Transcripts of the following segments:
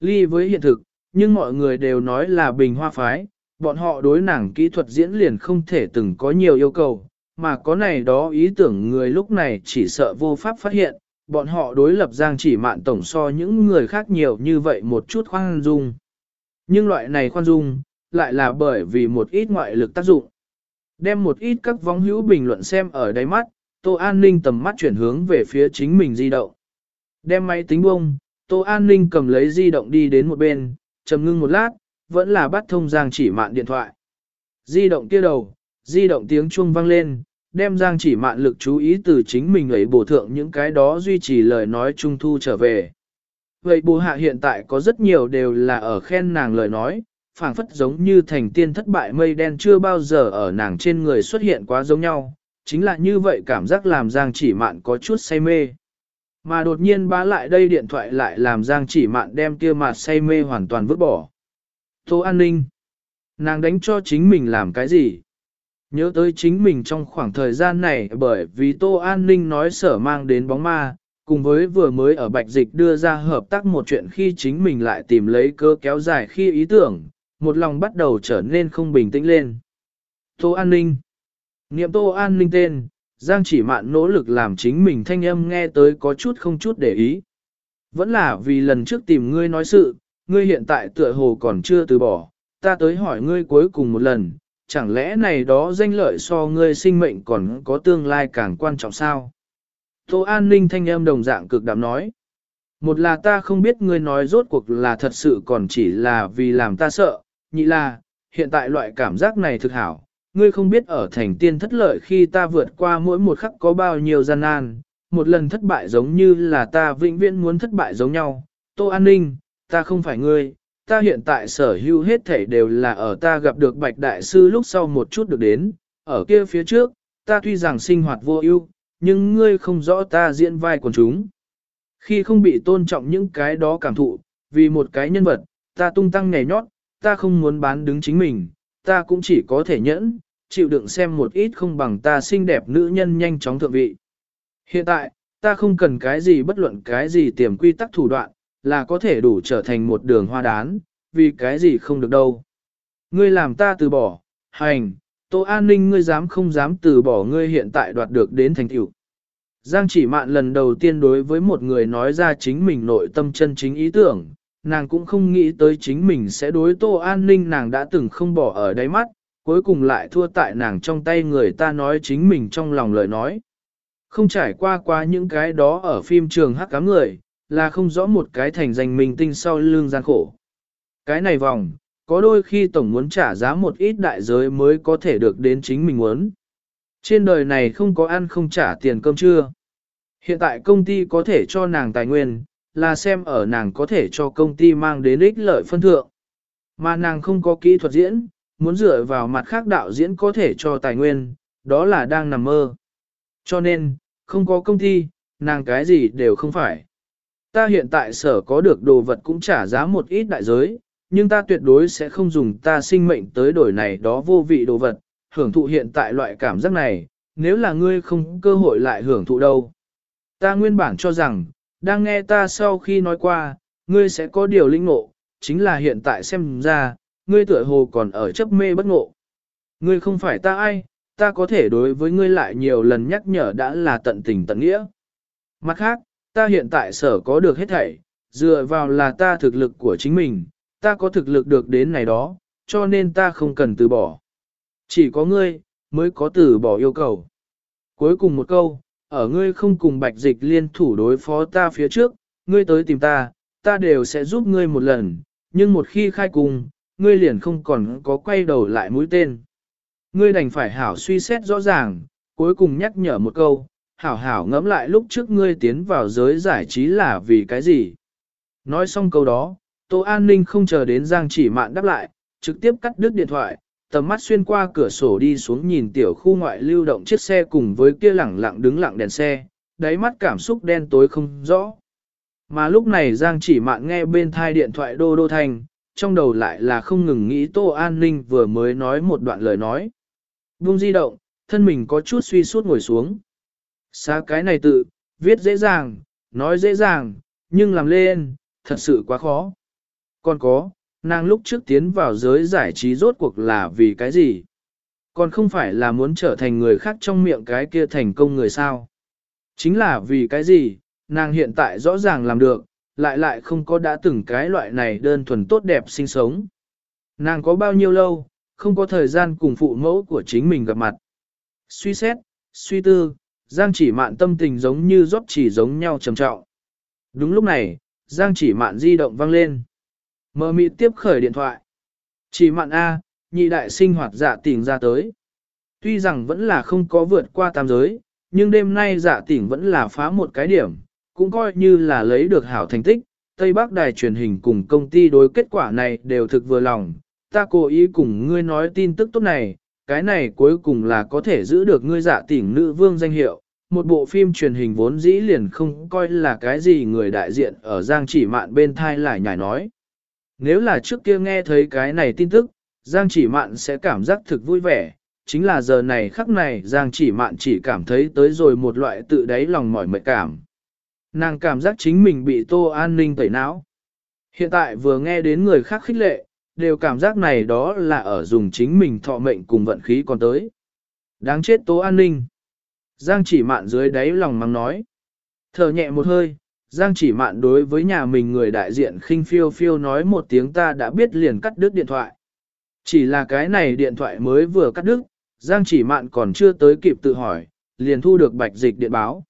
Ly với hiện thực, nhưng mọi người đều nói là bình hoa phái, bọn họ đối nàng kỹ thuật diễn liền không thể từng có nhiều yêu cầu, mà có này đó ý tưởng người lúc này chỉ sợ vô pháp phát hiện, bọn họ đối lập giang chỉ mạn tổng so những người khác nhiều như vậy một chút khoan dung. Nhưng loại này khoan dung, lại là bởi vì một ít ngoại lực tác dụng. Đem một ít các vong hữu bình luận xem ở đáy mắt, Tô An Ninh tầm mắt chuyển hướng về phía chính mình di động. Đem máy tính bông, Tô An Ninh cầm lấy di động đi đến một bên, trầm ngưng một lát, vẫn là bắt thông Giang chỉ mạn điện thoại. Di động kia đầu, di động tiếng chuông vang lên, đem Giang chỉ mạn lực chú ý từ chính mình ấy bổ thượng những cái đó duy trì lời nói trung thu trở về. Vậy bù hạ hiện tại có rất nhiều đều là ở khen nàng lời nói, phảng phất giống như thành tiên thất bại mây đen chưa bao giờ ở nàng trên người xuất hiện quá giống nhau, chính là như vậy cảm giác làm Giang chỉ mạn có chút say mê. Mà đột nhiên bá lại đây điện thoại lại làm Giang chỉ mạn đem kia mặt say mê hoàn toàn vứt bỏ. Tô an ninh. Nàng đánh cho chính mình làm cái gì? Nhớ tới chính mình trong khoảng thời gian này bởi vì Tô An ninh nói sở mang đến bóng ma, cùng với vừa mới ở bạch dịch đưa ra hợp tác một chuyện khi chính mình lại tìm lấy cơ kéo dài khi ý tưởng, một lòng bắt đầu trở nên không bình tĩnh lên. Tô An ninh. Niệm Tô An ninh tên, Giang chỉ mạn nỗ lực làm chính mình thanh âm nghe tới có chút không chút để ý. Vẫn là vì lần trước tìm ngươi nói sự, ngươi hiện tại tựa hồ còn chưa từ bỏ, ta tới hỏi ngươi cuối cùng một lần, chẳng lẽ này đó danh lợi so ngươi sinh mệnh còn có tương lai càng quan trọng sao? Tô An Ninh thanh âm đồng dạng cực đạm nói. Một là ta không biết ngươi nói rốt cuộc là thật sự còn chỉ là vì làm ta sợ, nhị là, hiện tại loại cảm giác này thực hảo, ngươi không biết ở thành tiên thất lợi khi ta vượt qua mỗi một khắc có bao nhiêu gian nan, một lần thất bại giống như là ta vĩnh viễn muốn thất bại giống nhau. Tô An Ninh, ta không phải ngươi, ta hiện tại sở hữu hết thể đều là ở ta gặp được Bạch Đại Sư lúc sau một chút được đến, ở kia phía trước, ta tuy rằng sinh hoạt vô ưu, nhưng ngươi không rõ ta diễn vai của chúng. Khi không bị tôn trọng những cái đó cảm thụ, vì một cái nhân vật, ta tung tăng nhảy nhót, ta không muốn bán đứng chính mình, ta cũng chỉ có thể nhẫn, chịu đựng xem một ít không bằng ta xinh đẹp nữ nhân nhanh chóng thượng vị. Hiện tại, ta không cần cái gì bất luận cái gì tiềm quy tắc thủ đoạn, là có thể đủ trở thành một đường hoa đán, vì cái gì không được đâu. Ngươi làm ta từ bỏ, hành, Tô An Ninh ngươi dám không dám từ bỏ ngươi hiện tại đoạt được đến thành tựu. Giang chỉ mạn lần đầu tiên đối với một người nói ra chính mình nội tâm chân chính ý tưởng, nàng cũng không nghĩ tới chính mình sẽ đối Tô An Ninh nàng đã từng không bỏ ở đáy mắt, cuối cùng lại thua tại nàng trong tay người ta nói chính mình trong lòng lời nói. Không trải qua qua những cái đó ở phim trường hắc cám người, là không rõ một cái thành danh mình tinh sau lương gian khổ. Cái này vòng, có đôi khi tổng muốn trả giá một ít đại giới mới có thể được đến chính mình muốn. Trên đời này không có ăn không trả tiền cơm trưa. Hiện tại công ty có thể cho nàng tài nguyên, là xem ở nàng có thể cho công ty mang đến ích lợi phân thượng. Mà nàng không có kỹ thuật diễn, muốn dựa vào mặt khác đạo diễn có thể cho tài nguyên, đó là đang nằm mơ. Cho nên, không có công ty, nàng cái gì đều không phải. Ta hiện tại sở có được đồ vật cũng trả giá một ít đại giới, nhưng ta tuyệt đối sẽ không dùng ta sinh mệnh tới đổi này đó vô vị đồ vật, hưởng thụ hiện tại loại cảm giác này, nếu là ngươi không cơ hội lại hưởng thụ đâu. Ta nguyên bản cho rằng, đang nghe ta sau khi nói qua, ngươi sẽ có điều linh ngộ, chính là hiện tại xem ra, ngươi tựa hồ còn ở chấp mê bất ngộ. Ngươi không phải ta ai, ta có thể đối với ngươi lại nhiều lần nhắc nhở đã là tận tình tận nghĩa. Mặt khác, ta hiện tại sở có được hết thảy, dựa vào là ta thực lực của chính mình, ta có thực lực được đến này đó, cho nên ta không cần từ bỏ. Chỉ có ngươi, mới có từ bỏ yêu cầu. Cuối cùng một câu, ở ngươi không cùng bạch dịch liên thủ đối phó ta phía trước, ngươi tới tìm ta, ta đều sẽ giúp ngươi một lần, nhưng một khi khai cùng, ngươi liền không còn có quay đầu lại mũi tên. Ngươi đành phải hảo suy xét rõ ràng, cuối cùng nhắc nhở một câu, hảo hảo ngẫm lại lúc trước ngươi tiến vào giới giải trí là vì cái gì. Nói xong câu đó, Tô An Ninh không chờ đến Giang chỉ mạn đáp lại, trực tiếp cắt đứt điện thoại, tầm mắt xuyên qua cửa sổ đi xuống nhìn tiểu khu ngoại lưu động chiếc xe cùng với kia lẳng lặng đứng lặng đèn xe, đáy mắt cảm xúc đen tối không rõ. Mà lúc này Giang chỉ mạn nghe bên thai điện thoại đô đô thành, trong đầu lại là không ngừng nghĩ Tô An Ninh vừa mới nói một đoạn lời nói. Vung di động, thân mình có chút suy suốt ngồi xuống. Xá cái này tự, viết dễ dàng, nói dễ dàng, nhưng làm lên, thật sự quá khó. Còn có, nàng lúc trước tiến vào giới giải trí rốt cuộc là vì cái gì? Còn không phải là muốn trở thành người khác trong miệng cái kia thành công người sao? Chính là vì cái gì, nàng hiện tại rõ ràng làm được, lại lại không có đã từng cái loại này đơn thuần tốt đẹp sinh sống. Nàng có bao nhiêu lâu, không có thời gian cùng phụ mẫu của chính mình gặp mặt. Suy xét, suy tư, Giang chỉ mạn tâm tình giống như rót chỉ giống nhau trầm trọng. Đúng lúc này, Giang chỉ mạn di động vang lên. Mơ mị tiếp khởi điện thoại. Chỉ mạn A, nhị đại sinh hoạt dạ tỉnh ra tới. Tuy rằng vẫn là không có vượt qua tam giới, nhưng đêm nay dạ tỉnh vẫn là phá một cái điểm, cũng coi như là lấy được hảo thành tích. Tây Bắc Đài truyền hình cùng công ty đối kết quả này đều thực vừa lòng. Ta cố ý cùng ngươi nói tin tức tốt này, cái này cuối cùng là có thể giữ được ngươi dạ tỉnh nữ vương danh hiệu. Một bộ phim truyền hình vốn dĩ liền không coi là cái gì người đại diện ở Giang chỉ mạn bên thai lại nhảy nói. Nếu là trước kia nghe thấy cái này tin tức, Giang chỉ mạn sẽ cảm giác thực vui vẻ, chính là giờ này khắc này Giang chỉ mạn chỉ cảm thấy tới rồi một loại tự đáy lòng mỏi mệt cảm. Nàng cảm giác chính mình bị tô an ninh tẩy não. Hiện tại vừa nghe đến người khác khích lệ, đều cảm giác này đó là ở dùng chính mình thọ mệnh cùng vận khí còn tới. Đáng chết tố an ninh. Giang chỉ mạn dưới đáy lòng mắng nói. Thở nhẹ một hơi, Giang chỉ mạn đối với nhà mình người đại diện khinh phiêu phiêu nói một tiếng ta đã biết liền cắt đứt điện thoại. Chỉ là cái này điện thoại mới vừa cắt đứt, Giang chỉ mạn còn chưa tới kịp tự hỏi, liền thu được bạch dịch điện báo.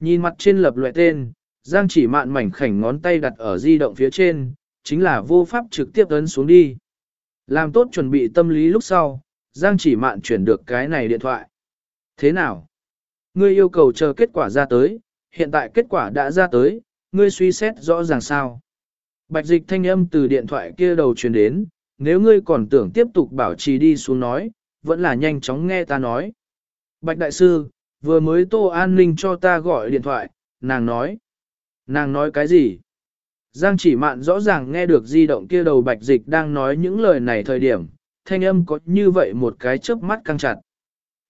Nhìn mặt trên lập loại tên, Giang chỉ mạn mảnh khảnh ngón tay đặt ở di động phía trên, chính là vô pháp trực tiếp ấn xuống đi. Làm tốt chuẩn bị tâm lý lúc sau, Giang chỉ mạn chuyển được cái này điện thoại. Thế nào? Ngươi yêu cầu chờ kết quả ra tới, hiện tại kết quả đã ra tới, ngươi suy xét rõ ràng sao. Bạch dịch thanh âm từ điện thoại kia đầu truyền đến, nếu ngươi còn tưởng tiếp tục bảo trì đi xuống nói, vẫn là nhanh chóng nghe ta nói. Bạch đại sư, vừa mới tô an ninh cho ta gọi điện thoại, nàng nói. Nàng nói cái gì? Giang chỉ mạn rõ ràng nghe được di động kia đầu bạch dịch đang nói những lời này thời điểm, thanh âm có như vậy một cái chớp mắt căng chặt.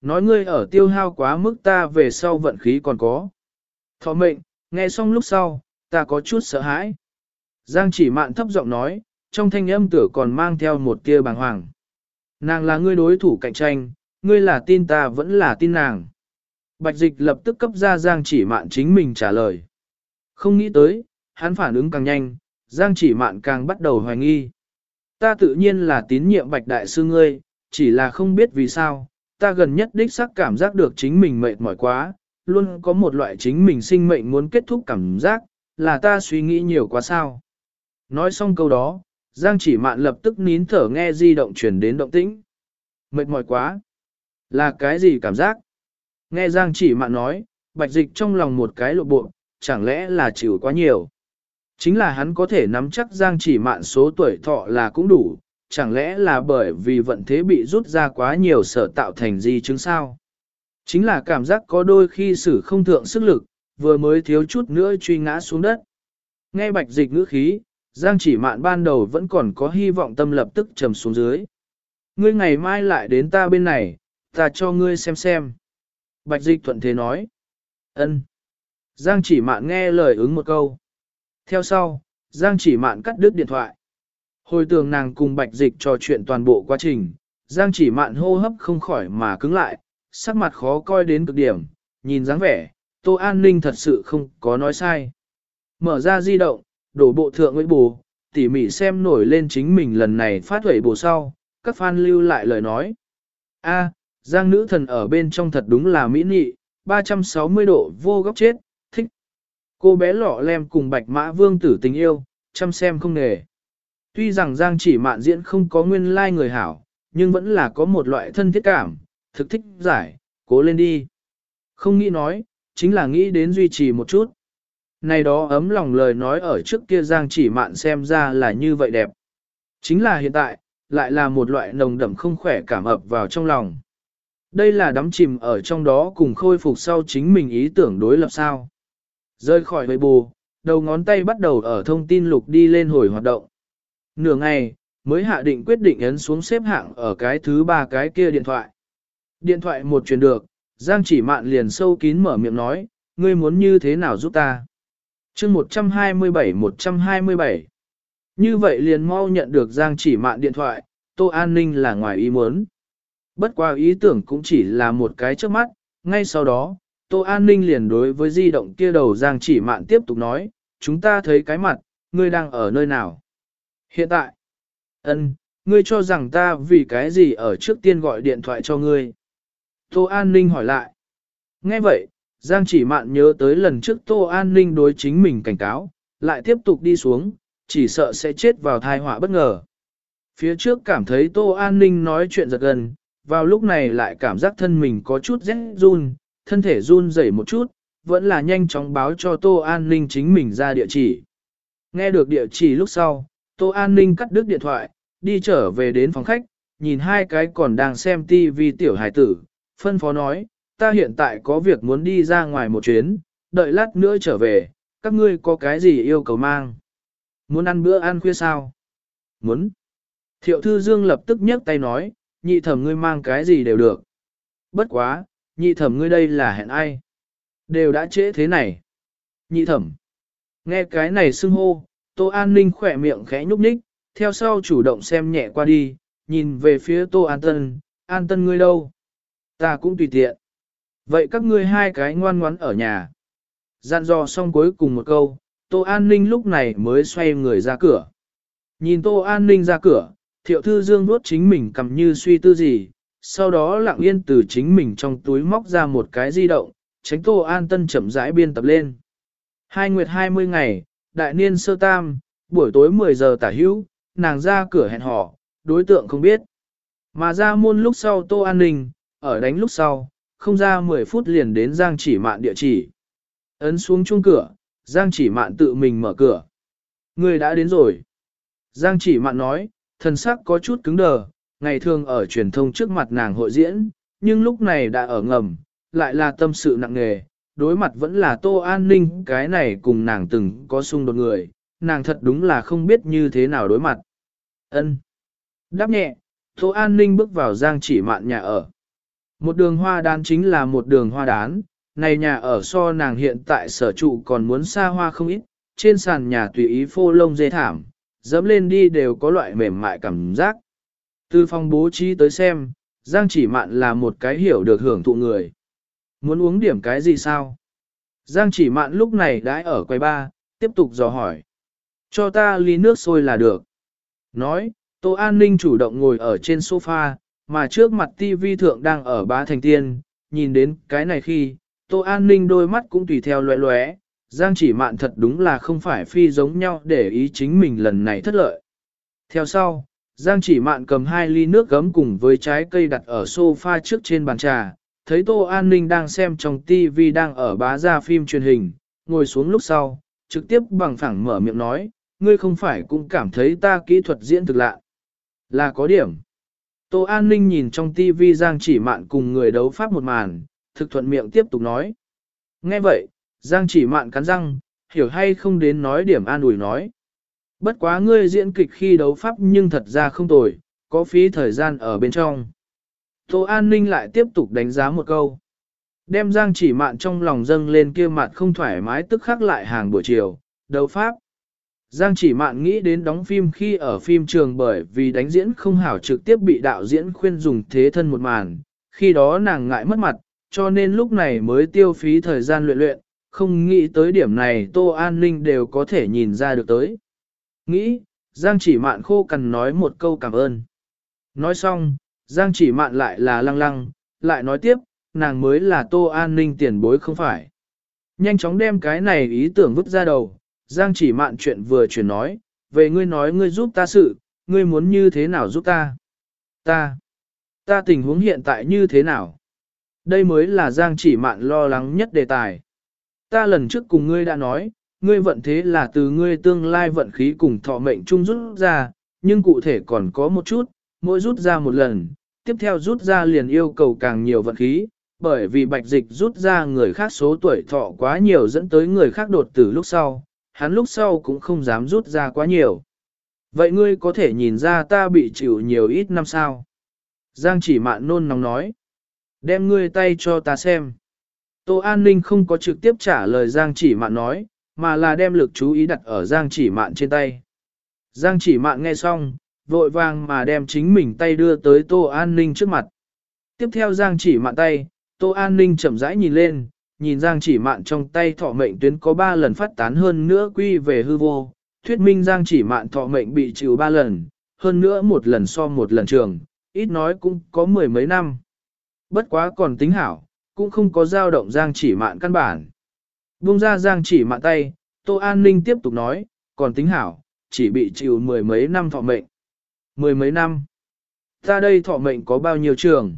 Nói ngươi ở tiêu hao quá mức ta về sau vận khí còn có. Thọ mệnh, nghe xong lúc sau, ta có chút sợ hãi. Giang chỉ mạn thấp giọng nói, trong thanh âm tử còn mang theo một tia bàng hoàng. Nàng là ngươi đối thủ cạnh tranh, ngươi là tin ta vẫn là tin nàng. Bạch dịch lập tức cấp ra Giang chỉ mạn chính mình trả lời. Không nghĩ tới, hắn phản ứng càng nhanh, Giang chỉ mạn càng bắt đầu hoài nghi. Ta tự nhiên là tín nhiệm bạch đại sư ngươi, chỉ là không biết vì sao, ta gần nhất đích xác cảm giác được chính mình mệt mỏi quá, luôn có một loại chính mình sinh mệnh muốn kết thúc cảm giác, là ta suy nghĩ nhiều quá sao. Nói xong câu đó, Giang chỉ mạn lập tức nín thở nghe di động chuyển đến động tĩnh. Mệt mỏi quá. Là cái gì cảm giác? Nghe Giang chỉ mạn nói, bạch dịch trong lòng một cái lộ bộ, chẳng lẽ là chịu quá nhiều. Chính là hắn có thể nắm chắc Giang chỉ mạn số tuổi thọ là cũng đủ, chẳng lẽ là bởi vì vận thế bị rút ra quá nhiều sở tạo thành di chứng sao? Chính là cảm giác có đôi khi sử không thượng sức lực, vừa mới thiếu chút nữa truy ngã xuống đất. Nghe bạch dịch ngữ khí, Giang chỉ mạn ban đầu vẫn còn có hy vọng tâm lập tức trầm xuống dưới. Ngươi ngày mai lại đến ta bên này, ta cho ngươi xem xem. Bạch dịch thuận thế nói. ân. Giang chỉ mạn nghe lời ứng một câu. Theo sau, Giang chỉ mạn cắt đứt điện thoại. Hồi tưởng nàng cùng bạch dịch trò chuyện toàn bộ quá trình, Giang chỉ mạn hô hấp không khỏi mà cứng lại, sắc mặt khó coi đến cực điểm, nhìn dáng vẻ, Tô An Ninh thật sự không có nói sai. Mở ra di động, đổ bộ thượng với bù, tỉ mỉ xem nổi lên chính mình lần này phát huẩy bù sau, các fan lưu lại lời nói. A, Giang nữ thần ở bên trong thật đúng là mỹ nị, 360 độ vô góc chết, thích. Cô bé lọ lem cùng bạch mã vương tử tình yêu, chăm xem không nề. Tuy rằng Giang chỉ mạn diễn không có nguyên lai like người hảo, nhưng vẫn là có một loại thân thiết cảm, thực thích giải, cố lên đi. Không nghĩ nói, chính là nghĩ đến duy trì một chút. Này đó ấm lòng lời nói ở trước kia Giang chỉ mạn xem ra là như vậy đẹp. Chính là hiện tại, lại là một loại nồng đậm không khỏe cảm ập vào trong lòng. Đây là đắm chìm ở trong đó cùng khôi phục sau chính mình ý tưởng đối lập sao. Rơi khỏi bầy bù, đầu ngón tay bắt đầu ở thông tin lục đi lên hồi hoạt động. Nửa ngày, mới hạ định quyết định ấn xuống xếp hạng ở cái thứ ba cái kia điện thoại. Điện thoại một truyền được, Giang chỉ mạn liền sâu kín mở miệng nói, ngươi muốn như thế nào giúp ta? chương 127-127 Như vậy liền mau nhận được Giang chỉ mạn điện thoại, Tô An Ninh là ngoài ý muốn. Bất qua ý tưởng cũng chỉ là một cái trước mắt, ngay sau đó, Tô An Ninh liền đối với di động kia đầu Giang chỉ mạn tiếp tục nói, chúng ta thấy cái mặt, ngươi đang ở nơi nào? Hiện tại, ân, ngươi cho rằng ta vì cái gì ở trước tiên gọi điện thoại cho ngươi? Tô An Ninh hỏi lại. Nghe vậy, Giang chỉ mạn nhớ tới lần trước Tô An Ninh đối chính mình cảnh cáo, lại tiếp tục đi xuống, chỉ sợ sẽ chết vào thai họa bất ngờ. Phía trước cảm thấy Tô An Ninh nói chuyện giật gần, vào lúc này lại cảm giác thân mình có chút rét run, thân thể run rẩy một chút, vẫn là nhanh chóng báo cho Tô An Ninh chính mình ra địa chỉ. Nghe được địa chỉ lúc sau, Tô An Ninh cắt đứt điện thoại, đi trở về đến phòng khách, nhìn hai cái còn đang xem TV tiểu hải tử, phân phó nói, ta hiện tại có việc muốn đi ra ngoài một chuyến, đợi lát nữa trở về, các ngươi có cái gì yêu cầu mang? Muốn ăn bữa ăn khuya sao? Muốn. Thiệu Thư Dương lập tức nhấc tay nói, nhị thẩm ngươi mang cái gì đều được. Bất quá, nhị thẩm ngươi đây là hẹn ai? Đều đã trễ thế này. Nhị thẩm. Nghe cái này xưng hô, Tô An Ninh khỏe miệng khẽ nhúc nhích, theo sau chủ động xem nhẹ qua đi, nhìn về phía Tô An Tân, An Tân ngươi đâu? Ta cũng tùy tiện. Vậy các ngươi hai cái ngoan ngoắn ở nhà. Dặn dò xong cuối cùng một câu, Tô An Ninh lúc này mới xoay người ra cửa. Nhìn Tô An Ninh ra cửa, Thiệu Thư Dương nuốt chính mình cầm như suy tư gì, sau đó lặng yên từ chính mình trong túi móc ra một cái di động, tránh Tô An Tân chậm rãi biên tập lên. Hai nguyệt hai mươi ngày, đại niên sơ tam, buổi tối 10 giờ tả hữu, nàng ra cửa hẹn hò, đối tượng không biết. Mà ra môn lúc sau Tô An Ninh, ở đánh lúc sau, không ra 10 phút liền đến Giang chỉ mạn địa chỉ. Ấn xuống chuông cửa, Giang chỉ mạn tự mình mở cửa. Người đã đến rồi. Giang chỉ mạn nói, thần sắc có chút cứng đờ, ngày thường ở truyền thông trước mặt nàng hội diễn, nhưng lúc này đã ở ngầm, lại là tâm sự nặng nề, đối mặt vẫn là tô an ninh cái này cùng nàng từng có xung đột người, nàng thật đúng là không biết như thế nào đối mặt. ân Đáp nhẹ, tô an ninh bước vào giang chỉ mạn nhà ở. Một đường hoa đán chính là một đường hoa đán, này nhà ở so nàng hiện tại sở trụ còn muốn xa hoa không ít, trên sàn nhà tùy ý phô lông dê thảm, dẫm lên đi đều có loại mềm mại cảm giác. Từ phòng bố trí tới xem, Giang chỉ mạn là một cái hiểu được hưởng thụ người. Muốn uống điểm cái gì sao? Giang chỉ mạn lúc này đãi ở quầy ba, tiếp tục dò hỏi. Cho ta ly nước sôi là được. Nói, Tô An Ninh chủ động ngồi ở trên sofa, mà trước mặt TV thượng đang ở bá thành tiên, nhìn đến cái này khi, Tô An Ninh đôi mắt cũng tùy theo loé loé, Giang chỉ mạn thật đúng là không phải phi giống nhau để ý chính mình lần này thất lợi. Theo sau, Giang chỉ mạn cầm hai ly nước gấm cùng với trái cây đặt ở sofa trước trên bàn trà, thấy Tô An Ninh đang xem trong TV đang ở bá ra phim truyền hình, ngồi xuống lúc sau, trực tiếp bằng phẳng mở miệng nói, ngươi không phải cũng cảm thấy ta kỹ thuật diễn thực lạ. Là có điểm. Tô An Ninh nhìn trong TV Giang chỉ mạn cùng người đấu pháp một màn, thực thuận miệng tiếp tục nói. Nghe vậy, Giang chỉ mạn cắn răng, hiểu hay không đến nói điểm an ủi nói. Bất quá ngươi diễn kịch khi đấu pháp nhưng thật ra không tồi, có phí thời gian ở bên trong. Tô An Ninh lại tiếp tục đánh giá một câu. Đem Giang chỉ mạn trong lòng dâng lên kia mặt không thoải mái tức khắc lại hàng buổi chiều, đấu pháp. Giang chỉ mạn nghĩ đến đóng phim khi ở phim trường bởi vì đánh diễn không hảo trực tiếp bị đạo diễn khuyên dùng thế thân một màn, khi đó nàng ngại mất mặt, cho nên lúc này mới tiêu phí thời gian luyện luyện, không nghĩ tới điểm này Tô An Ninh đều có thể nhìn ra được tới. Nghĩ, Giang chỉ mạn khô cần nói một câu cảm ơn. Nói xong, Giang chỉ mạn lại là lăng lăng, lại nói tiếp, nàng mới là Tô An Ninh tiền bối không phải. Nhanh chóng đem cái này ý tưởng vứt ra đầu, Giang chỉ mạn chuyện vừa chuyển nói, về ngươi nói ngươi giúp ta sự, ngươi muốn như thế nào giúp ta? Ta, ta tình huống hiện tại như thế nào? Đây mới là Giang chỉ mạn lo lắng nhất đề tài. Ta lần trước cùng ngươi đã nói, ngươi vận thế là từ ngươi tương lai vận khí cùng thọ mệnh chung rút ra, nhưng cụ thể còn có một chút, mỗi rút ra một lần, tiếp theo rút ra liền yêu cầu càng nhiều vận khí, bởi vì bạch dịch rút ra người khác số tuổi thọ quá nhiều dẫn tới người khác đột tử lúc sau, hắn lúc sau cũng không dám rút ra quá nhiều. Vậy ngươi có thể nhìn ra ta bị chịu nhiều ít năm sao? Giang chỉ mạn nôn nóng nói. Đem ngươi tay cho ta xem. Tô An Ninh không có trực tiếp trả lời Giang chỉ mạn nói, mà là đem lực chú ý đặt ở Giang chỉ mạn trên tay. Giang chỉ mạn nghe xong, vội vàng mà đem chính mình tay đưa tới Tô An Ninh trước mặt. Tiếp theo Giang chỉ mạn tay, Tô An Ninh chậm rãi nhìn lên, nhìn Giang chỉ mạn trong tay thọ mệnh tuyến có 3 lần phát tán hơn nữa quy về hư vô, thuyết minh Giang chỉ mạn thọ mệnh bị trừ 3 lần, hơn nữa một lần so một lần trường, ít nói cũng có mười mấy năm. Bất quá còn tính hảo, cũng không có dao động Giang chỉ mạn căn bản. Buông ra Giang chỉ mạn tay, Tô An Ninh tiếp tục nói, còn tính hảo, chỉ bị chịu mười mấy năm thọ mệnh. Mười mấy năm? Ta đây thọ mệnh có bao nhiêu trường?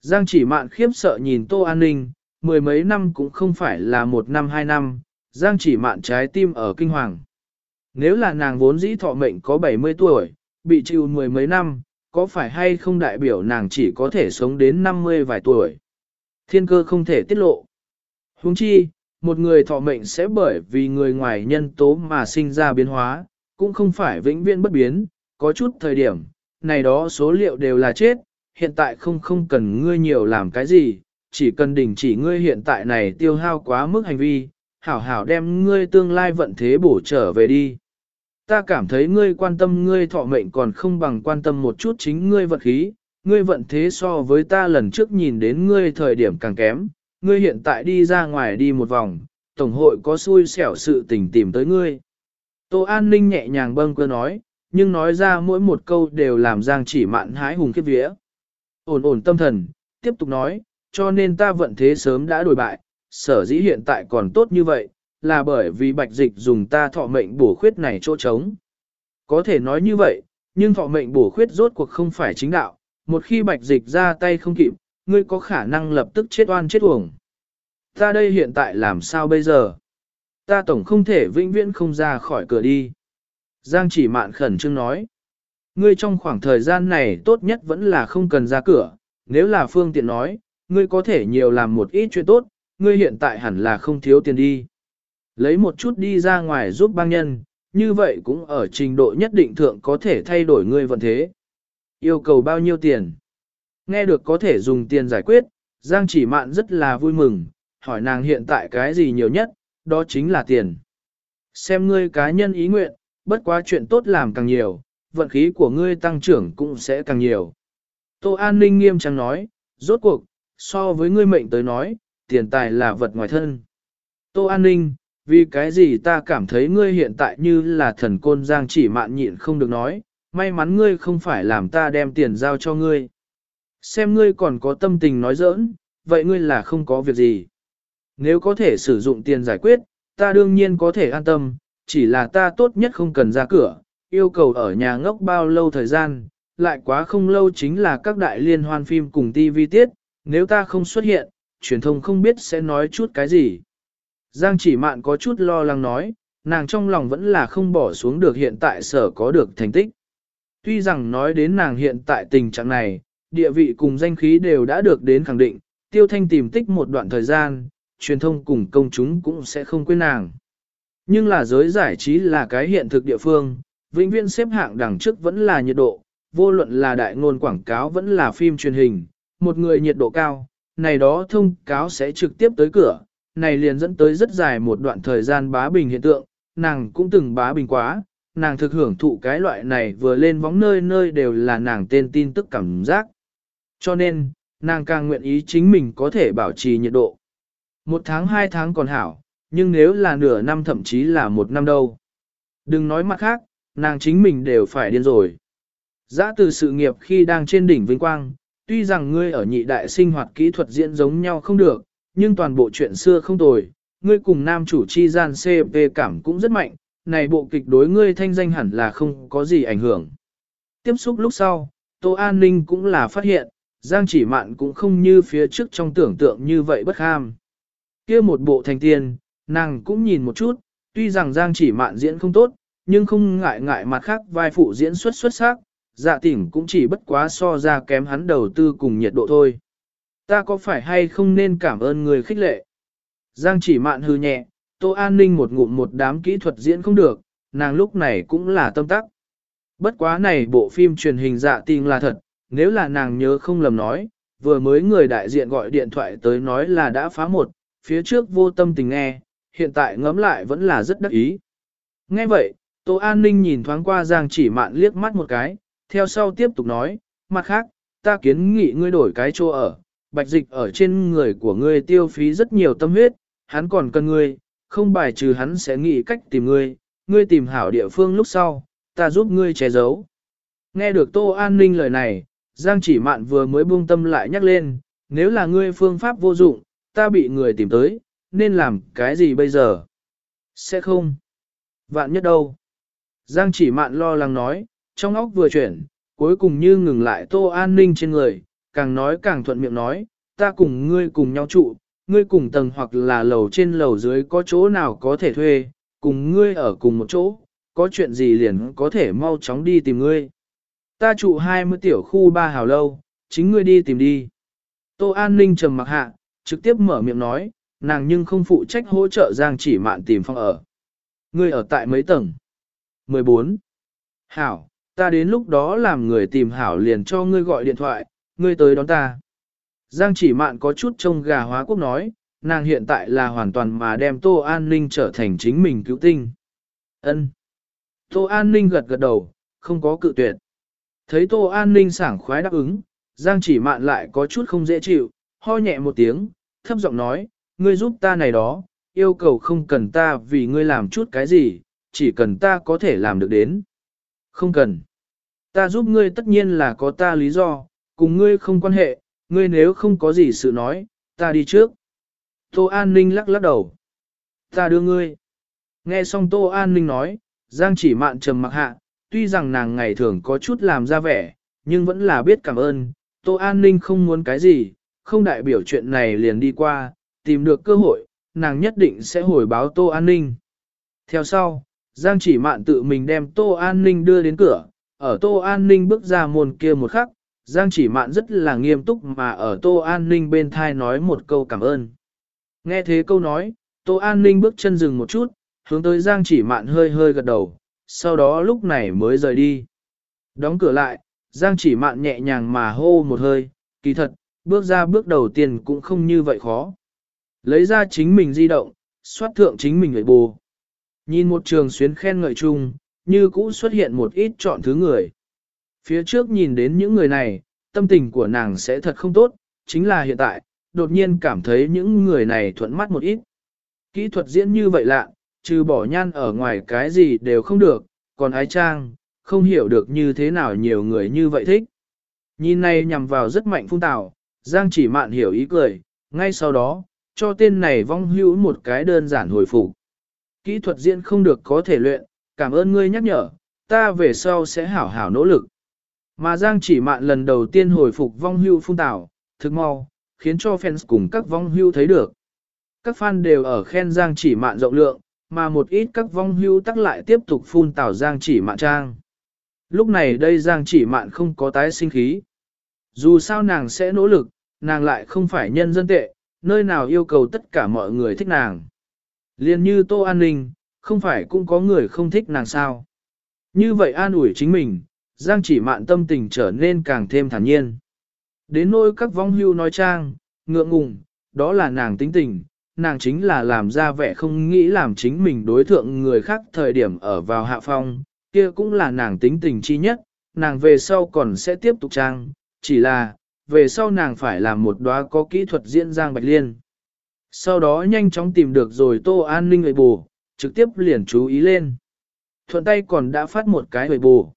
Giang chỉ mạn khiếp sợ nhìn Tô An Ninh, mười mấy năm cũng không phải là một năm hai năm, Giang chỉ mạn trái tim ở kinh hoàng. Nếu là nàng vốn dĩ thọ mệnh có 70 tuổi, bị chịu mười mấy năm, có phải hay không đại biểu nàng chỉ có thể sống đến 50 vài tuổi? Thiên cơ không thể tiết lộ. Huống chi, một người thọ mệnh sẽ bởi vì người ngoài nhân tố mà sinh ra biến hóa, cũng không phải vĩnh viễn bất biến, có chút thời điểm, này đó số liệu đều là chết, hiện tại không không cần ngươi nhiều làm cái gì, chỉ cần đình chỉ ngươi hiện tại này tiêu hao quá mức hành vi, hảo hảo đem ngươi tương lai vận thế bổ trở về đi. Ta cảm thấy ngươi quan tâm ngươi thọ mệnh còn không bằng quan tâm một chút chính ngươi vật khí, ngươi vận thế so với ta lần trước nhìn đến ngươi thời điểm càng kém, ngươi hiện tại đi ra ngoài đi một vòng, tổng hội có xui xẻo sự tình tìm tới ngươi. Tô An Ninh nhẹ nhàng bâng cơ nói, nhưng nói ra mỗi một câu đều làm Giang chỉ mạn hái hùng khiếp vía. Ổn ổn tâm thần, tiếp tục nói, cho nên ta vận thế sớm đã đổi bại, sở dĩ hiện tại còn tốt như vậy, là bởi vì bạch dịch dùng ta thọ mệnh bổ khuyết này chỗ trống. Có thể nói như vậy, nhưng thọ mệnh bổ khuyết rốt cuộc không phải chính đạo, một khi bạch dịch ra tay không kịp, ngươi có khả năng lập tức chết oan chết uổng. Ta đây hiện tại làm sao bây giờ? Ta tổng không thể vĩnh viễn không ra khỏi cửa đi. Giang chỉ mạn khẩn trương nói. Ngươi trong khoảng thời gian này tốt nhất vẫn là không cần ra cửa, nếu là phương tiện nói, ngươi có thể nhiều làm một ít chuyện tốt, ngươi hiện tại hẳn là không thiếu tiền đi. Lấy một chút đi ra ngoài giúp bang nhân, như vậy cũng ở trình độ nhất định thượng có thể thay đổi ngươi vận thế. Yêu cầu bao nhiêu tiền? Nghe được có thể dùng tiền giải quyết, Giang chỉ mạn rất là vui mừng, hỏi nàng hiện tại cái gì nhiều nhất, đó chính là tiền. Xem ngươi cá nhân ý nguyện, bất quá chuyện tốt làm càng nhiều, vận khí của ngươi tăng trưởng cũng sẽ càng nhiều. Tô An Ninh nghiêm trang nói, rốt cuộc, so với ngươi mệnh tới nói, tiền tài là vật ngoài thân. Tô An Ninh, vì cái gì ta cảm thấy ngươi hiện tại như là thần côn giang chỉ mạn nhịn không được nói, may mắn ngươi không phải làm ta đem tiền giao cho ngươi. Xem ngươi còn có tâm tình nói giỡn, vậy ngươi là không có việc gì. Nếu có thể sử dụng tiền giải quyết, ta đương nhiên có thể an tâm, chỉ là ta tốt nhất không cần ra cửa, yêu cầu ở nhà ngốc bao lâu thời gian, lại quá không lâu chính là các đại liên hoan phim cùng TV tiết, nếu ta không xuất hiện, truyền thông không biết sẽ nói chút cái gì. Giang chỉ mạn có chút lo lắng nói, nàng trong lòng vẫn là không bỏ xuống được hiện tại sở có được thành tích. Tuy rằng nói đến nàng hiện tại tình trạng này, địa vị cùng danh khí đều đã được đến khẳng định, tiêu thanh tìm tích một đoạn thời gian, truyền thông cùng công chúng cũng sẽ không quên nàng. Nhưng là giới giải trí là cái hiện thực địa phương, vĩnh viễn xếp hạng đằng trước vẫn là nhiệt độ, vô luận là đại ngôn quảng cáo vẫn là phim truyền hình, một người nhiệt độ cao, này đó thông cáo sẽ trực tiếp tới cửa, này liền dẫn tới rất dài một đoạn thời gian bá bình hiện tượng, nàng cũng từng bá bình quá, nàng thực hưởng thụ cái loại này vừa lên vóng nơi nơi đều là nàng tên tin tức cảm giác. Cho nên, nàng càng nguyện ý chính mình có thể bảo trì nhiệt độ. Một tháng hai tháng còn hảo, nhưng nếu là nửa năm thậm chí là một năm đâu. Đừng nói mặt khác, nàng chính mình đều phải điên rồi. Giã từ sự nghiệp khi đang trên đỉnh vinh quang, tuy rằng ngươi ở nhị đại sinh hoạt kỹ thuật diễn giống nhau không được, nhưng toàn bộ chuyện xưa không tồi, ngươi cùng nam chủ chi gian CP cảm cũng rất mạnh, này bộ kịch đối ngươi thanh danh hẳn là không có gì ảnh hưởng. Tiếp xúc lúc sau, Tô An Ninh cũng là phát hiện, Giang chỉ mạn cũng không như phía trước trong tưởng tượng như vậy bất ham. kia một bộ thành tiên, nàng cũng nhìn một chút, tuy rằng Giang chỉ mạn diễn không tốt, nhưng không ngại ngại mặt khác vai phụ diễn xuất xuất sắc, dạ tỉnh cũng chỉ bất quá so ra kém hắn đầu tư cùng nhiệt độ thôi. Ta có phải hay không nên cảm ơn người khích lệ? Giang chỉ mạn hư nhẹ, Tô An Ninh một ngụm một đám kỹ thuật diễn không được, nàng lúc này cũng là tâm tắc. Bất quá này bộ phim truyền hình dạ tình là thật, nếu là nàng nhớ không lầm nói, vừa mới người đại diện gọi điện thoại tới nói là đã phá một, phía trước vô tâm tình nghe, hiện tại ngẫm lại vẫn là rất đắc ý. Nghe vậy, Tô An Ninh nhìn thoáng qua Giang chỉ mạn liếc mắt một cái, theo sau tiếp tục nói, mặt khác, ta kiến nghị ngươi đổi cái chỗ ở, bạch dịch ở trên người của ngươi tiêu phí rất nhiều tâm huyết, hắn còn cần ngươi, không bài trừ hắn sẽ nghĩ cách tìm ngươi, ngươi tìm hảo địa phương lúc sau, ta giúp ngươi che giấu. Nghe được Tô An Ninh lời này, Giang chỉ mạn vừa mới buông tâm lại nhắc lên, nếu là ngươi phương pháp vô dụng, ta bị người tìm tới, nên làm cái gì bây giờ? Sẽ không. Vạn nhất đâu? Giang chỉ mạn lo lắng nói, trong óc vừa chuyển, cuối cùng như ngừng lại Tô An Ninh trên người, càng nói càng thuận miệng nói, ta cùng ngươi cùng nhau trụ, ngươi cùng tầng hoặc là lầu trên lầu dưới có chỗ nào có thể thuê, cùng ngươi ở cùng một chỗ, có chuyện gì liền có thể mau chóng đi tìm ngươi. Ta trụ 20 tiểu khu ba hào lâu, chính ngươi đi tìm đi. Tô An Ninh trầm mặc hạ, trực tiếp mở miệng nói, nàng nhưng không phụ trách hỗ trợ Giang chỉ mạn tìm phòng ở. Ngươi ở tại mấy tầng? 14. Hảo, ta đến lúc đó làm người tìm Hảo liền cho ngươi gọi điện thoại, ngươi tới đón ta. Giang chỉ mạn có chút trông gà hóa quốc nói, nàng hiện tại là hoàn toàn mà đem Tô An Ninh trở thành chính mình cứu tinh. ân Tô An Ninh gật gật đầu, không có cự tuyệt. Thấy Tô An Ninh sảng khoái đáp ứng, Giang chỉ mạn lại có chút không dễ chịu, ho nhẹ một tiếng, thấp giọng nói, ngươi giúp ta này đó, yêu cầu không cần ta vì ngươi làm chút cái gì, chỉ cần ta có thể làm được đến. Không cần. Ta giúp ngươi tất nhiên là có ta lý do, cùng ngươi không quan hệ, ngươi nếu không có gì sự nói, ta đi trước. Tô An Ninh lắc lắc đầu. Ta đưa ngươi. Nghe xong Tô An Ninh nói, Giang chỉ mạn trầm mặc hạ, tuy rằng nàng ngày thường có chút làm ra vẻ, nhưng vẫn là biết cảm ơn. Tô An Ninh không muốn cái gì, không đại biểu chuyện này liền đi qua, tìm được cơ hội, nàng nhất định sẽ hồi báo Tô An Ninh. Theo sau, Giang chỉ mạn tự mình đem Tô An Ninh đưa đến cửa, ở Tô An Ninh bước ra môn kia một khắc, Giang chỉ mạn rất là nghiêm túc mà ở Tô An Ninh bên thai nói một câu cảm ơn. Nghe thế câu nói, Tô An Ninh bước chân dừng một chút, hướng tới Giang chỉ mạn hơi hơi gật đầu, sau đó lúc này mới rời đi. Đóng cửa lại, Giang chỉ mạn nhẹ nhàng mà hô một hơi, kỳ thật, bước ra bước đầu tiên cũng không như vậy khó. Lấy ra chính mình di động, xoát thượng chính mình người bù. Nhìn một trường xuyến khen ngợi chung, như cũ xuất hiện một ít chọn thứ người. Phía trước nhìn đến những người này, tâm tình của nàng sẽ thật không tốt, chính là hiện tại, đột nhiên cảm thấy những người này thuận mắt một ít. Kỹ thuật diễn như vậy lạ, trừ bỏ nhan ở ngoài cái gì đều không được, còn ái trang, không hiểu được như thế nào nhiều người như vậy thích. Nhìn này nhằm vào rất mạnh phung tạo, Giang chỉ mạn hiểu ý cười, ngay sau đó, cho tên này vong hữu một cái đơn giản hồi phục. Kỹ thuật diễn không được có thể luyện, cảm ơn ngươi nhắc nhở, ta về sau sẽ hảo hảo nỗ lực. Mà Giang chỉ mạn lần đầu tiên hồi phục vong hưu phun tảo, thực mau, khiến cho fans cùng các vong hưu thấy được. Các fan đều ở khen Giang chỉ mạn rộng lượng, mà một ít các vong hưu tắc lại tiếp tục phun tảo Giang chỉ mạn trang. Lúc này đây Giang chỉ mạn không có tái sinh khí. Dù sao nàng sẽ nỗ lực, nàng lại không phải nhân dân tệ, nơi nào yêu cầu tất cả mọi người thích nàng. Liên như Tô An Ninh, không phải cũng có người không thích nàng sao. Như vậy an ủi chính mình, Giang chỉ mạn tâm tình trở nên càng thêm thản nhiên. Đến nỗi các vong hưu nói trang, ngượng ngùng, đó là nàng tính tình, nàng chính là làm ra vẻ không nghĩ làm chính mình đối thượng người khác thời điểm ở vào hạ phong, kia cũng là nàng tính tình chi nhất, nàng về sau còn sẽ tiếp tục trang, chỉ là, về sau nàng phải làm một đóa có kỹ thuật diễn Giang Bạch Liên. Sau đó nhanh chóng tìm được rồi Tô An Ninh người bù, trực tiếp liền chú ý lên. Thuận tay còn đã phát một cái người bù.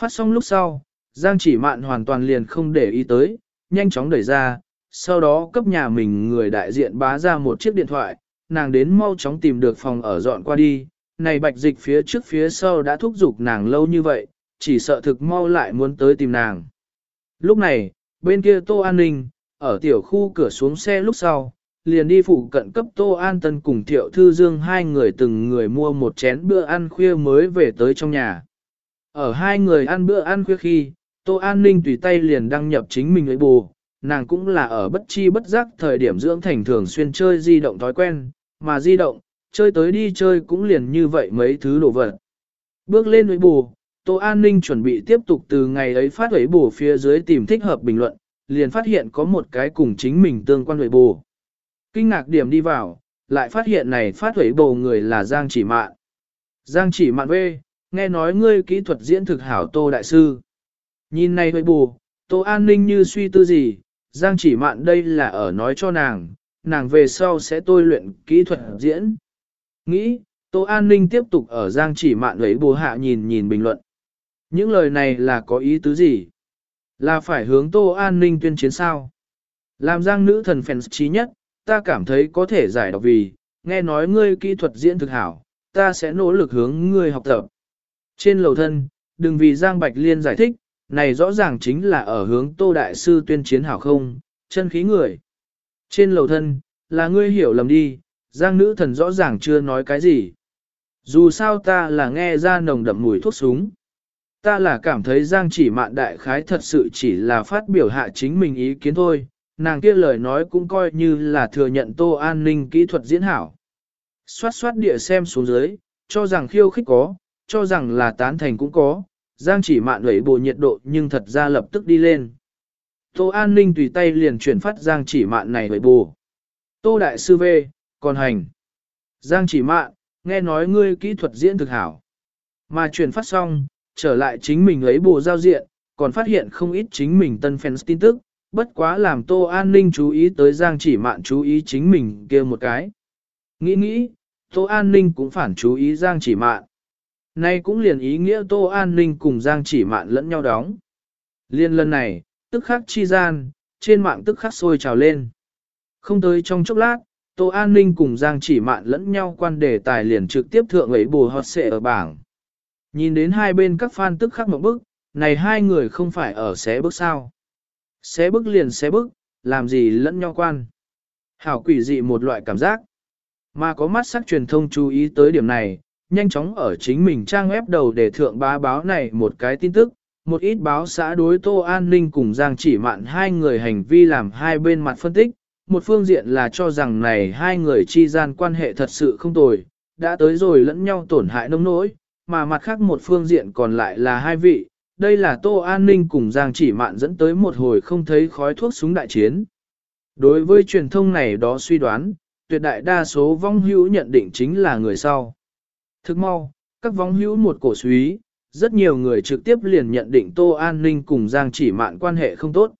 Phát xong lúc sau, Giang chỉ mạn hoàn toàn liền không để ý tới, nhanh chóng đẩy ra, sau đó cấp nhà mình người đại diện bá ra một chiếc điện thoại, nàng đến mau chóng tìm được phòng ở dọn qua đi, này bạch dịch phía trước phía sau đã thúc giục nàng lâu như vậy, chỉ sợ thực mau lại muốn tới tìm nàng. Lúc này, bên kia Tô An Ninh, ở tiểu khu cửa xuống xe lúc sau, liền đi phụ cận cấp Tô An Tân cùng Thiệu Thư Dương hai người từng người mua một chén bữa ăn khuya mới về tới trong nhà. Ở hai người ăn bữa ăn khuya khi, Tô An Ninh tùy tay liền đăng nhập chính mình lấy bù, nàng cũng là ở bất chi bất giác thời điểm dưỡng thành thường xuyên chơi di động thói quen, mà di động, chơi tới đi chơi cũng liền như vậy mấy thứ đồ vật. Bước lên với bù, Tô An Ninh chuẩn bị tiếp tục từ ngày ấy phát ấy bù phía dưới tìm thích hợp bình luận, liền phát hiện có một cái cùng chính mình tương quan với bù. Kinh ngạc điểm đi vào, lại phát hiện này phát huẩy bù người là Giang chỉ mạn. Giang chỉ mạn V, nghe nói ngươi kỹ thuật diễn thực hảo Tô Đại Sư. Nhìn này hơi bù, Tô An Ninh như suy tư gì, Giang chỉ mạn đây là ở nói cho nàng, nàng về sau sẽ tôi luyện kỹ thuật diễn. Nghĩ, Tô An Ninh tiếp tục ở Giang chỉ mạn ấy bù hạ nhìn nhìn bình luận. Những lời này là có ý tứ gì? Là phải hướng Tô An Ninh tuyên chiến sao? Làm Giang nữ thần fans trí nhất, ta cảm thấy có thể giải đọc vì, nghe nói ngươi kỹ thuật diễn thực hảo, ta sẽ nỗ lực hướng ngươi học tập. Trên lầu thân, đừng vì Giang Bạch Liên giải thích, này rõ ràng chính là ở hướng Tô Đại Sư tuyên chiến hảo không, chân khí người. Trên lầu thân, là ngươi hiểu lầm đi, Giang nữ thần rõ ràng chưa nói cái gì. Dù sao ta là nghe ra nồng đậm mùi thuốc súng. Ta là cảm thấy Giang chỉ mạn đại khái thật sự chỉ là phát biểu hạ chính mình ý kiến thôi, nàng kia lời nói cũng coi như là thừa nhận tô an ninh kỹ thuật diễn hảo. Xoát xoát địa xem xuống dưới, cho rằng khiêu khích có, cho rằng là tán thành cũng có, Giang chỉ mạn lẩy bộ nhiệt độ nhưng thật ra lập tức đi lên. Tô An Ninh tùy tay liền chuyển phát Giang chỉ mạn này với bù. Tô Đại Sư V, còn hành. Giang chỉ mạn, nghe nói ngươi kỹ thuật diễn thực hảo. Mà chuyển phát xong, trở lại chính mình lấy bộ giao diện, còn phát hiện không ít chính mình tân fans tin tức, bất quá làm Tô An Ninh chú ý tới Giang chỉ mạn chú ý chính mình kia một cái. Nghĩ nghĩ, Tô An Ninh cũng phản chú ý Giang chỉ mạn. Nay cũng liền ý nghĩa Tô An Ninh cùng Giang chỉ mạn lẫn nhau đóng. Liên lần này, tức khắc chi gian, trên mạng tức khắc sôi trào lên. Không tới trong chốc lát, Tô An Ninh cùng Giang chỉ mạn lẫn nhau quan đề tài liền trực tiếp thượng ấy bù hot xệ ở bảng. Nhìn đến hai bên các fan tức khắc một bức, này hai người không phải ở xé bước sao. Xé bước liền xé bước, làm gì lẫn nhau quan. Hảo quỷ dị một loại cảm giác. Mà có mắt sắc truyền thông chú ý tới điểm này, nhanh chóng ở chính mình trang web đầu để thượng bá báo này một cái tin tức, một ít báo xã đối Tô An Ninh cùng Giang chỉ mạn hai người hành vi làm hai bên mặt phân tích, một phương diện là cho rằng này hai người chi gian quan hệ thật sự không tồi, đã tới rồi lẫn nhau tổn hại nông nỗi, mà mặt khác một phương diện còn lại là hai vị, đây là Tô An Ninh cùng Giang chỉ mạn dẫn tới một hồi không thấy khói thuốc súng đại chiến. Đối với truyền thông này đó suy đoán, tuyệt đại đa số vong hữu nhận định chính là người sau. Thức mau, các vong hữu một cổ suý, rất nhiều người trực tiếp liền nhận định Tô An Ninh cùng Giang chỉ mạn quan hệ không tốt.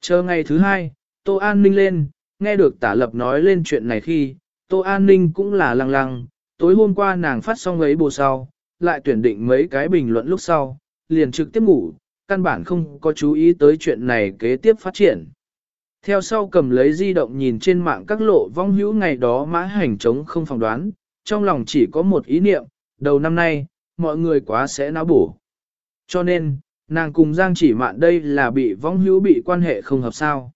Chờ ngày thứ hai, Tô An Ninh lên, nghe được tả lập nói lên chuyện này khi, Tô An Ninh cũng là lăng lăng, tối hôm qua nàng phát xong ấy bù sau, lại tuyển định mấy cái bình luận lúc sau, liền trực tiếp ngủ, căn bản không có chú ý tới chuyện này kế tiếp phát triển. Theo sau cầm lấy di động nhìn trên mạng các lộ vong hữu ngày đó mã hành trống không phỏng đoán, trong lòng chỉ có một ý niệm, đầu năm nay, mọi người quá sẽ náo bổ. Cho nên, nàng cùng Giang chỉ mạn đây là bị vong hữu bị quan hệ không hợp sao.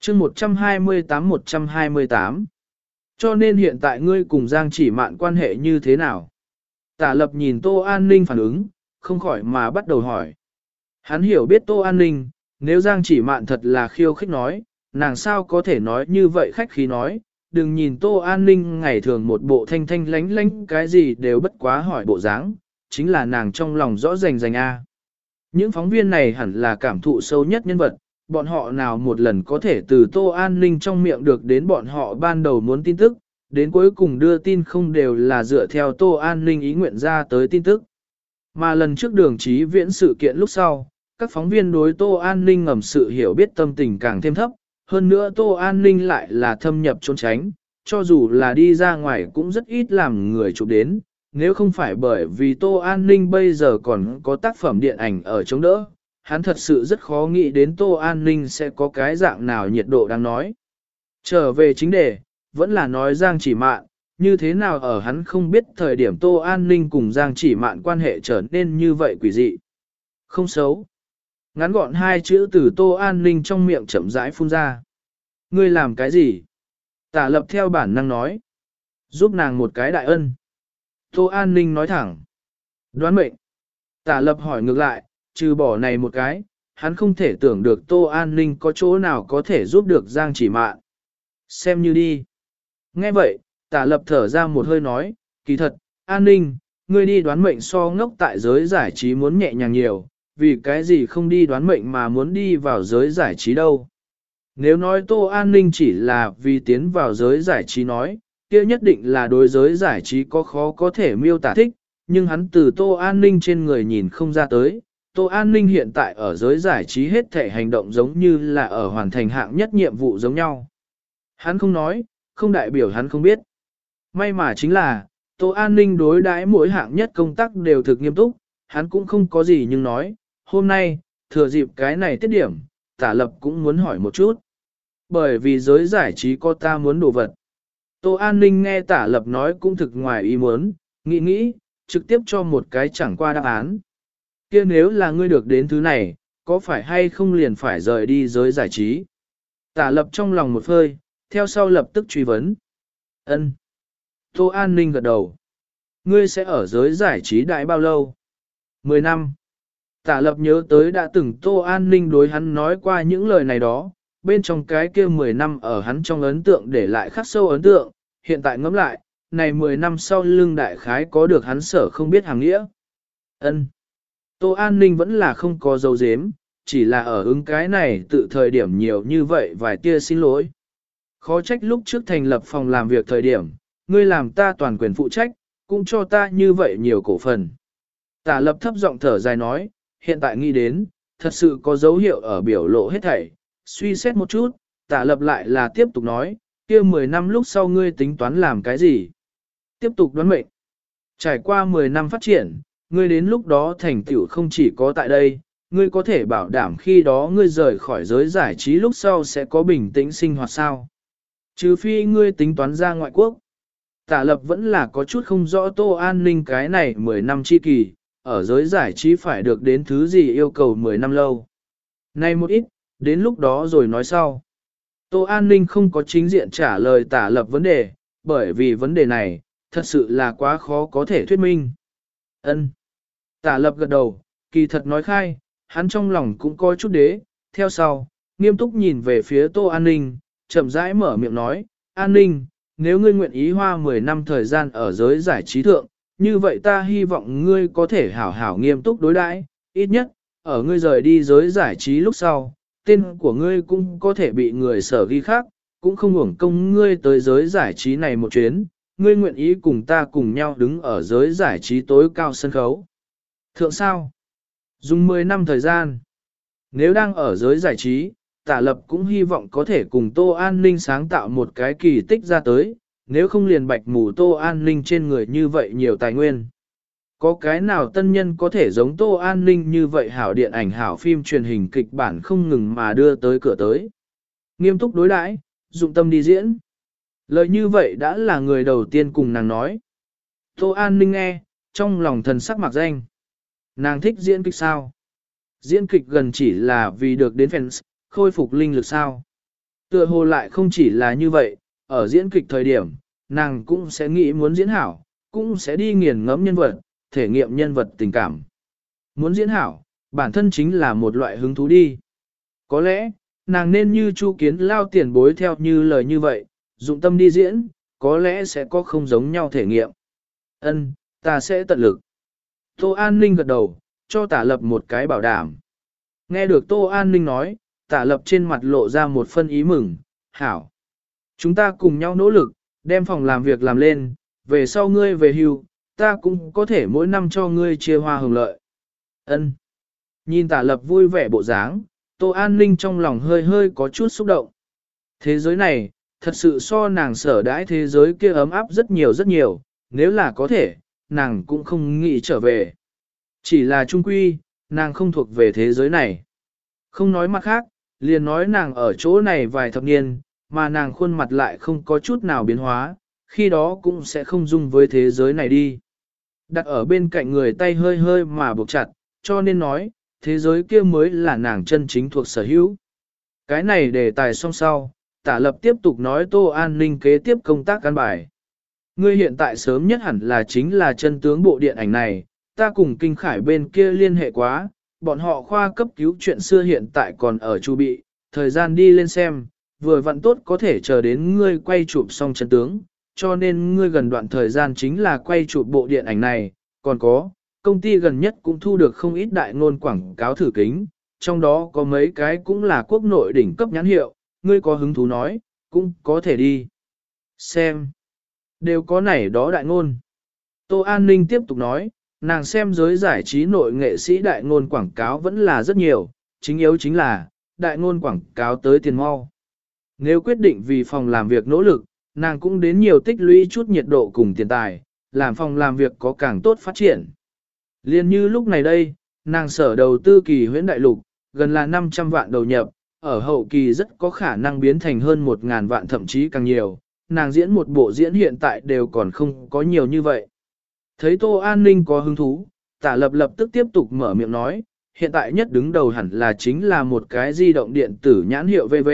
chương 128-128 Cho nên hiện tại ngươi cùng Giang chỉ mạn quan hệ như thế nào? Tả lập nhìn Tô An Ninh phản ứng, không khỏi mà bắt đầu hỏi. Hắn hiểu biết Tô An Ninh, nếu Giang chỉ mạn thật là khiêu khích nói, nàng sao có thể nói như vậy khách khí nói, đừng nhìn Tô An Ninh ngày thường một bộ thanh thanh lánh lánh cái gì đều bất quá hỏi bộ dáng, chính là nàng trong lòng rõ rành rành A. Những phóng viên này hẳn là cảm thụ sâu nhất nhân vật, bọn họ nào một lần có thể từ Tô An Ninh trong miệng được đến bọn họ ban đầu muốn tin tức, đến cuối cùng đưa tin không đều là dựa theo Tô An Ninh ý nguyện ra tới tin tức. Mà lần trước đường trí viễn sự kiện lúc sau, các phóng viên đối Tô An Ninh ngầm sự hiểu biết tâm tình càng thêm thấp, hơn nữa Tô An Ninh lại là thâm nhập trốn tránh, cho dù là đi ra ngoài cũng rất ít làm người chụp đến, nếu không phải bởi vì Tô An Ninh bây giờ còn có tác phẩm điện ảnh ở chống đỡ, hắn thật sự rất khó nghĩ đến Tô An Ninh sẽ có cái dạng nào nhiệt độ đang nói. Trở về chính đề, vẫn là nói Giang chỉ mạn, như thế nào ở hắn không biết thời điểm Tô An Ninh cùng Giang chỉ mạn quan hệ trở nên như vậy quỷ dị. Không xấu. Ngắn gọn hai chữ từ Tô An Ninh trong miệng chậm rãi phun ra. Ngươi làm cái gì? Tả lập theo bản năng nói. Giúp nàng một cái đại ân. Tô An Ninh nói thẳng. Đoán mệnh. Tả lập hỏi ngược lại, trừ bỏ này một cái, hắn không thể tưởng được Tô An Ninh có chỗ nào có thể giúp được Giang chỉ mạn. Xem như đi. Nghe vậy, tả lập thở ra một hơi nói, kỳ thật, An Ninh, ngươi đi đoán mệnh so ngốc tại giới giải trí muốn nhẹ nhàng nhiều, vì cái gì không đi đoán mệnh mà muốn đi vào giới giải trí đâu. Nếu nói Tô An Ninh chỉ là vì tiến vào giới giải trí nói, kia nhất định là đối giới giải trí có khó có thể miêu tả thích, nhưng hắn từ Tô An Ninh trên người nhìn không ra tới. Tô An Ninh hiện tại ở giới giải trí hết thể hành động giống như là ở hoàn thành hạng nhất nhiệm vụ giống nhau. Hắn không nói, không đại biểu hắn không biết. May mà chính là, Tô An Ninh đối đãi mỗi hạng nhất công tác đều thực nghiêm túc, hắn cũng không có gì nhưng nói, hôm nay, thừa dịp cái này tiết điểm, tả lập cũng muốn hỏi một chút. Bởi vì giới giải trí có ta muốn đồ vật. Tô An Ninh nghe tả lập nói cũng thực ngoài ý muốn, nghĩ nghĩ, trực tiếp cho một cái chẳng qua đáp án. kia nếu là ngươi được đến thứ này, có phải hay không liền phải rời đi giới giải trí? Tả lập trong lòng một phơi, theo sau lập tức truy vấn. ân Tô An Ninh gật đầu. Ngươi sẽ ở giới giải trí đại bao lâu? Mười năm. Tả lập nhớ tới đã từng Tô An Ninh đối hắn nói qua những lời này đó, bên trong cái kia 10 năm ở hắn trong ấn tượng để lại khắc sâu ấn tượng, hiện tại ngẫm lại, này 10 năm sau lưng đại khái có được hắn sở không biết hàng nghĩa. ân Tô An Ninh vẫn là không có dấu dếm, chỉ là ở ứng cái này tự thời điểm nhiều như vậy vài tia xin lỗi. Khó trách lúc trước thành lập phòng làm việc thời điểm, ngươi làm ta toàn quyền phụ trách, cũng cho ta như vậy nhiều cổ phần. Tả lập thấp giọng thở dài nói, hiện tại nghĩ đến, thật sự có dấu hiệu ở biểu lộ hết thảy, suy xét một chút, tả lập lại là tiếp tục nói, kia 10 năm lúc sau ngươi tính toán làm cái gì? Tiếp tục đoán mệnh. Trải qua 10 năm phát triển, ngươi đến lúc đó thành tựu không chỉ có tại đây, ngươi có thể bảo đảm khi đó ngươi rời khỏi giới giải trí lúc sau sẽ có bình tĩnh sinh hoạt sao. Trừ phi ngươi tính toán ra ngoại quốc. Tả lập vẫn là có chút không rõ tô an ninh cái này 10 năm chi kỳ, ở giới giải trí phải được đến thứ gì yêu cầu 10 năm lâu. Nay một ít, đến lúc đó rồi nói sau. Tô An Ninh không có chính diện trả lời tả lập vấn đề, bởi vì vấn đề này, thật sự là quá khó có thể thuyết minh. Ân. Tả lập gật đầu, kỳ thật nói khai, hắn trong lòng cũng coi chút đế, theo sau, nghiêm túc nhìn về phía Tô An Ninh, chậm rãi mở miệng nói, An Ninh, nếu ngươi nguyện ý hoa 10 năm thời gian ở giới giải trí thượng, như vậy ta hy vọng ngươi có thể hảo hảo nghiêm túc đối đãi, ít nhất, ở ngươi rời đi giới giải trí lúc sau, tên của ngươi cũng có thể bị người sở ghi khác, cũng không hưởng công ngươi tới giới giải trí này một chuyến, ngươi nguyện ý cùng ta cùng nhau đứng ở giới giải trí tối cao sân khấu. Thượng sao? Dùng 10 năm thời gian. Nếu đang ở giới giải trí, tả lập cũng hy vọng có thể cùng Tô An Ninh sáng tạo một cái kỳ tích ra tới, nếu không liền bạch mù Tô An Ninh trên người như vậy nhiều tài nguyên. Có cái nào tân nhân có thể giống Tô An Ninh như vậy hảo điện ảnh hảo phim truyền hình kịch bản không ngừng mà đưa tới cửa tới. Nghiêm túc đối đãi, dụng tâm đi diễn. Lời như vậy đã là người đầu tiên cùng nàng nói. Tô An Ninh nghe, trong lòng thần sắc mặc danh. Nàng thích diễn kịch sao? Diễn kịch gần chỉ là vì được đến fans, khôi phục linh lực sao? Tựa hồ lại không chỉ là như vậy, ở diễn kịch thời điểm, nàng cũng sẽ nghĩ muốn diễn hảo, cũng sẽ đi nghiền ngẫm nhân vật, thể nghiệm nhân vật tình cảm. Muốn diễn hảo, bản thân chính là một loại hứng thú đi. Có lẽ, nàng nên như Chu Kiến lao tiền bối theo như lời như vậy, dụng tâm đi diễn, có lẽ sẽ có không giống nhau thể nghiệm. Ân, ta sẽ tận lực. Tô An Ninh gật đầu, cho tả lập một cái bảo đảm. Nghe được Tô An Ninh nói, tả lập trên mặt lộ ra một phân ý mừng, hảo. Chúng ta cùng nhau nỗ lực, đem phòng làm việc làm lên, về sau ngươi về hưu, ta cũng có thể mỗi năm cho ngươi chia hoa hồng lợi. Ân. Nhìn tả lập vui vẻ bộ dáng, Tô An Ninh trong lòng hơi hơi có chút xúc động. Thế giới này, thật sự so nàng sở đãi thế giới kia ấm áp rất nhiều rất nhiều, nếu là có thể, nàng cũng không nghĩ trở về. Chỉ là trung quy, nàng không thuộc về thế giới này. Không nói mặt khác, liền nói nàng ở chỗ này vài thập niên, mà nàng khuôn mặt lại không có chút nào biến hóa, khi đó cũng sẽ không dung với thế giới này đi. Đặt ở bên cạnh người tay hơi hơi mà buộc chặt, cho nên nói, thế giới kia mới là nàng chân chính thuộc sở hữu. Cái này để tài xong sau, tả lập tiếp tục nói tô an ninh kế tiếp công tác căn bài. Ngươi hiện tại sớm nhất hẳn là chính là chân tướng bộ điện ảnh này, ta cùng kinh khải bên kia liên hệ quá, bọn họ khoa cấp cứu chuyện xưa hiện tại còn ở chu bị, thời gian đi lên xem, vừa vặn tốt có thể chờ đến ngươi quay chụp xong chân tướng, cho nên ngươi gần đoạn thời gian chính là quay chụp bộ điện ảnh này, còn có, công ty gần nhất cũng thu được không ít đại ngôn quảng cáo thử kính, trong đó có mấy cái cũng là quốc nội đỉnh cấp nhãn hiệu, ngươi có hứng thú nói, cũng có thể đi. Xem, đều có nảy đó đại ngôn. Tô Tô An Ninh tiếp tục nói, nàng xem giới giải trí nội nghệ sĩ đại ngôn quảng cáo vẫn là rất nhiều, chính yếu chính là, đại ngôn quảng cáo tới tiền mau. Nếu quyết định vì phòng làm việc nỗ lực, nàng cũng đến nhiều tích lũy chút nhiệt độ cùng tiền tài, làm phòng làm việc có càng tốt phát triển. Liên như lúc này đây, nàng sở đầu tư kỳ huyễn đại lục, gần là 500 vạn đầu nhập, ở hậu kỳ rất có khả năng biến thành hơn 1.000 vạn thậm chí càng nhiều, nàng diễn một bộ diễn hiện tại đều còn không có nhiều như vậy. Thấy Tô An Ninh có hứng thú, tả lập lập tức tiếp tục mở miệng nói, hiện tại nhất đứng đầu hẳn là chính là một cái di động điện tử nhãn hiệu VV,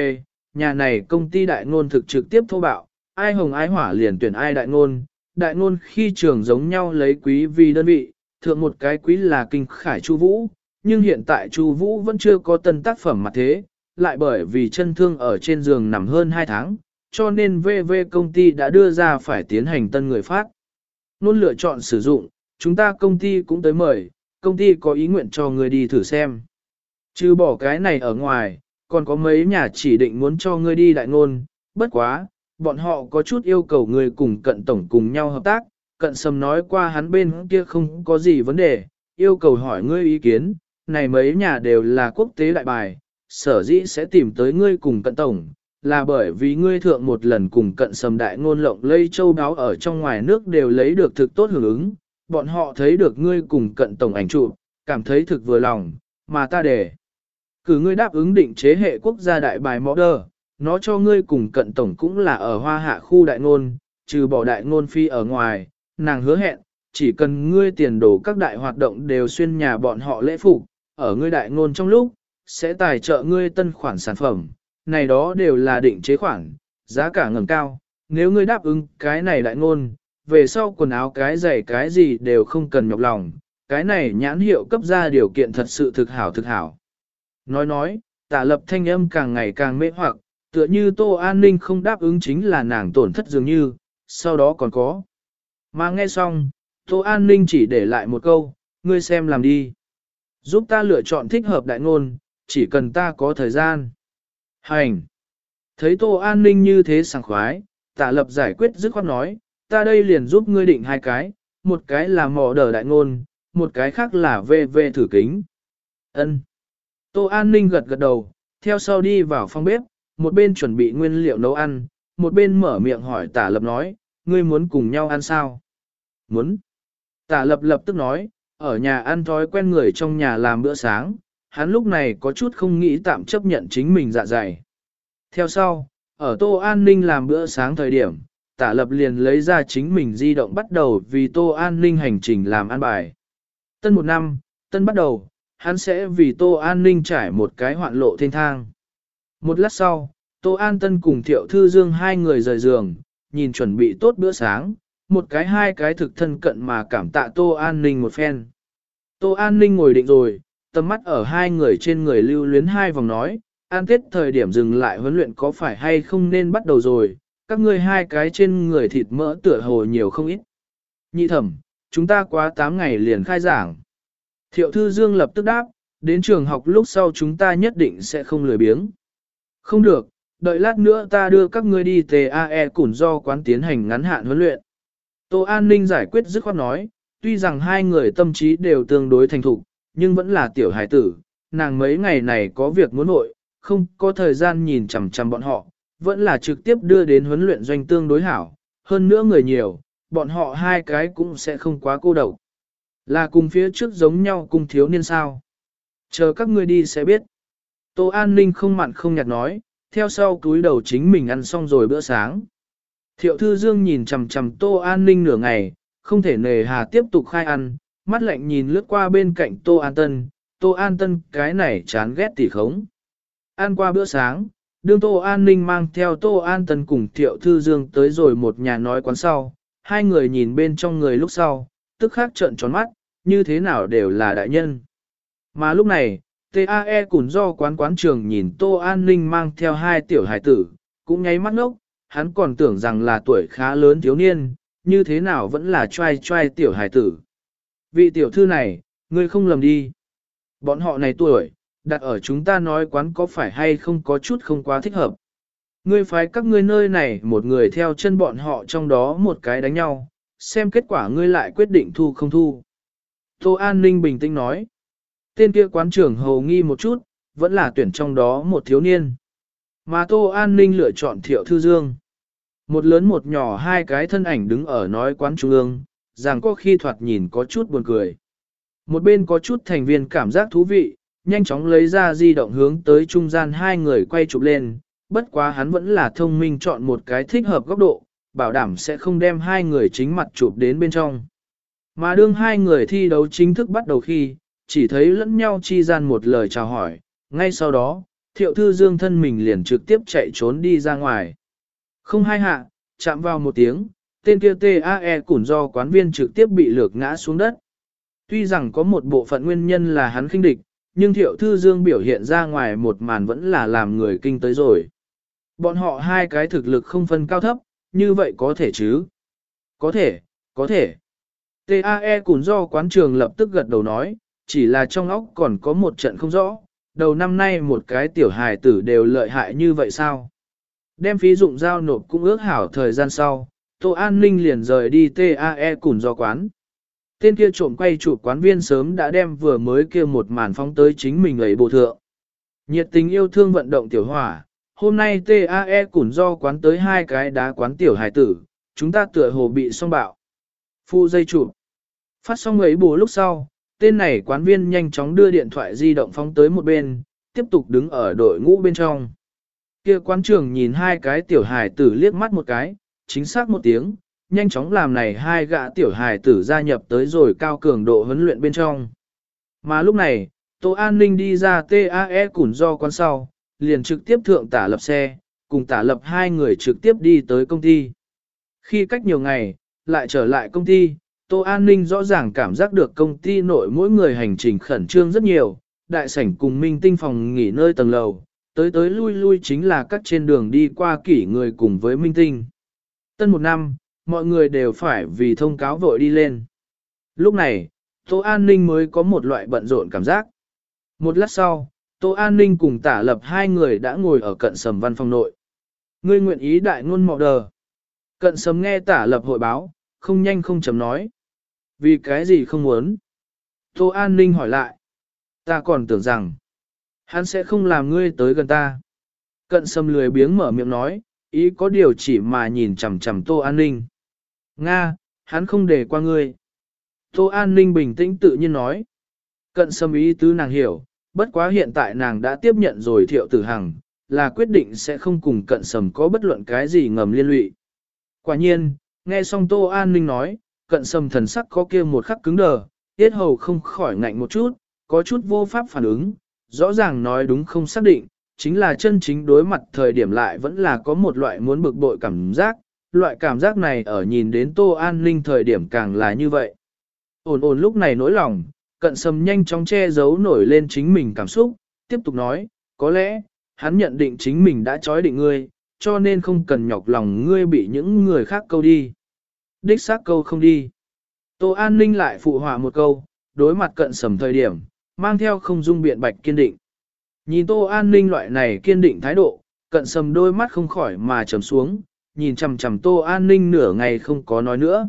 nhà này công ty đại ngôn thực trực tiếp thô bạo, ai hồng ái hỏa liền tuyển ai đại ngôn, đại ngôn khi trường giống nhau lấy quý vì đơn vị, thượng một cái quý là kinh khải Chu Vũ, nhưng hiện tại Chu Vũ vẫn chưa có tân tác phẩm mặt thế, lại bởi vì chân thương ở trên giường nằm hơn 2 tháng, cho nên VV công ty đã đưa ra phải tiến hành tân người phát. Luôn lựa chọn sử dụng, chúng ta công ty cũng tới mời, công ty có ý nguyện cho người đi thử xem. Chứ bỏ cái này ở ngoài, còn có mấy nhà chỉ định muốn cho ngươi đi đại ngôn, bất quá, bọn họ có chút yêu cầu ngươi cùng cận tổng cùng nhau hợp tác, cận sầm nói qua hắn bên kia không có gì vấn đề, yêu cầu hỏi ngươi ý kiến, này mấy nhà đều là quốc tế đại bài, sở dĩ sẽ tìm tới ngươi cùng cận tổng, là bởi vì ngươi thượng một lần cùng cận sầm đại ngôn lộng lây châu đáo ở trong ngoài nước đều lấy được thực tốt hưởng ứng, bọn họ thấy được ngươi cùng cận tổng ảnh trụ, cảm thấy thực vừa lòng, mà ta để cử ngươi đáp ứng định chế hệ quốc gia đại bài model, nó cho ngươi cùng cận tổng cũng là ở hoa hạ khu đại ngôn, trừ bỏ đại ngôn phi ở ngoài, nàng hứa hẹn, chỉ cần ngươi tiền đổ các đại hoạt động đều xuyên nhà bọn họ lễ phục, ở ngươi đại ngôn trong lúc, sẽ tài trợ ngươi tân khoản sản phẩm, này đó đều là định chế khoản, giá cả ngầm cao, nếu ngươi đáp ứng cái này đại ngôn, về sau quần áo cái giày cái gì đều không cần nhọc lòng, cái này nhãn hiệu cấp ra điều kiện thật sự thực hảo thực hảo. Nói nói, tả lập thanh âm càng ngày càng mê hoặc, tựa như Tô An Ninh không đáp ứng chính là nàng tổn thất dường như, sau đó còn có. Mà nghe xong, Tô An Ninh chỉ để lại một câu, ngươi xem làm đi. Giúp ta lựa chọn thích hợp đại ngôn, chỉ cần ta có thời gian. Hành! Thấy Tô An Ninh như thế sảng khoái, tả lập giải quyết dứt khoát nói, ta đây liền giúp ngươi định hai cái, một cái là mỏ đờ đại ngôn, một cái khác là VV thử kính. ân Tô An Ninh gật gật đầu, theo sau đi vào phòng bếp, một bên chuẩn bị nguyên liệu nấu ăn, một bên mở miệng hỏi tả lập nói, ngươi muốn cùng nhau ăn sao? Muốn. Tả lập lập tức nói, ở nhà ăn thói quen người trong nhà làm bữa sáng, hắn lúc này có chút không nghĩ tạm chấp nhận chính mình dạ dày. Theo sau, ở Tô An Ninh làm bữa sáng thời điểm, tả lập liền lấy ra chính mình di động bắt đầu vì Tô An Ninh hành trình làm ăn bài. Tân một năm, tân bắt đầu, hắn sẽ vì Tô An Ninh trải một cái hoạn lộ thiên thang. Một lát sau, Tô An Tân cùng Thiệu Thư Dương hai người rời giường, nhìn chuẩn bị tốt bữa sáng, một cái hai cái thực thân cận mà cảm tạ Tô An Ninh một phen. Tô An Ninh ngồi định rồi, tầm mắt ở hai người trên người lưu luyến hai vòng nói, an tiết thời điểm dừng lại huấn luyện có phải hay không nên bắt đầu rồi, các ngươi hai cái trên người thịt mỡ tựa hồ nhiều không ít. Nhị thẩm, chúng ta quá 8 ngày liền khai giảng. Thiệu Thư Dương lập tức đáp, đến trường học lúc sau chúng ta nhất định sẽ không lười biếng. Không được, đợi lát nữa ta đưa các ngươi đi TAE củn do quán tiến hành ngắn hạn huấn luyện. Tô An Ninh giải quyết dứt khoát nói, tuy rằng hai người tâm trí đều tương đối thành thục, nhưng vẫn là tiểu hải tử, nàng mấy ngày này có việc muốn nội, không có thời gian nhìn chằm chằm bọn họ, vẫn là trực tiếp đưa đến huấn luyện doanh tương đối hảo, hơn nữa người nhiều, bọn họ hai cái cũng sẽ không quá cô độc. Là cùng phía trước giống nhau cùng thiếu niên sao. Chờ các ngươi đi sẽ biết. Tô An Ninh không mặn không nhạt nói, theo sau túi đầu chính mình ăn xong rồi bữa sáng. Thiệu Thư Dương nhìn chầm chầm Tô An Ninh nửa ngày, không thể nề hà tiếp tục khai ăn, mắt lạnh nhìn lướt qua bên cạnh Tô An Tân, Tô An Tân cái này chán ghét tỉ khống. Ăn qua bữa sáng, đương Tô An Ninh mang theo Tô An Tân cùng Thiệu Thư Dương tới rồi một nhà nói quán sau, hai người nhìn bên trong người lúc sau, tức khắc trợn tròn mắt, như thế nào đều là đại nhân. Mà lúc này, TAE cũng do quán quán trường nhìn Tô An Ninh mang theo hai tiểu hải tử, cũng nháy mắt ngốc, hắn còn tưởng rằng là tuổi khá lớn thiếu niên, như thế nào vẫn là trai trai tiểu hải tử. Vị tiểu thư này, ngươi không lầm đi. Bọn họ này tuổi, đặt ở chúng ta nói quán có phải hay không có chút không quá thích hợp. Ngươi phái các ngươi nơi này một người theo chân bọn họ trong đó một cái đánh nhau, xem kết quả ngươi lại quyết định thu không thu. Tô An Ninh bình tĩnh nói. Tên kia quán trưởng hầu nghi một chút, vẫn là tuyển trong đó một thiếu niên. Mà Tô An Ninh lựa chọn Thiệu Thư Dương. Một lớn một nhỏ hai cái thân ảnh đứng ở nói quán trung ương, rằng có khi thoạt nhìn có chút buồn cười. Một bên có chút thành viên cảm giác thú vị, nhanh chóng lấy ra di động hướng tới trung gian hai người quay chụp lên, bất quá hắn vẫn là thông minh chọn một cái thích hợp góc độ, bảo đảm sẽ không đem hai người chính mặt chụp đến bên trong. Mà đương hai người thi đấu chính thức bắt đầu khi, chỉ thấy lẫn nhau chi gian một lời chào hỏi, ngay sau đó, thiệu thư dương thân mình liền trực tiếp chạy trốn đi ra ngoài. Không hai hạ, chạm vào một tiếng, tên kia TAE củn do quán viên trực tiếp bị lược ngã xuống đất. Tuy rằng có một bộ phận nguyên nhân là hắn khinh địch, nhưng thiệu thư dương biểu hiện ra ngoài một màn vẫn là làm người kinh tới rồi. Bọn họ hai cái thực lực không phân cao thấp, như vậy có thể chứ? Có thể, có thể. TAE cũng do quán trường lập tức gật đầu nói, chỉ là trong óc còn có một trận không rõ, đầu năm nay một cái tiểu hài tử đều lợi hại như vậy sao? Đem phí dụng giao nộp cũng ước hảo thời gian sau, Tô An Ninh liền rời đi TAE củn do quán. Tên kia trộm quay chủ quán viên sớm đã đem vừa mới kia một màn phóng tới chính mình ấy bộ thượng. Nhiệt tình yêu thương vận động tiểu hỏa, hôm nay TAE củn do quán tới hai cái đá quán tiểu hài tử, chúng ta tựa hồ bị song bạo. Phu dây chụp. Phát xong ấy bù lúc sau, tên này quán viên nhanh chóng đưa điện thoại di động phóng tới một bên, tiếp tục đứng ở đội ngũ bên trong. Kia quán trưởng nhìn hai cái tiểu hài tử liếc mắt một cái, chính xác một tiếng, nhanh chóng làm này hai gã tiểu hài tử gia nhập tới rồi cao cường độ huấn luyện bên trong. Mà lúc này, Tô An Ninh đi ra TAE củn do quán sau, liền trực tiếp thượng tả lập xe, cùng tả lập hai người trực tiếp đi tới công ty. Khi cách nhiều ngày, lại trở lại công ty, Tô An Ninh rõ ràng cảm giác được công ty nội mỗi người hành trình khẩn trương rất nhiều, đại sảnh cùng minh tinh phòng nghỉ nơi tầng lầu, tới tới lui lui chính là các trên đường đi qua kỷ người cùng với minh tinh. Tân một năm, mọi người đều phải vì thông cáo vội đi lên. Lúc này, Tô An Ninh mới có một loại bận rộn cảm giác. Một lát sau, Tô An Ninh cùng tả lập hai người đã ngồi ở cận sầm văn phòng nội. Ngươi nguyện ý đại ngôn mọ đờ. Cận sầm nghe tả lập hội báo, không nhanh không chấm nói. Vì cái gì không muốn? Tô An Ninh hỏi lại. Ta còn tưởng rằng, hắn sẽ không làm ngươi tới gần ta. Cận sâm lười biếng mở miệng nói, ý có điều chỉ mà nhìn chằm chằm Tô An Ninh. Nga, hắn không để qua ngươi. Tô An Ninh bình tĩnh tự nhiên nói. Cận sâm ý tứ nàng hiểu, bất quá hiện tại nàng đã tiếp nhận rồi thiệu tử hằng, là quyết định sẽ không cùng cận sầm có bất luận cái gì ngầm liên lụy. Quả nhiên, nghe xong Tô An Ninh nói, cận sầm thần sắc có kia một khắc cứng đờ, tiết hầu không khỏi ngạnh một chút, có chút vô pháp phản ứng, rõ ràng nói đúng không xác định, chính là chân chính đối mặt thời điểm lại vẫn là có một loại muốn bực bội cảm giác, loại cảm giác này ở nhìn đến Tô An Ninh thời điểm càng là như vậy. Ổn ổn lúc này nỗi lòng, cận sầm nhanh chóng che giấu nổi lên chính mình cảm xúc, tiếp tục nói, có lẽ, hắn nhận định chính mình đã trói định ngươi, cho nên không cần nhọc lòng ngươi bị những người khác câu đi. Đích xác câu không đi. Tô An Ninh lại phụ họa một câu, đối mặt cận sầm thời điểm, mang theo không dung biện bạch kiên định. Nhìn Tô An Ninh loại này kiên định thái độ, cận sầm đôi mắt không khỏi mà trầm xuống, nhìn chầm chầm Tô An Ninh nửa ngày không có nói nữa.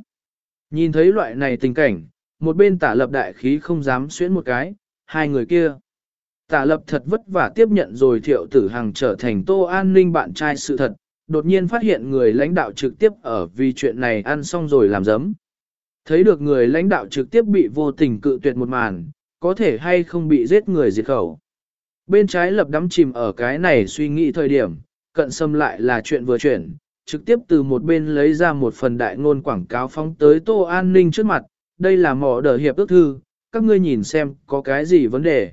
Nhìn thấy loại này tình cảnh, một bên tả lập đại khí không dám xuyến một cái, hai người kia. Tả lập thật vất vả tiếp nhận rồi thiệu tử hằng trở thành Tô An Ninh bạn trai sự thật, đột nhiên phát hiện người lãnh đạo trực tiếp ở vì chuyện này ăn xong rồi làm giấm. Thấy được người lãnh đạo trực tiếp bị vô tình cự tuyệt một màn, có thể hay không bị giết người diệt khẩu. Bên trái lập đắm chìm ở cái này suy nghĩ thời điểm, cận xâm lại là chuyện vừa chuyển, trực tiếp từ một bên lấy ra một phần đại ngôn quảng cáo phóng tới Tô An Ninh trước mặt, đây là mỏ đờ hiệp ước thư, các ngươi nhìn xem có cái gì vấn đề.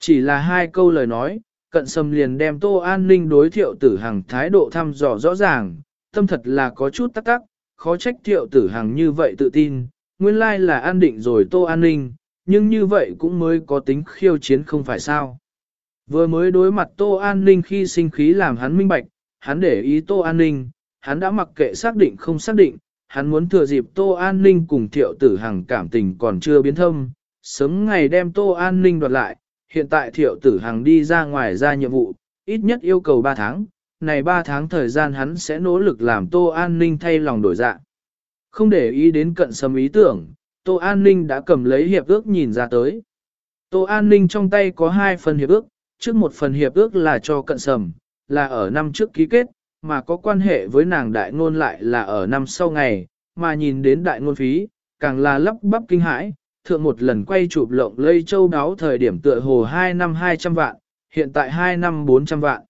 Chỉ là hai câu lời nói, cận sâm liền đem Tô An Ninh đối thiệu tử hằng thái độ thăm dò rõ ràng, tâm thật là có chút tắc tắc, khó trách thiệu tử hằng như vậy tự tin, nguyên lai là an định rồi Tô An Ninh, nhưng như vậy cũng mới có tính khiêu chiến không phải sao. Vừa mới đối mặt Tô An Ninh khi sinh khí làm hắn minh bạch, hắn để ý Tô An Ninh, hắn đã mặc kệ xác định không xác định, hắn muốn thừa dịp Tô An Ninh cùng Thiệu Tử Hằng cảm tình còn chưa biến thâm, sớm ngày đem Tô An Ninh đoạt lại, hiện tại Thiệu Tử Hằng đi ra ngoài ra nhiệm vụ, ít nhất yêu cầu 3 tháng, này 3 tháng thời gian hắn sẽ nỗ lực làm Tô An Ninh thay lòng đổi dạ. Không để ý đến cận sầm ý tưởng, Tô An Ninh đã cầm lấy hiệp ước nhìn ra tới. Tô An Ninh trong tay có hai phần hiệp ước, trước một phần hiệp ước là cho cận sầm, là ở năm trước ký kết, mà có quan hệ với nàng đại ngôn lại là ở năm sau ngày, mà nhìn đến đại ngôn phí, càng là lắp bắp kinh hãi, thượng một lần quay chụp lộng lây châu đáo thời điểm tựa hồ 2 năm 200 vạn, hiện tại 2 năm 400 vạn.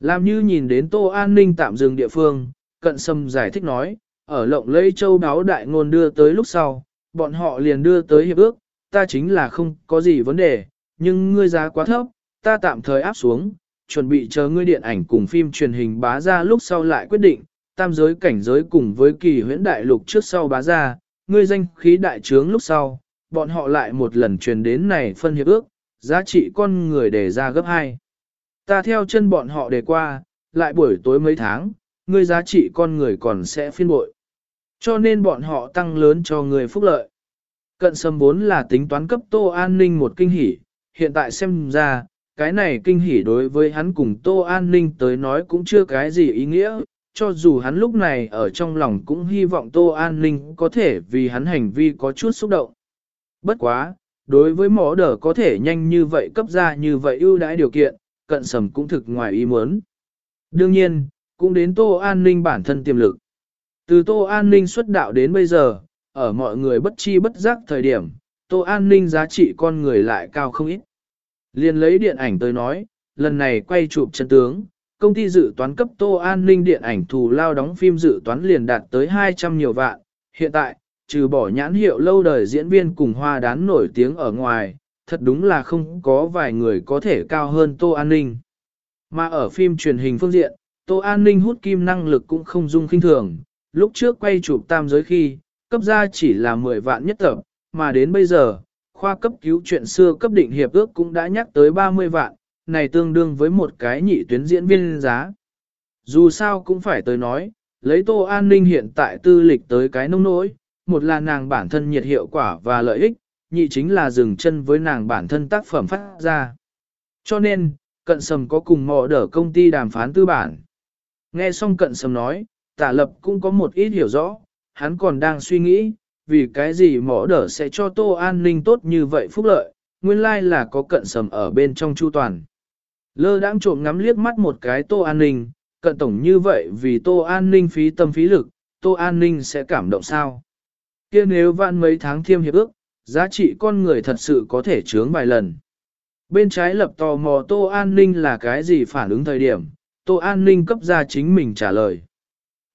Làm như nhìn đến Tô An Ninh tạm dừng địa phương, cận sâm giải thích nói, ở lộng lây châu đáo đại ngôn đưa tới lúc sau, bọn họ liền đưa tới hiệp ước, ta chính là không có gì vấn đề, nhưng ngươi giá quá thấp, ta tạm thời áp xuống, chuẩn bị chờ ngươi điện ảnh cùng phim truyền hình bá ra lúc sau lại quyết định, tam giới cảnh giới cùng với kỳ huyễn đại lục trước sau bá ra, ngươi danh khí đại trướng lúc sau, bọn họ lại một lần truyền đến này phân hiệp ước, giá trị con người để ra gấp 2. Ta theo chân bọn họ để qua, lại buổi tối mấy tháng, ngươi giá trị con người còn sẽ phiên bội. Cho nên bọn họ tăng lớn cho người phúc lợi. Cận sâm vốn là tính toán cấp tô an ninh một kinh hỉ, hiện tại xem ra, cái này kinh hỉ đối với hắn cùng tô an ninh tới nói cũng chưa cái gì ý nghĩa, cho dù hắn lúc này ở trong lòng cũng hy vọng tô an ninh có thể vì hắn hành vi có chút xúc động. Bất quá, đối với mỏ đờ có thể nhanh như vậy cấp ra như vậy ưu đãi điều kiện, cận sầm cũng thực ngoài ý muốn. Đương nhiên, cũng đến tô an ninh bản thân tiềm lực. Từ tô an ninh xuất đạo đến bây giờ, ở mọi người bất chi bất giác thời điểm, tô an ninh giá trị con người lại cao không ít. Liên lấy điện ảnh tới nói, lần này quay chụp chân tướng, công ty dự toán cấp tô an ninh điện ảnh thù lao đóng phim dự toán liền đạt tới 200 nhiều vạn. Hiện tại, trừ bỏ nhãn hiệu lâu đời diễn viên cùng hoa đán nổi tiếng ở ngoài, thật đúng là không có vài người có thể cao hơn tô an ninh. Mà ở phim truyền hình phương diện, tô an ninh hút kim năng lực cũng không dung khinh thường. Lúc trước quay chụp tam giới khi, cấp ra chỉ là 10 vạn nhất tập, mà đến bây giờ, khoa cấp cứu chuyện xưa cấp định hiệp ước cũng đã nhắc tới 30 vạn, này tương đương với một cái nhị tuyến diễn viên giá. Dù sao cũng phải tới nói, lấy tô an ninh hiện tại tư lịch tới cái nông nỗi, một là nàng bản thân nhiệt hiệu quả và lợi ích, nhị chính là dừng chân với nàng bản thân tác phẩm phát ra. Cho nên, cận sầm có cùng mò đỡ công ty đàm phán tư bản. Nghe xong cận sầm nói, tả lập cũng có một ít hiểu rõ, hắn còn đang suy nghĩ, vì cái gì mỏ đỡ sẽ cho tô an ninh tốt như vậy phúc lợi, nguyên lai là có cận sầm ở bên trong chu toàn. Lơ đang trộm ngắm liếc mắt một cái tô an ninh, cận tổng như vậy vì tô an ninh phí tâm phí lực, tô an ninh sẽ cảm động sao kia nếu vạn mấy tháng thiêm hiệp ước, giá trị con người thật sự có thể chướng vài lần. Bên trái lập tò mò tô an ninh là cái gì phản ứng thời điểm, tô an ninh cấp ra chính mình trả lời.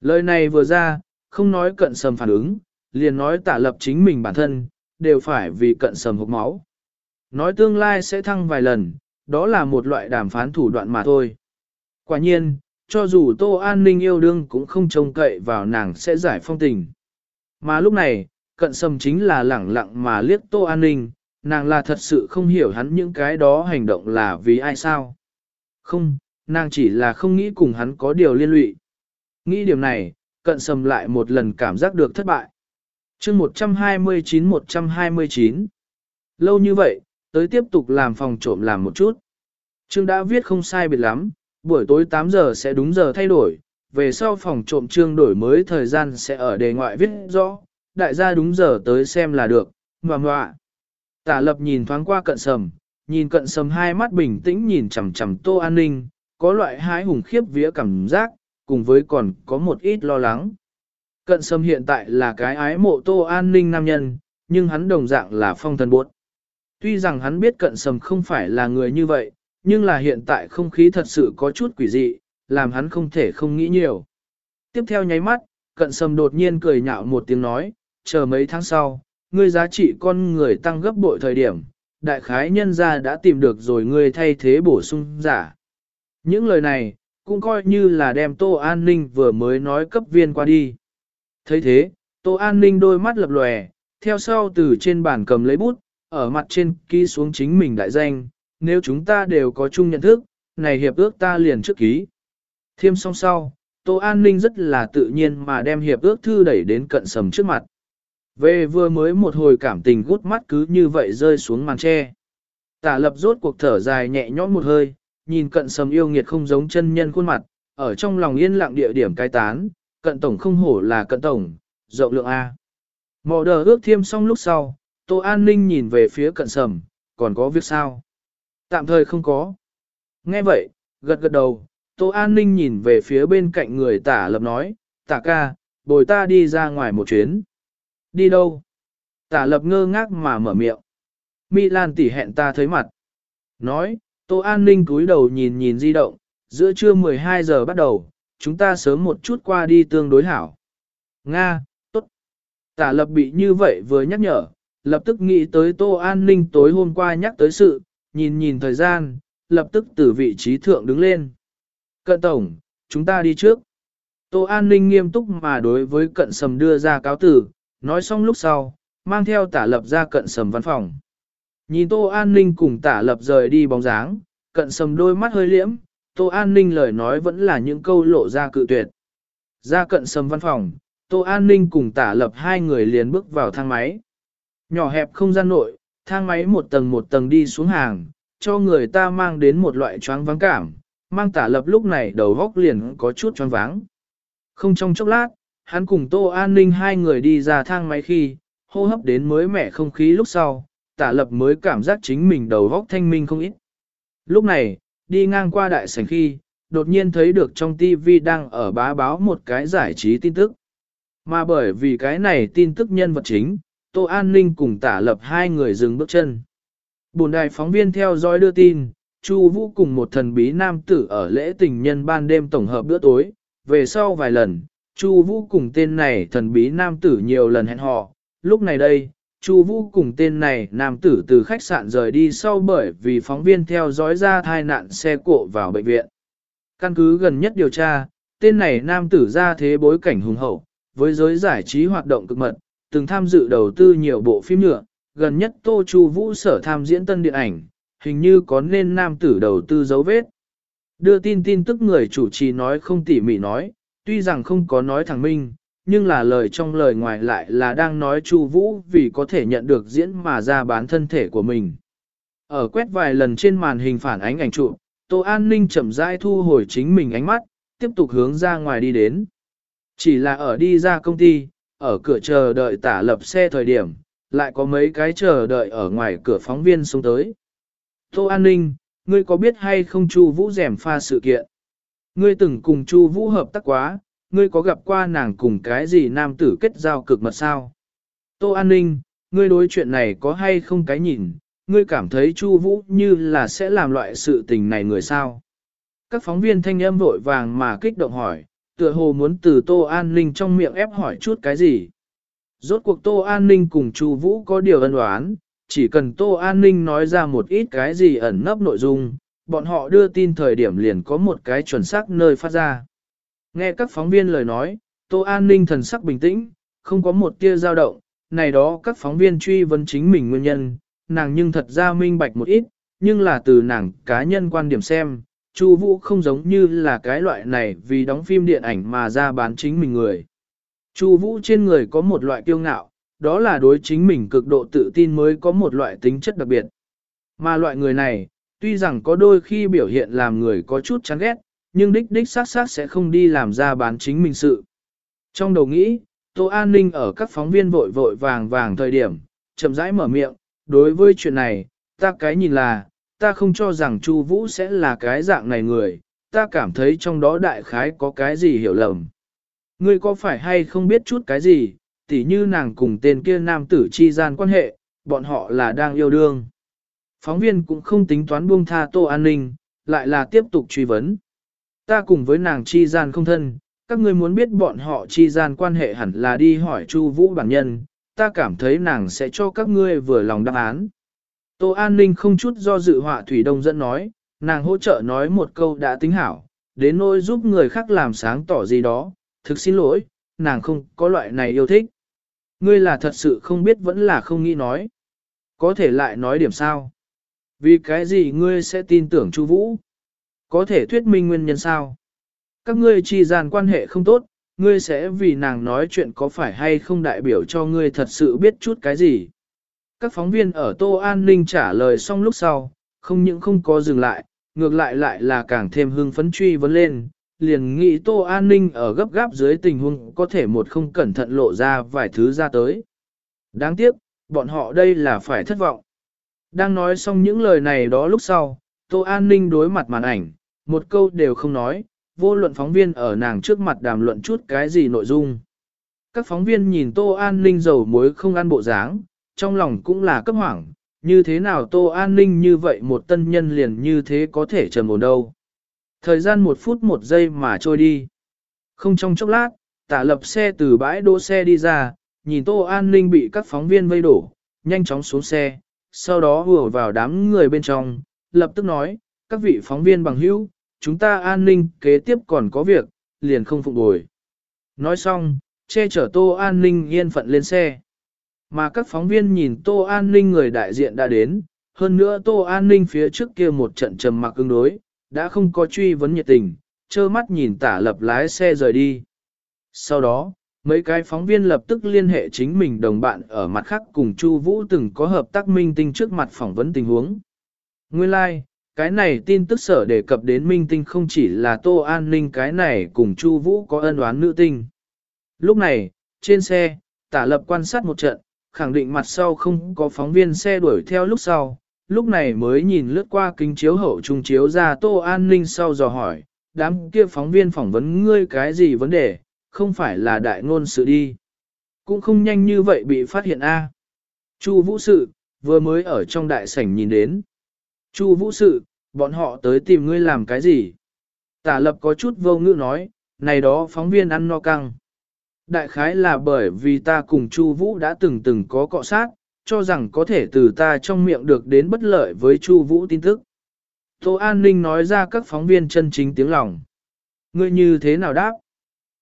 Lời này vừa ra, không nói cận sầm phản ứng, liền nói tả lập chính mình bản thân, đều phải vì cận sầm hộp máu. Nói tương lai sẽ thăng vài lần, đó là một loại đàm phán thủ đoạn mà thôi. Quả nhiên, cho dù Tô An Ninh yêu đương cũng không trông cậy vào nàng sẽ giải phong tình. Mà lúc này, cận sầm chính là lẳng lặng mà liếc Tô An Ninh, nàng là thật sự không hiểu hắn những cái đó hành động là vì ai sao. Không, nàng chỉ là không nghĩ cùng hắn có điều liên lụy. Nghĩ điểm này, cận sầm lại một lần cảm giác được thất bại. chương 129-129 Lâu như vậy, tới tiếp tục làm phòng trộm làm một chút. Trương đã viết không sai biệt lắm, buổi tối 8 giờ sẽ đúng giờ thay đổi, về sau phòng trộm trương đổi mới thời gian sẽ ở đề ngoại viết rõ, đại gia đúng giờ tới xem là được, ngoà ngoạ. Tả lập nhìn thoáng qua cận sầm, nhìn cận sầm hai mắt bình tĩnh nhìn chằm chằm tô an ninh, có loại hái hùng khiếp vía cảm giác, cùng với còn có một ít lo lắng. Cận sâm hiện tại là cái ái mộ tô an ninh nam nhân, nhưng hắn đồng dạng là phong thần buốt. Tuy rằng hắn biết cận sâm không phải là người như vậy, nhưng là hiện tại không khí thật sự có chút quỷ dị, làm hắn không thể không nghĩ nhiều. Tiếp theo nháy mắt, cận sâm đột nhiên cười nhạo một tiếng nói, chờ mấy tháng sau, ngươi giá trị con người tăng gấp bội thời điểm, đại khái nhân gia đã tìm được rồi ngươi thay thế bổ sung giả. Những lời này, cũng coi như là đem Tô An Ninh vừa mới nói cấp viên qua đi. thấy thế, Tô An Ninh đôi mắt lập lòe, theo sau từ trên bàn cầm lấy bút, ở mặt trên ký xuống chính mình đại danh, nếu chúng ta đều có chung nhận thức, này hiệp ước ta liền trước ký. Thêm song sau, Tô An Ninh rất là tự nhiên mà đem hiệp ước thư đẩy đến cận sầm trước mặt. Về vừa mới một hồi cảm tình gút mắt cứ như vậy rơi xuống màn tre. Tả lập rốt cuộc thở dài nhẹ nhõm một hơi, nhìn cận sầm yêu nghiệt không giống chân nhân khuôn mặt, ở trong lòng yên lặng địa điểm cai tán, cận tổng không hổ là cận tổng, rộng lượng A. Mò đờ ước thiêm xong lúc sau, Tô An Ninh nhìn về phía cận sầm, còn có việc sao? Tạm thời không có. Nghe vậy, gật gật đầu, Tô An Ninh nhìn về phía bên cạnh người tả lập nói, tả ca, bồi ta đi ra ngoài một chuyến. Đi đâu? Tả lập ngơ ngác mà mở miệng. Mi Lan tỉ hẹn ta thấy mặt. Nói, Tô An Ninh cúi đầu nhìn nhìn di động, giữa trưa 12 giờ bắt đầu, chúng ta sớm một chút qua đi tương đối hảo. Nga, tốt. Tả lập bị như vậy vừa nhắc nhở, lập tức nghĩ tới Tô An Ninh tối hôm qua nhắc tới sự, nhìn nhìn thời gian, lập tức từ vị trí thượng đứng lên. Cận tổng, chúng ta đi trước. Tô An Ninh nghiêm túc mà đối với cận sầm đưa ra cáo tử, nói xong lúc sau, mang theo tả lập ra cận sầm văn phòng. Nhìn Tô An Ninh cùng tả lập rời đi bóng dáng, cận sầm đôi mắt hơi liễm, Tô An Ninh lời nói vẫn là những câu lộ ra cự tuyệt. Ra cận sầm văn phòng, Tô An Ninh cùng tả lập hai người liền bước vào thang máy. Nhỏ hẹp không gian nội, thang máy một tầng một tầng đi xuống hàng, cho người ta mang đến một loại choáng vắng cảm, mang tả lập lúc này đầu góc liền có chút choáng váng. Không trong chốc lát, hắn cùng Tô An Ninh hai người đi ra thang máy khi, hô hấp đến mới mẻ không khí lúc sau, tả lập mới cảm giác chính mình đầu góc thanh minh không ít. Lúc này, đi ngang qua đại sảnh khi, đột nhiên thấy được trong TV đang ở bá báo một cái giải trí tin tức. Mà bởi vì cái này tin tức nhân vật chính, Tô An Ninh cùng tả lập hai người dừng bước chân. Bồn đài phóng viên theo dõi đưa tin, Chu Vũ cùng một thần bí nam tử ở lễ tình nhân ban đêm tổng hợp bữa tối, về sau vài lần, Chu Vũ cùng tên này thần bí nam tử nhiều lần hẹn hò, lúc này đây, Chu Vũ cùng tên này nam tử từ khách sạn rời đi sau bởi vì phóng viên theo dõi ra tai nạn xe cộ vào bệnh viện. Căn cứ gần nhất điều tra, tên này nam tử ra thế bối cảnh hùng hậu, với giới giải trí hoạt động cực mật, từng tham dự đầu tư nhiều bộ phim nhựa, gần nhất Tô Chu Vũ sở tham diễn tân điện ảnh, hình như có nên nam tử đầu tư dấu vết. Đưa tin tin tức người chủ trì nói không tỉ mỉ nói, tuy rằng không có nói thẳng minh, nhưng là lời trong lời ngoài lại là đang nói Chu Vũ vì có thể nhận được diễn mà ra bán thân thể của mình. Ở quét vài lần trên màn hình phản ánh ảnh chụp, Tô An Ninh chậm rãi thu hồi chính mình ánh mắt, tiếp tục hướng ra ngoài đi đến. Chỉ là ở đi ra công ty, ở cửa chờ đợi tả lập xe thời điểm, lại có mấy cái chờ đợi ở ngoài cửa phóng viên xuống tới. Tô An Ninh, ngươi có biết hay không Chu Vũ rèm pha sự kiện? Ngươi từng cùng Chu Vũ hợp tác quá, ngươi có gặp qua nàng cùng cái gì nam tử kết giao cực mật sao? Tô An Ninh, ngươi đối chuyện này có hay không cái nhìn, ngươi cảm thấy Chu Vũ như là sẽ làm loại sự tình này người sao? Các phóng viên thanh âm vội vàng mà kích động hỏi, tựa hồ muốn từ Tô An Ninh trong miệng ép hỏi chút cái gì. Rốt cuộc Tô An Ninh cùng Chu Vũ có điều ân oán, chỉ cần Tô An Ninh nói ra một ít cái gì ẩn nấp nội dung, bọn họ đưa tin thời điểm liền có một cái chuẩn xác nơi phát ra. Nghe các phóng viên lời nói, Tô An Ninh thần sắc bình tĩnh, không có một tia dao động, này đó các phóng viên truy vấn chính mình nguyên nhân, nàng nhưng thật ra minh bạch một ít, nhưng là từ nàng cá nhân quan điểm xem, Chu Vũ không giống như là cái loại này vì đóng phim điện ảnh mà ra bán chính mình người. Chu Vũ trên người có một loại kiêu ngạo, đó là đối chính mình cực độ tự tin mới có một loại tính chất đặc biệt. Mà loại người này, tuy rằng có đôi khi biểu hiện làm người có chút chán ghét, nhưng đích đích sát sát sẽ không đi làm ra bán chính mình sự. Trong đầu nghĩ, Tô An Ninh ở các phóng viên vội vội vàng vàng thời điểm, chậm rãi mở miệng, đối với chuyện này, ta cái nhìn là, ta không cho rằng Chu Vũ sẽ là cái dạng này người, ta cảm thấy trong đó đại khái có cái gì hiểu lầm. Ngươi có phải hay không biết chút cái gì, tỉ như nàng cùng tên kia nam tử chi gian quan hệ, bọn họ là đang yêu đương. Phóng viên cũng không tính toán buông tha Tô An Ninh, lại là tiếp tục truy vấn. Ta cùng với nàng chi gian không thân, các ngươi muốn biết bọn họ chi gian quan hệ hẳn là đi hỏi Chu Vũ bản nhân, ta cảm thấy nàng sẽ cho các ngươi vừa lòng đáp án. Tô An Ninh không chút do dự họa Thủy Đông dẫn nói, nàng hỗ trợ nói một câu đã tính hảo, đến nỗi giúp người khác làm sáng tỏ gì đó, thực xin lỗi, nàng không có loại này yêu thích. Ngươi là thật sự không biết vẫn là không nghĩ nói. Có thể lại nói điểm sao? Vì cái gì ngươi sẽ tin tưởng Chu Vũ? Có thể thuyết minh nguyên nhân sao? Các ngươi chi gian quan hệ không tốt, ngươi sẽ vì nàng nói chuyện có phải hay không đại biểu cho ngươi thật sự biết chút cái gì? Các phóng viên ở Tô An Ninh trả lời xong lúc sau, không những không có dừng lại, ngược lại lại là càng thêm hưng phấn truy vấn lên, liền nghĩ Tô An Ninh ở gấp gáp dưới tình huống có thể một không cẩn thận lộ ra vài thứ ra tới. Đáng tiếc, bọn họ đây là phải thất vọng. Đang nói xong những lời này đó lúc sau, Tô An Ninh đối mặt màn ảnh, một câu đều không nói, vô luận phóng viên ở nàng trước mặt đàm luận chút cái gì nội dung. Các phóng viên nhìn Tô An Ninh dầu muối không ăn bộ dáng, trong lòng cũng là cấp hoảng, như thế nào Tô An Ninh như vậy một tân nhân liền như thế có thể trầm ổn đâu. Thời gian một phút một giây mà trôi đi. Không trong chốc lát, tả lập xe từ bãi đỗ xe đi ra, nhìn Tô An Ninh bị các phóng viên vây đổ, nhanh chóng xuống xe, sau đó hùa vào đám người bên trong, lập tức nói, các vị phóng viên bằng hữu, chúng ta an ninh kế tiếp còn có việc, liền không phục bồi. Nói xong, che chở Tô An ninh yên phận lên xe. Mà các phóng viên nhìn Tô An ninh người đại diện đã đến, hơn nữa Tô An ninh phía trước kia một trận trầm mặc ứng đối, đã không có truy vấn nhiệt tình, trơ mắt nhìn tả lập lái xe rời đi. Sau đó, mấy cái phóng viên lập tức liên hệ chính mình đồng bạn ở mặt khác cùng Chu Vũ từng có hợp tác minh tinh trước mặt phỏng vấn tình huống. Nguyên lai, like, cái này tin tức sở đề cập đến minh tinh không chỉ là Tô An Ninh cái này cùng Chu Vũ có ân oán nữ tinh. Lúc này, trên xe, tả lập quan sát một trận, khẳng định mặt sau không có phóng viên xe đuổi theo lúc sau, lúc này mới nhìn lướt qua kính chiếu hậu trung chiếu ra Tô An Ninh sau dò hỏi, đám kia phóng viên phỏng vấn ngươi cái gì vấn đề, không phải là đại ngôn sự đi. Cũng không nhanh như vậy bị phát hiện a. Chu vũ sự, vừa mới ở trong đại sảnh nhìn đến. Chu vũ sự, bọn họ tới tìm ngươi làm cái gì? Tả lập có chút vô ngữ nói, này đó phóng viên ăn no căng. Đại khái là bởi vì ta cùng Chu Vũ đã từng từng có cọ sát, cho rằng có thể từ ta trong miệng được đến bất lợi với Chu Vũ tin tức. Tô An Ninh nói ra các phóng viên chân chính tiếng lòng. Ngươi như thế nào đáp?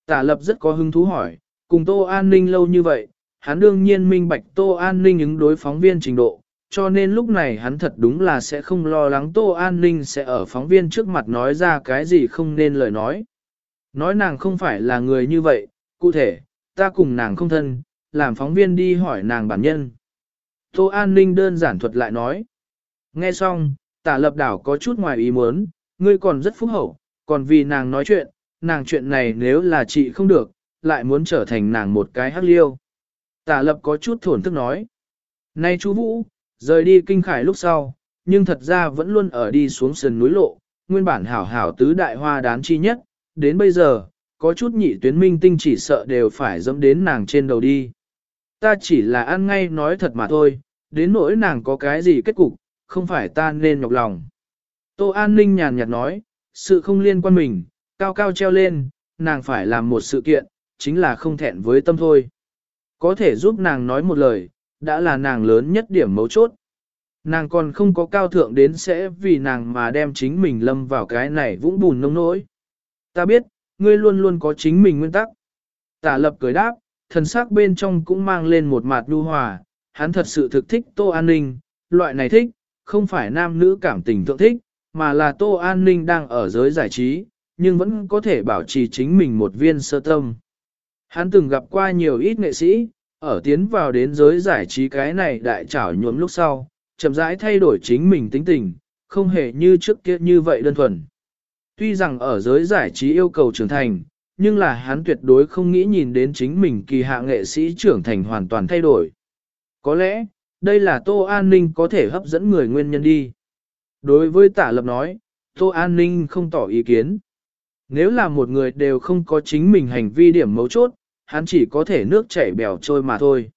Tả lập rất có hứng thú hỏi, cùng Tô An Ninh lâu như vậy, hắn đương nhiên minh bạch Tô An Ninh ứng đối phóng viên trình độ, cho nên lúc này hắn thật đúng là sẽ không lo lắng Tô An Ninh sẽ ở phóng viên trước mặt nói ra cái gì không nên lời nói. Nói nàng không phải là người như vậy, cụ thể, ta cùng nàng không thân, làm phóng viên đi hỏi nàng bản nhân. Tô An Ninh đơn giản thuật lại nói. Nghe xong, tả lập đảo có chút ngoài ý muốn, ngươi còn rất phúc hậu, còn vì nàng nói chuyện, nàng chuyện này nếu là chị không được, lại muốn trở thành nàng một cái hắc liêu. Tả lập có chút thổn thức nói. Này chú Vũ, rời đi kinh khải lúc sau, nhưng thật ra vẫn luôn ở đi xuống sườn núi lộ, nguyên bản hảo hảo tứ đại hoa đán chi nhất, đến bây giờ, có chút nhị tuyến minh tinh chỉ sợ đều phải dẫm đến nàng trên đầu đi. Ta chỉ là ăn ngay nói thật mà thôi, đến nỗi nàng có cái gì kết cục, không phải ta nên nhọc lòng. Tô An Ninh nhàn nhạt nói, sự không liên quan mình, cao cao treo lên, nàng phải làm một sự kiện, chính là không thẹn với tâm thôi. Có thể giúp nàng nói một lời, đã là nàng lớn nhất điểm mấu chốt. Nàng còn không có cao thượng đến sẽ vì nàng mà đem chính mình lâm vào cái này vũng bùn nông nỗi. Ta biết, ngươi luôn luôn có chính mình nguyên tắc. Tả lập cười đáp, thần sắc bên trong cũng mang lên một mặt nhu hòa, hắn thật sự thực thích Tô An Ninh, loại này thích, không phải nam nữ cảm tình thượng thích, mà là Tô An Ninh đang ở giới giải trí, nhưng vẫn có thể bảo trì chính mình một viên sơ tâm. Hắn từng gặp qua nhiều ít nghệ sĩ, ở tiến vào đến giới giải trí cái này đại trảo nhuộm lúc sau, chậm rãi thay đổi chính mình tính tình, không hề như trước kia như vậy đơn thuần. Tuy rằng ở giới giải trí yêu cầu trưởng thành, nhưng là hắn tuyệt đối không nghĩ nhìn đến chính mình kỳ hạ nghệ sĩ trưởng thành hoàn toàn thay đổi. Có lẽ, đây là Tô An Ninh có thể hấp dẫn người nguyên nhân đi. Đối với tả lập nói, Tô An Ninh không tỏ ý kiến. Nếu là một người đều không có chính mình hành vi điểm mấu chốt, hắn chỉ có thể nước chảy bèo trôi mà thôi.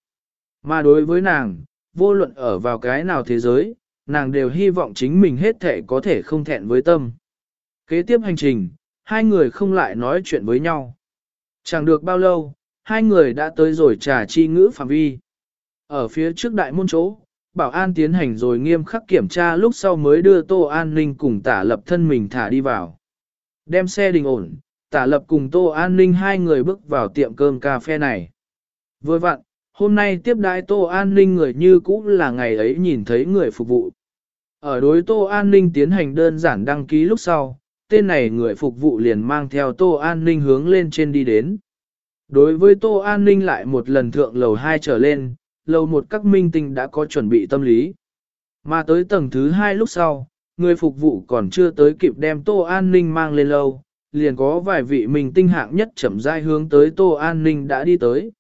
Mà đối với nàng, vô luận ở vào cái nào thế giới, nàng đều hy vọng chính mình hết thể có thể không thẹn với tâm. Kế tiếp hành trình, hai người không lại nói chuyện với nhau. Chẳng được bao lâu, hai người đã tới rồi trà chi ngữ phạm vi. Ở phía trước đại môn chỗ, bảo an tiến hành rồi nghiêm khắc kiểm tra lúc sau mới đưa Tô An Ninh cùng tả lập thân mình thả đi vào. Đem xe đình ổn, tả lập cùng Tô An Ninh hai người bước vào tiệm cơm cà phê này. Vừa vặn, hôm nay tiếp đãi Tô An Ninh người như cũ là ngày ấy nhìn thấy người phục vụ. Ở đối Tô An Ninh tiến hành đơn giản đăng ký lúc sau, tên này người phục vụ liền mang theo Tô An Ninh hướng lên trên đi đến. Đối với Tô An Ninh lại một lần thượng lầu 2 trở lên, lầu một các minh tinh đã có chuẩn bị tâm lý. Mà tới tầng thứ 2 lúc sau, người phục vụ còn chưa tới kịp đem Tô An Ninh mang lên lâu, liền có vài vị Minh tinh hạng nhất chậm rãi hướng tới Tô An Ninh đã đi tới.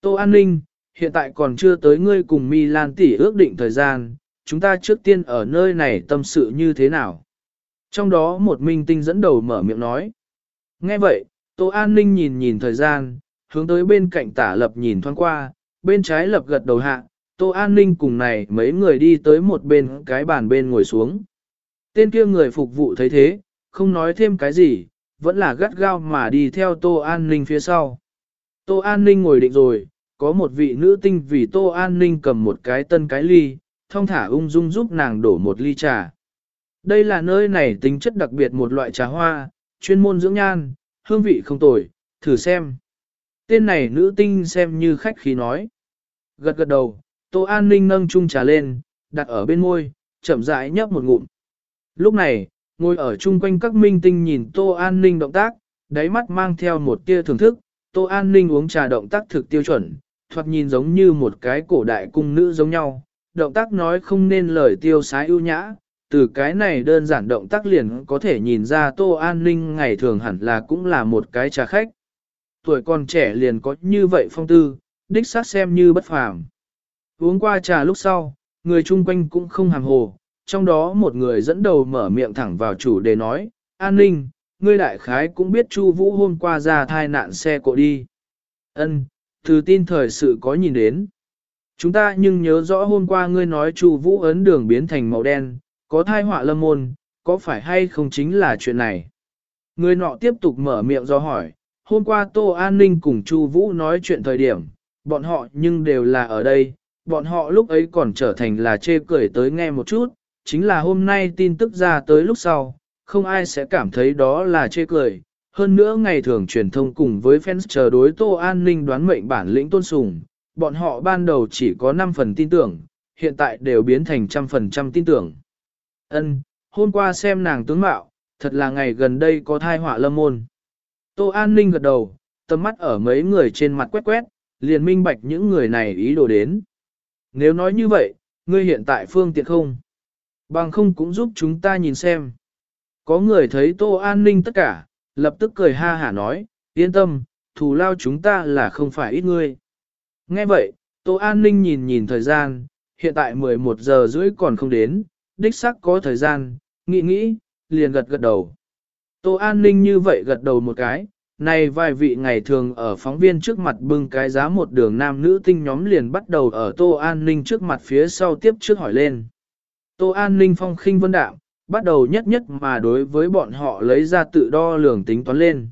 Tô An Ninh, hiện tại còn chưa tới ngươi cùng Milan tỷ ước định thời gian, chúng ta trước tiên ở nơi này tâm sự như thế nào? Trong đó một minh tinh dẫn đầu mở miệng nói. Nghe vậy, Tô An Ninh nhìn nhìn thời gian, hướng tới bên cạnh tả lập nhìn thoáng qua, bên trái lập gật đầu hạ, Tô An Ninh cùng này mấy người đi tới một bên cái bàn bên ngồi xuống. Tên kia người phục vụ thấy thế, không nói thêm cái gì, vẫn là gắt gao mà đi theo Tô An Ninh phía sau. Tô An Ninh ngồi định rồi, có một vị nữ tinh vì Tô An Ninh cầm một cái tân cái ly, thông thả ung dung giúp nàng đổ một ly trà. Đây là nơi này tính chất đặc biệt một loại trà hoa, chuyên môn dưỡng nhan, hương vị không tồi, thử xem. Tên này nữ tinh xem như khách khí nói. Gật gật đầu, Tô An Ninh nâng chung trà lên, đặt ở bên môi, chậm rãi nhấp một ngụm. Lúc này, ngồi ở chung quanh các minh tinh nhìn Tô An Ninh động tác, đáy mắt mang theo một tia thưởng thức, Tô An Ninh uống trà động tác thực tiêu chuẩn, thoạt nhìn giống như một cái cổ đại cung nữ giống nhau, động tác nói không nên lời tiêu sái ưu nhã, từ cái này đơn giản động tác liền có thể nhìn ra Tô An Ninh ngày thường hẳn là cũng là một cái trà khách. Tuổi còn trẻ liền có như vậy phong tư, đích xác xem như bất phàm. Uống qua trà lúc sau, người chung quanh cũng không hàng hồ, trong đó một người dẫn đầu mở miệng thẳng vào chủ đề nói, An Ninh, ngươi đại khái cũng biết Chu Vũ hôm qua ra thai nạn xe cộ đi. Ân, từ tin thời sự có nhìn đến. Chúng ta nhưng nhớ rõ hôm qua ngươi nói Chu Vũ ấn đường biến thành màu đen, có thai họa lâm môn, có phải hay không chính là chuyện này? Người nọ tiếp tục mở miệng do hỏi, hôm qua Tô An Ninh cùng Chu Vũ nói chuyện thời điểm, bọn họ nhưng đều là ở đây, bọn họ lúc ấy còn trở thành là chê cười tới nghe một chút, chính là hôm nay tin tức ra tới lúc sau, không ai sẽ cảm thấy đó là chê cười. Hơn nữa ngày thường truyền thông cùng với fans chờ đối Tô An Ninh đoán mệnh bản lĩnh tôn sùng, bọn họ ban đầu chỉ có 5 phần tin tưởng, hiện tại đều biến thành trăm phần trăm tin tưởng. Ân, hôm qua xem nàng tướng mạo, thật là ngày gần đây có thai họa lâm môn. Tô An Ninh gật đầu, tầm mắt ở mấy người trên mặt quét quét, liền minh bạch những người này ý đồ đến. Nếu nói như vậy, ngươi hiện tại phương tiện không? Bằng không cũng giúp chúng ta nhìn xem. Có người thấy Tô An Ninh tất cả, lập tức cười ha hả nói, yên tâm, thù lao chúng ta là không phải ít ngươi. Nghe vậy, Tô An Ninh nhìn nhìn thời gian, hiện tại 11 giờ rưỡi còn không đến, đích xác có thời gian, nghĩ nghĩ, liền gật gật đầu. Tô An Ninh như vậy gật đầu một cái, này vài vị ngày thường ở phóng viên trước mặt bưng cái giá một đường nam nữ tinh nhóm liền bắt đầu ở Tô An Ninh trước mặt phía sau tiếp trước hỏi lên. Tô An Ninh phong khinh vân đạm, bắt đầu nhất nhất mà đối với bọn họ lấy ra tự đo lường tính toán lên.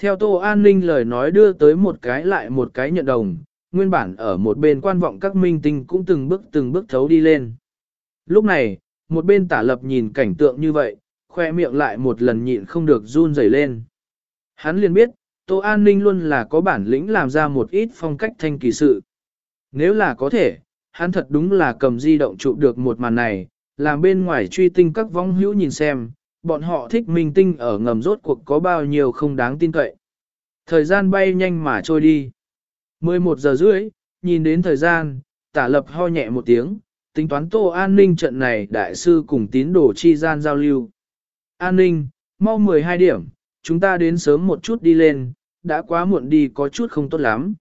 Theo Tô An Ninh lời nói đưa tới một cái lại một cái nhận đồng, nguyên bản ở một bên quan vọng các minh tinh cũng từng bước từng bước thấu đi lên. Lúc này, một bên tả lập nhìn cảnh tượng như vậy, khoe miệng lại một lần nhịn không được run rẩy lên. Hắn liền biết, Tô An Ninh luôn là có bản lĩnh làm ra một ít phong cách thanh kỳ sự. Nếu là có thể, hắn thật đúng là cầm di động chụp được một màn này, làm bên ngoài truy tinh các vong hữu nhìn xem, bọn họ thích minh tinh ở ngầm rốt cuộc có bao nhiêu không đáng tin cậy. Thời gian bay nhanh mà trôi đi. 11 giờ rưỡi, nhìn đến thời gian, tả lập ho nhẹ một tiếng, tính toán tô an ninh trận này đại sư cùng tín đồ chi gian giao lưu. An ninh, mau 12 điểm, chúng ta đến sớm một chút đi lên, đã quá muộn đi có chút không tốt lắm.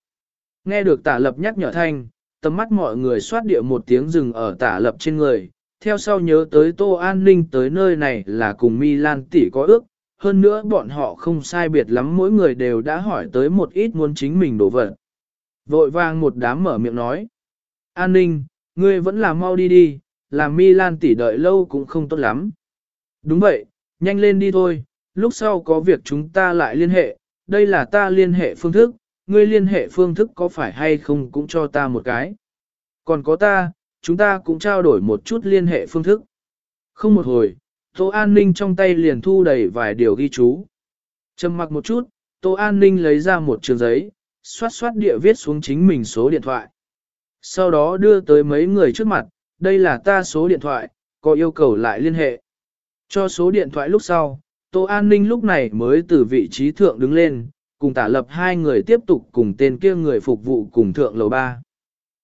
Nghe được tả lập nhắc nhở thanh, tầm mắt mọi người xoát địa một tiếng rừng ở tả lập trên người, theo sau nhớ tới Tô An Ninh tới nơi này là cùng Milan tỷ có ước, hơn nữa bọn họ không sai biệt lắm mỗi người đều đã hỏi tới một ít muốn chính mình đổ vật. Vội vàng một đám mở miệng nói. An Ninh, ngươi vẫn là mau đi đi, làm Milan tỷ đợi lâu cũng không tốt lắm. Đúng vậy, nhanh lên đi thôi, lúc sau có việc chúng ta lại liên hệ, đây là ta liên hệ phương thức, ngươi liên hệ phương thức có phải hay không cũng cho ta một cái. Còn có ta, chúng ta cũng trao đổi một chút liên hệ phương thức. Không một hồi, Tô An Ninh trong tay liền thu đầy vài điều ghi chú. Trầm mặc một chút, Tô An Ninh lấy ra một trường giấy, xoát xoát địa viết xuống chính mình số điện thoại. Sau đó đưa tới mấy người trước mặt, đây là ta số điện thoại, có yêu cầu lại liên hệ. Cho số điện thoại lúc sau, Tô An Ninh lúc này mới từ vị trí thượng đứng lên, cùng tả lập hai người tiếp tục cùng tên kia người phục vụ cùng thượng lầu ba.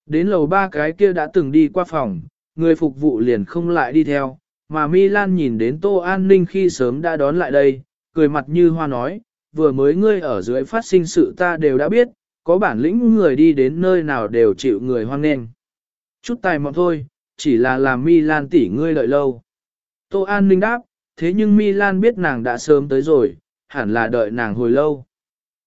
Đến lầu ba cái kia đã từng đi qua phòng, người phục vụ liền không lại đi theo, mà Milan nhìn đến Tô An Ninh khi sớm đã đón lại đây, cười mặt như hoa nói, vừa mới ngươi ở dưới phát sinh sự ta đều đã biết, có bản lĩnh người đi đến nơi nào đều chịu người hoang nghênh. Chút tài mọn thôi, chỉ là làm Milan tỷ ngươi lợi lâu. Tô An Ninh đáp, thế nhưng Milan biết nàng đã sớm tới rồi, hẳn là đợi nàng hồi lâu.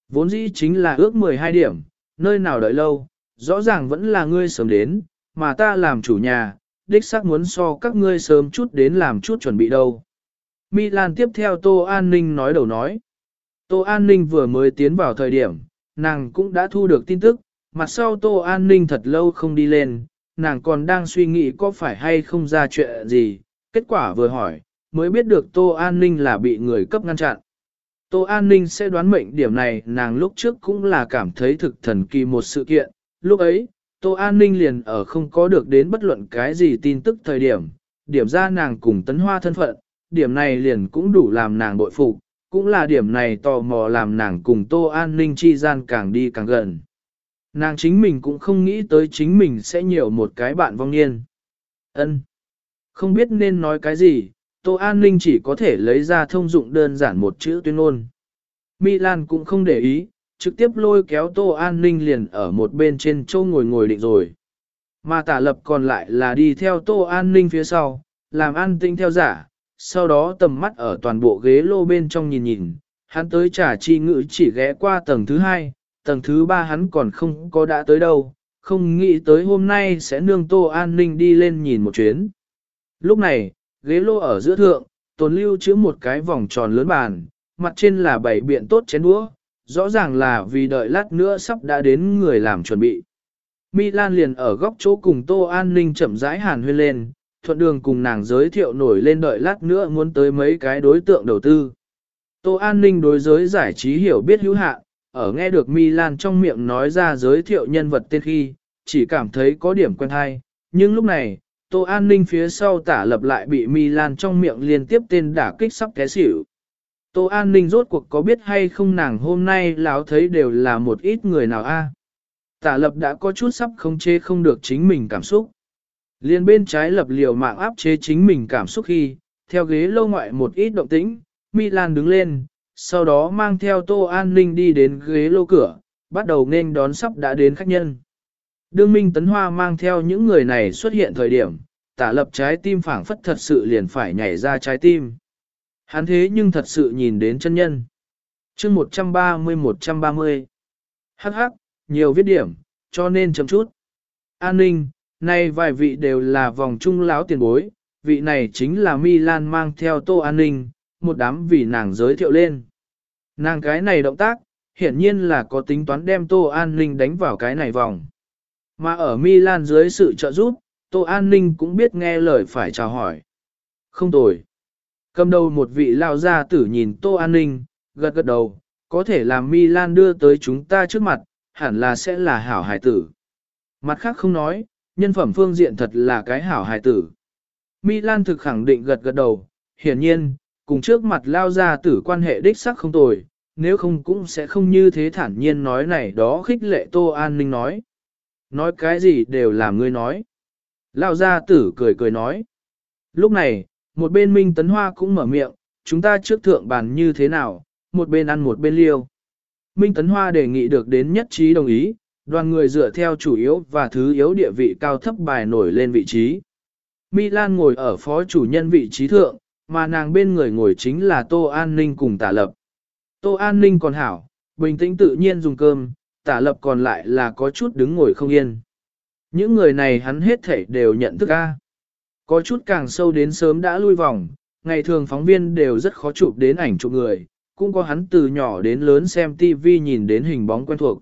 Vốn dĩ chính là ước 12 điểm, nơi nào đợi lâu, rõ ràng vẫn là ngươi sớm đến, mà ta làm chủ nhà, đích xác muốn so các ngươi sớm chút đến làm chút chuẩn bị đâu. Milan tiếp theo Tô An Ninh nói đầu nói. Tô An Ninh vừa mới tiến vào thời điểm, nàng cũng đã thu được tin tức, mặt sau Tô An Ninh thật lâu không đi lên, nàng còn đang suy nghĩ có phải hay không ra chuyện gì, kết quả vừa hỏi, mới biết được Tô An Ninh là bị người cấp ngăn chặn. Tô An Ninh sẽ đoán mệnh điểm này nàng lúc trước cũng là cảm thấy thực thần kỳ một sự kiện, lúc ấy, Tô An Ninh liền ở không có được đến bất luận cái gì tin tức thời điểm, điểm ra nàng cùng tấn hoa thân phận, điểm này liền cũng đủ làm nàng bội phục, cũng là điểm này tò mò làm nàng cùng Tô An Ninh chi gian càng đi càng gần. Nàng chính mình cũng không nghĩ tới chính mình sẽ nhiều một cái bạn vong niên. ân Không biết nên nói cái gì, Tô An Ninh chỉ có thể lấy ra thông dụng đơn giản một chữ tuyên ngôn. Milan cũng không để ý, trực tiếp lôi kéo Tô An Ninh liền ở một bên trên châu ngồi ngồi định rồi. Mà tả lập còn lại là đi theo Tô An Ninh phía sau, làm an tinh theo giả, sau đó tầm mắt ở toàn bộ ghế lô bên trong nhìn nhìn, hắn tới trả chi ngữ chỉ ghé qua tầng thứ hai, tầng thứ ba hắn còn không có đã tới đâu, không nghĩ tới hôm nay sẽ nương Tô An Ninh đi lên nhìn một chuyến. Lúc này, ghế lô ở giữa thượng, tồn lưu chứa một cái vòng tròn lớn bàn, mặt trên là bảy biện tốt chén đũa, rõ ràng là vì đợi lát nữa sắp đã đến người làm chuẩn bị. Milan liền ở góc chỗ cùng Tô An Ninh chậm rãi hàn huyên lên, thuận đường cùng nàng giới thiệu nổi lên đợi lát nữa muốn tới mấy cái đối tượng đầu tư. Tô An Ninh đối giới giải trí hiểu biết hữu hạn, ở nghe được Milan trong miệng nói ra giới thiệu nhân vật tên khi, chỉ cảm thấy có điểm quen hay, nhưng lúc này, Tô An Ninh phía sau tả lập lại bị Milan trong miệng liên tiếp tên đả kích sắp té xỉu. Tô An Ninh rốt cuộc có biết hay không nàng hôm nay láo thấy đều là một ít người nào a Tả lập đã có chút sắp không chế không được chính mình cảm xúc. Liên bên trái lập liều mạng áp chế chính mình cảm xúc khi, theo ghế lâu ngoại một ít động tĩnh, Milan đứng lên, sau đó mang theo Tô An Ninh đi đến ghế lô cửa, bắt đầu nên đón sắp đã đến khách nhân. Đương Minh Tấn Hoa mang theo những người này xuất hiện thời điểm, tả lập trái tim phảng phất thật sự liền phải nhảy ra trái tim. Hắn thế nhưng thật sự nhìn đến chân nhân. chương 130-130. Hắc hắc, nhiều viết điểm, cho nên chấm chút. An ninh, nay vài vị đều là vòng trung lão tiền bối, vị này chính là Milan mang theo tô an ninh, một đám vì nàng giới thiệu lên. Nàng cái này động tác, hiển nhiên là có tính toán đem tô an ninh đánh vào cái này vòng. Mà ở Milan dưới sự trợ giúp, tô an ninh cũng biết nghe lời phải chào hỏi. Không tồi. Cầm đầu một vị lao gia tử nhìn Tô An Ninh, gật gật đầu, có thể làm Milan đưa tới chúng ta trước mặt, hẳn là sẽ là hảo hải tử. Mặt khác không nói, nhân phẩm phương diện thật là cái hảo hài tử. Milan thực khẳng định gật gật đầu, hiển nhiên, cùng trước mặt lao gia tử quan hệ đích sắc không tồi, nếu không cũng sẽ không như thế thản nhiên nói này đó khích lệ Tô An Ninh nói. Nói cái gì đều là ngươi nói. Lao gia tử cười cười nói. Lúc này, một bên Minh Tấn Hoa cũng mở miệng, chúng ta trước thượng bàn như thế nào, một bên ăn một bên liêu. Minh Tấn Hoa đề nghị được đến nhất trí đồng ý, đoàn người dựa theo chủ yếu và thứ yếu địa vị cao thấp bài nổi lên vị trí. Milan ngồi ở phó chủ nhân vị trí thượng, mà nàng bên người ngồi chính là Tô An Ninh cùng tả lập. Tô An Ninh còn hảo, bình tĩnh tự nhiên dùng cơm, tả lập còn lại là có chút đứng ngồi không yên. Những người này hắn hết thể đều nhận thức A. Có chút càng sâu đến sớm đã lui vòng, ngày thường phóng viên đều rất khó chụp đến ảnh chụp người, cũng có hắn từ nhỏ đến lớn xem TV nhìn đến hình bóng quen thuộc.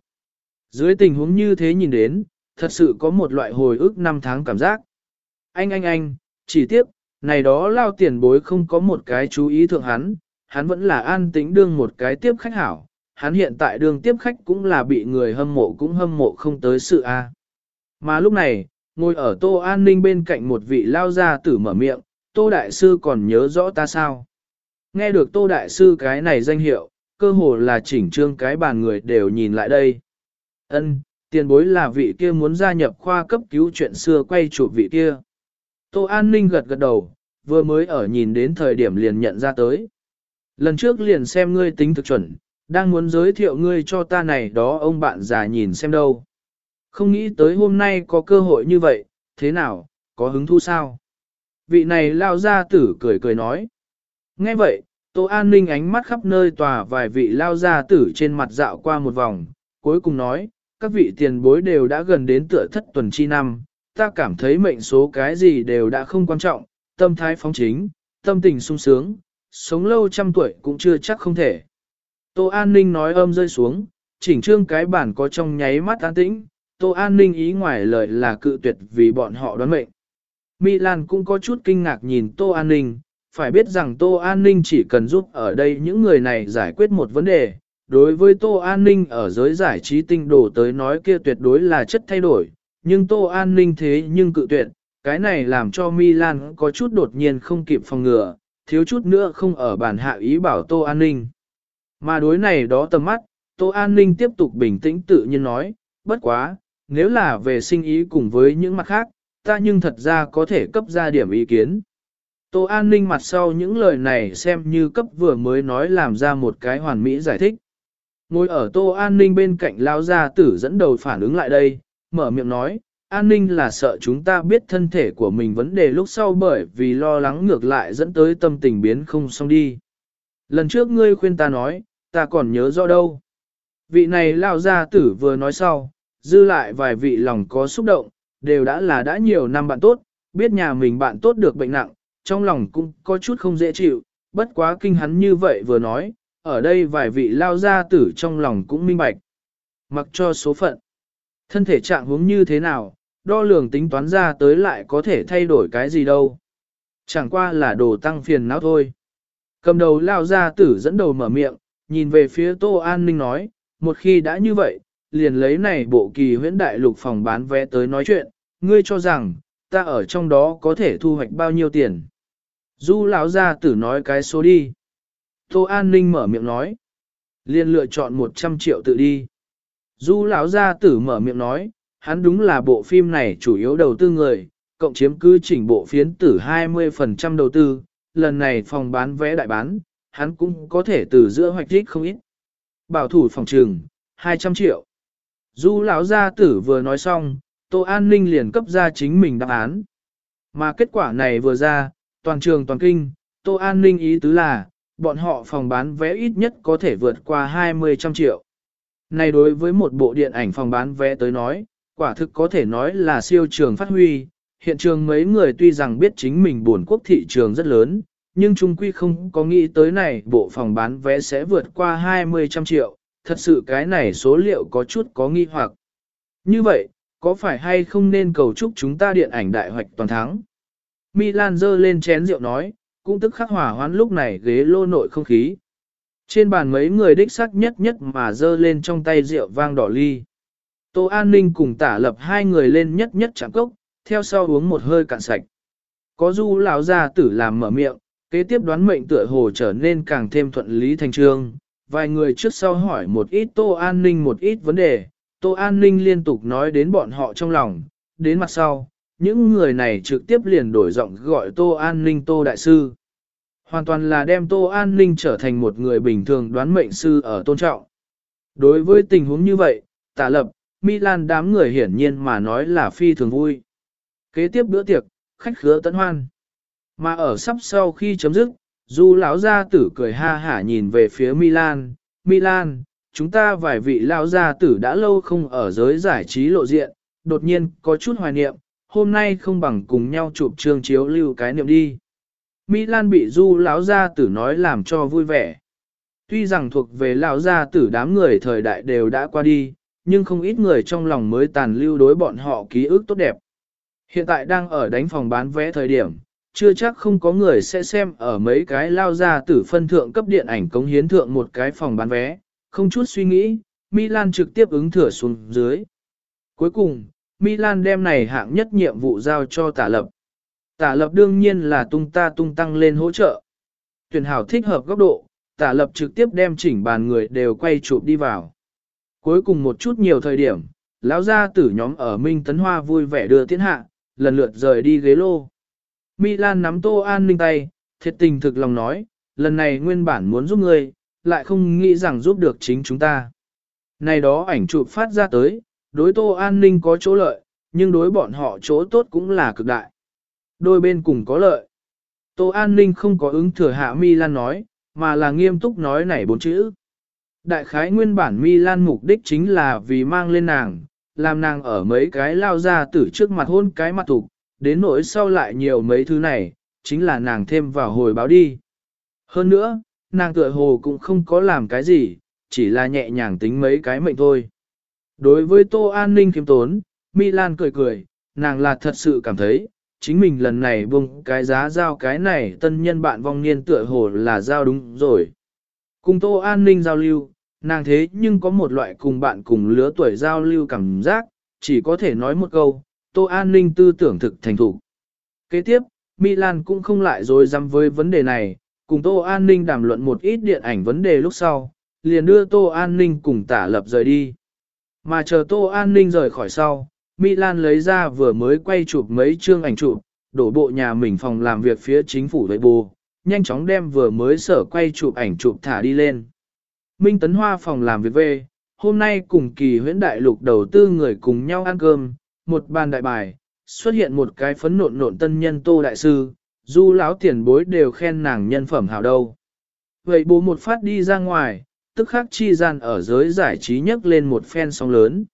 Dưới tình huống như thế nhìn đến, thật sự có một loại hồi ức năm tháng cảm giác. Anh anh anh, chỉ tiếp, này đó lao tiền bối không có một cái chú ý thượng hắn, hắn vẫn là an tĩnh đương một cái tiếp khách hảo, hắn hiện tại đương tiếp khách cũng là bị người hâm mộ cũng hâm mộ không tới sự a. Mà lúc này, Ngồi ở Tô An Ninh bên cạnh một vị lao gia tử mở miệng, Tô Đại Sư còn nhớ rõ ta sao? Nghe được Tô Đại Sư cái này danh hiệu, cơ hồ là chỉnh trương cái bàn người đều nhìn lại đây. Ân, tiền bối là vị kia muốn gia nhập khoa cấp cứu chuyện xưa quay chụp vị kia. Tô An Ninh gật gật đầu, vừa mới ở nhìn đến thời điểm liền nhận ra tới. Lần trước liền xem ngươi tính thực chuẩn, đang muốn giới thiệu ngươi cho ta này đó ông bạn già nhìn xem đâu. Không nghĩ tới hôm nay có cơ hội như vậy, thế nào, có hứng thú sao? Vị này lao ra tử cười cười nói. Nghe vậy, Tô An Ninh ánh mắt khắp nơi tòa vài vị lao ra tử trên mặt dạo qua một vòng, cuối cùng nói, các vị tiền bối đều đã gần đến tựa thất tuần chi năm, ta cảm thấy mệnh số cái gì đều đã không quan trọng, tâm thái phóng chính, tâm tình sung sướng, sống lâu trăm tuổi cũng chưa chắc không thể. Tô An Ninh nói âm rơi xuống, chỉnh trương cái bản có trong nháy mắt an tĩnh, Tô An Ninh ý ngoài lời là cự tuyệt vì bọn họ đoán mệnh. Milan cũng có chút kinh ngạc nhìn Tô An Ninh, phải biết rằng Tô An Ninh chỉ cần giúp ở đây những người này giải quyết một vấn đề. Đối với Tô An Ninh ở giới giải trí tinh đồ tới nói kia tuyệt đối là chất thay đổi, nhưng Tô An Ninh thế nhưng cự tuyệt, cái này làm cho Milan có chút đột nhiên không kịp phòng ngừa, thiếu chút nữa không ở bản hạ ý bảo Tô An Ninh. Mà đối này đó tầm mắt, Tô An Ninh tiếp tục bình tĩnh tự nhiên nói, bất quá, nếu là về sinh ý cùng với những mặt khác, ta nhưng thật ra có thể cấp ra điểm ý kiến. Tô An Ninh mặt sau những lời này xem như cấp vừa mới nói làm ra một cái hoàn mỹ giải thích. Ngồi ở Tô An Ninh bên cạnh lao gia tử dẫn đầu phản ứng lại đây, mở miệng nói, An Ninh là sợ chúng ta biết thân thể của mình vấn đề lúc sau bởi vì lo lắng ngược lại dẫn tới tâm tình biến không xong đi. Lần trước ngươi khuyên ta nói, ta còn nhớ rõ đâu. Vị này lao gia tử vừa nói sau, dư lại vài vị lòng có xúc động, đều đã là đã nhiều năm bạn tốt, biết nhà mình bạn tốt được bệnh nặng, trong lòng cũng có chút không dễ chịu, bất quá kinh hắn như vậy vừa nói, ở đây vài vị lao gia tử trong lòng cũng minh bạch. Mặc cho số phận, thân thể trạng huống như thế nào, đo lường tính toán ra tới lại có thể thay đổi cái gì đâu. Chẳng qua là đồ tăng phiền não thôi. Cầm đầu lao gia tử dẫn đầu mở miệng, nhìn về phía Tô An Ninh nói, một khi đã như vậy, liền lấy này bộ kỳ huyễn đại lục phòng bán vé tới nói chuyện, ngươi cho rằng, ta ở trong đó có thể thu hoạch bao nhiêu tiền. Du lão gia tử nói cái số đi. Tô An Ninh mở miệng nói. Liền lựa chọn 100 triệu tự đi. Du lão gia tử mở miệng nói, hắn đúng là bộ phim này chủ yếu đầu tư người, cộng chiếm cứ chỉnh bộ phiến tử 20% đầu tư, lần này phòng bán vé đại bán, hắn cũng có thể từ giữa hoạch thích không ít. Bảo thủ phòng trường, 200 triệu. Du lão gia tử vừa nói xong, Tô An Ninh liền cấp ra chính mình đáp án. Mà kết quả này vừa ra, toàn trường toàn kinh, Tô An Ninh ý tứ là, bọn họ phòng bán vé ít nhất có thể vượt qua 20 trăm triệu. Này đối với một bộ điện ảnh phòng bán vé tới nói, quả thực có thể nói là siêu trường phát huy. Hiện trường mấy người tuy rằng biết chính mình buồn quốc thị trường rất lớn, nhưng trung quy không có nghĩ tới này bộ phòng bán vé sẽ vượt qua 20 trăm triệu, thật sự cái này số liệu có chút có nghi hoặc. Như vậy, có phải hay không nên cầu chúc chúng ta điện ảnh đại hoạch toàn thắng? Milan dơ lên chén rượu nói, cũng tức khắc hỏa hoán lúc này ghế lô nội không khí. Trên bàn mấy người đích sắc nhất nhất mà dơ lên trong tay rượu vang đỏ ly. Tô An Ninh cùng tả lập hai người lên nhất nhất chạm cốc, theo sau uống một hơi cạn sạch. Có du lão gia tử làm mở miệng, kế tiếp đoán mệnh tựa hồ trở nên càng thêm thuận lý thành trương. Vài người trước sau hỏi một ít Tô An Ninh một ít vấn đề, Tô An Ninh liên tục nói đến bọn họ trong lòng, đến mặt sau, những người này trực tiếp liền đổi giọng gọi Tô An Ninh Tô Đại Sư. Hoàn toàn là đem Tô An Ninh trở thành một người bình thường đoán mệnh sư ở tôn trọng. Đối với tình huống như vậy, tả lập, Milan đám người hiển nhiên mà nói là phi thường vui. Kế tiếp bữa tiệc, khách khứa tận hoan. Mà ở sắp sau khi chấm dứt, Du lão gia tử cười ha hả nhìn về phía Milan, Milan, chúng ta vài vị lão gia tử đã lâu không ở giới giải trí lộ diện, đột nhiên có chút hoài niệm, hôm nay không bằng cùng nhau chụp trương chiếu lưu cái niệm đi. Milan bị Du lão gia tử nói làm cho vui vẻ. Tuy rằng thuộc về lão gia tử đám người thời đại đều đã qua đi, nhưng không ít người trong lòng mới tàn lưu đối bọn họ ký ức tốt đẹp. Hiện tại đang ở đánh phòng bán vé thời điểm, chưa chắc không có người sẽ xem ở mấy cái lao gia tử phân thượng cấp điện ảnh cống hiến thượng một cái phòng bán vé, không chút suy nghĩ, Milan trực tiếp ứng thửa xuống dưới. Cuối cùng, Milan đem này hạng nhất nhiệm vụ giao cho tả lập. Tả lập đương nhiên là tung ta tung tăng lên hỗ trợ. Tuyển hảo thích hợp góc độ, tả lập trực tiếp đem chỉnh bàn người đều quay chụp đi vào. Cuối cùng một chút nhiều thời điểm, lão gia tử nhóm ở Minh Tấn Hoa vui vẻ đưa tiến hạ, lần lượt rời đi ghế lô. Milan nắm Tô An Ninh tay, thiệt tình thực lòng nói, lần này nguyên bản muốn giúp ngươi, lại không nghĩ rằng giúp được chính chúng ta. Này đó ảnh chụp phát ra tới, đối tô an ninh có chỗ lợi, nhưng đối bọn họ chỗ tốt cũng là cực đại. Đôi bên cùng có lợi. Tô an ninh không có ứng thừa hạ mi lan nói, mà là nghiêm túc nói này bốn chữ. Đại khái nguyên bản mi lan mục đích chính là vì mang lên nàng, làm nàng ở mấy cái lao ra tử trước mặt hôn cái mặt tục, đến nỗi sau lại nhiều mấy thứ này, chính là nàng thêm vào hồi báo đi. Hơn nữa, nàng tựa hồ cũng không có làm cái gì, chỉ là nhẹ nhàng tính mấy cái mệnh thôi. Đối với Tô An Ninh khiêm tốn, Milan cười cười, nàng là thật sự cảm thấy, chính mình lần này bùng cái giá giao cái này tân nhân bạn vong niên tựa hồ là giao đúng rồi. Cùng Tô An Ninh giao lưu, nàng thế nhưng có một loại cùng bạn cùng lứa tuổi giao lưu cảm giác, chỉ có thể nói một câu, Tô An Ninh tư tưởng thực thành thủ. Kế tiếp, Milan cũng không lại dối dám với vấn đề này, cùng Tô An Ninh đàm luận một ít điện ảnh vấn đề lúc sau, liền đưa Tô An Ninh cùng tả lập rời đi. Mà chờ Tô An Ninh rời khỏi sau, Milan lấy ra vừa mới quay chụp mấy chương ảnh chụp, đổ bộ nhà mình phòng làm việc phía chính phủ với bù, nhanh chóng đem vừa mới sở quay chụp ảnh chụp thả đi lên. Minh Tấn Hoa phòng làm việc về, hôm nay cùng kỳ huyễn đại lục đầu tư người cùng nhau ăn cơm, một bàn đại bài, xuất hiện một cái phấn nộn nộn tân nhân tô đại sư, du lão tiền bối đều khen nàng nhân phẩm hào đâu. Vậy bố một phát đi ra ngoài, tức khắc chi gian ở giới giải trí nhấc lên một phen sóng lớn.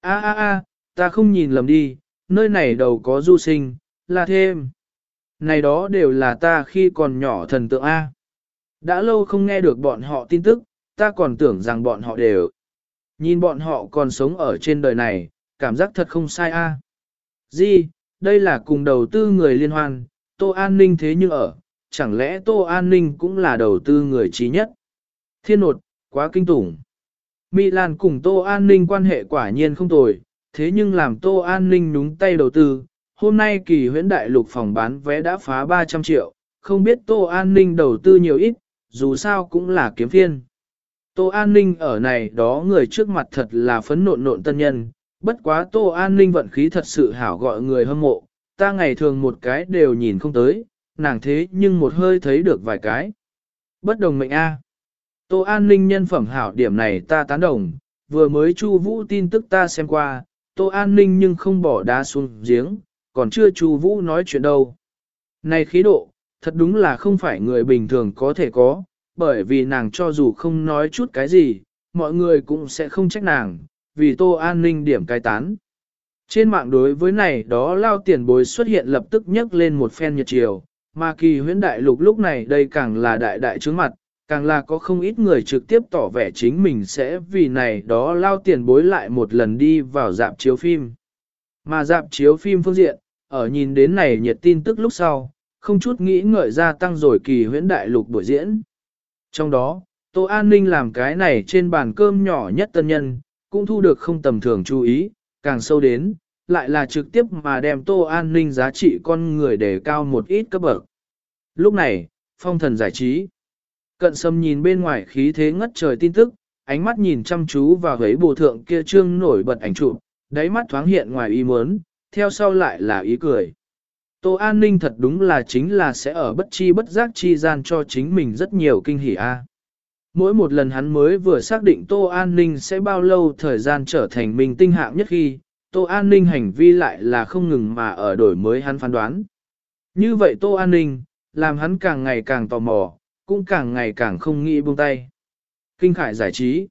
A a a, ta không nhìn lầm đi, nơi này đầu có du sinh, là thêm. Này đó đều là ta khi còn nhỏ thần tượng A. Đã lâu không nghe được bọn họ tin tức, ta còn tưởng rằng bọn họ đều. Nhìn bọn họ còn sống ở trên đời này, cảm giác thật không sai A. Di, đây là cùng đầu tư người liên hoan, Tô An Ninh thế nhưng ở, chẳng lẽ Tô An Ninh cũng là đầu tư người trí nhất? Thiên nột, quá kinh tủng. Milan cùng Tô An Ninh quan hệ quả nhiên không tồi, thế nhưng làm Tô An Ninh đúng tay đầu tư. Hôm nay kỳ huyễn đại lục phòng bán vé đã phá 300 triệu, không biết Tô An Ninh đầu tư nhiều ít, dù sao cũng là kiếm phiên. Tô An Ninh ở này đó người trước mặt thật là phấn nộn nộn tân nhân, bất quá Tô An Ninh vận khí thật sự hảo gọi người hâm mộ, ta ngày thường một cái đều nhìn không tới, nàng thế nhưng một hơi thấy được vài cái. Bất đồng mệnh A. Tô An Ninh nhân phẩm hảo điểm này ta tán đồng, vừa mới Chu Vũ tin tức ta xem qua, Tô An Ninh nhưng không bỏ đá xuống giếng, còn chưa Chu Vũ nói chuyện đâu. Này khí độ, thật đúng là không phải người bình thường có thể có, bởi vì nàng cho dù không nói chút cái gì, mọi người cũng sẽ không trách nàng, vì Tô An Ninh điểm cai tán. Trên mạng đối với này đó lao tiền bối xuất hiện lập tức nhấc lên một phen nhiệt chiều, mà kỳ huyễn đại lục lúc này đây càng là đại đại trướng mặt, càng là có không ít người trực tiếp tỏ vẻ chính mình sẽ vì này đó lao tiền bối lại một lần đi vào dạp chiếu phim. Mà dạp chiếu phim phương diện, ở nhìn đến này nhiệt tin tức lúc sau, không chút nghĩ ngợi ra tăng rồi kỳ huyễn đại lục buổi diễn. Trong đó, Tô An Ninh làm cái này trên bàn cơm nhỏ nhất tân nhân, cũng thu được không tầm thường chú ý, càng sâu đến, lại là trực tiếp mà đem Tô An Ninh giá trị con người để cao một ít cấp bậc. Lúc này, phong thần giải trí. Cận sâm nhìn bên ngoài khí thế ngất trời tin tức, ánh mắt nhìn chăm chú vào hấy bồ thượng kia trương nổi bật ảnh chụp, đáy mắt thoáng hiện ngoài ý muốn, theo sau lại là ý cười. Tô An Ninh thật đúng là chính là sẽ ở bất chi bất giác chi gian cho chính mình rất nhiều kinh hỉ a. Mỗi một lần hắn mới vừa xác định Tô An Ninh sẽ bao lâu thời gian trở thành mình tinh hạng nhất khi, Tô An Ninh hành vi lại là không ngừng mà ở đổi mới hắn phán đoán. Như vậy Tô An Ninh, làm hắn càng ngày càng tò mò, cũng càng ngày càng không nghĩ buông tay. Kinh khải giải trí.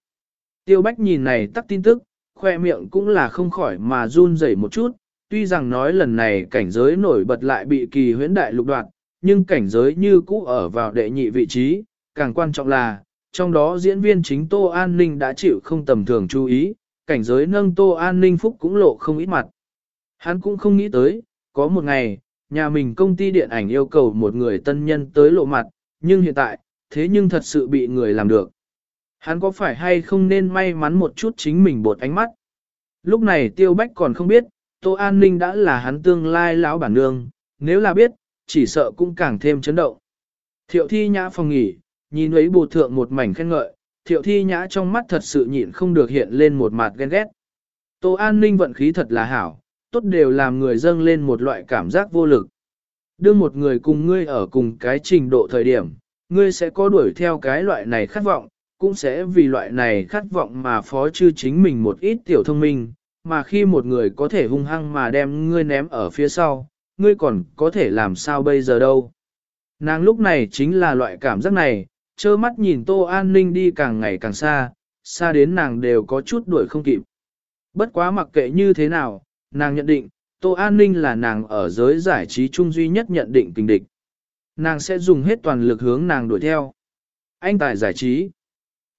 Tiêu Bách nhìn này tắt tin tức, khoe miệng cũng là không khỏi mà run rẩy một chút, tuy rằng nói lần này cảnh giới nổi bật lại bị kỳ huyễn đại lục đoạt, nhưng cảnh giới như cũ ở vào đệ nhị vị trí, càng quan trọng là, trong đó diễn viên chính Tô An Ninh đã chịu không tầm thường chú ý, cảnh giới nâng Tô An Ninh phúc cũng lộ không ít mặt. Hắn cũng không nghĩ tới, có một ngày, nhà mình công ty điện ảnh yêu cầu một người tân nhân tới lộ mặt, nhưng hiện tại, thế nhưng thật sự bị người làm được. Hắn có phải hay không nên may mắn một chút chính mình bột ánh mắt? Lúc này Tiêu Bách còn không biết, Tô An Ninh đã là hắn tương lai lão bản nương, nếu là biết, chỉ sợ cũng càng thêm chấn động. Thiệu thi nhã phòng nghỉ, nhìn ấy bồ thượng một mảnh khen ngợi, thiệu thi nhã trong mắt thật sự nhịn không được hiện lên một mặt ghen ghét. Tô An Ninh vận khí thật là hảo, tốt đều làm người dâng lên một loại cảm giác vô lực. Đưa một người cùng ngươi ở cùng cái trình độ thời điểm, ngươi sẽ có đuổi theo cái loại này khát vọng, cũng sẽ vì loại này khát vọng mà phó chư chính mình một ít tiểu thông minh, mà khi một người có thể hung hăng mà đem ngươi ném ở phía sau, ngươi còn có thể làm sao bây giờ đâu. Nàng lúc này chính là loại cảm giác này, trơ mắt nhìn Tô An Ninh đi càng ngày càng xa, xa đến nàng đều có chút đuổi không kịp. Bất quá mặc kệ như thế nào, nàng nhận định, Tô An Ninh là nàng ở giới giải trí chung duy nhất nhận định tình địch. Nàng sẽ dùng hết toàn lực hướng nàng đuổi theo. Anh tài giải trí.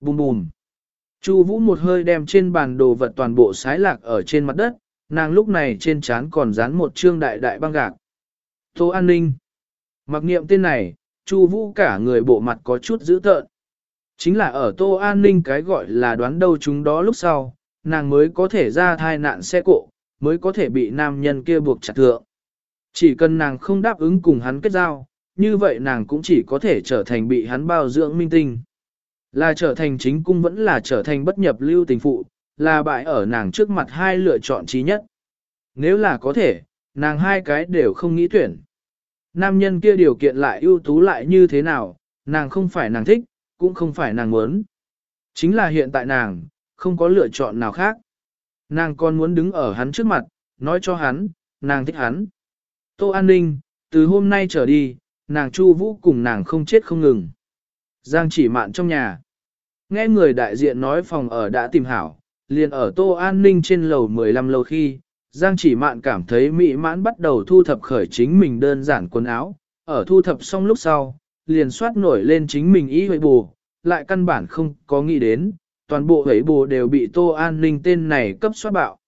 Bùm bùm. Chu Vũ một hơi đem trên bàn đồ vật toàn bộ sái lạc ở trên mặt đất, nàng lúc này trên trán còn dán một trương đại đại băng gạc. Tô An Ninh. Mặc niệm tên này, Chu Vũ cả người bộ mặt có chút dữ tợn. Chính là ở Tô An Ninh cái gọi là đoán đâu chúng đó lúc sau, nàng mới có thể ra thai nạn xe cộ, mới có thể bị nam nhân kia buộc chặt thượng. Chỉ cần nàng không đáp ứng cùng hắn kết giao, như vậy nàng cũng chỉ có thể trở thành bị hắn bao dưỡng minh tinh. Là trở thành chính cung vẫn là trở thành bất nhập lưu tình phụ, là bại ở nàng trước mặt hai lựa chọn trí nhất. Nếu là có thể, nàng hai cái đều không nghĩ tuyển. Nam nhân kia điều kiện lại ưu tú lại như thế nào, nàng không phải nàng thích, cũng không phải nàng muốn. Chính là hiện tại nàng, không có lựa chọn nào khác. Nàng còn muốn đứng ở hắn trước mặt, nói cho hắn, nàng thích hắn. Tô An Ninh, từ hôm nay trở đi, nàng Chu Vũ cùng nàng không chết không ngừng. Giang chỉ mạn trong nhà. Nghe người đại diện nói phòng ở đã tìm hảo, liền ở Tô An Ninh trên lầu 15 lâu khi, Giang chỉ mạn cảm thấy mỹ mãn bắt đầu thu thập khởi chính mình đơn giản quần áo, ở thu thập xong lúc sau, liền soát nổi lên chính mình ý hội bù, lại căn bản không có nghĩ đến, toàn bộ huệ bù đều bị Tô An Ninh tên này cấp soát bạo.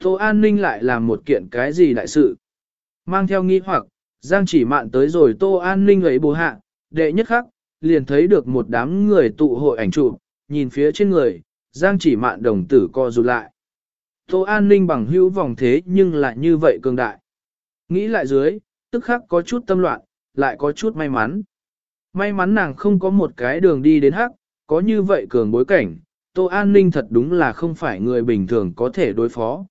Tô An Ninh lại làm một kiện cái gì đại sự? Mang theo nghi hoặc, Giang chỉ mạn tới rồi Tô An Ninh huệ bù hạ, đệ nhất khắc, liền thấy được một đám người tụ hội ảnh chụp, nhìn phía trên người, Giang chỉ mạn đồng tử co rụt lại. Tô An Ninh bằng hữu vòng thế nhưng lại như vậy cường đại. Nghĩ lại dưới, tức khắc có chút tâm loạn, lại có chút may mắn. May mắn nàng không có một cái đường đi đến hắc, có như vậy cường bối cảnh, Tô An Ninh thật đúng là không phải người bình thường có thể đối phó.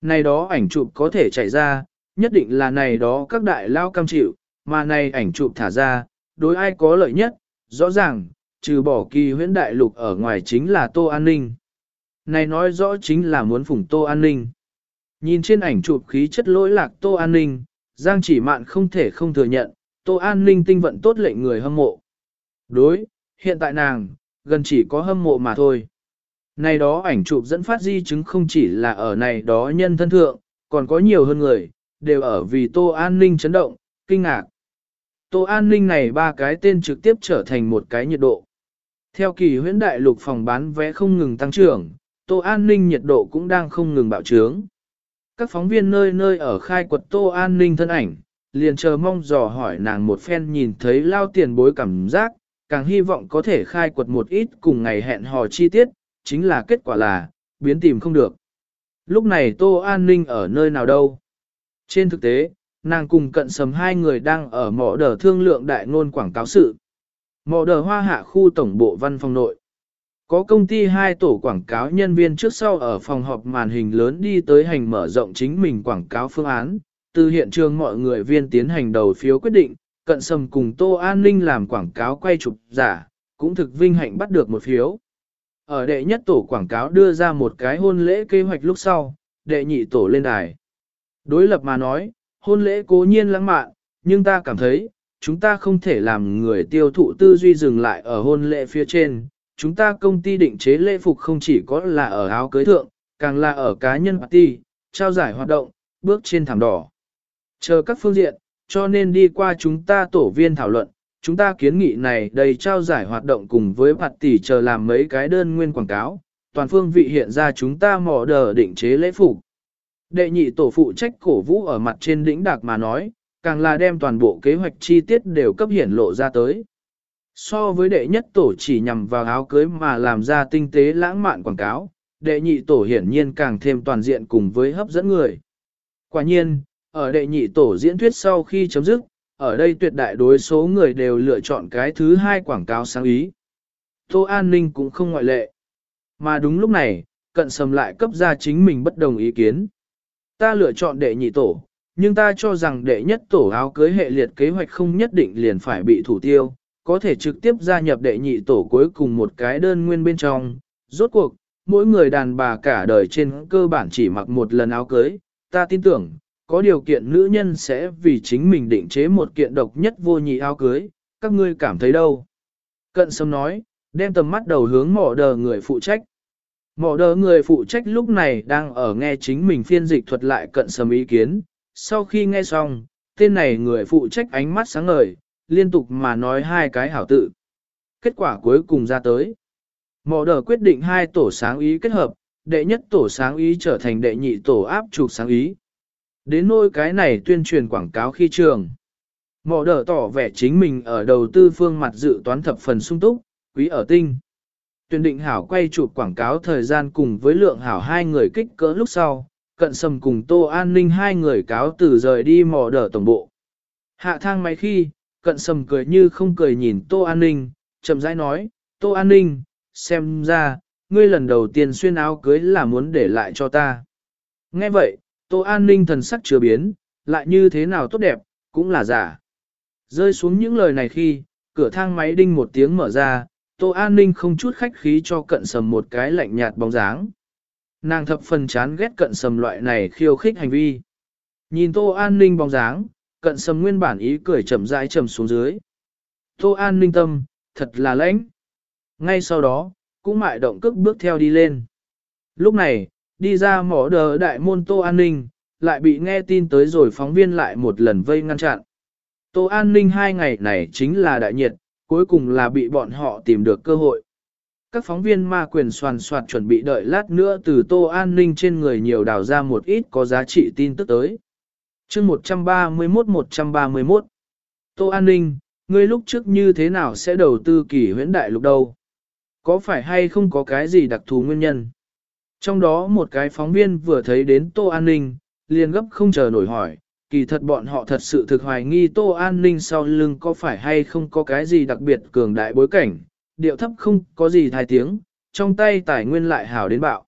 Này đó ảnh chụp có thể chạy ra, nhất định là này đó các đại lao cam chịu, mà này ảnh chụp thả ra, đối ai có lợi nhất, rõ ràng, trừ bỏ kỳ huyễn đại lục ở ngoài chính là Tô An Ninh. Này nói rõ chính là muốn phủng Tô An Ninh. Nhìn trên ảnh chụp khí chất lỗi lạc Tô An Ninh, Giang chỉ mạn không thể không thừa nhận, Tô An Ninh tinh vận tốt lệnh người hâm mộ. Đối, hiện tại nàng, gần chỉ có hâm mộ mà thôi. Này đó ảnh chụp dẫn phát di chứng không chỉ là ở này đó nhân thân thượng, còn có nhiều hơn người, đều ở vì Tô An Ninh chấn động, kinh ngạc. Tô An Ninh này ba cái tên trực tiếp trở thành một cái nhiệt độ. Theo kỳ huyễn đại lục phòng bán vé không ngừng tăng trưởng, Tô An Ninh nhiệt độ cũng đang không ngừng bạo trướng. Các phóng viên nơi nơi ở khai quật Tô An Ninh thân ảnh, liền chờ mong dò hỏi nàng một phen nhìn thấy lao tiền bối cảm giác, càng hy vọng có thể khai quật một ít cùng ngày hẹn hò chi tiết, chính là kết quả là, biến tìm không được. Lúc này Tô An Ninh ở nơi nào đâu? Trên thực tế, nàng cùng cận sầm hai người đang ở mỏ đờ thương lượng đại ngôn quảng cáo sự. Mỏ đờ hoa hạ khu tổng bộ văn phòng nội. Có công ty hai tổ quảng cáo nhân viên trước sau ở phòng họp màn hình lớn đi tới hành mở rộng chính mình quảng cáo phương án, từ hiện trường mọi người viên tiến hành đầu phiếu quyết định, cận sầm cùng Tô An Ninh làm quảng cáo quay chụp giả, cũng thực vinh hạnh bắt được một phiếu. Ở đệ nhất tổ quảng cáo đưa ra một cái hôn lễ kế hoạch lúc sau, đệ nhị tổ lên đài. Đối lập mà nói, hôn lễ cố nhiên lãng mạn, nhưng ta cảm thấy, chúng ta không thể làm người tiêu thụ tư duy dừng lại ở hôn lễ phía trên. Chúng ta công ty định chế lễ phục không chỉ có là ở áo cưới thượng, càng là ở cá nhân party, trao giải hoạt động, bước trên thảm đỏ. Chờ các phương diện, cho nên đi qua chúng ta tổ viên thảo luận, chúng ta kiến nghị này đầy trao giải hoạt động cùng với mặt tỷ chờ làm mấy cái đơn nguyên quảng cáo, toàn phương vị hiện ra chúng ta mò đờ định chế lễ phục. Đệ nhị tổ phụ trách cổ vũ ở mặt trên đỉnh đạc mà nói, càng là đem toàn bộ kế hoạch chi tiết đều cấp hiển lộ ra tới. So với đệ nhất tổ chỉ nhằm vào áo cưới mà làm ra tinh tế lãng mạn quảng cáo, đệ nhị tổ hiển nhiên càng thêm toàn diện cùng với hấp dẫn người. Quả nhiên, ở đệ nhị tổ diễn thuyết sau khi chấm dứt, ở đây tuyệt đại đối số người đều lựa chọn cái thứ hai quảng cáo sáng ý. Tô An Ninh cũng không ngoại lệ. Mà đúng lúc này, cận sầm lại cấp ra chính mình bất đồng ý kiến. Ta lựa chọn đệ nhị tổ, nhưng ta cho rằng đệ nhất tổ áo cưới hệ liệt kế hoạch không nhất định liền phải bị thủ tiêu, có thể trực tiếp gia nhập đệ nhị tổ cuối cùng một cái đơn nguyên bên trong. Rốt cuộc, mỗi người đàn bà cả đời trên cơ bản chỉ mặc một lần áo cưới, ta tin tưởng, có điều kiện nữ nhân sẽ vì chính mình định chế một kiện độc nhất vô nhị áo cưới, các ngươi cảm thấy đâu? Cận sâm nói, đem tầm mắt đầu hướng mỏ đờ người phụ trách. Mỏ đờ người phụ trách lúc này đang ở nghe chính mình phiên dịch thuật lại cận sâm ý kiến, sau khi nghe xong, tên này người phụ trách ánh mắt sáng ngời, liên tục mà nói hai cái hảo tự. Kết quả cuối cùng ra tới. Mỏ đờ quyết định hai tổ sáng ý kết hợp, đệ nhất tổ sáng ý trở thành đệ nhị tổ áp trục sáng ý. Đến nôi cái này tuyên truyền quảng cáo khi trường. Mỏ đỡ tỏ vẻ chính mình ở đầu tư phương mặt dự toán thập phần sung túc, quý ở tinh. Tuyên định hảo quay chụp quảng cáo thời gian cùng với lượng hảo hai người kích cỡ lúc sau, cận sầm cùng tô an ninh hai người cáo từ rời đi mỏ đỡ tổng bộ. Hạ thang máy khi, cận sầm cười như không cười nhìn tô an ninh, chậm rãi nói, tô an ninh, xem ra, ngươi lần đầu tiên xuyên áo cưới là muốn để lại cho ta. Nghe vậy, tô an ninh thần sắc chưa biến, lại như thế nào tốt đẹp, cũng là giả. Rơi xuống những lời này khi, cửa thang máy đinh một tiếng mở ra, Tô An Ninh không chút khách khí cho cận sầm một cái lạnh nhạt bóng dáng. Nàng thập phần chán ghét cận sầm loại này khiêu khích hành vi. Nhìn Tô An Ninh bóng dáng, cận sầm nguyên bản ý cười chậm rãi chậm xuống dưới. Tô An Ninh tâm, thật là lãnh. Ngay sau đó, cũng mại động cước bước theo đi lên. Lúc này, đi ra mỏ đờ đại môn Tô An Ninh, lại bị nghe tin tới rồi phóng viên lại một lần vây ngăn chặn. Tô An Ninh hai ngày này chính là đại nhiệt, cuối cùng là bị bọn họ tìm được cơ hội. Các phóng viên ma quyền soàn soạt chuẩn bị đợi lát nữa từ Tô An Ninh trên người nhiều đào ra một ít có giá trị tin tức tới. chương 131-131 Tô An Ninh, ngươi lúc trước như thế nào sẽ đầu tư kỳ huyễn đại lục đâu? Có phải hay không có cái gì đặc thù nguyên nhân? Trong đó một cái phóng viên vừa thấy đến Tô An Ninh, liền gấp không chờ nổi hỏi, kỳ thật bọn họ thật sự thực hoài nghi Tô An Ninh sau lưng có phải hay không có cái gì đặc biệt cường đại bối cảnh, điệu thấp không có gì thai tiếng, trong tay tài nguyên lại hảo đến bạo.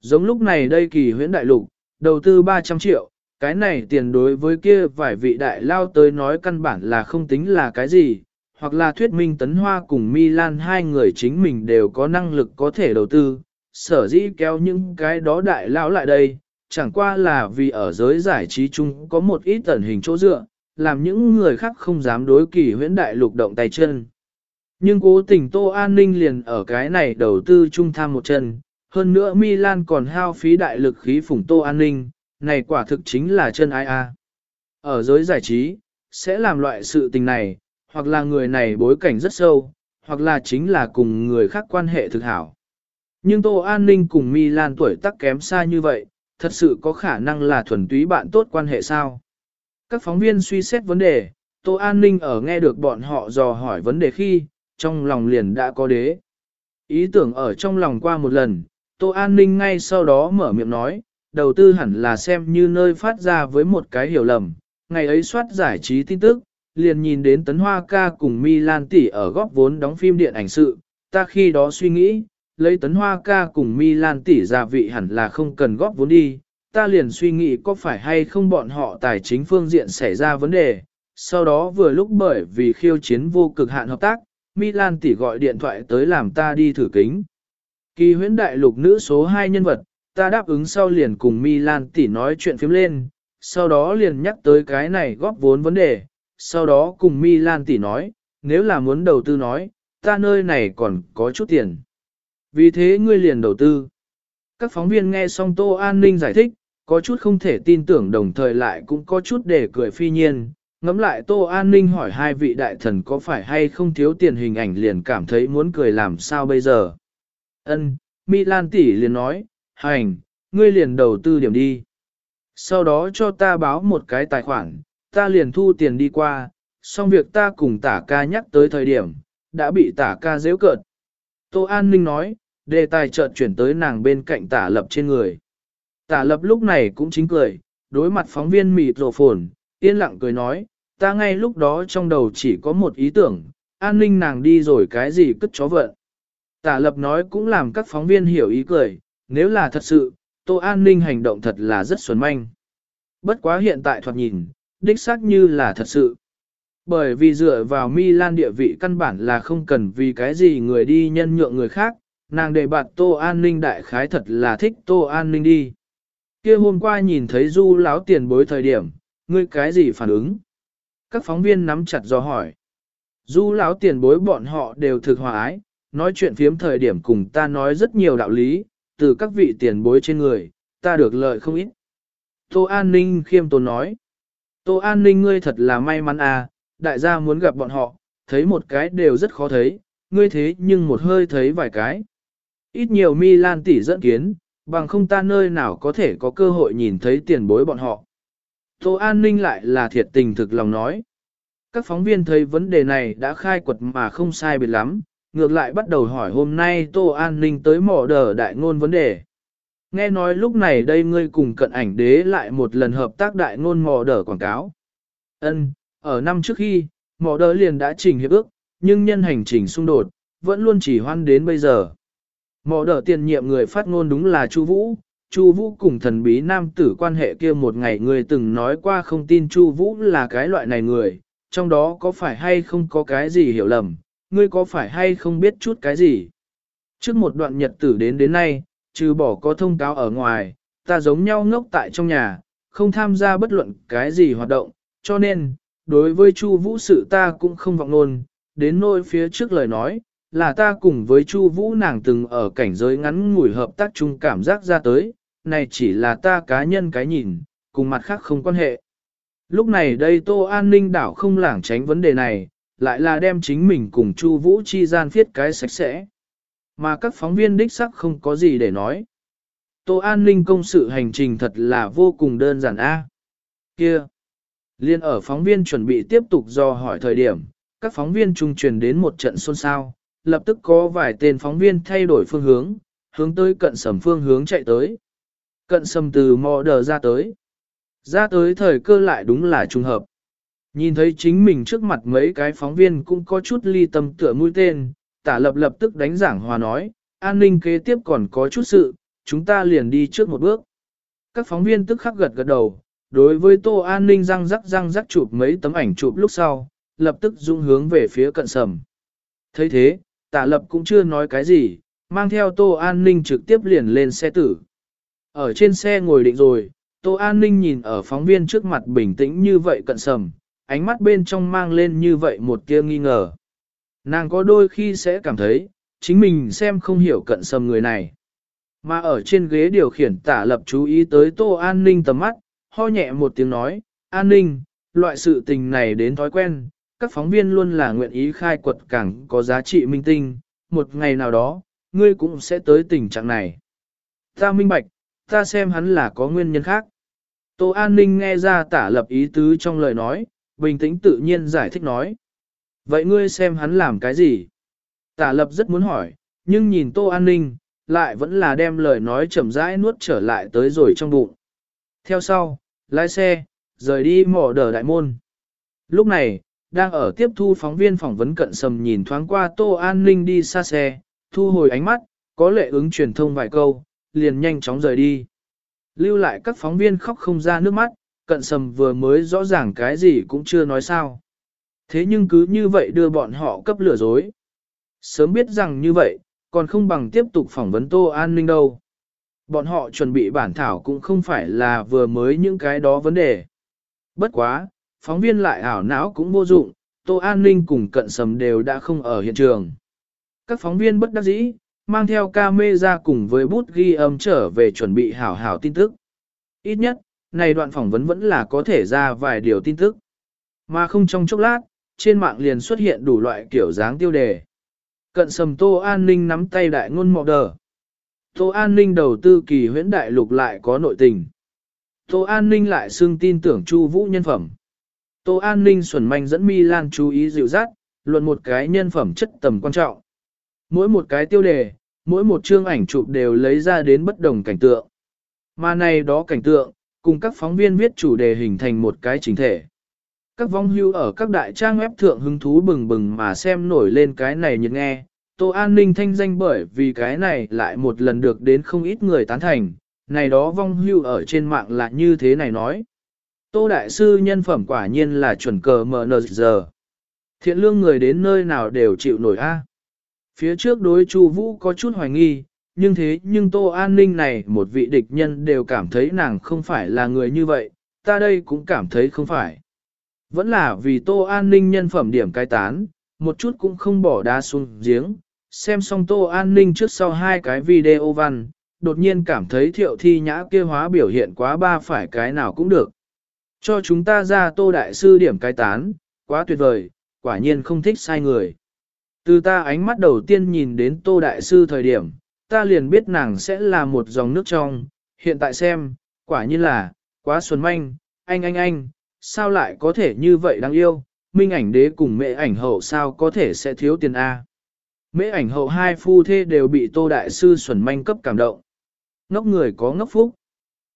Giống lúc này đây kỳ huyễn đại lục, đầu tư 300 triệu, cái này tiền đối với kia vài vị đại lao tới nói căn bản là không tính là cái gì, hoặc là thuyết minh Tấn Hoa cùng Milan hai người chính mình đều có năng lực có thể đầu tư, sở dĩ kéo những cái đó đại lao lại đây, chẳng qua là vì ở giới giải trí chung có một ít tẩn hình chỗ dựa, làm những người khác không dám đối kỳ huyễn đại lục động tay chân. Nhưng cố tình Tô An Ninh liền ở cái này đầu tư trung tham một chân, hơn nữa Milan còn hao phí đại lực khí phủng Tô An Ninh, này quả thực chính là chân ai a. Ở giới giải trí, sẽ làm loại sự tình này, hoặc là người này bối cảnh rất sâu, hoặc là chính là cùng người khác quan hệ thực hảo. Nhưng Tô An Ninh cùng Milan tuổi tác kém xa như vậy, thật sự có khả năng là thuần túy bạn tốt quan hệ sao? Các phóng viên suy xét vấn đề, Tô An Ninh ở nghe được bọn họ dò hỏi vấn đề khi, trong lòng liền đã có đế. Ý tưởng ở trong lòng qua một lần, Tô An Ninh ngay sau đó mở miệng nói, đầu tư hẳn là xem như nơi phát ra với một cái hiểu lầm. Ngày ấy soát giải trí tin tức, liền nhìn đến Tấn Hoa ca cùng Milan tỷ ở góp vốn đóng phim điện ảnh sự, ta khi đó suy nghĩ, lấy tấn hoa ca cùng mi lan tỷ gia vị hẳn là không cần góp vốn đi, ta liền suy nghĩ có phải hay không bọn họ tài chính phương diện xảy ra vấn đề. Sau đó vừa lúc bởi vì khiêu chiến vô cực hạn hợp tác, Milan tỷ gọi điện thoại tới làm ta đi thử kính. Kỳ huyễn đại lục nữ số 2 nhân vật, ta đáp ứng sau liền cùng Milan tỷ nói chuyện phím lên, sau đó liền nhắc tới cái này góp vốn vấn đề, sau đó cùng Milan tỷ nói, nếu là muốn đầu tư nói, ta nơi này còn có chút tiền. Vì thế ngươi liền đầu tư. Các phóng viên nghe xong Tô An Ninh giải thích, có chút không thể tin tưởng đồng thời lại cũng có chút để cười phi nhiên. Ngắm lại Tô An Ninh hỏi hai vị đại thần có phải hay không thiếu tiền hình ảnh liền cảm thấy muốn cười làm sao bây giờ. Ân, Milan tỷ liền nói, hành, ngươi liền đầu tư điểm đi. Sau đó cho ta báo một cái tài khoản, ta liền thu tiền đi qua, xong việc ta cùng tả ca nhắc tới thời điểm, đã bị tả ca dễ cợt. Tô An Ninh nói, đề tài chợt chuyển tới nàng bên cạnh tả lập trên người. Tả lập lúc này cũng chính cười, đối mặt phóng viên mịt rổ phồn, yên lặng cười nói, ta ngay lúc đó trong đầu chỉ có một ý tưởng, an ninh nàng đi rồi cái gì cất chó vận. Tả lập nói cũng làm các phóng viên hiểu ý cười, nếu là thật sự, tô an ninh hành động thật là rất xuẩn manh. Bất quá hiện tại thoạt nhìn, đích xác như là thật sự. Bởi vì dựa vào Milan địa vị căn bản là không cần vì cái gì người đi nhân nhượng người khác, nàng đề bạt Tô An Ninh đại khái thật là thích Tô An Ninh đi. kia hôm qua nhìn thấy du láo tiền bối thời điểm, ngươi cái gì phản ứng? Các phóng viên nắm chặt do hỏi. Du láo tiền bối bọn họ đều thực hòa ái, nói chuyện phiếm thời điểm cùng ta nói rất nhiều đạo lý, từ các vị tiền bối trên người, ta được lợi không ít. Tô An Ninh khiêm tốn nói. Tô An Ninh ngươi thật là may mắn à, đại gia muốn gặp bọn họ, thấy một cái đều rất khó thấy, ngươi thế nhưng một hơi thấy vài cái. Ít nhiều Milan tỷ dẫn kiến, bằng không ta nơi nào có thể có cơ hội nhìn thấy tiền bối bọn họ. Tô An Ninh lại là thiệt tình thực lòng nói. Các phóng viên thấy vấn đề này đã khai quật mà không sai biệt lắm, ngược lại bắt đầu hỏi hôm nay Tô An Ninh tới mỏ đờ đại ngôn vấn đề. Nghe nói lúc này đây ngươi cùng cận ảnh đế lại một lần hợp tác đại ngôn mỏ đờ quảng cáo. Ân, ở năm trước khi, mỏ đỡ liền đã trình hiệp ước, nhưng nhân hành trình xung đột, vẫn luôn chỉ hoan đến bây giờ. Mỏ đỡ tiền nhiệm người phát ngôn đúng là Chu Vũ, Chu Vũ cùng thần bí nam tử quan hệ kia một ngày người từng nói qua không tin Chu Vũ là cái loại này người, trong đó có phải hay không có cái gì hiểu lầm, ngươi có phải hay không biết chút cái gì. Trước một đoạn nhật tử đến đến nay, trừ bỏ có thông cáo ở ngoài, ta giống nhau ngốc tại trong nhà, không tham gia bất luận cái gì hoạt động, cho nên, đối với Chu Vũ sự ta cũng không vọng luôn, đến nỗi phía trước lời nói, là ta cùng với Chu Vũ nàng từng ở cảnh giới ngắn ngủi hợp tác chung cảm giác ra tới, này chỉ là ta cá nhân cái nhìn, cùng mặt khác không quan hệ. Lúc này đây Tô An ninh đảo không lảng tránh vấn đề này, lại là đem chính mình cùng Chu Vũ chi gian viết cái sạch sẽ. Mà các phóng viên đích sắc không có gì để nói. Tô An ninh công sự hành trình thật là vô cùng đơn giản a. Kia. Liên ở phóng viên chuẩn bị tiếp tục do hỏi thời điểm, các phóng viên trung truyền đến một trận xôn xao, lập tức có vài tên phóng viên thay đổi phương hướng, hướng tới cận sầm phương hướng chạy tới. Cận sầm từ mò đờ ra tới. Ra tới thời cơ lại đúng là trùng hợp. Nhìn thấy chính mình trước mặt mấy cái phóng viên cũng có chút ly tâm tựa mũi tên, tả lập lập tức đánh giảng hòa nói, an ninh kế tiếp còn có chút sự, chúng ta liền đi trước một bước. Các phóng viên tức khắc gật gật đầu, đối với tô an ninh răng rắc răng rắc chụp mấy tấm ảnh chụp lúc sau, lập tức dung hướng về phía cận sầm. thấy thế, Tạ lập cũng chưa nói cái gì, mang theo tô an ninh trực tiếp liền lên xe tử. Ở trên xe ngồi định rồi, tô an ninh nhìn ở phóng viên trước mặt bình tĩnh như vậy cận sầm, ánh mắt bên trong mang lên như vậy một kia nghi ngờ. Nàng có đôi khi sẽ cảm thấy, chính mình xem không hiểu cận sầm người này. Mà ở trên ghế điều khiển tả lập chú ý tới tô an ninh tầm mắt, ho nhẹ một tiếng nói, an ninh, loại sự tình này đến thói quen, các phóng viên luôn là nguyện ý khai quật càng có giá trị minh tinh, một ngày nào đó, ngươi cũng sẽ tới tình trạng này. Ta minh bạch, ta xem hắn là có nguyên nhân khác. Tô An Ninh nghe ra tả lập ý tứ trong lời nói, bình tĩnh tự nhiên giải thích nói. Vậy ngươi xem hắn làm cái gì? Tả lập rất muốn hỏi, nhưng nhìn Tô An Ninh, lại vẫn là đem lời nói chậm rãi nuốt trở lại tới rồi trong bụng. Theo sau, lái xe, rời đi mỏ đờ đại môn. Lúc này, đang ở tiếp thu phóng viên phỏng vấn cận sầm nhìn thoáng qua Tô An Ninh đi xa xe, thu hồi ánh mắt, có lệ ứng truyền thông vài câu, liền nhanh chóng rời đi. Lưu lại các phóng viên khóc không ra nước mắt, cận sầm vừa mới rõ ràng cái gì cũng chưa nói sao. Thế nhưng cứ như vậy đưa bọn họ cấp lửa dối. Sớm biết rằng như vậy, còn không bằng tiếp tục phỏng vấn Tô An Ninh đâu. Bọn họ chuẩn bị bản thảo cũng không phải là vừa mới những cái đó vấn đề. Bất quá, phóng viên lại ảo não cũng vô dụng, Tô An Ninh cùng cận sầm đều đã không ở hiện trường. Các phóng viên bất đắc dĩ, mang theo ca mê ra cùng với bút ghi âm trở về chuẩn bị hảo hảo tin tức. Ít nhất, này đoạn phỏng vấn vẫn là có thể ra vài điều tin tức. Mà không trong chốc lát, trên mạng liền xuất hiện đủ loại kiểu dáng tiêu đề. Cận sầm Tô An Ninh nắm tay đại ngôn mọ đờ. Tô An Ninh đầu tư kỳ huyễn đại lục lại có nội tình. Tô An Ninh lại xưng tin tưởng Chu Vũ nhân phẩm. Tô An Ninh xuẩn manh dẫn Milan chú ý dịu dắt, luận một cái nhân phẩm chất tầm quan trọng. Mỗi một cái tiêu đề, mỗi một chương ảnh chụp đều lấy ra đến bất đồng cảnh tượng. Mà này đó cảnh tượng, cùng các phóng viên viết chủ đề hình thành một cái chính thể. Các vong hưu ở các đại trang web thượng hứng thú bừng bừng mà xem nổi lên cái này nhiệt nghe, Tô An Ninh thanh danh bởi vì cái này lại một lần được đến không ít người tán thành, này đó vong hưu ở trên mạng là như thế này nói. Tô Đại Sư nhân phẩm quả nhiên là chuẩn cờ MNZ. Thiện lương người đến nơi nào đều chịu nổi a. Phía trước đối Chu Vũ có chút hoài nghi, nhưng thế nhưng Tô An Ninh này một vị địch nhân đều cảm thấy nàng không phải là người như vậy, ta đây cũng cảm thấy không phải. Vẫn là vì Tô An Ninh nhân phẩm điểm cai tán, một chút cũng không bỏ đa xuống giếng, xem xong Tô An Ninh trước sau hai cái video văn, đột nhiên cảm thấy thiệu thi nhã kia hóa biểu hiện quá ba phải cái nào cũng được. Cho chúng ta ra Tô Đại Sư điểm cai tán, quá tuyệt vời, quả nhiên không thích sai người. Từ ta ánh mắt đầu tiên nhìn đến Tô Đại Sư thời điểm, ta liền biết nàng sẽ là một dòng nước trong, hiện tại xem, quả nhiên là, quá xuân manh, anh anh anh, sao lại có thể như vậy đáng yêu, minh ảnh đế cùng mẹ ảnh hậu sao có thể sẽ thiếu tiền A. Mễ ảnh hậu hai phu thê đều bị Tô Đại Sư xuẩn manh cấp cảm động. Ngốc người có ngốc phúc.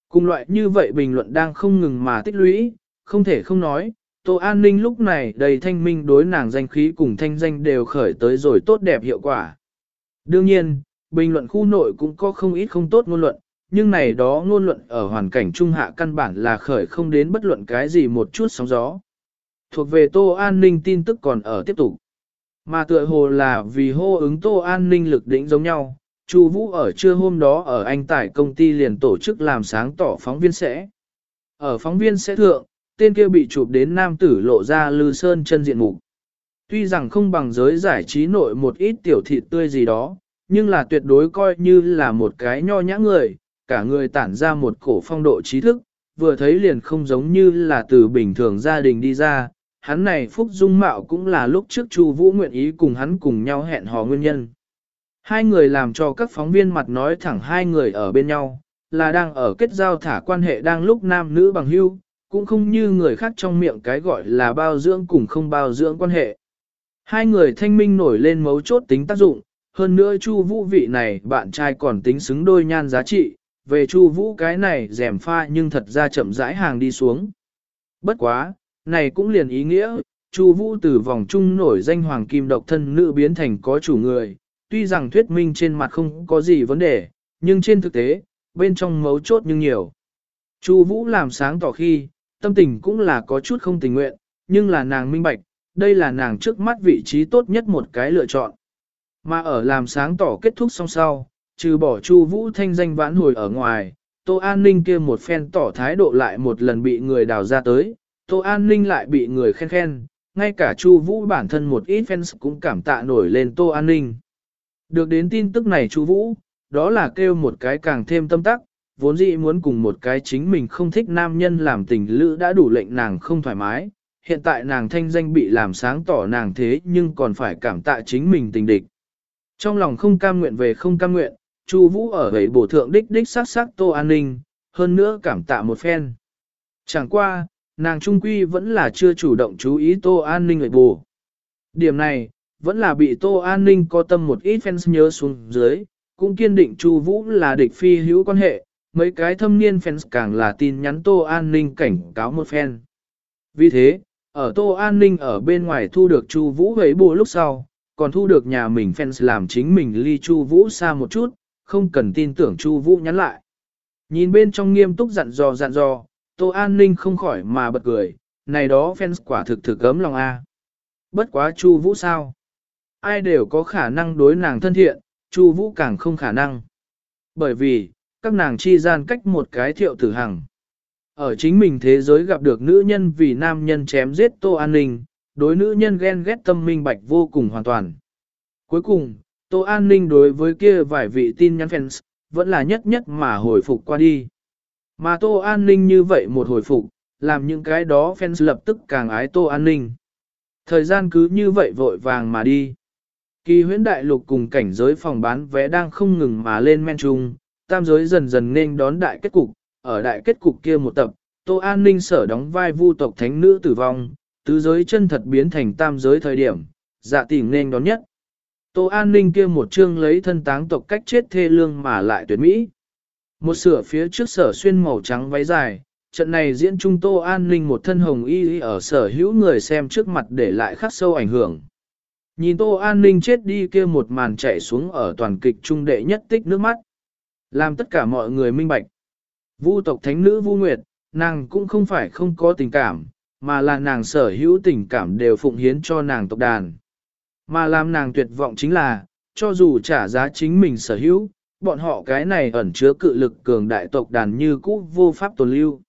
Cùng loại như vậy bình luận đang không ngừng mà tích lũy, không thể không nói, Tô An Ninh lúc này đầy thanh minh đối nàng danh khí cùng thanh danh đều khởi tới rồi tốt đẹp hiệu quả. Đương nhiên, bình luận khu nội cũng có không ít không tốt ngôn luận, nhưng này đó ngôn luận ở hoàn cảnh trung hạ căn bản là khởi không đến bất luận cái gì một chút sóng gió. Thuộc về Tô An Ninh tin tức còn ở tiếp tục. Mà tựa hồ là vì hô ứng Tô An Ninh lực đỉnh giống nhau, Chu Vũ ở trưa hôm đó ở anh tại công ty liền tổ chức làm sáng tỏ phóng viên sẽ. Ở phóng viên sẽ thượng, tên kia bị chụp đến nam tử lộ ra lư sơn chân diện mục. Tuy rằng không bằng giới giải trí nội một ít tiểu thịt tươi gì đó, nhưng là tuyệt đối coi như là một cái nho nhã người, cả người tản ra một cổ phong độ trí thức, vừa thấy liền không giống như là từ bình thường gia đình đi ra, hắn này phúc dung mạo cũng là lúc trước Chu Vũ nguyện ý cùng hắn cùng nhau hẹn hò nguyên nhân. Hai người làm cho các phóng viên mặt nói thẳng hai người ở bên nhau, là đang ở kết giao thả quan hệ đang lúc nam nữ bằng hữu, cũng không như người khác trong miệng cái gọi là bao dưỡng cùng không bao dưỡng quan hệ. Hai người thanh minh nổi lên mấu chốt tính tác dụng, hơn nữa Chu Vũ vị này bạn trai còn tính xứng đôi nhan giá trị, về Chu Vũ cái này rèm pha nhưng thật ra chậm rãi hàng đi xuống. Bất quá, này cũng liền ý nghĩa, Chu Vũ từ vòng trung nổi danh hoàng kim độc thân nữ biến thành có chủ người, tuy rằng thuyết minh trên mặt không có gì vấn đề, nhưng trên thực tế, bên trong mấu chốt nhưng nhiều. Chu Vũ làm sáng tỏ khi, tâm tình cũng là có chút không tình nguyện, nhưng là nàng minh bạch, đây là nàng trước mắt vị trí tốt nhất một cái lựa chọn. Mà ở làm sáng tỏ kết thúc xong sau, trừ bỏ Chu Vũ thanh danh vãn hồi ở ngoài, Tô An Ninh kia một phen tỏ thái độ lại một lần bị người đào ra tới, Tô An Ninh lại bị người khen khen, ngay cả Chu Vũ bản thân một ít fans cũng cảm tạ nổi lên Tô An Ninh. Được đến tin tức này Chu Vũ, đó là kêu một cái càng thêm tâm tắc, vốn dĩ muốn cùng một cái chính mình không thích nam nhân làm tình lữ đã đủ lệnh nàng không thoải mái, hiện tại nàng thanh danh bị làm sáng tỏ nàng thế nhưng còn phải cảm tạ chính mình tình địch. Trong lòng không cam nguyện về không cam nguyện, Chu Vũ ở vậy bổ thượng đích đích sát sát Tô An Ninh, hơn nữa cảm tạ một phen. Chẳng qua, nàng trung quy vẫn là chưa chủ động chú ý Tô An Ninh người bù. Điểm này, vẫn là bị Tô An Ninh có tâm một ít fans nhớ xuống dưới, cũng kiên định Chu Vũ là địch phi hữu quan hệ, mấy cái thâm niên fans càng là tin nhắn Tô An Ninh cảnh cáo một fan. Vì thế, ở Tô An Ninh ở bên ngoài thu được Chu Vũ ấy bù lúc sau, còn thu được nhà mình fans làm chính mình ly Chu Vũ xa một chút, không cần tin tưởng Chu Vũ nhắn lại. Nhìn bên trong nghiêm túc dặn dò dặn dò, Tô An Ninh không khỏi mà bật cười, này đó fans quả thực thực ấm lòng a. Bất quá Chu Vũ sao? Ai đều có khả năng đối nàng thân thiện, Chu Vũ càng không khả năng. Bởi vì, các nàng chi gian cách một cái thiệu tử hằng. Ở chính mình thế giới gặp được nữ nhân vì nam nhân chém giết Tô An Ninh, đối nữ nhân ghen ghét tâm minh bạch vô cùng hoàn toàn. Cuối cùng, Tô An Ninh đối với kia vài vị tin nhắn fans, vẫn là nhất nhất mà hồi phục qua đi. Mà Tô An Ninh như vậy một hồi phục, làm những cái đó fans lập tức càng ái Tô An Ninh. Thời gian cứ như vậy vội vàng mà đi. Kỳ huyễn đại lục cùng cảnh giới phòng bán vé đang không ngừng mà lên men trung, tam giới dần dần nên đón đại kết cục, ở đại kết cục kia một tập, Tô An Ninh sở đóng vai vu tộc thánh nữ tử vong, tứ giới chân thật biến thành tam giới thời điểm, dạ tỉnh nên đón nhất. Tô An Ninh kia một chương lấy thân táng tộc cách chết thê lương mà lại tuyệt mỹ. Một sửa phía trước sở xuyên màu trắng váy dài, trận này diễn trung Tô An Ninh một thân hồng y ở sở hữu người xem trước mặt để lại khắc sâu ảnh hưởng. Nhìn Tô An Ninh chết đi kia một màn chạy xuống ở toàn kịch trung đệ nhất tích nước mắt. Làm tất cả mọi người minh bạch. Vu tộc thánh nữ Vu Nguyệt, nàng cũng không phải không có tình cảm, mà là nàng sở hữu tình cảm đều phụng hiến cho nàng tộc đàn. Mà làm nàng tuyệt vọng chính là, cho dù trả giá chính mình sở hữu, bọn họ cái này ẩn chứa cự lực cường đại tộc đàn như cũ vô pháp tồn lưu.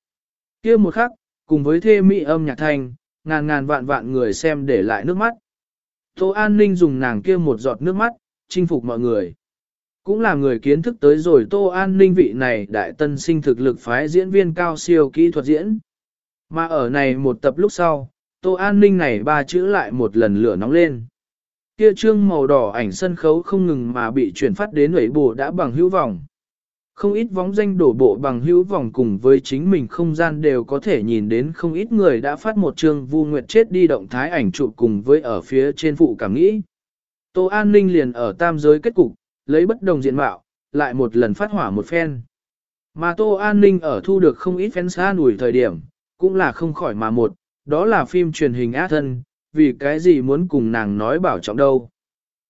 kia một khắc, cùng với thê mỹ âm nhạc thanh, ngàn ngàn vạn vạn người xem để lại nước mắt. Tô An Ninh dùng nàng kia một giọt nước mắt, chinh phục mọi người. Cũng là người kiến thức tới rồi Tô An Ninh vị này đại tân sinh thực lực phái diễn viên cao siêu kỹ thuật diễn. Mà ở này một tập lúc sau, Tô An Ninh này ba chữ lại một lần lửa nóng lên. Kia trương màu đỏ ảnh sân khấu không ngừng mà bị chuyển phát đến ủy bộ đã bằng hữu vọng. Không ít vóng danh đổ bộ bằng hữu vòng cùng với chính mình không gian đều có thể nhìn đến không ít người đã phát một chương vu nguyệt chết đi động thái ảnh chụp cùng với ở phía trên phụ cảm nghĩ. Tô An Ninh liền ở tam giới kết cục, lấy bất đồng diện mạo, lại một lần phát hỏa một phen. Mà Tô An Ninh ở thu được không ít fan xa nủi thời điểm, cũng là không khỏi mà một, đó là phim truyền hình á thân, vì cái gì muốn cùng nàng nói bảo trọng đâu.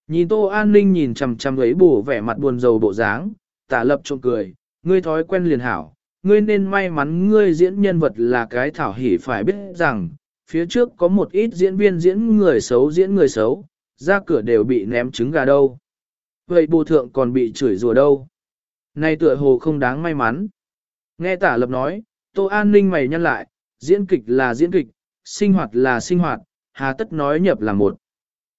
Nhìn Tô An Ninh nhìn chằm chằm ấy bổ vẻ mặt buồn rầu bộ dáng, tả lập trộm cười, ngươi thói quen liền hảo, ngươi nên may mắn ngươi diễn nhân vật là cái thảo hỉ phải biết rằng, phía trước có một ít diễn viên diễn người xấu diễn người xấu, ra cửa đều bị ném trứng gà đâu. Vậy bù thượng còn bị chửi rùa đâu. Này tựa hồ không đáng may mắn. Nghe tả lập nói, tô an ninh mày nhăn lại, diễn kịch là diễn kịch, sinh hoạt là sinh hoạt, hà tất nói nhập là một.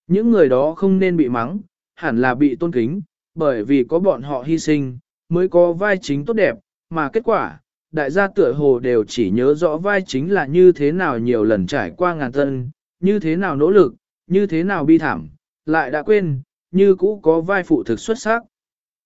Những người đó không nên bị mắng, hẳn là bị tôn kính, bởi vì có bọn họ hy sinh, mới có vai chính tốt đẹp, mà kết quả, đại gia tựa hồ đều chỉ nhớ rõ vai chính là như thế nào nhiều lần trải qua ngàn tân, như thế nào nỗ lực, như thế nào bi thảm, lại đã quên, như cũ có vai phụ thực xuất sắc.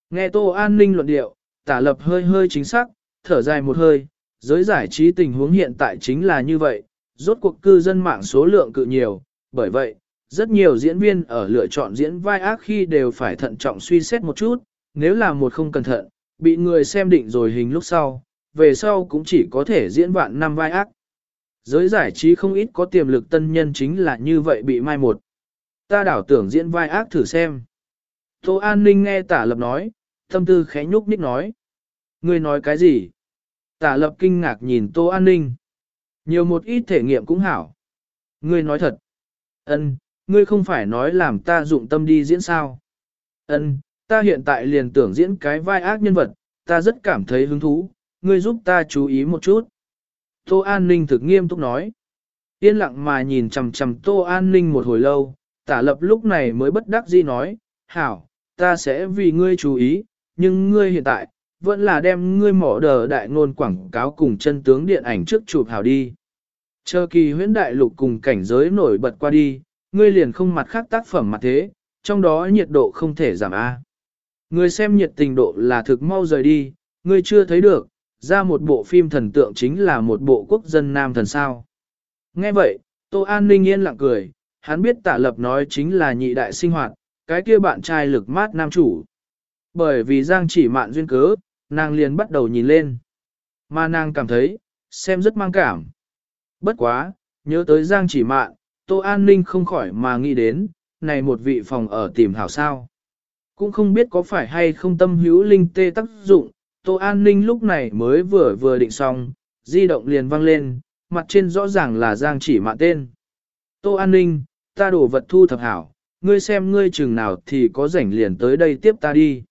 Nghe Tô An Ninh luận điệu, tả lập hơi hơi chính xác, thở dài một hơi, giới giải trí tình huống hiện tại chính là như vậy, rốt cuộc cư dân mạng số lượng cự nhiều, bởi vậy, rất nhiều diễn viên ở lựa chọn diễn vai ác khi đều phải thận trọng suy xét một chút, nếu là một không cẩn thận, bị người xem định rồi hình lúc sau, về sau cũng chỉ có thể diễn vạn năm vai ác. Giới giải trí không ít có tiềm lực tân nhân chính là như vậy bị mai một. Ta đảo tưởng diễn vai ác thử xem. Tô An Ninh nghe tả lập nói, tâm tư khẽ nhúc nhích nói. Ngươi nói cái gì? Tả lập kinh ngạc nhìn Tô An Ninh. Nhiều một ít thể nghiệm cũng hảo. Ngươi nói thật. Ân, ngươi không phải nói làm ta dụng tâm đi diễn sao. Ân, ta hiện tại liền tưởng diễn cái vai ác nhân vật, ta rất cảm thấy hứng thú, ngươi giúp ta chú ý một chút. Tô An Ninh thực nghiêm túc nói. Yên lặng mà nhìn chầm chầm Tô An Ninh một hồi lâu, tả lập lúc này mới bất đắc dĩ nói, hảo, ta sẽ vì ngươi chú ý, nhưng ngươi hiện tại, vẫn là đem ngươi mỏ đờ đại ngôn quảng cáo cùng chân tướng điện ảnh trước chụp hảo đi. Chờ kỳ huyễn đại lục cùng cảnh giới nổi bật qua đi, ngươi liền không mặt khác tác phẩm mặt thế, trong đó nhiệt độ không thể giảm A. Ngươi xem nhiệt tình độ là thực mau rời đi, ngươi chưa thấy được, ra một bộ phim thần tượng chính là một bộ quốc dân nam thần sao. Nghe vậy, Tô An Ninh yên lặng cười, hắn biết tả lập nói chính là nhị đại sinh hoạt, cái kia bạn trai lực mát nam chủ. Bởi vì Giang chỉ mạn duyên cớ, nàng liền bắt đầu nhìn lên. Mà nàng cảm thấy, xem rất mang cảm. Bất quá, nhớ tới Giang chỉ mạn, Tô An Ninh không khỏi mà nghĩ đến, này một vị phòng ở tìm hảo sao. Cũng không biết có phải hay không tâm hữu linh tê tác dụng, Tô An Ninh lúc này mới vừa vừa định xong, di động liền vang lên, mặt trên rõ ràng là Giang chỉ mạn tên. Tô An Ninh, ta đổ vật thu thập hảo, ngươi xem ngươi chừng nào thì có rảnh liền tới đây tiếp ta đi.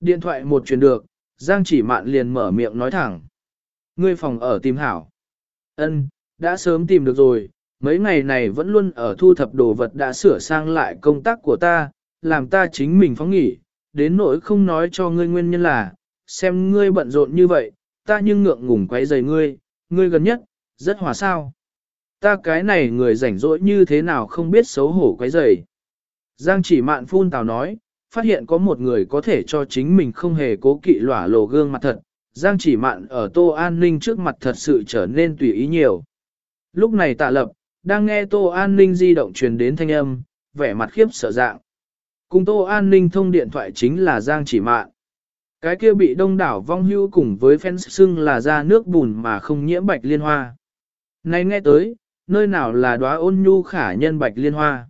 Điện thoại một truyền được, Giang chỉ mạn liền mở miệng nói thẳng. Ngươi phòng ở tìm hảo. Ân, đã sớm tìm được rồi, mấy ngày này vẫn luôn ở thu thập đồ vật đã sửa sang lại công tác của ta, làm ta chính mình phóng nghỉ, đến nỗi không nói cho ngươi nguyên nhân là, xem ngươi bận rộn như vậy, ta nhưng ngượng ngùng quấy rầy ngươi, ngươi gần nhất, rất hòa sao. Ta cái này người rảnh rỗi như thế nào không biết xấu hổ quấy rầy. Giang chỉ mạn phun tào nói, phát hiện có một người có thể cho chính mình không hề cố kỵ lỏa lộ gương mặt thật. Giang chỉ mạn ở Tô An Ninh trước mặt thật sự trở nên tùy ý nhiều. Lúc này tạ lập, đang nghe Tô An Ninh di động truyền đến thanh âm, vẻ mặt khiếp sợ dạng. Cùng Tô An Ninh thông điện thoại chính là Giang chỉ mạn. Cái kia bị đông đảo vong hưu cùng với fans xưng là ra nước bùn mà không nhiễm bạch liên hoa. Này nghe tới, nơi nào là đóa ôn nhu khả nhân bạch liên hoa.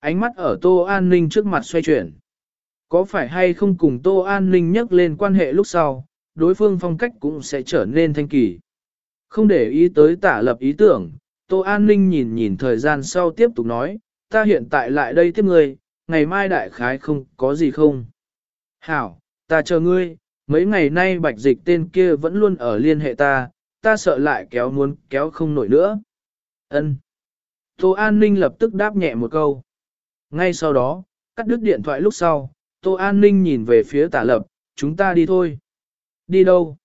Ánh mắt ở Tô An Ninh trước mặt xoay chuyển. Có phải hay không cùng Tô An Ninh nhắc lên quan hệ lúc sau, đối phương phong cách cũng sẽ trở nên thanh kỳ. Không để ý tới tả lập ý tưởng, Tô An Ninh nhìn nhìn thời gian sau tiếp tục nói, ta hiện tại lại đây tiếp ngươi, ngày mai đại khái không có gì không. Hảo, ta chờ ngươi, mấy ngày nay bạch dịch tên kia vẫn luôn ở liên hệ ta, ta sợ lại kéo muốn kéo không nổi nữa. Ân. Tô An Ninh lập tức đáp nhẹ một câu. Ngay sau đó, cắt đứt điện thoại lúc sau, Tô An Ninh nhìn về phía tả lập, chúng ta đi thôi. Đi đâu?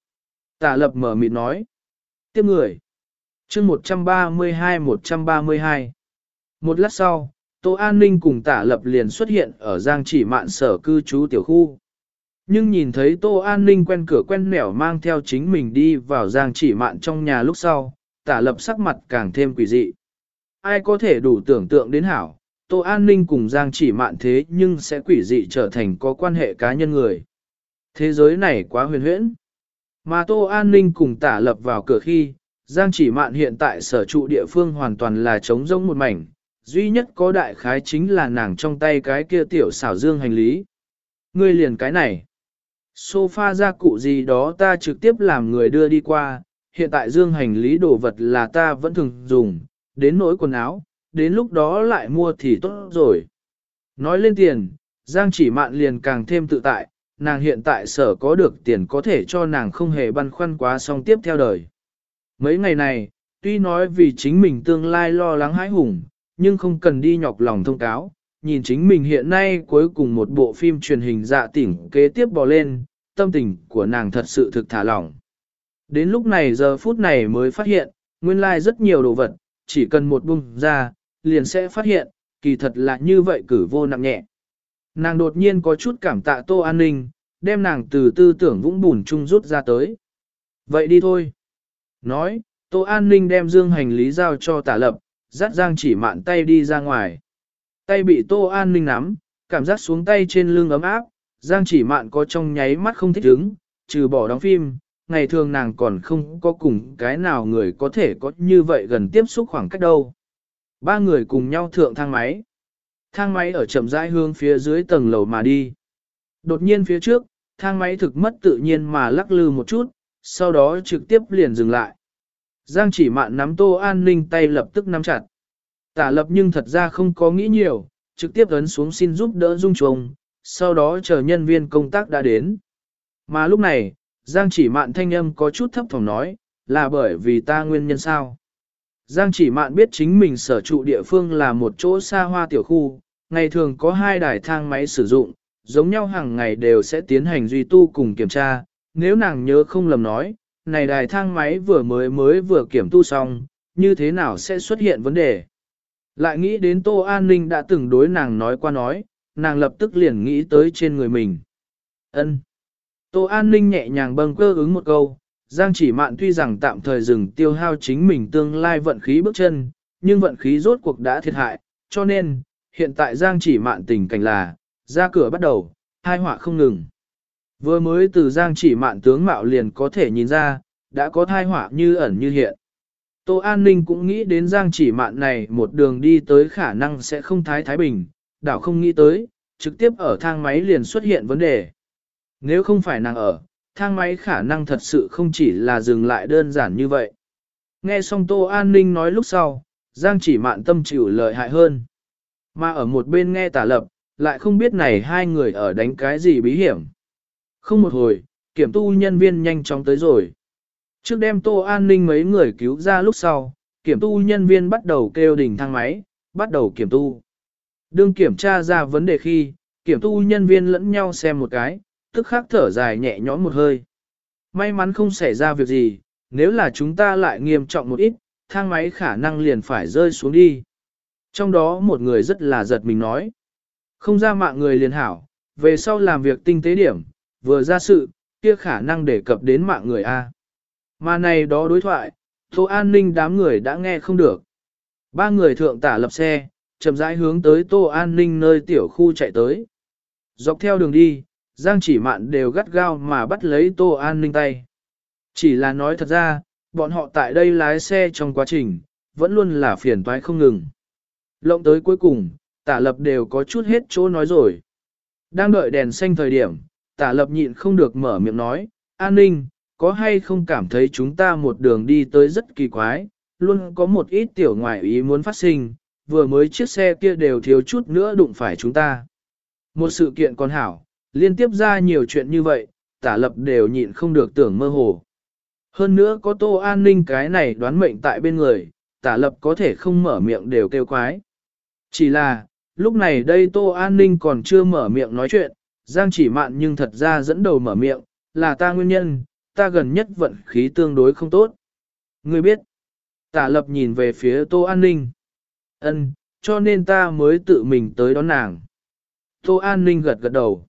Tả lập mở mịt nói. Tiếp người. chương 132-132. Một lát sau, Tô An Ninh cùng tả lập liền xuất hiện ở Giang chỉ mạn sở cư trú tiểu khu. Nhưng nhìn thấy Tô An Ninh quen cửa quen nẻo mang theo chính mình đi vào Giang chỉ mạn trong nhà lúc sau, tả lập sắc mặt càng thêm quỷ dị. Ai có thể đủ tưởng tượng đến hảo, Tô An Ninh cùng Giang chỉ mạn thế nhưng sẽ quỷ dị trở thành có quan hệ cá nhân người. Thế giới này quá huyền huyễn. Mà Tô An Ninh cùng tả lập vào cửa khi, Giang chỉ mạn hiện tại sở trụ địa phương hoàn toàn là trống rỗng một mảnh, duy nhất có đại khái chính là nàng trong tay cái kia tiểu xảo dương hành lý. Ngươi liền cái này. Sofa gia cụ gì đó ta trực tiếp làm người đưa đi qua, hiện tại dương hành lý đồ vật là ta vẫn thường dùng, đến nỗi quần áo, đến lúc đó lại mua thì tốt rồi. Nói lên tiền, Giang chỉ mạn liền càng thêm tự tại, nàng hiện tại sở có được tiền có thể cho nàng không hề băn khoăn quá song tiếp theo đời. Mấy ngày này, tuy nói vì chính mình tương lai lo lắng hãi hùng, nhưng không cần đi nhọc lòng thông cáo, nhìn chính mình hiện nay cuối cùng một bộ phim truyền hình dạ tỉnh kế tiếp bò lên, tâm tình của nàng thật sự thực thả lỏng. Đến lúc này giờ phút này mới phát hiện, nguyên lai like rất nhiều đồ vật, chỉ cần một bung ra, liền sẽ phát hiện, kỳ thật là như vậy cử vô nặng nhẹ. Nàng đột nhiên có chút cảm tạ tô an ninh, đem nàng từ tư tưởng vũng bùn chung rút ra tới. Vậy đi thôi. Nói, tô an ninh đem dương hành lý giao cho tả lập, dắt giang chỉ mạn tay đi ra ngoài. Tay bị tô an ninh nắm, cảm giác xuống tay trên lưng ấm áp, giang chỉ mạn có trong nháy mắt không thích ứng, trừ bỏ đóng phim, ngày thường nàng còn không có cùng cái nào người có thể có như vậy gần tiếp xúc khoảng cách đâu. Ba người cùng nhau thượng thang máy. Thang máy ở chậm rãi hướng phía dưới tầng lầu mà đi. Đột nhiên phía trước, thang máy thực mất tự nhiên mà lắc lư một chút, sau đó trực tiếp liền dừng lại. Giang chỉ mạn nắm tô an ninh tay lập tức nắm chặt. Tả lập nhưng thật ra không có nghĩ nhiều, trực tiếp ấn xuống xin giúp đỡ dung trùng, sau đó chờ nhân viên công tác đã đến. Mà lúc này, Giang chỉ mạn thanh âm có chút thấp thỏm nói, là bởi vì ta nguyên nhân sao. Giang chỉ mạn biết chính mình sở trụ địa phương là một chỗ xa hoa tiểu khu, ngày thường có hai đài thang máy sử dụng, giống nhau hàng ngày đều sẽ tiến hành duy tu cùng kiểm tra, nếu nàng nhớ không lầm nói, này đài thang máy vừa mới mới vừa kiểm tu xong, như thế nào sẽ xuất hiện vấn đề. Lại nghĩ đến Tô An Ninh đã từng đối nàng nói qua nói, nàng lập tức liền nghĩ tới trên người mình. ân Tô An Ninh nhẹ nhàng bâng cơ ứng một câu, Giang chỉ mạn tuy rằng tạm thời dừng tiêu hao chính mình tương lai vận khí bước chân, nhưng vận khí rốt cuộc đã thiệt hại, cho nên, hiện tại Giang chỉ mạn tình cảnh là, ra cửa bắt đầu, hai họa không ngừng. Vừa mới từ Giang chỉ mạn tướng mạo liền có thể nhìn ra, đã có thai họa như ẩn như hiện. Tô An Ninh cũng nghĩ đến Giang chỉ mạn này một đường đi tới khả năng sẽ không thái thái bình, đảo không nghĩ tới, trực tiếp ở thang máy liền xuất hiện vấn đề. Nếu không phải nàng ở, thang máy khả năng thật sự không chỉ là dừng lại đơn giản như vậy. Nghe xong Tô An Ninh nói lúc sau, Giang chỉ mạn tâm chịu lợi hại hơn. Mà ở một bên nghe tả lập, lại không biết này hai người ở đánh cái gì bí hiểm. Không một hồi, kiểm tu nhân viên nhanh chóng tới rồi. Trước đem Tô An Ninh mấy người cứu ra lúc sau, kiểm tu nhân viên bắt đầu kêu đỉnh thang máy, bắt đầu kiểm tu. Đương kiểm tra ra vấn đề khi, kiểm tu nhân viên lẫn nhau xem một cái, tức khắc thở dài nhẹ nhõm một hơi. May mắn không xảy ra việc gì, nếu là chúng ta lại nghiêm trọng một ít, thang máy khả năng liền phải rơi xuống đi. Trong đó một người rất là giật mình nói. Không ra mạng người liền hảo, về sau làm việc tinh tế điểm, vừa ra sự, kia khả năng đề cập đến mạng người A. Mà này đó đối thoại, Tô An ninh đám người đã nghe không được. Ba người thượng tả lập xe, chậm rãi hướng tới Tô An ninh nơi tiểu khu chạy tới. Dọc theo đường đi, Giang chỉ mạn đều gắt gao mà bắt lấy Tô An ninh tay. Chỉ là nói thật ra, bọn họ tại đây lái xe trong quá trình, vẫn luôn là phiền toái không ngừng. Lộng tới cuối cùng, tả lập đều có chút hết chỗ nói rồi. Đang đợi đèn xanh thời điểm, tả lập nhịn không được mở miệng nói, an ninh, có hay không cảm thấy chúng ta một đường đi tới rất kỳ quái, luôn có một ít tiểu ngoại ý muốn phát sinh, vừa mới chiếc xe kia đều thiếu chút nữa đụng phải chúng ta. Một sự kiện còn hảo, liên tiếp ra nhiều chuyện như vậy, tả lập đều nhịn không được tưởng mơ hồ. Hơn nữa có tô an ninh cái này đoán mệnh tại bên người, tả lập có thể không mở miệng đều kêu quái. Chỉ là, lúc này đây tô an ninh còn chưa mở miệng nói chuyện, Giang chỉ mạn nhưng thật ra dẫn đầu mở miệng, là ta nguyên nhân, ta gần nhất vận khí tương đối không tốt. Ngươi biết, tả lập nhìn về phía tô an ninh. ân cho nên ta mới tự mình tới đón nàng. Tô an ninh gật gật đầu.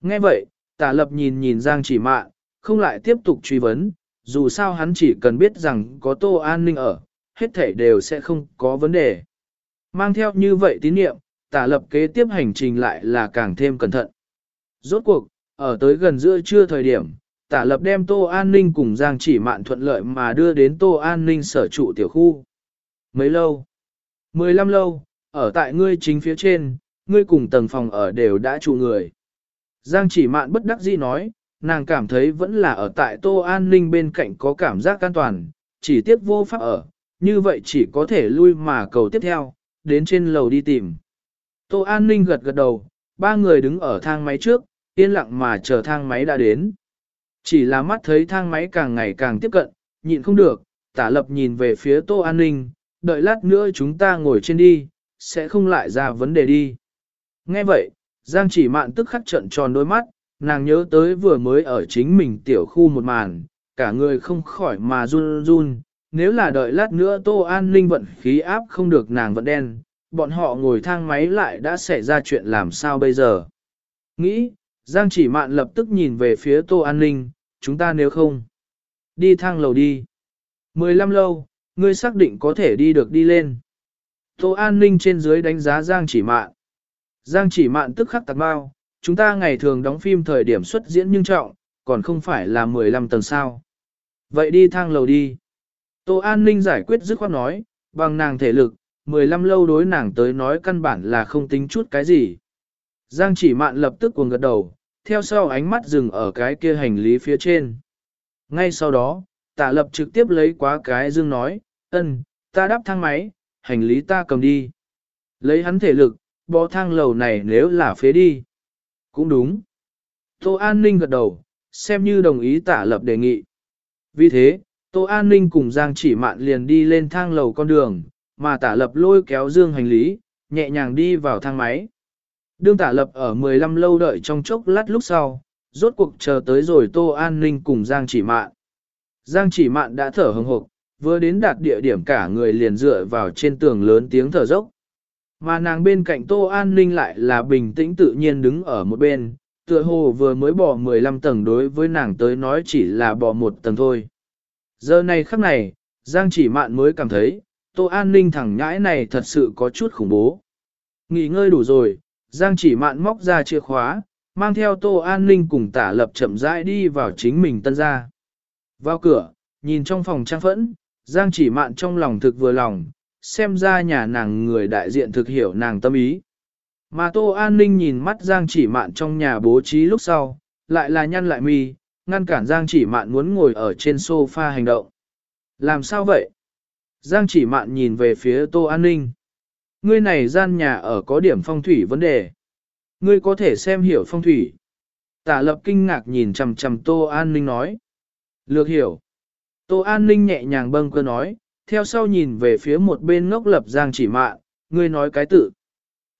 Nghe vậy, tả lập nhìn nhìn Giang chỉ mạn, không lại tiếp tục truy vấn, dù sao hắn chỉ cần biết rằng có tô an ninh ở, hết thể đều sẽ không có vấn đề. Mang theo như vậy tín niệm, tả lập kế tiếp hành trình lại là càng thêm cẩn thận. Rốt cuộc, ở tới gần giữa trưa thời điểm, tả lập đem Tô An Ninh cùng Giang chỉ mạn thuận lợi mà đưa đến Tô An Ninh sở trụ tiểu khu. Mấy lâu? Mười lăm lâu, ở tại ngươi chính phía trên, ngươi cùng tầng phòng ở đều đã trụ người. Giang chỉ mạn bất đắc dĩ nói, nàng cảm thấy vẫn là ở tại Tô An Ninh bên cạnh có cảm giác an toàn, chỉ tiếc vô pháp ở, như vậy chỉ có thể lui mà cầu tiếp theo, đến trên lầu đi tìm. Tô An Ninh gật gật đầu, ba người đứng ở thang máy trước, yên lặng mà chờ thang máy đã đến. Chỉ là mắt thấy thang máy càng ngày càng tiếp cận, nhịn không được, tả lập nhìn về phía Tô An Ninh, đợi lát nữa chúng ta ngồi trên đi, sẽ không lại ra vấn đề đi. Nghe vậy, Giang chỉ mạn tức khắc trận tròn đôi mắt, nàng nhớ tới vừa mới ở chính mình tiểu khu một màn, cả người không khỏi mà run run, nếu là đợi lát nữa Tô An Ninh vận khí áp không được nàng vận đen, bọn họ ngồi thang máy lại đã xảy ra chuyện làm sao bây giờ. Nghĩ, Giang chỉ mạn lập tức nhìn về phía Tô An Ninh, chúng ta nếu không, đi thang lầu đi. 15 lâu, ngươi xác định có thể đi được đi lên. Tô An Ninh trên dưới đánh giá Giang chỉ mạn. Giang chỉ mạn tức khắc tạc bao, chúng ta ngày thường đóng phim thời điểm xuất diễn nhưng trọng, còn không phải là 15 tầng sao. Vậy đi thang lầu đi. Tô An Ninh giải quyết dứt khoát nói, bằng nàng thể lực, 15 lâu đối nàng tới nói căn bản là không tính chút cái gì. Giang chỉ mạn lập tức cuồng gật đầu, theo sau ánh mắt dừng ở cái kia hành lý phía trên. Ngay sau đó, tạ lập trực tiếp lấy quá cái dương nói, ân, ta đáp thang máy, hành lý ta cầm đi. Lấy hắn thể lực, bò thang lầu này nếu là phế đi. Cũng đúng. Tô An Ninh gật đầu, xem như đồng ý tạ lập đề nghị. Vì thế, Tô An Ninh cùng Giang chỉ mạn liền đi lên thang lầu con đường, mà tả lập lôi kéo dương hành lý, nhẹ nhàng đi vào thang máy. Đương tả lập ở 15 lâu đợi trong chốc lát lúc sau, rốt cuộc chờ tới rồi Tô An Ninh cùng Giang chỉ mạn. Giang chỉ mạn đã thở hừng hộp, vừa đến đạt địa điểm cả người liền dựa vào trên tường lớn tiếng thở dốc. Mà nàng bên cạnh Tô An Ninh lại là bình tĩnh tự nhiên đứng ở một bên, tựa hồ vừa mới bỏ 15 tầng đối với nàng tới nói chỉ là bỏ một tầng thôi. Giờ này khắc này, Giang chỉ mạn mới cảm thấy, Tô An Ninh thẳng nhãi này thật sự có chút khủng bố. Nghỉ ngơi đủ rồi, Giang chỉ mạn móc ra chìa khóa, mang theo Tô An Ninh cùng tả lập chậm rãi đi vào chính mình tân ra. Vào cửa, nhìn trong phòng trang phẫn, Giang chỉ mạn trong lòng thực vừa lòng, xem ra nhà nàng người đại diện thực hiểu nàng tâm ý. Mà Tô An Ninh nhìn mắt Giang chỉ mạn trong nhà bố trí lúc sau, lại là nhăn lại mi, ngăn cản Giang chỉ mạn muốn ngồi ở trên sofa hành động. Làm sao vậy? Giang chỉ mạn nhìn về phía Tô An Ninh. Ngươi này gian nhà ở có điểm phong thủy vấn đề. Ngươi có thể xem hiểu phong thủy. Tả lập kinh ngạc nhìn chầm chầm Tô An Ninh nói. Lược hiểu. Tô An Ninh nhẹ nhàng bâng cơ nói, theo sau nhìn về phía một bên ngốc lập Giang chỉ mạn, ngươi nói cái tự.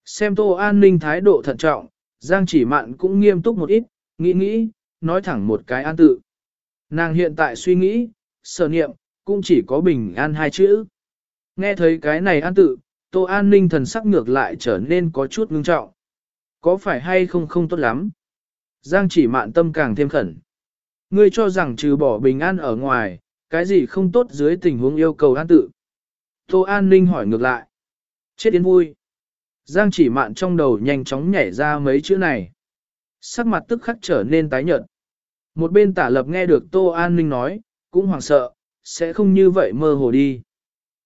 Xem Tô An Ninh thái độ thận trọng, Giang chỉ mạn cũng nghiêm túc một ít, nghĩ nghĩ, nói thẳng một cái an tự. Nàng hiện tại suy nghĩ, sở niệm, cũng chỉ có bình an hai chữ. Nghe thấy cái này an tự, Tô An ninh thần sắc ngược lại trở nên có chút ngưng trọng. Có phải hay không không tốt lắm? Giang chỉ mạn tâm càng thêm khẩn. Ngươi cho rằng trừ bỏ bình an ở ngoài, cái gì không tốt dưới tình huống yêu cầu an tự? Tô An ninh hỏi ngược lại. Chết yên vui. Giang chỉ mạn trong đầu nhanh chóng nhảy ra mấy chữ này. Sắc mặt tức khắc trở nên tái nhợt. Một bên tả lập nghe được Tô An ninh nói, cũng hoảng sợ, sẽ không như vậy mơ hồ đi.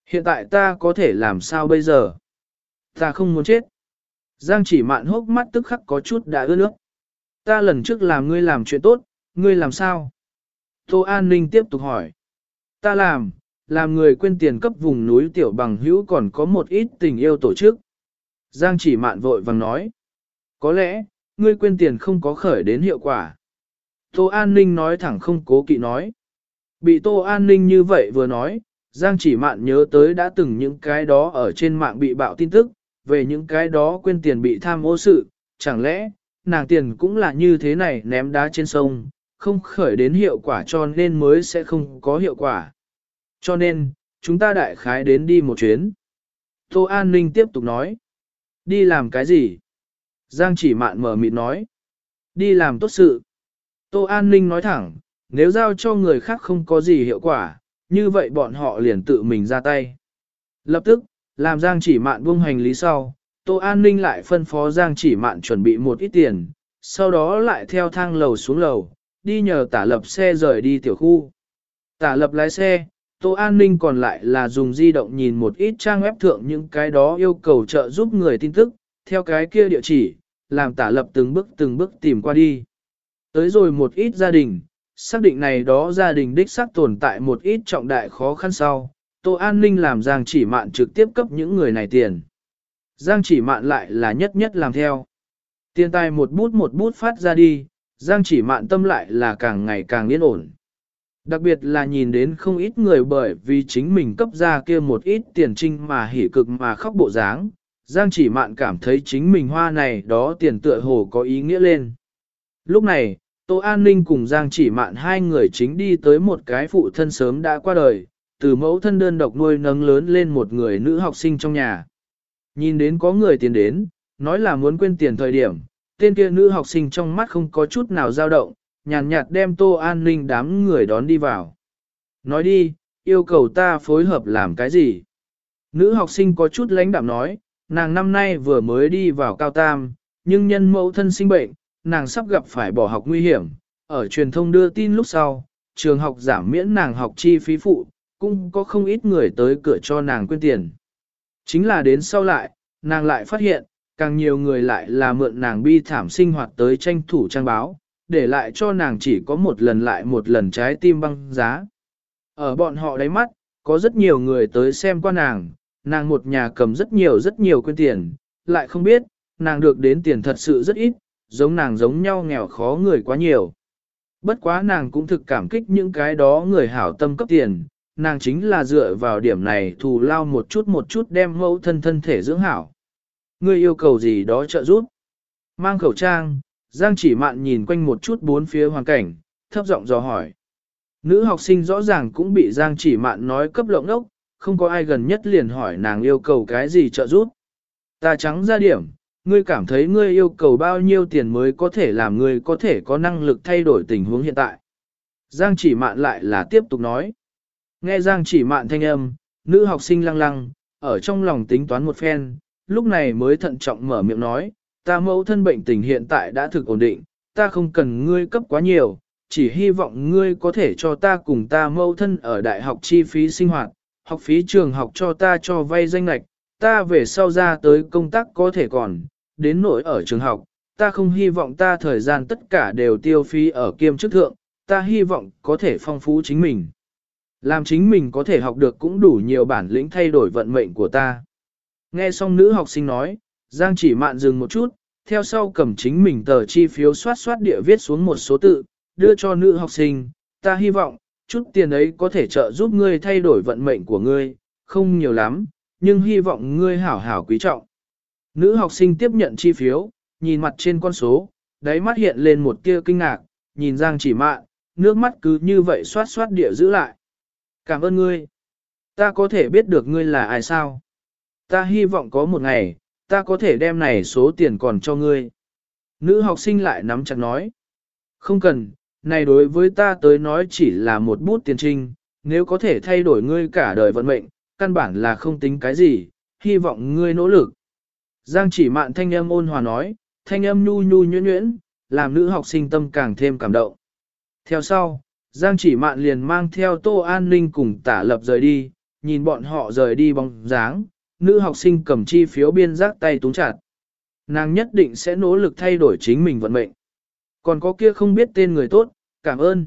Hiện tại ta có thể làm sao bây giờ? Ta không muốn chết. Giang chỉ mạn hốc mắt tức khắc có chút đã ướt nước. Ta lần trước làm ngươi làm chuyện tốt, ngươi làm sao? Tô An Ninh tiếp tục hỏi. Ta làm, làm người quên tiền cấp vùng núi tiểu bằng hữu còn có một ít tình yêu tổ chức. Giang chỉ mạn vội vàng nói. Có lẽ, ngươi quên tiền không có khởi đến hiệu quả. Tô An Ninh nói thẳng không cố kỵ nói. Bị Tô An Ninh như vậy vừa nói, Giang chỉ mạn nhớ tới đã từng những cái đó ở trên mạng bị bạo tin tức, về những cái đó quên tiền bị tham ô sự, chẳng lẽ, nàng tiền cũng là như thế này ném đá trên sông, không khởi đến hiệu quả cho nên mới sẽ không có hiệu quả. Cho nên, chúng ta đại khái đến đi một chuyến. Tô An Ninh tiếp tục nói. Đi làm cái gì? Giang chỉ mạn mở mịt nói. Đi làm tốt sự. Tô An Ninh nói thẳng, nếu giao cho người khác không có gì hiệu quả, như vậy bọn họ liền tự mình ra tay. Lập tức, làm Giang chỉ mạn buông hành lý sau, Tô An Ninh lại phân phó Giang chỉ mạn chuẩn bị một ít tiền, sau đó lại theo thang lầu xuống lầu, đi nhờ tả lập xe rời đi tiểu khu. Tả lập lái xe, Tô An Ninh còn lại là dùng di động nhìn một ít trang web thượng những cái đó yêu cầu trợ giúp người tin tức, theo cái kia địa chỉ, làm tả lập từng bước từng bước tìm qua đi. Tới rồi một ít gia đình, xác định này đó gia đình đích xác tồn tại một ít trọng đại khó khăn sau, Tô An Ninh làm Giang chỉ mạn trực tiếp cấp những người này tiền. Giang chỉ mạn lại là nhất nhất làm theo. Tiền tài một bút một bút phát ra đi, Giang chỉ mạn tâm lại là càng ngày càng yên ổn. Đặc biệt là nhìn đến không ít người bởi vì chính mình cấp ra kia một ít tiền trinh mà hỉ cực mà khóc bộ dáng, Giang chỉ mạn cảm thấy chính mình hoa này đó tiền tựa hồ có ý nghĩa lên. Lúc này, Tô An Ninh cùng Giang chỉ mạn hai người chính đi tới một cái phụ thân sớm đã qua đời, từ mẫu thân đơn độc nuôi nấng lớn lên một người nữ học sinh trong nhà. Nhìn đến có người tiền đến, nói là muốn quên tiền thời điểm, tên kia nữ học sinh trong mắt không có chút nào dao động, nhàn nhạt đem Tô An Ninh đám người đón đi vào. Nói đi, yêu cầu ta phối hợp làm cái gì? Nữ học sinh có chút lãnh đạm nói, nàng năm nay vừa mới đi vào cao tam, nhưng nhân mẫu thân sinh bệnh, nàng sắp gặp phải bỏ học nguy hiểm. Ở truyền thông đưa tin lúc sau, trường học giảm miễn nàng học chi phí phụ, cũng có không ít người tới cửa cho nàng quyên tiền. Chính là đến sau lại, nàng lại phát hiện, càng nhiều người lại là mượn nàng bi thảm sinh hoạt tới tranh thủ trang báo, để lại cho nàng chỉ có một lần lại một lần trái tim băng giá. Ở bọn họ đáy mắt, có rất nhiều người tới xem qua nàng, nàng một nhà cầm rất nhiều rất nhiều quyên tiền, lại không biết, nàng được đến tiền thật sự rất ít, giống nàng giống nhau nghèo khó người quá nhiều. Bất quá nàng cũng thực cảm kích những cái đó người hảo tâm cấp tiền, nàng chính là dựa vào điểm này thù lao một chút một chút đem mẫu thân thân thể dưỡng hảo. Ngươi yêu cầu gì đó trợ giúp. Mang khẩu trang, Giang chỉ mạn nhìn quanh một chút bốn phía hoàn cảnh, thấp giọng dò hỏi. Nữ học sinh rõ ràng cũng bị Giang chỉ mạn nói cấp lộng ốc, không có ai gần nhất liền hỏi nàng yêu cầu cái gì trợ giúp. Ta trắng ra điểm, ngươi cảm thấy ngươi yêu cầu bao nhiêu tiền mới có thể làm ngươi có thể có năng lực thay đổi tình huống hiện tại. Giang chỉ mạn lại là tiếp tục nói. Nghe Giang chỉ mạn thanh âm, nữ học sinh lăng lăng, ở trong lòng tính toán một phen, lúc này mới thận trọng mở miệng nói, ta mẫu thân bệnh tình hiện tại đã thực ổn định, ta không cần ngươi cấp quá nhiều, chỉ hy vọng ngươi có thể cho ta cùng ta mẫu thân ở đại học chi phí sinh hoạt, học phí trường học cho ta cho vay danh lạch, ta về sau ra tới công tác có thể còn, đến nỗi ở trường học, ta không hy vọng ta thời gian tất cả đều tiêu phí ở kiêm chức thượng, ta hy vọng có thể phong phú chính mình. Làm chính mình có thể học được cũng đủ nhiều bản lĩnh thay đổi vận mệnh của ta. Nghe xong nữ học sinh nói, Giang chỉ mạn dừng một chút, theo sau cầm chính mình tờ chi phiếu soát soát địa viết xuống một số tự, đưa cho nữ học sinh, ta hy vọng, chút tiền ấy có thể trợ giúp ngươi thay đổi vận mệnh của ngươi, không nhiều lắm, nhưng hy vọng ngươi hảo hảo quý trọng. Nữ học sinh tiếp nhận chi phiếu, nhìn mặt trên con số, đáy mắt hiện lên một tia kinh ngạc, nhìn Giang chỉ mạn, nước mắt cứ như vậy xoát xoát địa giữ lại. Cảm ơn ngươi. Ta có thể biết được ngươi là ai sao? Ta hy vọng có một ngày, ta có thể đem này số tiền còn cho ngươi. Nữ học sinh lại nắm chặt nói. Không cần, này đối với ta tới nói chỉ là một bút tiền trinh, nếu có thể thay đổi ngươi cả đời vận mệnh, căn bản là không tính cái gì, hy vọng ngươi nỗ lực. Giang chỉ mạn thanh âm ôn hòa nói, thanh âm nhu nhu nhuyễn nhuyễn, làm nữ học sinh tâm càng thêm cảm động. Theo sau, Giang chỉ mạn liền mang theo Tô An Ninh cùng tả lập rời đi, nhìn bọn họ rời đi bóng dáng, nữ học sinh cầm chi phiếu biên giác tay túng chặt. Nàng nhất định sẽ nỗ lực thay đổi chính mình vận mệnh. Còn có kia không biết tên người tốt, cảm ơn.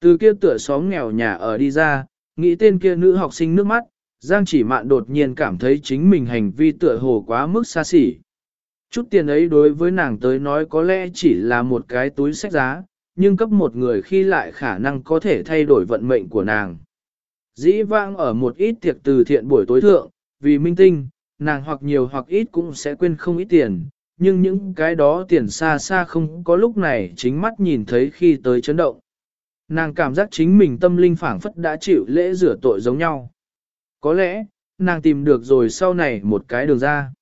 Từ kia tựa xóm nghèo nhà ở đi ra, Nghĩ tên kia nữ học sinh nước mắt, Giang chỉ mạn đột nhiên cảm thấy chính mình hành vi tựa hồ quá mức xa xỉ. Chút tiền ấy đối với nàng tới nói có lẽ chỉ là một cái túi sách giá, nhưng cấp một người khi lại khả năng có thể thay đổi vận mệnh của nàng. Dĩ vãng ở một ít tiệc từ thiện buổi tối thượng, vì minh tinh, nàng hoặc nhiều hoặc ít cũng sẽ quên không ít tiền, nhưng những cái đó tiền xa xa không có lúc này chính mắt nhìn thấy khi tới chấn động. Nàng cảm giác chính mình tâm linh phảng phất đã chịu lễ rửa tội giống nhau. Có lẽ, nàng tìm được rồi sau này một cái đường ra.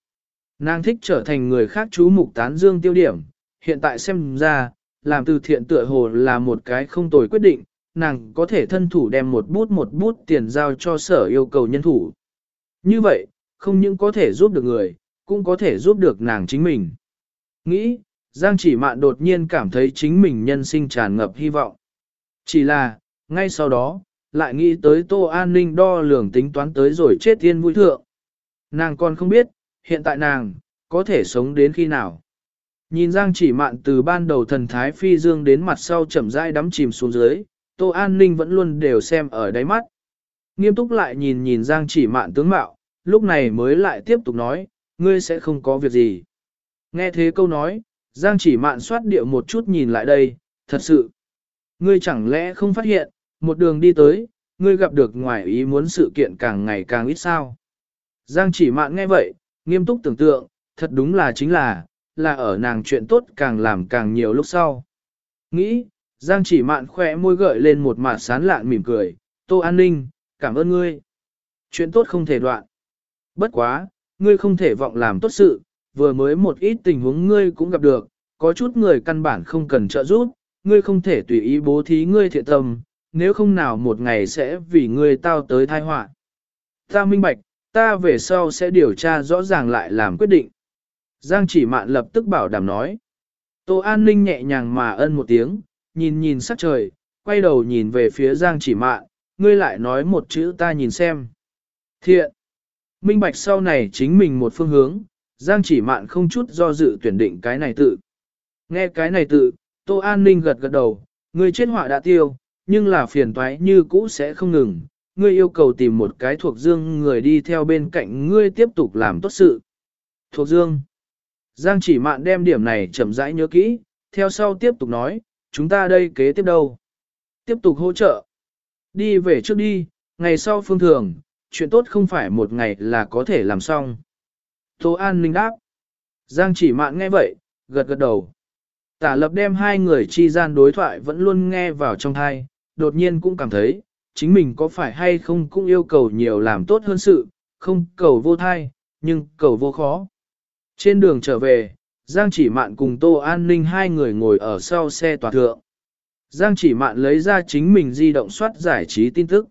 Nàng thích trở thành người khác chú mục tán dương tiêu điểm, hiện tại xem ra, làm từ thiện tựa hồ là một cái không tồi quyết định, nàng có thể thân thủ đem một bút một bút tiền giao cho sở yêu cầu nhân thủ. Như vậy, không những có thể giúp được người, cũng có thể giúp được nàng chính mình. Nghĩ, Giang chỉ mạn đột nhiên cảm thấy chính mình nhân sinh tràn ngập hy vọng. Chỉ là, ngay sau đó, lại nghĩ tới tô an ninh đo lường tính toán tới rồi chết thiên vui thượng. Nàng còn không biết, hiện tại nàng, có thể sống đến khi nào. Nhìn Giang chỉ mạn từ ban đầu thần thái phi dương đến mặt sau chậm rãi đắm chìm xuống dưới, Tô An Ninh vẫn luôn đều xem ở đáy mắt. Nghiêm túc lại nhìn nhìn Giang chỉ mạn tướng mạo, lúc này mới lại tiếp tục nói, ngươi sẽ không có việc gì. Nghe thế câu nói, Giang chỉ mạn soát điệu một chút nhìn lại đây, thật sự. Ngươi chẳng lẽ không phát hiện, một đường đi tới, ngươi gặp được ngoài ý muốn sự kiện càng ngày càng ít sao. Giang chỉ mạn nghe vậy, nghiêm túc tưởng tượng, thật đúng là chính là, là ở nàng chuyện tốt càng làm càng nhiều lúc sau. Nghĩ, Giang chỉ mạn khỏe môi gợi lên một mặt sán lạn mỉm cười, Tô An Ninh, cảm ơn ngươi. Chuyện tốt không thể đoạn. Bất quá, ngươi không thể vọng làm tốt sự, vừa mới một ít tình huống ngươi cũng gặp được, có chút người căn bản không cần trợ giúp, ngươi không thể tùy ý bố thí ngươi thiện tâm, nếu không nào một ngày sẽ vì ngươi tao tới thai họa. Ta minh bạch, ta về sau sẽ điều tra rõ ràng lại làm quyết định. Giang chỉ mạn lập tức bảo đảm nói. Tô An Ninh nhẹ nhàng mà ân một tiếng, nhìn nhìn sắc trời, quay đầu nhìn về phía Giang chỉ mạn, ngươi lại nói một chữ ta nhìn xem. Thiện. Minh bạch sau này chính mình một phương hướng, Giang chỉ mạn không chút do dự tuyển định cái này tự. Nghe cái này tự, Tô An Ninh gật gật đầu, ngươi chết họa đã tiêu, nhưng là phiền toái như cũ sẽ không ngừng. Ngươi yêu cầu tìm một cái thuộc dương người đi theo bên cạnh ngươi tiếp tục làm tốt sự. Thuộc dương. Giang chỉ mạn đem điểm này chậm rãi nhớ kỹ, theo sau tiếp tục nói, chúng ta đây kế tiếp đâu? Tiếp tục hỗ trợ. Đi về trước đi, ngày sau phương thường, chuyện tốt không phải một ngày là có thể làm xong. Tô An Ninh đáp. Giang chỉ mạn nghe vậy, gật gật đầu. Tả lập đem hai người chi gian đối thoại vẫn luôn nghe vào trong thai, đột nhiên cũng cảm thấy, chính mình có phải hay không cũng yêu cầu nhiều làm tốt hơn sự, không cầu vô thai, nhưng cầu vô khó. Trên đường trở về, Giang chỉ mạn cùng Tô An Ninh hai người ngồi ở sau xe tòa thượng. Giang chỉ mạn lấy ra chính mình di động soát giải trí tin tức.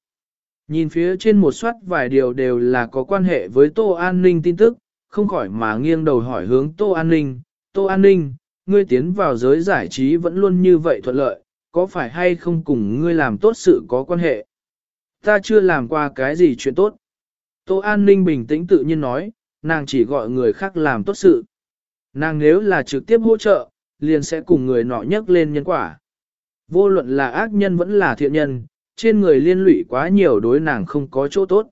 Nhìn phía trên một soát vài điều đều là có quan hệ với Tô An Ninh tin tức, không khỏi mà nghiêng đầu hỏi hướng Tô An Ninh. Tô An Ninh, ngươi tiến vào giới giải trí vẫn luôn như vậy thuận lợi, có phải hay không cùng ngươi làm tốt sự có quan hệ? Ta chưa làm qua cái gì chuyện tốt. Tô An Ninh bình tĩnh tự nhiên nói, nàng chỉ gọi người khác làm tốt sự. Nàng nếu là trực tiếp hỗ trợ, liền sẽ cùng người nọ nhắc lên nhân quả. Vô luận là ác nhân vẫn là thiện nhân, trên người liên lụy quá nhiều đối nàng không có chỗ tốt.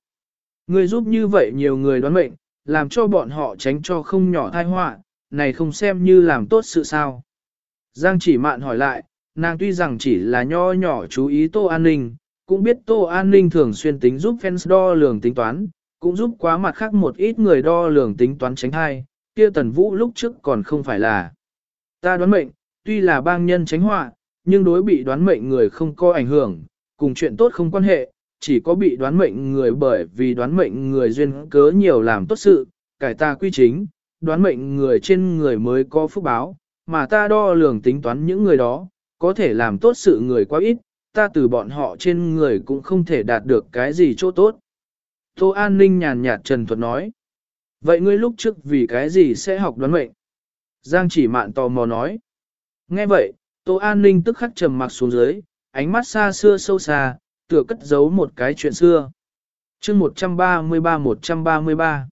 Người giúp như vậy nhiều người đoán mệnh, làm cho bọn họ tránh cho không nhỏ thai họa, này không xem như làm tốt sự sao. Giang chỉ mạn hỏi lại, nàng tuy rằng chỉ là nho nhỏ chú ý tô an ninh, cũng biết tô an ninh thường xuyên tính giúp fans đo lường tính toán, cũng giúp quá mặt khác một ít người đo lường tính toán tránh thai, kia tần vũ lúc trước còn không phải là. Ta đoán mệnh, tuy là bang nhân tránh họa, nhưng đối bị đoán mệnh người không có ảnh hưởng, cùng chuyện tốt không quan hệ, chỉ có bị đoán mệnh người bởi vì đoán mệnh người duyên cớ nhiều làm tốt sự, cải ta quy chính, đoán mệnh người trên người mới có phúc báo, mà ta đo lường tính toán những người đó, có thể làm tốt sự người quá ít, ta từ bọn họ trên người cũng không thể đạt được cái gì chỗ tốt. Tô An Ninh nhàn nhạt trần thuật nói. Vậy ngươi lúc trước vì cái gì sẽ học đoán mệnh? Giang chỉ mạn tò mò nói. Nghe vậy, Tô An Ninh tức khắc trầm mặc xuống dưới, ánh mắt xa xưa sâu xa, tựa cất giấu một cái chuyện xưa. chương 133-133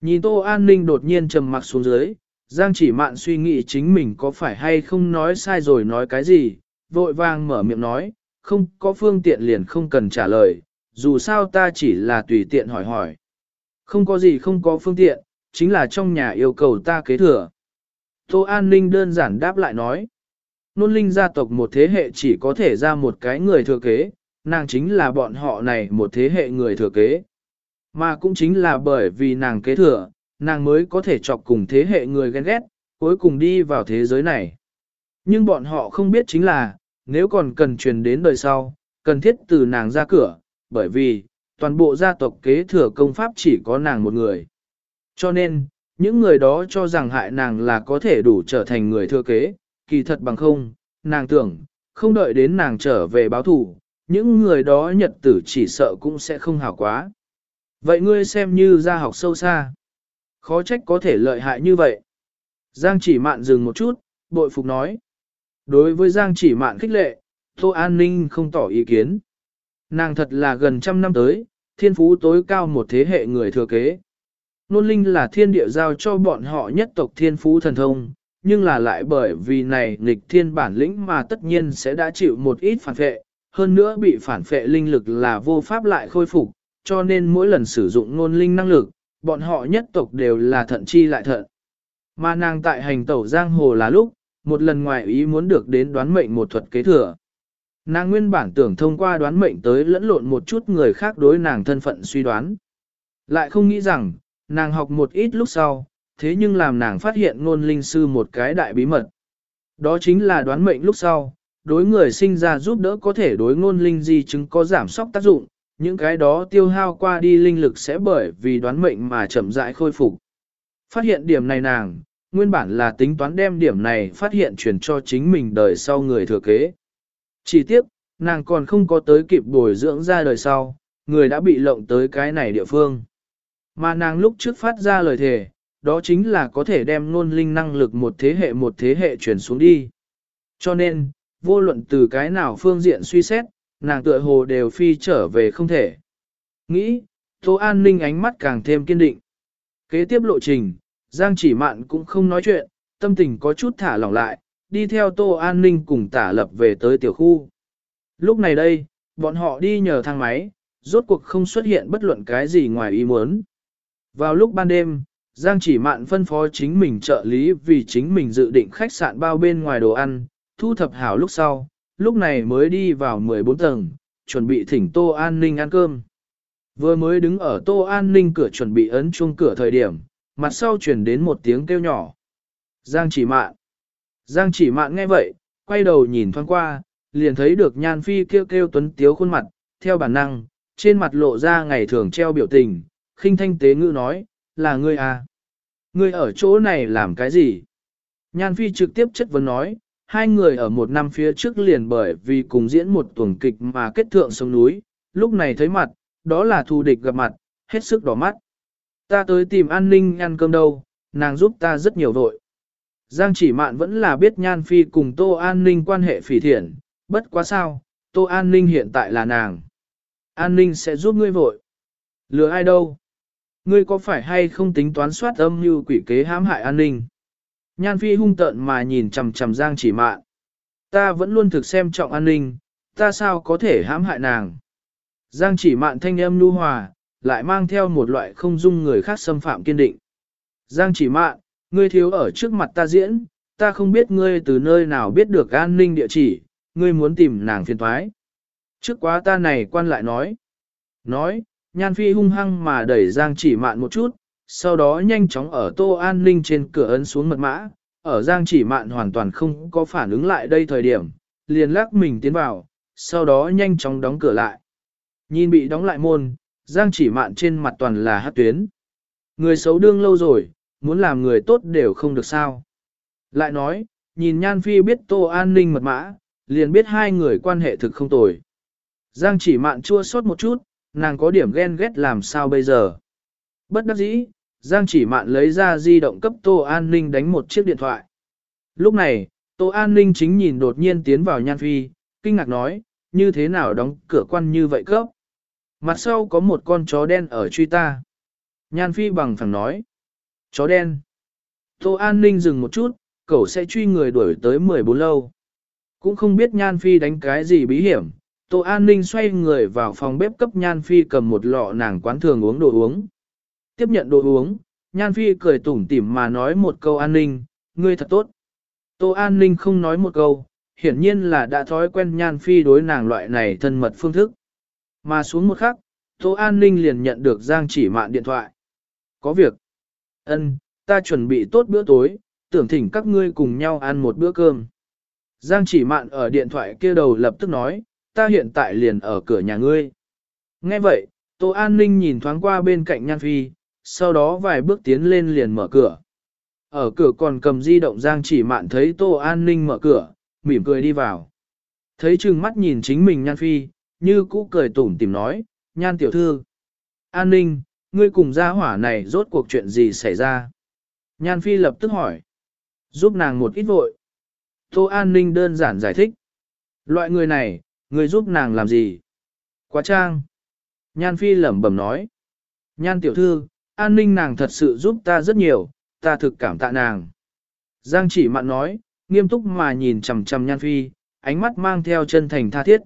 Nhìn Tô An Ninh đột nhiên trầm mặc xuống dưới, Giang chỉ mạn suy nghĩ chính mình có phải hay không nói sai rồi nói cái gì, vội vàng mở miệng nói, không có phương tiện liền không cần trả lời, dù sao ta chỉ là tùy tiện hỏi hỏi. Không có gì không có phương tiện, chính là trong nhà yêu cầu ta kế thừa. Tô An Ninh đơn giản đáp lại nói. Nôn linh gia tộc một thế hệ chỉ có thể ra một cái người thừa kế, nàng chính là bọn họ này một thế hệ người thừa kế. Mà cũng chính là bởi vì nàng kế thừa, nàng mới có thể chọc cùng thế hệ người ghen ghét, cuối cùng đi vào thế giới này. Nhưng bọn họ không biết chính là, nếu còn cần truyền đến đời sau, cần thiết từ nàng ra cửa, bởi vì, toàn bộ gia tộc kế thừa công pháp chỉ có nàng một người. Cho nên, những người đó cho rằng hại nàng là có thể đủ trở thành người thừa kế, kỳ thật bằng không, nàng tưởng, không đợi đến nàng trở về báo thủ, những người đó nhật tử chỉ sợ cũng sẽ không hảo quá. Vậy ngươi xem như ra học sâu xa. Khó trách có thể lợi hại như vậy. Giang chỉ mạn dừng một chút, bội phục nói. Đối với Giang chỉ mạn khích lệ, Tô An Ninh không tỏ ý kiến. Nàng thật là gần trăm năm tới, thiên phú tối cao một thế hệ người thừa kế. Nôn linh là thiên địa giao cho bọn họ nhất tộc thiên phú thần thông, nhưng là lại bởi vì này nghịch thiên bản lĩnh mà tất nhiên sẽ đã chịu một ít phản phệ, hơn nữa bị phản phệ linh lực là vô pháp lại khôi phục, cho nên mỗi lần sử dụng nôn linh năng lực, bọn họ nhất tộc đều là thận chi lại thận. Mà nàng tại hành tẩu giang hồ là lúc, một lần ngoài ý muốn được đến đoán mệnh một thuật kế thừa. Nàng nguyên bản tưởng thông qua đoán mệnh tới lẫn lộn một chút người khác đối nàng thân phận suy đoán. Lại không nghĩ rằng, nàng học một ít lúc sau, thế nhưng làm nàng phát hiện ngôn linh sư một cái đại bí mật. Đó chính là đoán mệnh lúc sau, đối người sinh ra giúp đỡ có thể đối ngôn linh di chứng có giảm sóc tác dụng, những cái đó tiêu hao qua đi linh lực sẽ bởi vì đoán mệnh mà chậm rãi khôi phục. Phát hiện điểm này nàng, nguyên bản là tính toán đem điểm này phát hiện truyền cho chính mình đời sau người thừa kế. Chỉ tiếc, nàng còn không có tới kịp bồi dưỡng ra đời sau, người đã bị lộng tới cái này địa phương. Mà nàng lúc trước phát ra lời thề, đó chính là có thể đem ngôn linh năng lực một thế hệ một thế hệ truyền xuống đi. Cho nên, vô luận từ cái nào phương diện suy xét, nàng tựa hồ đều phi trở về không thể. Nghĩ, Tô An Ninh ánh mắt càng thêm kiên định. Kế tiếp lộ trình, Giang chỉ mạn cũng không nói chuyện, tâm tình có chút thả lỏng lại, đi theo Tô An Ninh cùng tả lập về tới tiểu khu. Lúc này đây, bọn họ đi nhờ thang máy, rốt cuộc không xuất hiện bất luận cái gì ngoài ý muốn. Vào lúc ban đêm, Giang chỉ mạn phân phó chính mình trợ lý vì chính mình dự định khách sạn bao bên ngoài đồ ăn, thu thập hảo lúc sau, lúc này mới đi vào 14 tầng, chuẩn bị thỉnh Tô An Ninh ăn cơm. Vừa mới đứng ở Tô An Ninh cửa chuẩn bị ấn chuông cửa thời điểm, mặt sau chuyển đến một tiếng kêu nhỏ. Giang chỉ mạn. Giang chỉ mạn nghe vậy, quay đầu nhìn thoáng qua, liền thấy được nhan phi kêu kêu tuấn tiếu khuôn mặt, theo bản năng, trên mặt lộ ra ngày thường treo biểu tình, khinh thanh tế ngữ nói, là ngươi à? Ngươi ở chỗ này làm cái gì? Nhan phi trực tiếp chất vấn nói, hai người ở một năm phía trước liền bởi vì cùng diễn một tuần kịch mà kết thượng sông núi, lúc này thấy mặt, đó là thù địch gặp mặt, hết sức đỏ mắt. Ta tới tìm an ninh ăn cơm đâu, nàng giúp ta rất nhiều vội. Giang chỉ mạn vẫn là biết Nhan Phi cùng Tô An ninh quan hệ phỉ thiện, bất quá sao, Tô An ninh hiện tại là nàng. An ninh sẽ giúp ngươi vội. Lừa ai đâu? Ngươi có phải hay không tính toán soát âm như quỷ kế hãm hại an ninh? Nhan Phi hung tợn mà nhìn chằm chằm Giang chỉ mạn. Ta vẫn luôn thực xem trọng an ninh, ta sao có thể hãm hại nàng? Giang chỉ mạn thanh âm nu hòa, lại mang theo một loại không dung người khác xâm phạm kiên định. Giang chỉ mạn, ngươi thiếu ở trước mặt ta diễn, ta không biết ngươi từ nơi nào biết được an ninh địa chỉ, ngươi muốn tìm nàng phiền thoái. Trước quá ta này quan lại nói. Nói, nhan phi hung hăng mà đẩy Giang chỉ mạn một chút, sau đó nhanh chóng ở tô an ninh trên cửa ấn xuống mật mã, ở Giang chỉ mạn hoàn toàn không có phản ứng lại đây thời điểm, liền lắc mình tiến vào, sau đó nhanh chóng đóng cửa lại. Nhìn bị đóng lại môn, Giang chỉ mạn trên mặt toàn là hát tuyến. Người xấu đương lâu rồi, muốn làm người tốt đều không được sao. Lại nói, nhìn Nhan Phi biết Tô An ninh mật mã, liền biết hai người quan hệ thực không tồi. Giang chỉ mạn chua sót một chút, nàng có điểm ghen ghét làm sao bây giờ. Bất đắc dĩ, Giang chỉ mạn lấy ra di động cấp Tô An ninh đánh một chiếc điện thoại. Lúc này, Tô An ninh chính nhìn đột nhiên tiến vào Nhan Phi, kinh ngạc nói, như thế nào đóng cửa quan như vậy cấp. Mặt sau có một con chó đen ở truy ta. Nhan Phi bằng phẳng nói. Chó đen. Tô An Ninh dừng một chút, cậu sẽ truy người đuổi tới 14 lâu. Cũng không biết Nhan Phi đánh cái gì bí hiểm, Tô An Ninh xoay người vào phòng bếp cấp Nhan Phi cầm một lọ nàng quán thường uống đồ uống. Tiếp nhận đồ uống, Nhan Phi cười tủm tỉm mà nói một câu An Ninh, ngươi thật tốt. Tô An Ninh không nói một câu, hiển nhiên là đã thói quen Nhan Phi đối nàng loại này thân mật phương thức. Mà xuống một khắc, Tô An Ninh liền nhận được Giang chỉ mạn điện thoại. Có việc. ân ta chuẩn bị tốt bữa tối, tưởng thỉnh các ngươi cùng nhau ăn một bữa cơm. Giang chỉ mạn ở điện thoại kia đầu lập tức nói, ta hiện tại liền ở cửa nhà ngươi. Nghe vậy, Tô An Ninh nhìn thoáng qua bên cạnh Nhan Phi, sau đó vài bước tiến lên liền mở cửa. Ở cửa còn cầm di động Giang chỉ mạn thấy Tô An Ninh mở cửa, mỉm cười đi vào. Thấy chừng mắt nhìn chính mình Nhan Phi, như cũ cười tủm tìm nói, Nhan tiểu thư. An Ninh, ngươi cùng gia hỏa này rốt cuộc chuyện gì xảy ra? Nhan Phi lập tức hỏi. Giúp nàng một ít vội. Tô An Ninh đơn giản giải thích. Loại người này, người giúp nàng làm gì? Quá trang. Nhan Phi lẩm bẩm nói. Nhan tiểu thư, an ninh nàng thật sự giúp ta rất nhiều, ta thực cảm tạ nàng. Giang chỉ mặn nói, nghiêm túc mà nhìn chằm chằm Nhan Phi, ánh mắt mang theo chân thành tha thiết.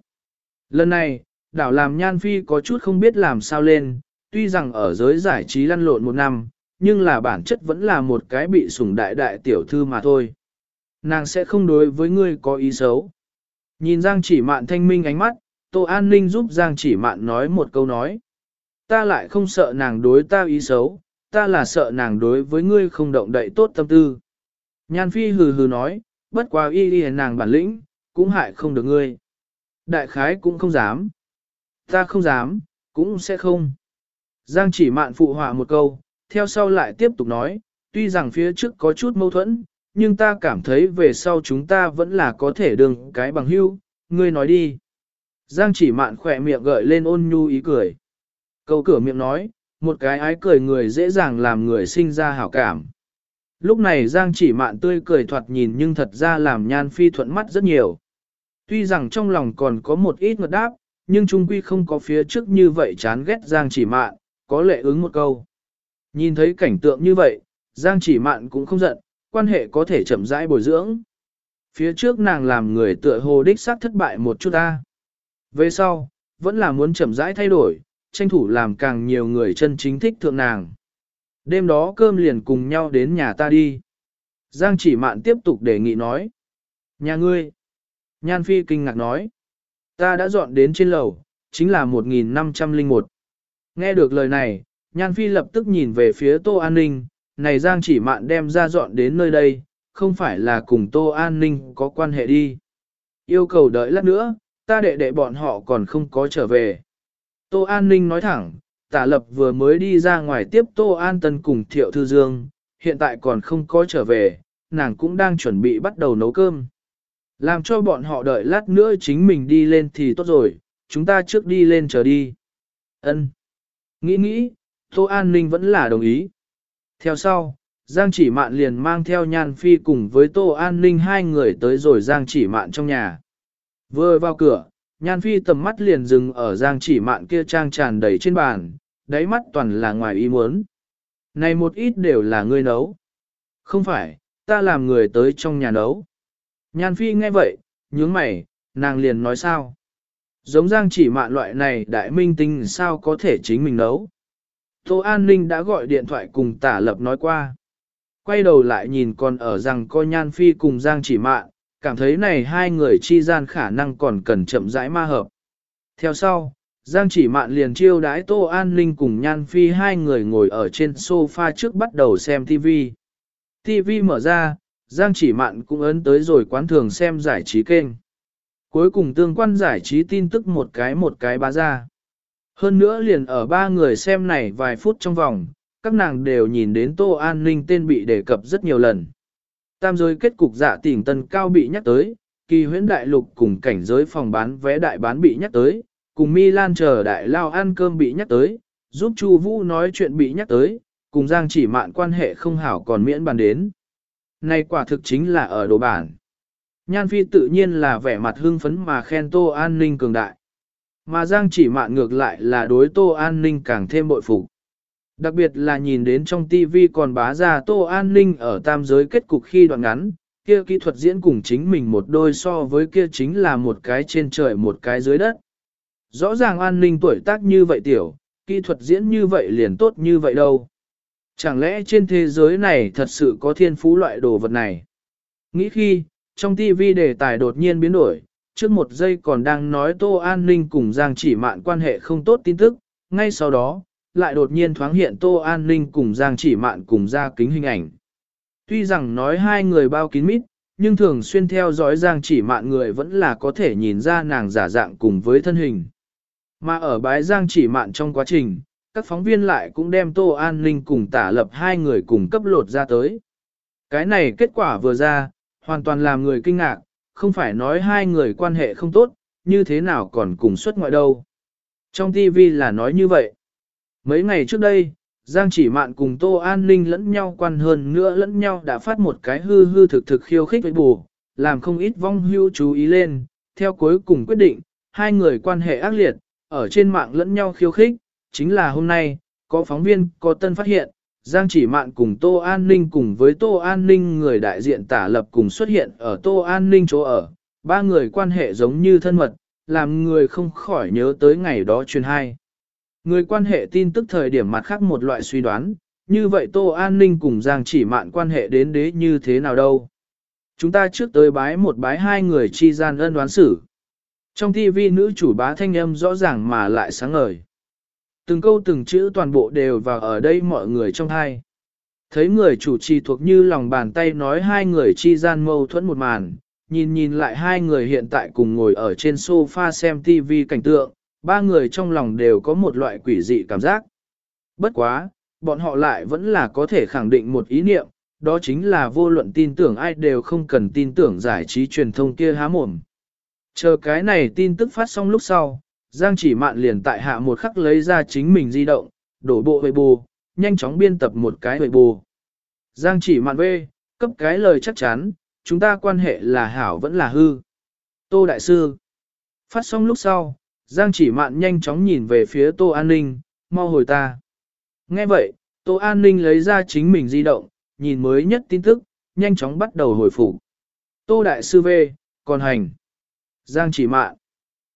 Lần này, đảo làm Nhan Phi có chút không biết làm sao lên, tuy rằng ở giới giải trí lăn lộn một năm, nhưng là bản chất vẫn là một cái bị sủng đại đại tiểu thư mà thôi. Nàng sẽ không đối với ngươi có ý xấu. Nhìn Giang chỉ mạn thanh minh ánh mắt, Tô An Ninh giúp Giang chỉ mạn nói một câu nói. Ta lại không sợ nàng đối ta ý xấu, ta là sợ nàng đối với ngươi không động đậy tốt tâm tư. Nhan Phi hừ hừ nói, bất quá y y nàng bản lĩnh, cũng hại không được ngươi. Đại khái cũng không dám. Ta không dám, cũng sẽ không. Giang chỉ mạn phụ họa một câu, theo sau lại tiếp tục nói, tuy rằng phía trước có chút mâu thuẫn, nhưng ta cảm thấy về sau chúng ta vẫn là có thể đường cái bằng hữu, ngươi nói đi. Giang chỉ mạn khỏe miệng gợi lên ôn nhu ý cười. Câu cửa miệng nói, một cái ái cười người dễ dàng làm người sinh ra hảo cảm. Lúc này Giang chỉ mạn tươi cười thoạt nhìn nhưng thật ra làm nhan phi thuận mắt rất nhiều. Tuy rằng trong lòng còn có một ít ngợt đáp, nhưng trung quy không có phía trước như vậy chán ghét Giang chỉ mạn, có lệ ứng một câu. Nhìn thấy cảnh tượng như vậy, Giang chỉ mạn cũng không giận, quan hệ có thể chậm rãi bồi dưỡng. Phía trước nàng làm người tựa hồ đích xác thất bại một chút ta. Về sau, vẫn là muốn chậm rãi thay đổi, tranh thủ làm càng nhiều người chân chính thích thượng nàng. Đêm đó cơm liền cùng nhau đến nhà ta đi. Giang chỉ mạn tiếp tục đề nghị nói. Nhà ngươi. Nhan Phi kinh ngạc nói. Ta đã dọn đến trên lầu, chính là 1501. Nghe được lời này, Nhan Phi lập tức nhìn về phía Tô An Ninh, này Giang chỉ mạn đem ra dọn đến nơi đây, không phải là cùng Tô An Ninh có quan hệ đi. Yêu cầu đợi lát nữa, ta đệ đệ bọn họ còn không có trở về. Tô An Ninh nói thẳng, tả lập vừa mới đi ra ngoài tiếp Tô An Tân cùng Thiệu Thư Dương, hiện tại còn không có trở về, nàng cũng đang chuẩn bị bắt đầu nấu cơm. Làm cho bọn họ đợi lát nữa chính mình đi lên thì tốt rồi, chúng ta trước đi lên chờ đi. Ân. Nghĩ nghĩ, Tô An Ninh vẫn là đồng ý. Theo sau, Giang chỉ mạn liền mang theo Nhan Phi cùng với Tô An Ninh hai người tới rồi Giang chỉ mạn trong nhà. Vừa vào cửa, Nhan Phi tầm mắt liền dừng ở Giang chỉ mạn kia trang tràn đầy trên bàn, đáy mắt toàn là ngoài ý muốn. Này một ít đều là ngươi nấu. Không phải, ta làm người tới trong nhà nấu. Nhan Phi nghe vậy, nhướng mày, nàng liền nói sao? Giống Giang chỉ mạn loại này đại minh tinh sao có thể chính mình nấu. Tô An Ninh đã gọi điện thoại cùng tả lập nói qua. Quay đầu lại nhìn còn ở rằng coi Nhan Phi cùng Giang chỉ mạn, cảm thấy này hai người chi gian khả năng còn cần chậm rãi ma hợp. Theo sau, Giang chỉ mạn liền chiêu đãi Tô An Ninh cùng Nhan Phi hai người ngồi ở trên sofa trước bắt đầu xem TV. TV mở ra, Giang chỉ mạn cũng ấn tới rồi quán thường xem giải trí kênh. Cuối cùng tương quan giải trí tin tức một cái một cái bá ra. Hơn nữa liền ở ba người xem này vài phút trong vòng, các nàng đều nhìn đến Tô An Ninh tên bị đề cập rất nhiều lần. Tam giới kết cục giả tỉnh tân cao bị nhắc tới, kỳ huyễn đại lục cùng cảnh giới phòng bán vé đại bán bị nhắc tới, cùng Milan chờ đại lao ăn cơm bị nhắc tới, giúp Chu Vũ nói chuyện bị nhắc tới, cùng Giang chỉ mạn quan hệ không hảo còn miễn bàn đến. Này quả thực chính là ở đồ bản. Nhan Phi tự nhiên là vẻ mặt hưng phấn mà khen Tô An Ninh cường đại. Mà Giang chỉ mạn ngược lại là đối Tô An Ninh càng thêm bội phục. Đặc biệt là nhìn đến trong TV còn bá ra Tô An Ninh ở tam giới kết cục khi đoạn ngắn, kia kỹ thuật diễn cùng chính mình một đôi so với kia chính là một cái trên trời một cái dưới đất. Rõ ràng an ninh tuổi tác như vậy tiểu, kỹ thuật diễn như vậy liền tốt như vậy đâu. Chẳng lẽ trên thế giới này thật sự có thiên phú loại đồ vật này? Nghĩ khi, trong TV đề tài đột nhiên biến đổi, trước một giây còn đang nói Tô An Ninh cùng Giang chỉ mạn quan hệ không tốt tin tức, ngay sau đó, lại đột nhiên thoáng hiện Tô An Ninh cùng Giang chỉ mạn cùng ra kính hình ảnh. Tuy rằng nói hai người bao kín mít, nhưng thường xuyên theo dõi Giang chỉ mạn người vẫn là có thể nhìn ra nàng giả dạng cùng với thân hình. Mà ở bái Giang chỉ mạn trong quá trình, các phóng viên lại cũng đem Tô An Ninh cùng tả lập hai người cùng cấp lột ra tới. Cái này kết quả vừa ra, hoàn toàn làm người kinh ngạc, không phải nói hai người quan hệ không tốt, như thế nào còn cùng xuất ngoại đâu. Trong TV là nói như vậy. Mấy ngày trước đây, Giang chỉ mạn cùng Tô An Ninh lẫn nhau quan hơn nữa lẫn nhau đã phát một cái hư hư thực thực khiêu khích với bù, làm không ít vong hưu chú ý lên, theo cuối cùng quyết định, hai người quan hệ ác liệt, ở trên mạng lẫn nhau khiêu khích, chính là hôm nay, có phóng viên có tân phát hiện, Giang chỉ mạn cùng Tô An Ninh cùng với Tô An Ninh người đại diện tả lập cùng xuất hiện ở Tô An Ninh chỗ ở, ba người quan hệ giống như thân mật, làm người không khỏi nhớ tới ngày đó truyền hai. Người quan hệ tin tức thời điểm mặt khác một loại suy đoán, như vậy Tô An Ninh cùng Giang chỉ mạn quan hệ đến đế như thế nào đâu. Chúng ta trước tới bái một bái hai người chi gian ân đoán xử. Trong TV nữ chủ bá thanh âm rõ ràng mà lại sáng ngời. Từng câu từng chữ toàn bộ đều vào ở đây mọi người trong hai. Thấy người chủ trì thuộc như lòng bàn tay nói hai người chi gian mâu thuẫn một màn, nhìn nhìn lại hai người hiện tại cùng ngồi ở trên sofa xem TV cảnh tượng, ba người trong lòng đều có một loại quỷ dị cảm giác. Bất quá, bọn họ lại vẫn là có thể khẳng định một ý niệm, đó chính là vô luận tin tưởng ai đều không cần tin tưởng giải trí truyền thông kia há mồm. Chờ cái này tin tức phát xong lúc sau, Giang chỉ mạn liền tại hạ một khắc lấy ra chính mình di động, đổ bộ về bù, nhanh chóng biên tập một cái về bù. Giang chỉ mạn về, cấp cái lời chắc chắn, chúng ta quan hệ là hảo vẫn là hư. Tô Đại Sư Phát xong lúc sau, Giang chỉ mạn nhanh chóng nhìn về phía Tô An Ninh, mau hồi ta. Nghe vậy, Tô An Ninh lấy ra chính mình di động, nhìn mới nhất tin tức, nhanh chóng bắt đầu hồi phục. Tô Đại Sư về, còn hành. Giang chỉ mạn.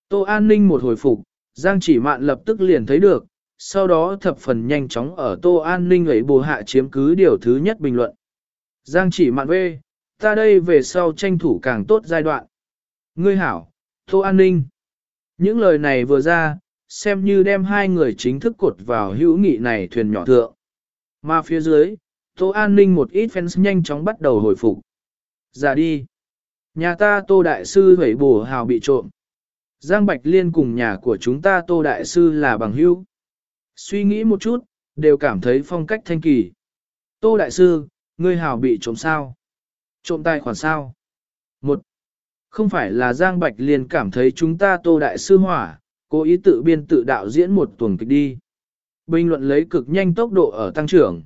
Tô An Ninh một hồi phục, Giang chỉ mạn lập tức liền thấy được, sau đó thập phần nhanh chóng ở Tô An Ninh ấy bù hạ chiếm cứ điều thứ nhất bình luận. Giang chỉ mạn về, ta đây về sau tranh thủ càng tốt giai đoạn. Ngươi hảo, Tô An Ninh. Những lời này vừa ra, xem như đem hai người chính thức cột vào hữu nghị này thuyền nhỏ thượng. Mà phía dưới, Tô An Ninh một ít fans nhanh chóng bắt đầu hồi phục. Ra đi. Nhà ta Tô Đại Sư hủy bổ hào bị trộm. Giang Bạch Liên cùng nhà của chúng ta Tô Đại Sư là bằng hữu. Suy nghĩ một chút, đều cảm thấy phong cách thanh kỳ. Tô Đại Sư, ngươi hào bị trộm sao? Trộm tài khoản sao? Không phải là Giang Bạch Liên cảm thấy chúng ta Tô Đại Sư hỏa, cố ý tự biên tự đạo diễn một tuần kịch đi. Bình luận lấy cực nhanh tốc độ ở tăng trưởng.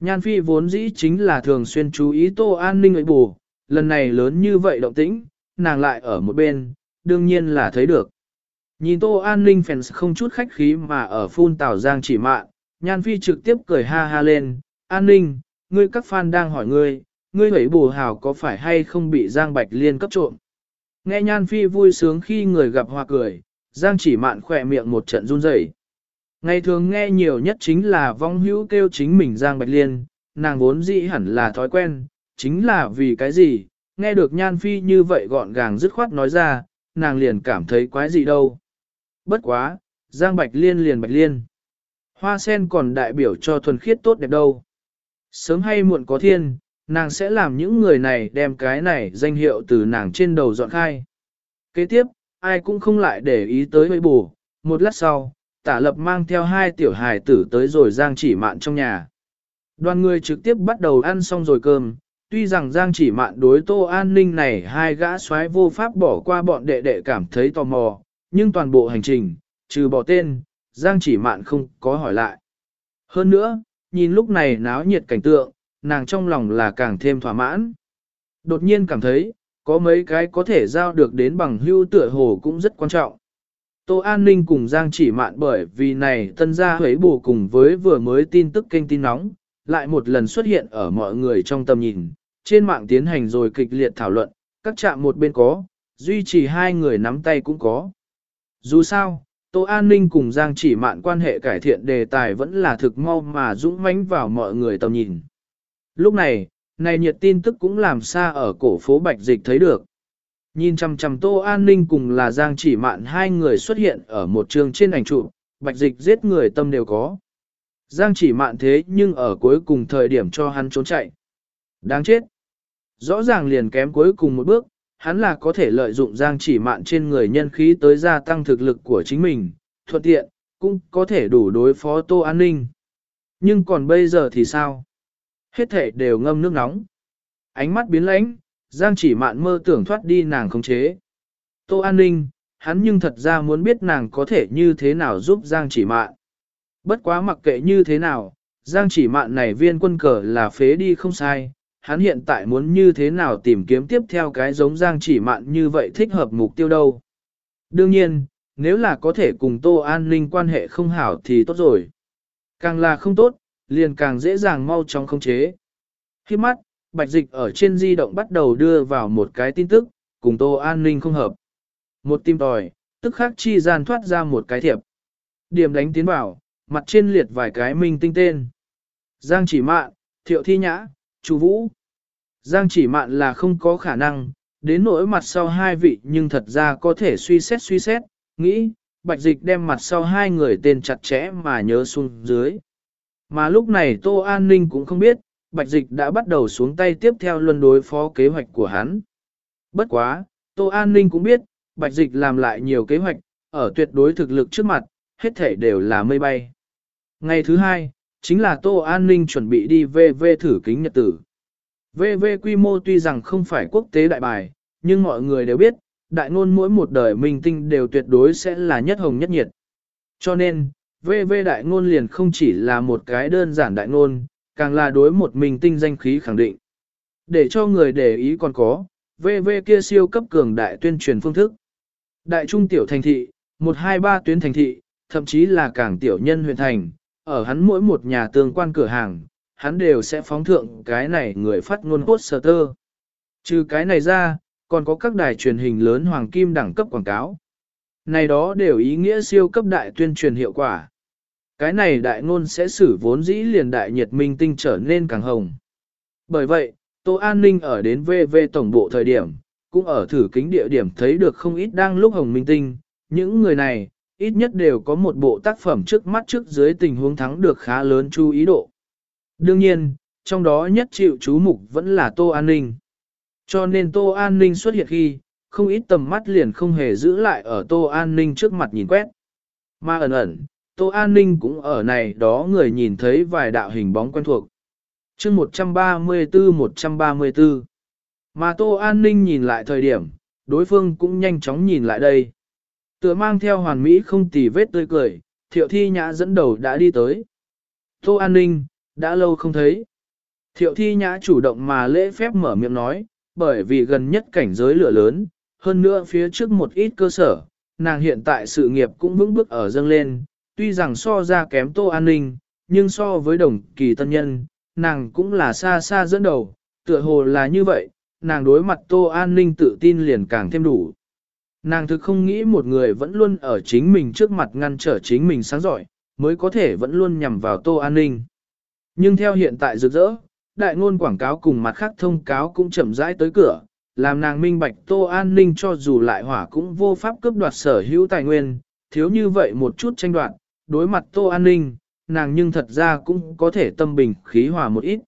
Nhan Phi vốn dĩ chính là thường xuyên chú ý Tô An ninh ấy bù, lần này lớn như vậy động tĩnh, nàng lại ở một bên, đương nhiên là thấy được. Nhìn Tô An ninh fans không chút khách khí mà ở phun tào giang chỉ mạn, Nhan Phi trực tiếp cười ha ha lên, An ninh, ngươi các fan đang hỏi ngươi, ngươi ấy bù hào có phải hay không bị Giang Bạch Liên cấp trộm. Nghe Nhan Phi vui sướng khi người gặp hoa cười, Giang chỉ mạn khỏe miệng một trận run rẩy. Ngày thường nghe nhiều nhất chính là vong hữu kêu chính mình Giang Bạch Liên, nàng vốn dĩ hẳn là thói quen, chính là vì cái gì, nghe được Nhan Phi như vậy gọn gàng dứt khoát nói ra, nàng liền cảm thấy quái gì đâu. Bất quá, Giang Bạch Liên liền Bạch Liên. Hoa sen còn đại biểu cho thuần khiết tốt đẹp đâu. Sớm hay muộn có thiên, nàng sẽ làm những người này đem cái này danh hiệu từ nàng trên đầu dọn khai. Kế tiếp, ai cũng không lại để ý tới hơi bù, một lát sau, tả lập mang theo hai tiểu hài tử tới rồi Giang chỉ mạn trong nhà. Đoàn người trực tiếp bắt đầu ăn xong rồi cơm, tuy rằng Giang chỉ mạn đối tô an ninh này hai gã xoái vô pháp bỏ qua bọn đệ đệ cảm thấy tò mò, nhưng toàn bộ hành trình, trừ bỏ tên, Giang chỉ mạn không có hỏi lại. Hơn nữa, nhìn lúc này náo nhiệt cảnh tượng, nàng trong lòng là càng thêm thỏa mãn. Đột nhiên cảm thấy, có mấy cái có thể giao được đến bằng hưu tựa hồ cũng rất quan trọng. Tô An Ninh cùng Giang chỉ mạn bởi vì này tân gia huế bù cùng với vừa mới tin tức kênh tin nóng, lại một lần xuất hiện ở mọi người trong tầm nhìn, trên mạng tiến hành rồi kịch liệt thảo luận, các trạm một bên có, duy trì hai người nắm tay cũng có. Dù sao, Tô An Ninh cùng Giang chỉ mạn quan hệ cải thiện đề tài vẫn là thực mau mà dũng mãnh vào mọi người tầm nhìn. Lúc này, này nhiệt tin tức cũng làm xa ở cổ phố Bạch Dịch thấy được. Nhìn chằm chằm Tô An Ninh cùng là Giang chỉ mạn hai người xuất hiện ở một trường trên ảnh trụ, Bạch Dịch giết người tâm đều có. Giang chỉ mạn thế nhưng ở cuối cùng thời điểm cho hắn trốn chạy. Đáng chết. Rõ ràng liền kém cuối cùng một bước, hắn là có thể lợi dụng Giang chỉ mạn trên người nhân khí tới gia tăng thực lực của chính mình, thuận tiện, cũng có thể đủ đối phó Tô An Ninh. Nhưng còn bây giờ thì sao? Hết thể đều ngâm nước nóng. Ánh mắt biến lãnh, Giang chỉ mạn mơ tưởng thoát đi nàng khống chế. Tô An Ninh, hắn nhưng thật ra muốn biết nàng có thể như thế nào giúp Giang chỉ mạn. Bất quá mặc kệ như thế nào, Giang chỉ mạn này viên quân cờ là phế đi không sai, hắn hiện tại muốn như thế nào tìm kiếm tiếp theo cái giống Giang chỉ mạn như vậy thích hợp mục tiêu đâu. Đương nhiên, nếu là có thể cùng Tô An Ninh quan hệ không hảo thì tốt rồi. Càng là không tốt, liền càng dễ dàng mau chóng khống chế. Khi mắt, Bạch Dịch ở trên di động bắt đầu đưa vào một cái tin tức, cùng Tô An Ninh không hợp. Một tim tòi, tức khắc chi gian thoát ra một cái thiệp. Điểm đánh tiến vào, mặt trên liệt vài cái minh tinh tên. Giang chỉ mạn, thiệu thi nhã, chú vũ. Giang chỉ mạn là không có khả năng, đến nỗi mặt sau hai vị nhưng thật ra có thể suy xét suy xét, nghĩ, bạch dịch đem mặt sau hai người tên chặt chẽ mà nhớ xuống dưới. Mà lúc này Tô An Ninh cũng không biết, bạch dịch đã bắt đầu xuống tay tiếp theo luân đối phó kế hoạch của hắn. Bất quá, Tô An Ninh cũng biết, bạch dịch làm lại nhiều kế hoạch, ở tuyệt đối thực lực trước mặt, hết thể đều là mây bay. Ngày thứ hai, chính là Tô An Ninh chuẩn bị đi VV thử kính nhật tử. VV quy mô tuy rằng không phải quốc tế đại bài, nhưng mọi người đều biết, đại ngôn mỗi một đời minh tinh đều tuyệt đối sẽ là nhất hồng nhất nhiệt. Cho nên, VV đại ngôn liền không chỉ là một cái đơn giản đại ngôn, càng là đối một mình tinh danh khí khẳng định. Để cho người để ý còn có, VV kia siêu cấp cường đại tuyên truyền phương thức. Đại trung tiểu thành thị, 123 tuyến thành thị, thậm chí là càng tiểu nhân huyện thành, ở hắn mỗi một nhà tương quan cửa hàng, hắn đều sẽ phóng thượng cái này người phát ngôn cốt sơ tơ. Trừ cái này ra, còn có các đài truyền hình lớn hoàng kim đẳng cấp quảng cáo. Này đó đều ý nghĩa siêu cấp đại tuyên truyền hiệu quả. Cái này đại ngôn sẽ xử vốn dĩ liền đại nhiệt minh tinh trở nên càng hồng. Bởi vậy, Tô An Ninh ở đến VV tổng bộ thời điểm, cũng ở thử kính địa điểm thấy được không ít đang lúc hồng minh tinh. Những người này, ít nhất đều có một bộ tác phẩm trước mắt trước dưới tình huống thắng được khá lớn chú ý độ. Đương nhiên, trong đó nhất chịu chú mục vẫn là Tô An Ninh. Cho nên Tô An Ninh xuất hiện khi, không ít tầm mắt liền không hề giữ lại ở Tô An Ninh trước mặt nhìn quét. Mà ẩn ẩn, Tô An Ninh cũng ở này đó người nhìn thấy vài đạo hình bóng quen thuộc. chương 134-134 Mà Tô An Ninh nhìn lại thời điểm, đối phương cũng nhanh chóng nhìn lại đây. Tựa mang theo hoàn mỹ không tì vết tươi cười, thiệu thi nhã dẫn đầu đã đi tới. Tô An Ninh, đã lâu không thấy. Thiệu thi nhã chủ động mà lễ phép mở miệng nói, bởi vì gần nhất cảnh giới lửa lớn, hơn nữa phía trước một ít cơ sở, nàng hiện tại sự nghiệp cũng vững bước ở dâng lên, tuy rằng so ra kém tô an ninh, nhưng so với đồng kỳ tân nhân, nàng cũng là xa xa dẫn đầu, tựa hồ là như vậy, nàng đối mặt tô an ninh tự tin liền càng thêm đủ. Nàng thực không nghĩ một người vẫn luôn ở chính mình trước mặt ngăn trở chính mình sáng giỏi, mới có thể vẫn luôn nhằm vào tô an ninh. Nhưng theo hiện tại rực rỡ, đại ngôn quảng cáo cùng mặt khác thông cáo cũng chậm rãi tới cửa, làm nàng minh bạch tô an ninh cho dù lại hỏa cũng vô pháp cướp đoạt sở hữu tài nguyên, thiếu như vậy một chút tranh đoạt, đối mặt tô an ninh, nàng nhưng thật ra cũng có thể tâm bình khí hòa một ít.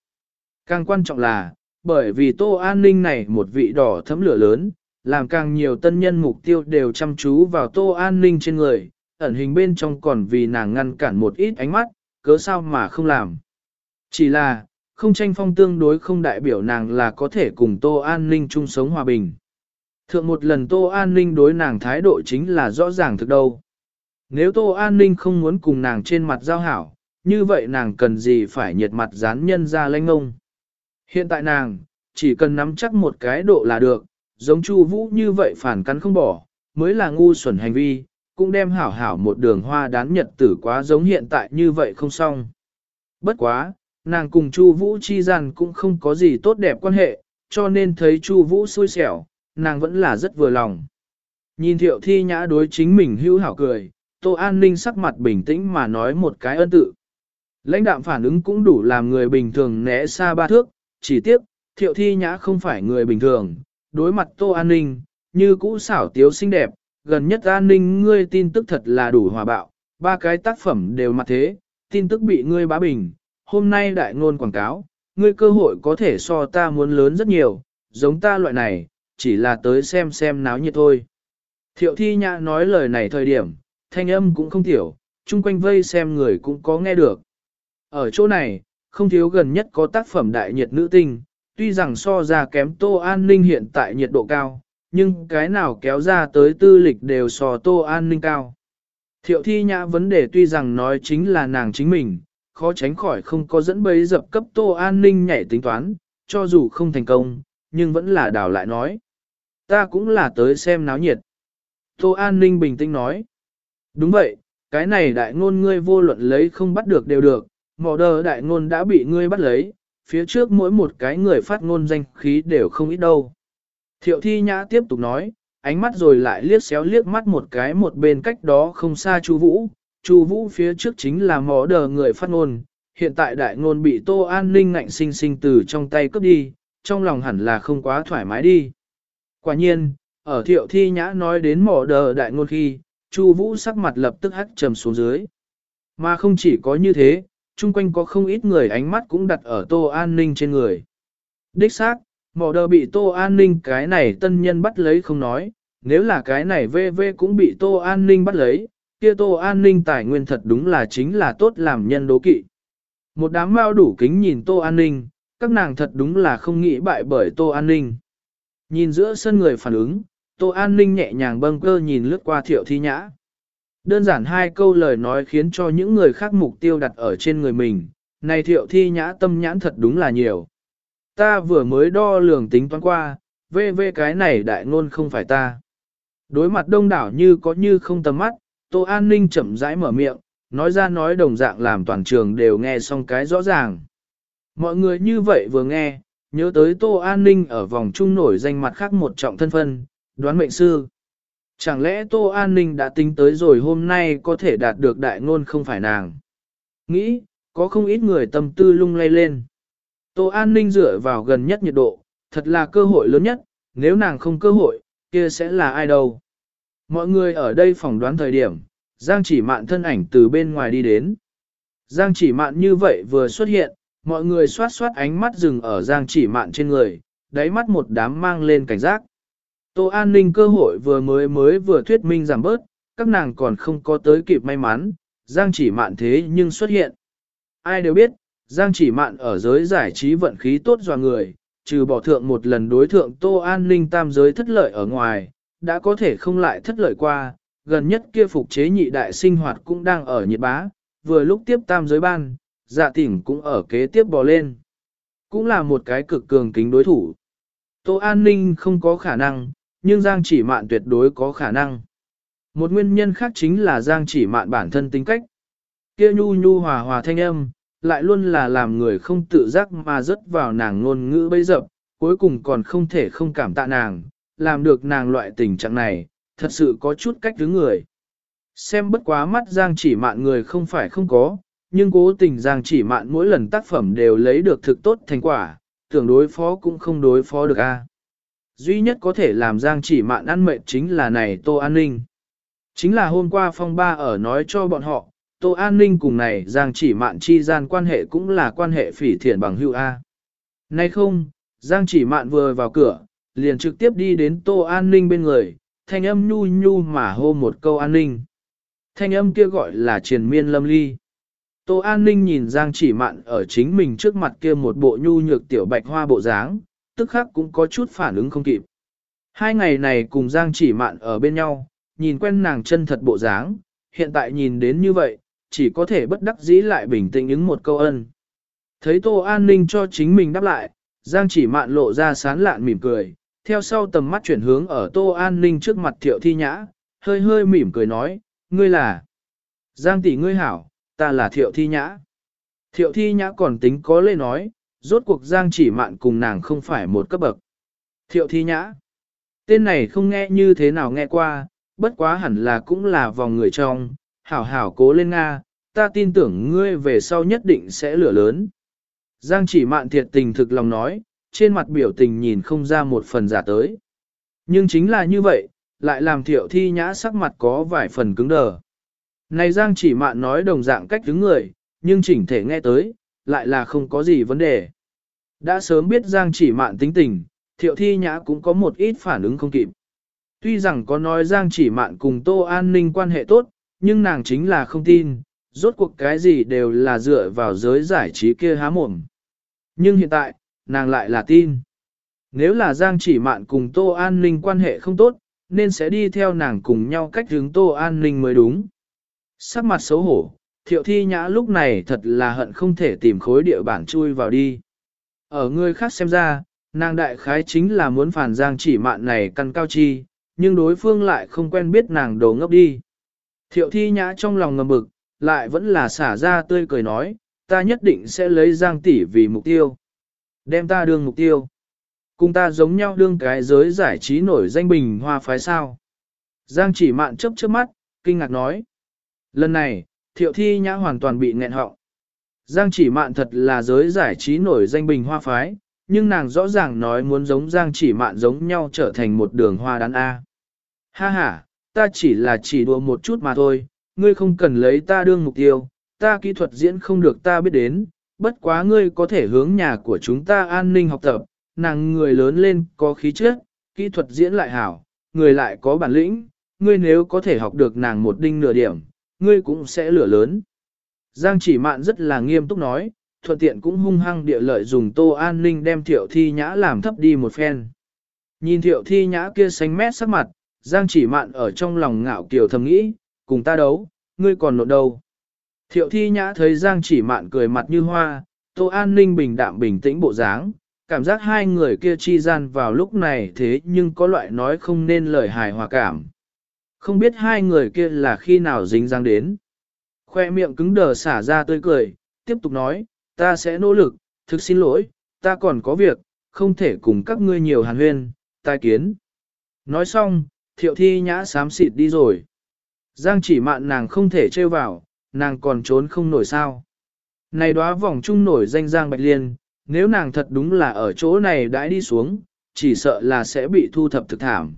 Càng quan trọng là, bởi vì tô an ninh này một vị đỏ thấm lửa lớn, làm càng nhiều tân nhân mục tiêu đều chăm chú vào tô an ninh trên người, ẩn hình bên trong còn vì nàng ngăn cản một ít ánh mắt, cớ sao mà không làm. Chỉ là, không tranh phong tương đối không đại biểu nàng là có thể cùng Tô An Ninh chung sống hòa bình. Thượng một lần Tô An Ninh đối nàng thái độ chính là rõ ràng thực đâu. Nếu Tô An Ninh không muốn cùng nàng trên mặt giao hảo, như vậy nàng cần gì phải nhiệt mặt dán nhân ra lanh ngông. Hiện tại nàng, chỉ cần nắm chắc một cái độ là được, giống Chu Vũ như vậy phản cắn không bỏ, mới là ngu xuẩn hành vi, cũng đem hảo hảo một đường hoa đán nhật tử quá giống hiện tại như vậy không xong. Bất quá, nàng cùng Chu Vũ chi gian cũng không có gì tốt đẹp quan hệ, cho nên thấy Chu Vũ xui xẻo, nàng vẫn là rất vừa lòng. Nhìn thiệu thi nhã đối chính mình hữu hảo cười, Tô An Ninh sắc mặt bình tĩnh mà nói một cái ân tự. Lãnh đạm phản ứng cũng đủ làm người bình thường né xa ba thước, chỉ tiếc, thiệu thi nhã không phải người bình thường, đối mặt Tô An Ninh, như cũ xảo tiếu xinh đẹp, gần nhất An Ninh ngươi tin tức thật là đủ hòa bạo, ba cái tác phẩm đều mặt thế, tin tức bị ngươi bá bình, hôm nay đại ngôn quảng cáo, ngươi cơ hội có thể so ta muốn lớn rất nhiều, giống ta loại này, chỉ là tới xem xem náo nhiệt thôi. Thiệu thi nhã nói lời này thời điểm, thanh âm cũng không tiểu, chung quanh vây xem người cũng có nghe được. Ở chỗ này, không thiếu gần nhất có tác phẩm đại nhiệt nữ tinh, tuy rằng so ra kém tô an ninh hiện tại nhiệt độ cao, nhưng cái nào kéo ra tới tư lịch đều so tô an ninh cao. Thiệu thi nhã vấn đề tuy rằng nói chính là nàng chính mình, khó tránh khỏi không có dẫn bấy dập cấp tô an ninh nhảy tính toán, cho dù không thành công, nhưng vẫn là đảo lại nói. Ta cũng là tới xem náo nhiệt. Tô an ninh bình tĩnh nói. Đúng vậy, cái này đại ngôn ngươi vô luận lấy không bắt được đều được, mỏ đờ đại ngôn đã bị ngươi bắt lấy, phía trước mỗi một cái người phát ngôn danh khí đều không ít đâu. Thiệu thi nhã tiếp tục nói, ánh mắt rồi lại liếc xéo liếc mắt một cái một bên cách đó không xa Chu Vũ. Chu Vũ phía trước chính là mỏ đờ người phát ngôn, hiện tại đại ngôn bị Tô An Ninh ngạnh sinh sinh từ trong tay cướp đi, trong lòng hẳn là không quá thoải mái đi. Quả nhiên, ở thiệu thi nhã nói đến mỏ đờ đại ngôn khi, Chu Vũ sắc mặt lập tức hắc trầm xuống dưới. Mà không chỉ có như thế, chung quanh có không ít người ánh mắt cũng đặt ở Tô An Ninh trên người. Đích xác, mỏ đờ bị Tô An Ninh cái này tân nhân bắt lấy không nói, nếu là cái này VV cũng bị Tô An Ninh bắt lấy, kia Tô An Ninh tài nguyên thật đúng là chính là tốt làm nhân đố kỵ. Một đám mao đủ kính nhìn Tô An Ninh, các nàng thật đúng là không nghĩ bại bởi Tô An Ninh. Nhìn giữa sân người phản ứng, Tô An Ninh nhẹ nhàng bâng cơ nhìn lướt qua thiệu thi nhã. Đơn giản hai câu lời nói khiến cho những người khác mục tiêu đặt ở trên người mình, này thiệu thi nhã tâm nhãn thật đúng là nhiều. Ta vừa mới đo lường tính toán qua, vê về cái này đại ngôn không phải ta. Đối mặt đông đảo như có như không tầm mắt, Tô An Ninh chậm rãi mở miệng, nói ra nói đồng dạng làm toàn trường đều nghe xong cái rõ ràng. Mọi người như vậy vừa nghe, nhớ tới Tô An Ninh ở vòng trung nổi danh mặt khác một trọng thân phân, đoán mệnh sư. Chẳng lẽ Tô An Ninh đã tính tới rồi hôm nay có thể đạt được đại ngôn không phải nàng? Nghĩ, có không ít người tâm tư lung lay lên. Tô An Ninh dựa vào gần nhất nhiệt độ, thật là cơ hội lớn nhất, nếu nàng không cơ hội, kia sẽ là ai đâu? Mọi người ở đây phỏng đoán thời điểm, Giang chỉ mạn thân ảnh từ bên ngoài đi đến. Giang chỉ mạn như vậy vừa xuất hiện, mọi người xoát xoát ánh mắt dừng ở Giang chỉ mạn trên người, đáy mắt một đám mang lên cảnh giác. Tô an ninh cơ hội vừa mới mới vừa thuyết minh giảm bớt, các nàng còn không có tới kịp may mắn, Giang chỉ mạn thế nhưng xuất hiện. Ai đều biết, Giang chỉ mạn ở giới giải trí vận khí tốt dò người, trừ bỏ thượng một lần đối thượng Tô an ninh tam giới thất lợi ở ngoài, đã có thể không lại thất lợi qua, gần nhất kia phục chế nhị đại sinh hoạt cũng đang ở nhiệt bá, vừa lúc tiếp tam giới ban, dạ tỉnh cũng ở kế tiếp bò lên. Cũng là một cái cực cường kính đối thủ. Tô An Ninh không có khả năng, nhưng Giang chỉ mạn tuyệt đối có khả năng. Một nguyên nhân khác chính là Giang chỉ mạn bản thân tính cách. Kia nhu nhu hòa hòa thanh âm, lại luôn là làm người không tự giác mà rớt vào nàng ngôn ngữ bấy dập, cuối cùng còn không thể không cảm tạ nàng, làm được nàng loại tình trạng này, thật sự có chút cách thứ người. Xem bất quá mắt Giang chỉ mạn người không phải không có, nhưng cố tình Giang chỉ mạn mỗi lần tác phẩm đều lấy được thực tốt thành quả, tưởng đối phó cũng không đối phó được a. Duy nhất có thể làm Giang chỉ mạn ăn mệt chính là này Tô An Ninh. Chính là hôm qua phong ba ở nói cho bọn họ, Tô An Ninh cùng này Giang chỉ mạn chi gian quan hệ cũng là quan hệ phỉ thiện bằng hữu A. Nay không, Giang chỉ mạn vừa vào cửa, liền trực tiếp đi đến Tô An Ninh bên người, thanh âm nhu nhu mà hô một câu an ninh. Thanh âm kia gọi là triền miên lâm ly. Tô An Ninh nhìn Giang chỉ mạn ở chính mình trước mặt kia một bộ nhu nhược tiểu bạch hoa bộ dáng, tức khắc cũng có chút phản ứng không kịp. Hai ngày này cùng Giang chỉ mạn ở bên nhau, nhìn quen nàng chân thật bộ dáng, hiện tại nhìn đến như vậy, chỉ có thể bất đắc dĩ lại bình tĩnh ứng một câu ân. Thấy Tô An Ninh cho chính mình đáp lại, Giang chỉ mạn lộ ra sán lạn mỉm cười, theo sau tầm mắt chuyển hướng ở Tô An Ninh trước mặt Thiệu Thi Nhã, hơi hơi mỉm cười nói, ngươi là Giang tỷ ngươi hảo, ta là Thiệu Thi Nhã. Thiệu Thi Nhã còn tính có lê nói, rốt cuộc Giang chỉ mạn cùng nàng không phải một cấp bậc. Thiệu Thi Nhã. Tên này không nghe như thế nào nghe qua, bất quá hẳn là cũng là vòng người trong, hảo hảo cố lên Nga, ta tin tưởng ngươi về sau nhất định sẽ lửa lớn. Giang chỉ mạn thiệt tình thực lòng nói, trên mặt biểu tình nhìn không ra một phần giả tới. Nhưng chính là như vậy, lại làm thiệu thi nhã sắc mặt có vài phần cứng đờ. Này Giang chỉ mạn nói đồng dạng cách đứng người, nhưng chỉnh thể nghe tới, lại là không có gì vấn đề. Đã sớm biết Giang chỉ mạn tính tình, thiệu thi nhã cũng có một ít phản ứng không kịp. Tuy rằng có nói Giang chỉ mạn cùng Tô An Ninh quan hệ tốt, nhưng nàng chính là không tin, rốt cuộc cái gì đều là dựa vào giới giải trí kia há mồm. Nhưng hiện tại, nàng lại là tin. Nếu là Giang chỉ mạn cùng Tô An Ninh quan hệ không tốt, nên sẽ đi theo nàng cùng nhau cách hướng Tô An Ninh mới đúng. Sắc mặt xấu hổ, thiệu thi nhã lúc này thật là hận không thể tìm khối địa bản chui vào đi. Ở người khác xem ra, nàng đại khái chính là muốn phản Giang chỉ mạn này căn cao chi, nhưng đối phương lại không quen biết nàng đồ ngốc đi. Thiệu thi nhã trong lòng ngầm bực, lại vẫn là xả ra tươi cười nói, ta nhất định sẽ lấy Giang tỷ vì mục tiêu. Đem ta đương mục tiêu. Cùng ta giống nhau đương cái giới giải trí nổi danh bình hoa phái sao. Giang chỉ mạn chấp trước mắt, kinh ngạc nói. Lần này, thiệu thi nhã hoàn toàn bị nghẹn họng. Giang chỉ mạn thật là giới giải trí nổi danh bình hoa phái, nhưng nàng rõ ràng nói muốn giống Giang chỉ mạn giống nhau trở thành một đường hoa đán A. Ha ha, ta chỉ là chỉ đùa một chút mà thôi, ngươi không cần lấy ta đương mục tiêu, ta kỹ thuật diễn không được ta biết đến, bất quá ngươi có thể hướng nhà của chúng ta an ninh học tập, nàng người lớn lên có khí chất, kỹ thuật diễn lại hảo, người lại có bản lĩnh, ngươi nếu có thể học được nàng một đinh nửa điểm, ngươi cũng sẽ lửa lớn. Giang chỉ mạn rất là nghiêm túc nói, thuận tiện cũng hung hăng địa lợi dùng tô an ninh đem thiệu thi nhã làm thấp đi một phen. Nhìn thiệu thi nhã kia xanh mét sắc mặt, Giang chỉ mạn ở trong lòng ngạo kiều thầm nghĩ, cùng ta đấu, ngươi còn nộn đâu. Thiệu thi nhã thấy Giang chỉ mạn cười mặt như hoa, tô an ninh bình đạm bình tĩnh bộ dáng, cảm giác hai người kia chi gian vào lúc này thế nhưng có loại nói không nên lời hài hòa cảm. Không biết hai người kia là khi nào dính dáng đến. Khoe miệng cứng đờ xả ra tươi cười, tiếp tục nói, ta sẽ nỗ lực, thực xin lỗi, ta còn có việc, không thể cùng các ngươi nhiều hàn huyên, tai kiến. Nói xong, thiệu thi nhã sám xịt đi rồi. Giang chỉ mạn nàng không thể trêu vào, nàng còn trốn không nổi sao. Này đóa vòng trung nổi danh Giang Bạch Liên, nếu nàng thật đúng là ở chỗ này đãi đi xuống, chỉ sợ là sẽ bị thu thập thực thảm.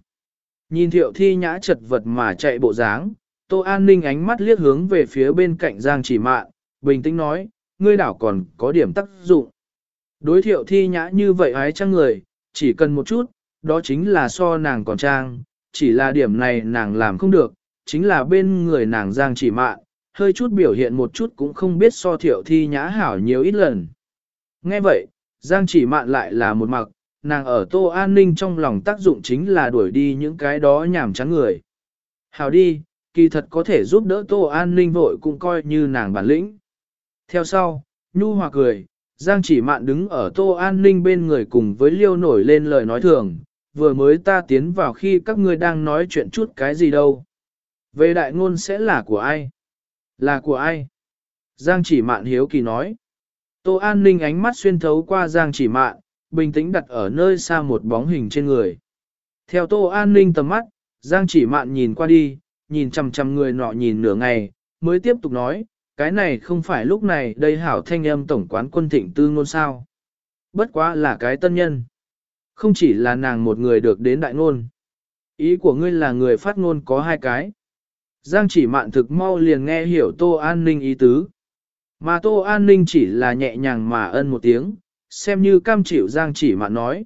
Nhìn thiệu thi nhã chật vật mà chạy bộ dáng, Tô An Ninh ánh mắt liếc hướng về phía bên cạnh Giang chỉ mạn, bình tĩnh nói, ngươi đảo còn có điểm tác dụng. Đối thiệu thi nhã như vậy ái trang người, chỉ cần một chút, đó chính là so nàng còn trang, chỉ là điểm này nàng làm không được, chính là bên người nàng Giang chỉ mạn, hơi chút biểu hiện một chút cũng không biết so thiệu thi nhã hảo nhiều ít lần. Nghe vậy, Giang chỉ mạn lại là một mặc, nàng ở tô an ninh trong lòng tác dụng chính là đuổi đi những cái đó nhảm chán người. Hảo đi, kỳ thật có thể giúp đỡ tô an ninh vội cũng coi như nàng bản lĩnh. Theo sau, Nhu Hòa cười, Giang chỉ mạn đứng ở tô an ninh bên người cùng với liêu nổi lên lời nói thường, vừa mới ta tiến vào khi các ngươi đang nói chuyện chút cái gì đâu. Về đại ngôn sẽ là của ai? Là của ai? Giang chỉ mạn hiếu kỳ nói. Tô An Ninh ánh mắt xuyên thấu qua Giang chỉ mạn, bình tĩnh đặt ở nơi xa một bóng hình trên người. Theo Tô An Ninh tầm mắt, Giang chỉ mạn nhìn qua đi, nhìn chằm chằm người nọ nhìn nửa ngày, mới tiếp tục nói, cái này không phải lúc này đây hảo thanh âm tổng quán quân thịnh tư ngôn sao. Bất quá là cái tân nhân. Không chỉ là nàng một người được đến đại ngôn. Ý của ngươi là người phát ngôn có hai cái. Giang chỉ mạn thực mau liền nghe hiểu Tô An Ninh ý tứ. Mà Tô An Ninh chỉ là nhẹ nhàng mà ân một tiếng, xem như cam chịu Giang chỉ mạn nói.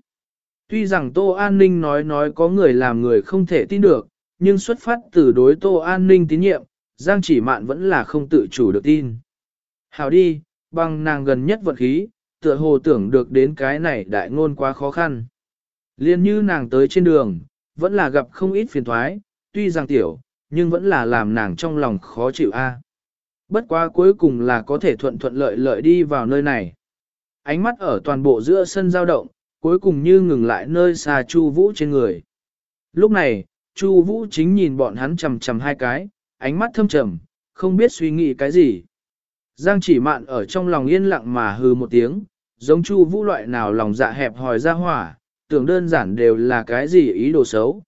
Tuy rằng Tô An Ninh nói nói có người làm người không thể tin được, nhưng xuất phát từ đối Tô An Ninh tín nhiệm, Giang chỉ mạn vẫn là không tự chủ được tin. Hào đi, bằng nàng gần nhất vận khí, tựa hồ tưởng được đến cái này đại ngôn quá khó khăn. Liên như nàng tới trên đường, vẫn là gặp không ít phiền thoái, tuy rằng tiểu, nhưng vẫn là làm nàng trong lòng khó chịu a. Bất quá cuối cùng là có thể thuận thuận lợi lợi đi vào nơi này. Ánh mắt ở toàn bộ giữa sân giao động, cuối cùng như ngừng lại nơi xa Chu Vũ trên người. Lúc này, Chu Vũ chính nhìn bọn hắn chằm chằm hai cái, ánh mắt thâm trầm, không biết suy nghĩ cái gì. Giang chỉ mạn ở trong lòng yên lặng mà hừ một tiếng, giống Chu Vũ loại nào lòng dạ hẹp hòi ra hỏa, tưởng đơn giản đều là cái gì ý đồ xấu.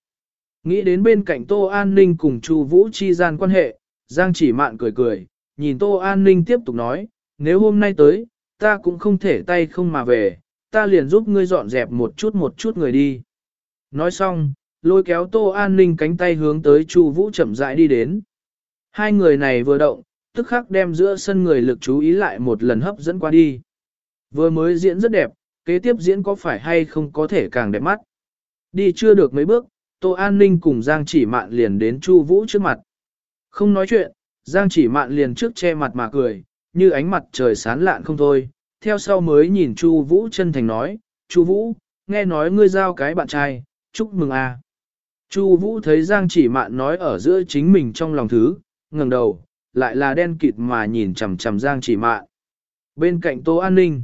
Nghĩ đến bên cạnh Tô An Ninh cùng Chu Vũ chi gian quan hệ, Giang chỉ mạn cười cười, nhìn Tô An Ninh tiếp tục nói, nếu hôm nay tới, ta cũng không thể tay không mà về, ta liền giúp ngươi dọn dẹp một chút một chút người đi. Nói xong, lôi kéo Tô An Ninh cánh tay hướng tới Chu Vũ chậm rãi đi đến. Hai người này vừa động, tức khắc đem giữa sân người lực chú ý lại một lần hấp dẫn qua đi. Vừa mới diễn rất đẹp, kế tiếp diễn có phải hay không có thể càng đẹp mắt. Đi chưa được mấy bước, Tô An Ninh cùng Giang chỉ mạn liền đến Chu Vũ trước mặt. Không nói chuyện, Giang chỉ mạn liền trước che mặt mà cười, như ánh mặt trời sán lạn không thôi. Theo sau mới nhìn Chu Vũ chân thành nói, Chu Vũ, nghe nói ngươi giao cái bạn trai, chúc mừng a. Chu Vũ thấy Giang chỉ mạn nói ở giữa chính mình trong lòng thứ, ngẩng đầu, lại là đen kịt mà nhìn chằm chằm Giang chỉ mạn. Bên cạnh Tô An Ninh,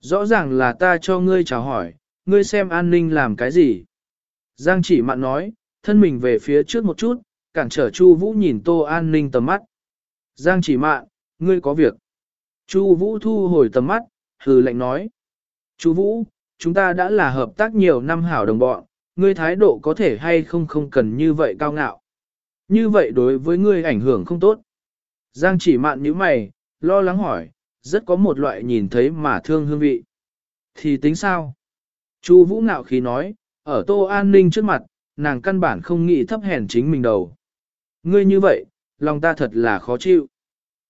rõ ràng là ta cho ngươi chào hỏi, ngươi xem An Ninh làm cái gì. Giang chỉ mạn nói, thân mình về phía trước một chút, cản trở Chu Vũ nhìn Tô An Ninh tầm mắt. Giang chỉ mạn, ngươi có việc. Chu Vũ thu hồi tầm mắt, hừ lạnh nói. Chu Vũ, chúng ta đã là hợp tác nhiều năm hảo đồng bọn, ngươi thái độ có thể hay không không cần như vậy cao ngạo. Như vậy đối với ngươi ảnh hưởng không tốt. Giang chỉ mạn như mày, lo lắng hỏi, rất có một loại nhìn thấy mà thương hương vị. Thì tính sao? Chu Vũ ngạo khí nói, ở Tô An Ninh trước mặt, nàng căn bản không nghĩ thấp hèn chính mình đầu. Ngươi như vậy, lòng ta thật là khó chịu.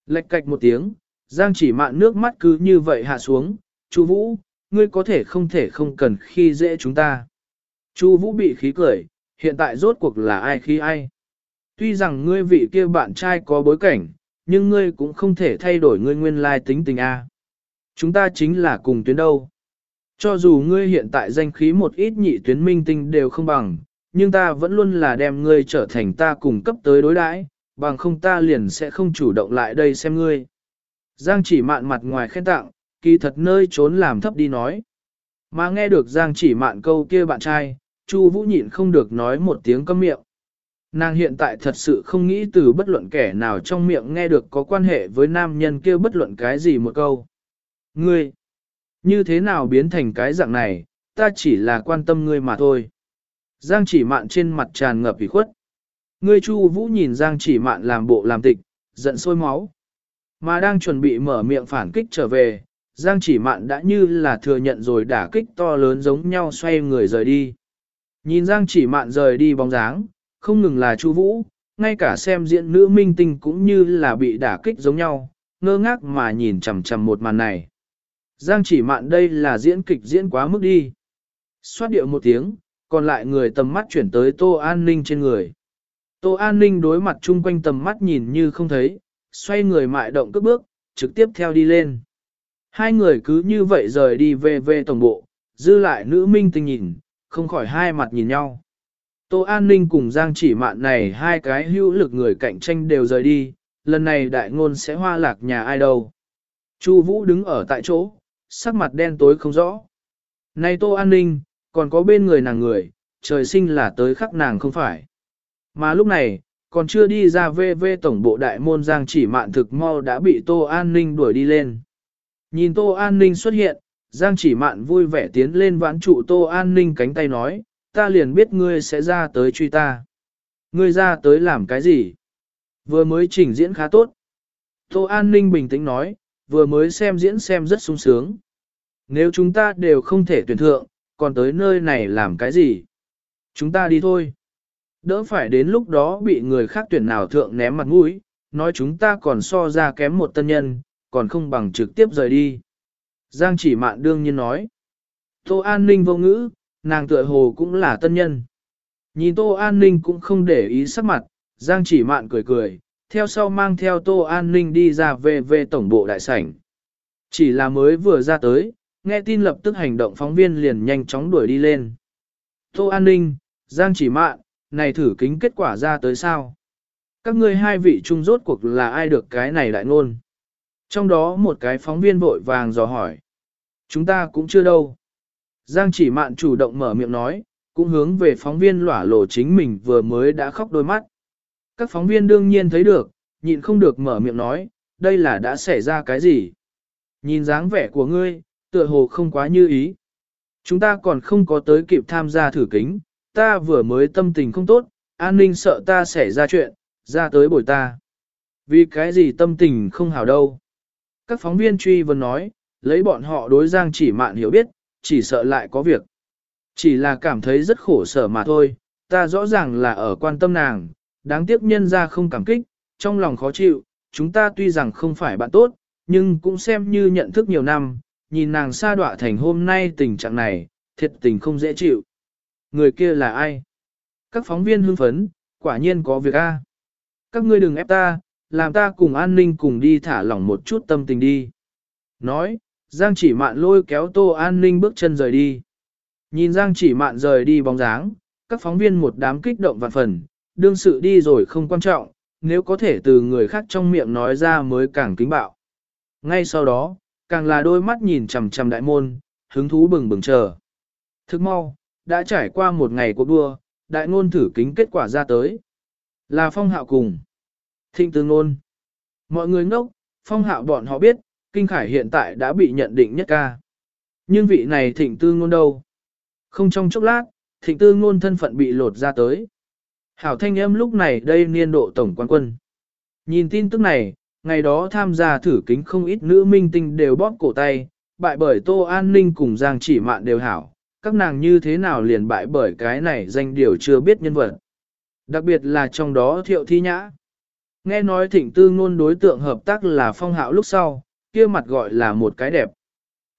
Lệch cạch một tiếng, Giang chỉ mạn nước mắt cứ như vậy hạ xuống, Chu Vũ, ngươi có thể không thể không cần khi dễ chúng ta. Chu Vũ bị khí cười, hiện tại rốt cuộc là ai khi ai. Tuy rằng ngươi vị kia bạn trai có bối cảnh, nhưng ngươi cũng không thể thay đổi ngươi nguyên lai tính tình A. Chúng ta chính là cùng tuyến đâu. Cho dù ngươi hiện tại danh khí một ít nhị tuyến minh tinh đều không bằng, nhưng ta vẫn luôn là đem ngươi trở thành ta cùng cấp tới đối đãi, bằng không ta liền sẽ không chủ động lại đây xem ngươi. Giang chỉ mạn mặt ngoài khen tặng, kỳ thật nơi trốn làm thấp đi nói. Mà nghe được Giang chỉ mạn câu kia bạn trai, Chu Vũ nhịn không được nói một tiếng câm miệng. Nàng hiện tại thật sự không nghĩ từ bất luận kẻ nào trong miệng nghe được có quan hệ với nam nhân kia bất luận cái gì một câu. Ngươi, như thế nào biến thành cái dạng này, ta chỉ là quan tâm ngươi mà thôi. Giang chỉ mạn trên mặt tràn ngập ủy khuất. Ngươi Chu Vũ nhìn Giang chỉ mạn làm bộ làm tịch, giận sôi máu. Mà đang chuẩn bị mở miệng phản kích trở về, Giang chỉ mạn đã như là thừa nhận rồi đả kích to lớn giống nhau xoay người rời đi. Nhìn Giang chỉ mạn rời đi bóng dáng, không ngừng là Chu Vũ, ngay cả xem diễn nữ minh tinh cũng như là bị đả kích giống nhau, ngơ ngác mà nhìn chằm chằm một màn này. Giang chỉ mạn đây là diễn kịch diễn quá mức đi. Xoát điệu một tiếng, còn lại người tầm mắt chuyển tới Tô An Ninh trên người. Tô An Ninh đối mặt chung quanh tầm mắt nhìn như không thấy, xoay người mại động cước bước, trực tiếp theo đi lên. Hai người cứ như vậy rời đi về về tổng bộ, dư lại nữ minh tinh nhìn, không khỏi hai mặt nhìn nhau. Tô An Ninh cùng Giang chỉ mạn này hai cái hữu lực người cạnh tranh đều rời đi, lần này đại ngôn sẽ hoa lạc nhà ai đâu. Chu Vũ đứng ở tại chỗ, sắc mặt đen tối không rõ. Này Tô An Ninh, còn có bên người nàng người, trời sinh là tới khắc nàng không phải. Mà lúc này, còn chưa đi ra VV tổng bộ đại môn Giang chỉ mạn thực mau đã bị Tô An Ninh đuổi đi lên. Nhìn Tô An Ninh xuất hiện, Giang chỉ mạn vui vẻ tiến lên vãn trụ Tô An Ninh cánh tay nói, ta liền biết ngươi sẽ ra tới truy ta. Ngươi ra tới làm cái gì? Vừa mới trình diễn khá tốt. Tô An Ninh bình tĩnh nói, vừa mới xem diễn xem rất sung sướng. Nếu chúng ta đều không thể tuyển thượng, còn tới nơi này làm cái gì? Chúng ta đi thôi. Đỡ phải đến lúc đó bị người khác tuyển nào thượng ném mặt mũi, nói chúng ta còn so ra kém một tân nhân, còn không bằng trực tiếp rời đi. Giang chỉ mạn đương nhiên nói. Tô An Ninh vô ngữ, nàng tựa hồ cũng là tân nhân. Nhìn Tô An Ninh cũng không để ý sắc mặt, Giang chỉ mạn cười cười, theo sau mang theo Tô An Ninh đi ra về về tổng bộ đại sảnh. Chỉ là mới vừa ra tới, nghe tin lập tức hành động phóng viên liền nhanh chóng đuổi đi lên. Tô An Ninh, Giang chỉ mạn, này thử kính kết quả ra tới sao? Các ngươi hai vị chung rốt cuộc là ai được cái này lại ngôn? Trong đó một cái phóng viên vội vàng dò hỏi. Chúng ta cũng chưa đâu. Giang chỉ mạn chủ động mở miệng nói, cũng hướng về phóng viên lỏa lộ chính mình vừa mới đã khóc đôi mắt. Các phóng viên đương nhiên thấy được, nhịn không được mở miệng nói, đây là đã xảy ra cái gì? Nhìn dáng vẻ của ngươi, tựa hồ không quá như ý. Chúng ta còn không có tới kịp tham gia thử kính, ta vừa mới tâm tình không tốt, an ninh sợ ta xảy ra chuyện, ra tới bồi ta. Vì cái gì tâm tình không hảo đâu. Các phóng viên truy vấn nói, lấy bọn họ đối Giang chỉ mạn hiểu biết, chỉ sợ lại có việc. Chỉ là cảm thấy rất khổ sở mà thôi, ta rõ ràng là ở quan tâm nàng, đáng tiếc nhân ra không cảm kích, trong lòng khó chịu, chúng ta tuy rằng không phải bạn tốt, nhưng cũng xem như nhận thức nhiều năm, nhìn nàng sa đọa thành hôm nay tình trạng này, thiệt tình không dễ chịu. Người kia là ai? Các phóng viên hưng phấn, quả nhiên có việc a. Các ngươi đừng ép ta, làm ta cùng an ninh cùng đi thả lỏng một chút tâm tình đi. Nói, Giang chỉ mạn lôi kéo tô an ninh bước chân rời đi. Nhìn Giang chỉ mạn rời đi bóng dáng, các phóng viên một đám kích động vạn phần, đương sự đi rồi không quan trọng, nếu có thể từ người khác trong miệng nói ra mới càng kính bạo. Ngay sau đó, càng là đôi mắt nhìn chằm chằm đại môn, hứng thú bừng bừng chờ. Thức mau, đã trải qua một ngày cuộc đua, đại ngôn thử kính kết quả ra tới. Là phong hạo cùng. Thịnh tương ngôn. Mọi người ngốc, phong hạo bọn họ biết, kinh khải hiện tại đã bị nhận định nhất ca. Nhưng vị này thịnh tư ngôn đâu? Không trong chốc lát, thịnh tư ngôn thân phận bị lột ra tới. Hảo thanh âm lúc này đây niên độ tổng quan quân. Nhìn tin tức này, ngày đó tham gia thử kính không ít nữ minh tinh đều bóp cổ tay, bại bởi Tô An Ninh cùng Giang chỉ mạn đều hảo, các nàng như thế nào liền bại bởi cái này danh điều chưa biết nhân vật. Đặc biệt là trong đó thiệu thi nhã. Nghe nói thịnh tư ngôn đối tượng hợp tác là phong hạo lúc sau, kia mặt gọi là một cái đẹp.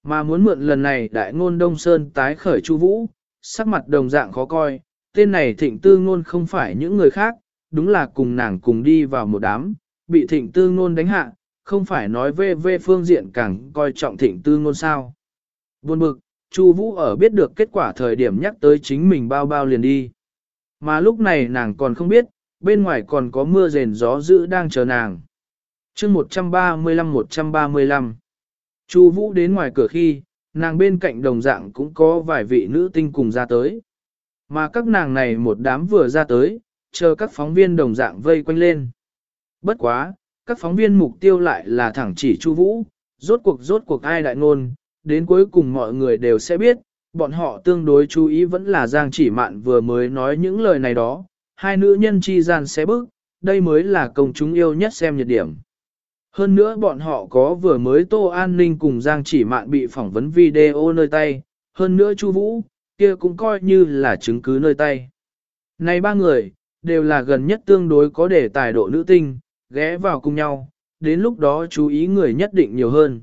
Mà muốn mượn lần này đại ngôn Đông Sơn tái khởi chu vũ, sắc mặt đồng dạng khó coi, tên này thịnh tư ngôn không phải những người khác, đúng là cùng nàng cùng đi vào một đám, bị thịnh tư ngôn đánh hạ, không phải nói về về phương diện càng coi trọng thịnh tư ngôn sao. Buồn bực, Chu Vũ ở biết được kết quả thời điểm nhắc tới chính mình bao bao liền đi. Mà lúc này nàng còn không biết, bên ngoài còn có mưa rền gió dữ đang chờ nàng. chương 135-135 Chu Vũ đến ngoài cửa khi, nàng bên cạnh đồng dạng cũng có vài vị nữ tinh cùng ra tới. Mà các nàng này một đám vừa ra tới, chờ các phóng viên đồng dạng vây quanh lên. Bất quá, các phóng viên mục tiêu lại là thẳng chỉ Chu Vũ, rốt cuộc rốt cuộc ai đại ngôn, đến cuối cùng mọi người đều sẽ biết, bọn họ tương đối chú ý vẫn là Giang Chỉ Mạn vừa mới nói những lời này đó, hai nữ nhân chi gian sẽ bước, đây mới là công chúng yêu nhất xem nhiệt điểm. Hơn nữa bọn họ có vừa mới Tô An Ninh cùng Giang Chỉ Mạn bị phỏng vấn video nơi tay, hơn nữa Chu Vũ, kia cũng coi như là chứng cứ nơi tay. Này ba người, đều là gần nhất tương đối có đề tài độ nữ tinh, ghé vào cùng nhau, đến lúc đó chú ý người nhất định nhiều hơn.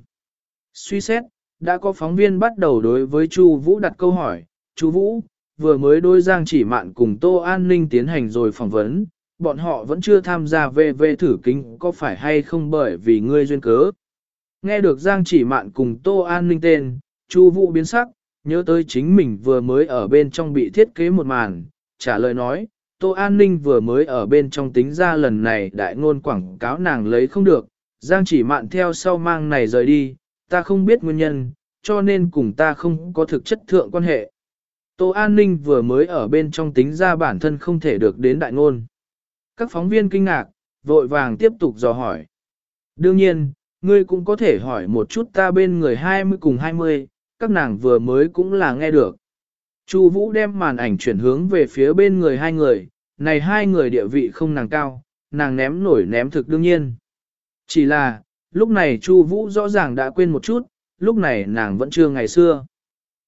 Suy xét, đã có phóng viên bắt đầu đối với Chu Vũ đặt câu hỏi, Chu Vũ, vừa mới đôi Giang chỉ mạn cùng Tô An Ninh tiến hành rồi phỏng vấn, bọn họ vẫn chưa tham gia về về thử kính có phải hay không bởi vì ngươi duyên cớ. Nghe được Giang chỉ mạn cùng Tô An Ninh tên, Chu Vũ biến sắc, nhớ tới chính mình vừa mới ở bên trong bị thiết kế một màn, trả lời nói, Tô An Ninh vừa mới ở bên trong tính ra lần này đại ngôn quảng cáo nàng lấy không được, Giang chỉ mạn theo sau mang này rời đi, ta không biết nguyên nhân, cho nên cùng ta không có thực chất thượng quan hệ. Tô An Ninh vừa mới ở bên trong tính ra bản thân không thể được đến đại ngôn. Các phóng viên kinh ngạc, vội vàng tiếp tục dò hỏi. Đương nhiên, ngươi cũng có thể hỏi một chút ta bên người 20 cùng 20, các nàng vừa mới cũng là nghe được. Chu Vũ đem màn ảnh chuyển hướng về phía bên người hai người, này hai người địa vị không nàng cao, nàng ném nổi ném thực đương nhiên. Chỉ là, lúc này Chu Vũ rõ ràng đã quên một chút, lúc này nàng vẫn chưa ngày xưa.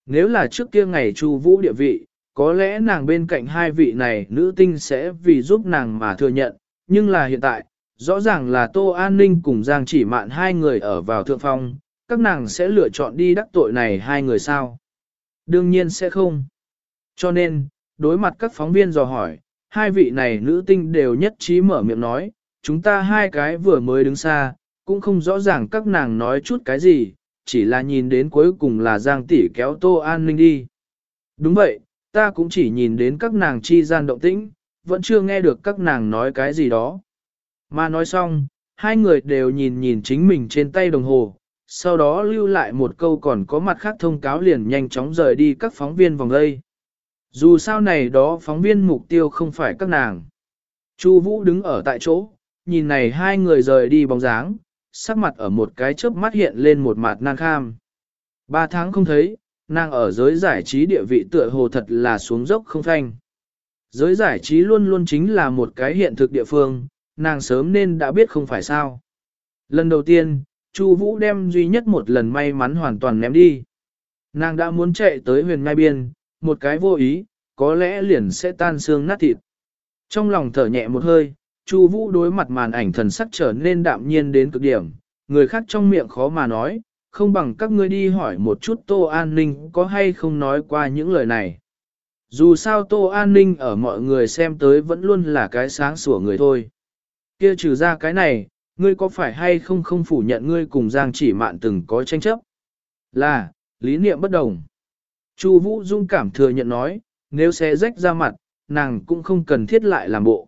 Nếu là trước kia ngày Chu Vũ địa vị, có lẽ nàng bên cạnh hai vị này nữ tinh sẽ vì giúp nàng mà thừa nhận, nhưng là hiện tại, rõ ràng là Tô An Ninh cùng Giang Chỉ Mạn hai người ở vào thượng phong, các nàng sẽ lựa chọn đi đắc tội này hai người sao? Đương nhiên sẽ không. Cho nên, đối mặt các phóng viên dò hỏi, hai vị này nữ tinh đều nhất trí mở miệng nói, chúng ta hai cái vừa mới đứng xa, cũng không rõ ràng các nàng nói chút cái gì, chỉ là nhìn đến cuối cùng là Giang tỷ kéo Tô An Ninh đi. Đúng vậy, ta cũng chỉ nhìn đến các nàng chi gian động tĩnh, vẫn chưa nghe được các nàng nói cái gì đó. Mà nói xong, hai người đều nhìn nhìn chính mình trên tay đồng hồ, sau đó lưu lại một câu còn có mặt khác thông cáo liền nhanh chóng rời đi các phóng viên vòng đây. Dù sao này đó phóng viên mục tiêu không phải các nàng. Chu Vũ đứng ở tại chỗ, nhìn này hai người rời đi bóng dáng, sắc mặt ở một cái chớp mắt hiện lên một mặt nan kham. Ba tháng không thấy, nàng ở giới giải trí địa vị tựa hồ thật là xuống dốc không thanh. Giới giải trí luôn luôn chính là một cái hiện thực địa phương, nàng sớm nên đã biết không phải sao. Lần đầu tiên, Chu Vũ đem duy nhất một lần may mắn hoàn toàn ném đi. Nàng đã muốn chạy tới huyền ngai biên, một cái vô ý, có lẽ liền sẽ tan xương nát thịt. Trong lòng thở nhẹ một hơi, Chu Vũ đối mặt màn ảnh thần sắc trở nên đạm nhiên đến cực điểm, người khác trong miệng khó mà nói, không bằng các ngươi đi hỏi một chút Tô An Ninh có hay không nói qua những lời này. Dù sao Tô An Ninh ở mọi người xem tới vẫn luôn là cái sáng sủa người thôi. Kia trừ ra cái này, ngươi có phải hay không không phủ nhận ngươi cùng Giang chỉ mạn từng có tranh chấp? Là, lý niệm bất đồng. Chu Vũ Dung cảm thừa nhận nói, nếu sẽ rách ra mặt, nàng cũng không cần thiết lại làm bộ.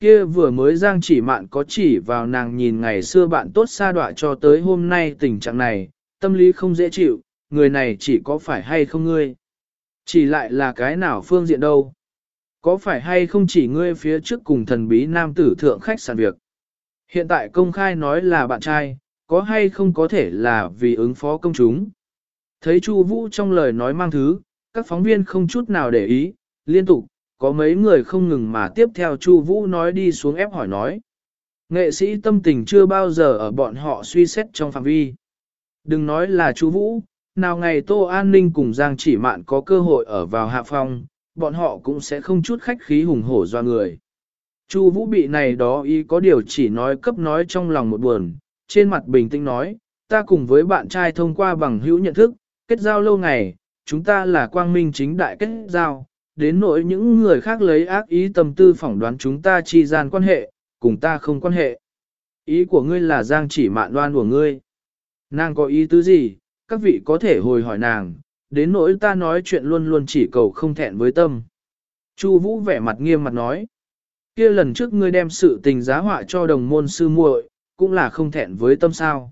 Kia vừa mới Giang chỉ mạn có chỉ vào nàng nhìn ngày xưa bạn tốt xa đọa cho tới hôm nay tình trạng này, tâm lý không dễ chịu, người này chỉ có phải hay không ngươi. Chỉ lại là cái nào phương diện đâu. Có phải hay không chỉ ngươi phía trước cùng thần bí nam tử thượng khách sạn việc. Hiện tại công khai nói là bạn trai, có hay không có thể là vì ứng phó công chúng. Thấy Chu Vũ trong lời nói mang thứ, các phóng viên không chút nào để ý, liên tục, có mấy người không ngừng mà tiếp theo Chu Vũ nói đi xuống ép hỏi nói. Nghệ sĩ tâm tình chưa bao giờ ở bọn họ suy xét trong phạm vi. Đừng nói là Chu Vũ, nào ngày Tô An Ninh cùng Giang Chỉ Mạn có cơ hội ở vào hạ phong, bọn họ cũng sẽ không chút khách khí hùng hổ do người. Chu Vũ bị này đó ý có điều chỉ nói cấp nói trong lòng một buồn, trên mặt bình tĩnh nói, ta cùng với bạn trai thông qua bằng hữu nhận thức, kết giao lâu ngày, chúng ta là quang minh chính đại kết giao, đến nỗi những người khác lấy ác ý tâm tư phỏng đoán chúng ta chi gian quan hệ, cùng ta không quan hệ. Ý của ngươi là giang chỉ mạn đoan của ngươi. Nàng có ý tứ gì, các vị có thể hồi hỏi nàng, đến nỗi ta nói chuyện luôn luôn chỉ cầu không thẹn với tâm. Chu Vũ vẻ mặt nghiêm mặt nói, kia lần trước ngươi đem sự tình giá họa cho đồng môn sư muội, cũng là không thẹn với tâm sao.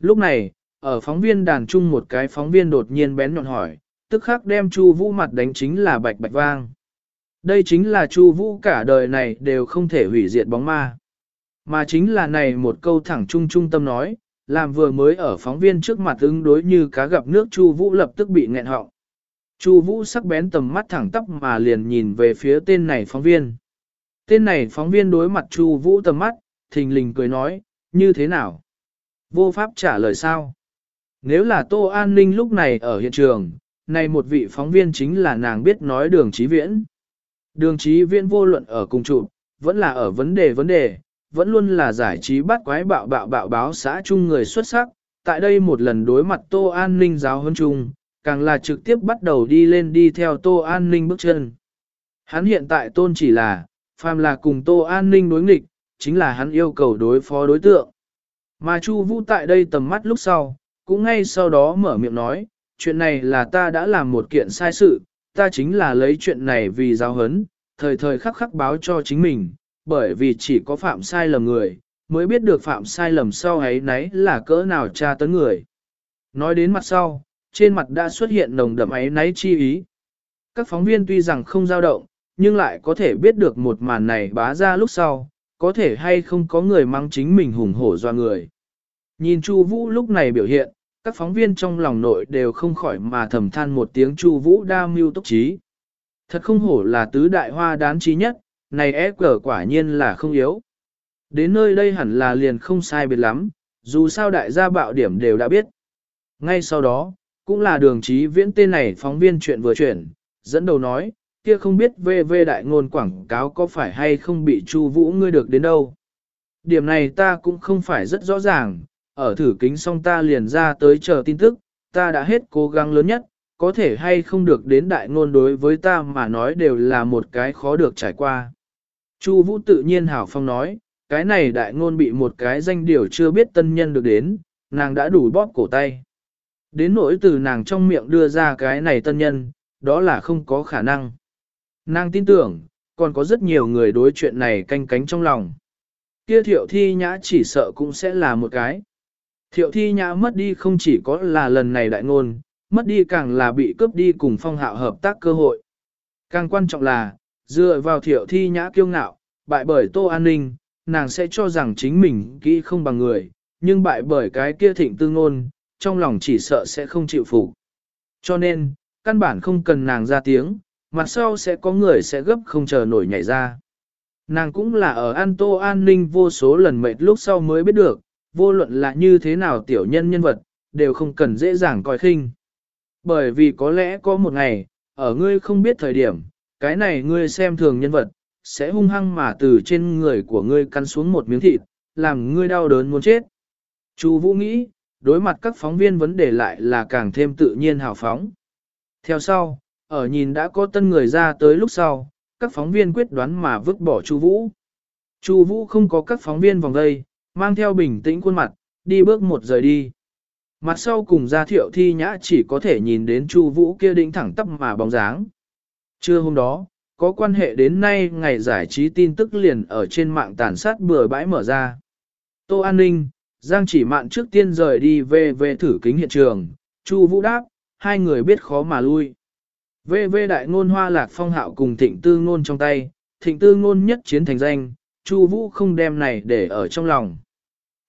Lúc này, ở phóng viên đàn trung một cái phóng viên đột nhiên bén nhọn hỏi, tức khắc đem Chu Vũ mặt đánh chính là bạch bạch vang. Đây chính là Chu Vũ cả đời này đều không thể hủy diệt bóng ma. Mà chính là này một câu thẳng trung trung tâm nói, làm vừa mới ở phóng viên trước mặt ứng đối như cá gặp nước Chu Vũ lập tức bị nghẹn họng. Chu Vũ sắc bén tầm mắt thẳng tắp mà liền nhìn về phía tên này phóng viên. Tên này phóng viên đối mặt Chu Vũ tầm mắt, thình lình cười nói, như thế nào? Vô pháp trả lời sao? Nếu là Tô An Ninh lúc này ở hiện trường, này một vị phóng viên chính là nàng biết nói đường trí viễn. Đường trí viễn vô luận ở cùng trụ, vẫn là ở vấn đề vấn đề, vẫn luôn là giải trí bắt quái bạo bạo bạo báo xã chung người xuất sắc. Tại đây một lần đối mặt Tô An Ninh giáo hơn chung, càng là trực tiếp bắt đầu đi lên đi theo Tô An Ninh bước chân. Hắn hiện tại tôn chỉ là, phàm là cùng Tô An Ninh đối nghịch, chính là hắn yêu cầu đối phó đối tượng. Mà Chu Vũ tại đây tầm mắt lúc sau, cũng ngay sau đó mở miệng nói, chuyện này là ta đã làm một kiện sai sự, ta chính là lấy chuyện này vì giáo hấn, thời thời khắc khắc báo cho chính mình, bởi vì chỉ có phạm sai lầm người, mới biết được phạm sai lầm sau ấy nấy là cỡ nào tra tấn người. Nói đến mặt sau, trên mặt đã xuất hiện nồng đậm ấy náy chi ý. Các phóng viên tuy rằng không dao động, nhưng lại có thể biết được một màn này bá ra lúc sau, có thể hay không có người mang chính mình hùng hổ do người. Nhìn Chu Vũ lúc này biểu hiện, các phóng viên trong lòng nội đều không khỏi mà thầm than một tiếng Chu Vũ đa mưu tốc trí. Thật không hổ là tứ đại hoa đán trí nhất, này ép cờ quả nhiên là không yếu. Đến nơi đây hẳn là liền không sai biệt lắm, dù sao đại gia bạo điểm đều đã biết. Ngay sau đó, cũng là đường trí viễn tên này phóng viên chuyện vừa chuyển, dẫn đầu nói, kia không biết VV đại ngôn quảng cáo có phải hay không bị Chu Vũ ngươi được đến đâu. Điểm này ta cũng không phải rất rõ ràng, ở thử kính xong ta liền ra tới chờ tin tức, ta đã hết cố gắng lớn nhất, có thể hay không được đến đại ngôn đối với ta mà nói đều là một cái khó được trải qua. Chu Vũ tự nhiên hảo phong nói, cái này đại ngôn bị một cái danh điều chưa biết tân nhân được đến, nàng đã đủ bóp cổ tay. Đến nỗi từ nàng trong miệng đưa ra cái này tân nhân, đó là không có khả năng. Nàng tin tưởng, còn có rất nhiều người đối chuyện này canh cánh trong lòng. Kia thiệu thi nhã chỉ sợ cũng sẽ là một cái. Thiệu thi nhã mất đi không chỉ có là lần này đại ngôn, mất đi càng là bị cướp đi cùng phong hạo hợp tác cơ hội. Càng quan trọng là, dựa vào thiệu thi nhã kiêu ngạo, bại bởi tô an ninh, nàng sẽ cho rằng chính mình kỹ không bằng người, nhưng bại bởi cái kia thịnh tư ngôn, trong lòng chỉ sợ sẽ không chịu phục. Cho nên, căn bản không cần nàng ra tiếng, mặt sau sẽ có người sẽ gấp không chờ nổi nhảy ra. Nàng cũng là ở an tô an ninh vô số lần mệt lúc sau mới biết được, vô luận là như thế nào tiểu nhân nhân vật, đều không cần dễ dàng coi khinh. Bởi vì có lẽ có một ngày, ở ngươi không biết thời điểm, cái này ngươi xem thường nhân vật, sẽ hung hăng mà từ trên người của ngươi cắn xuống một miếng thịt, làm ngươi đau đớn muốn chết. Chu Vũ nghĩ, đối mặt các phóng viên vấn đề lại là càng thêm tự nhiên hào phóng. Theo sau, ở nhìn đã có tân người ra tới lúc sau, các phóng viên quyết đoán mà vứt bỏ Chu Vũ. Chu Vũ không có các phóng viên vòng đây, mang theo bình tĩnh khuôn mặt, đi bước một rời đi. Mặt sau cùng ra thiệu thi nhã chỉ có thể nhìn đến Chu Vũ kia đứng thẳng tắp mà bóng dáng. Trưa hôm đó, có quan hệ đến nay ngày giải trí tin tức liền ở trên mạng tàn sát bừa bãi mở ra. Tô An ninh, Giang chỉ mạn trước tiên rời đi về về thử kính hiện trường, Chu Vũ đáp, hai người biết khó mà lui. Về đại ngôn hoa lạc phong hạo cùng thịnh tư ngôn trong tay, thịnh tư ngôn nhất chiến thành danh, Chu Vũ không đem này để ở trong lòng.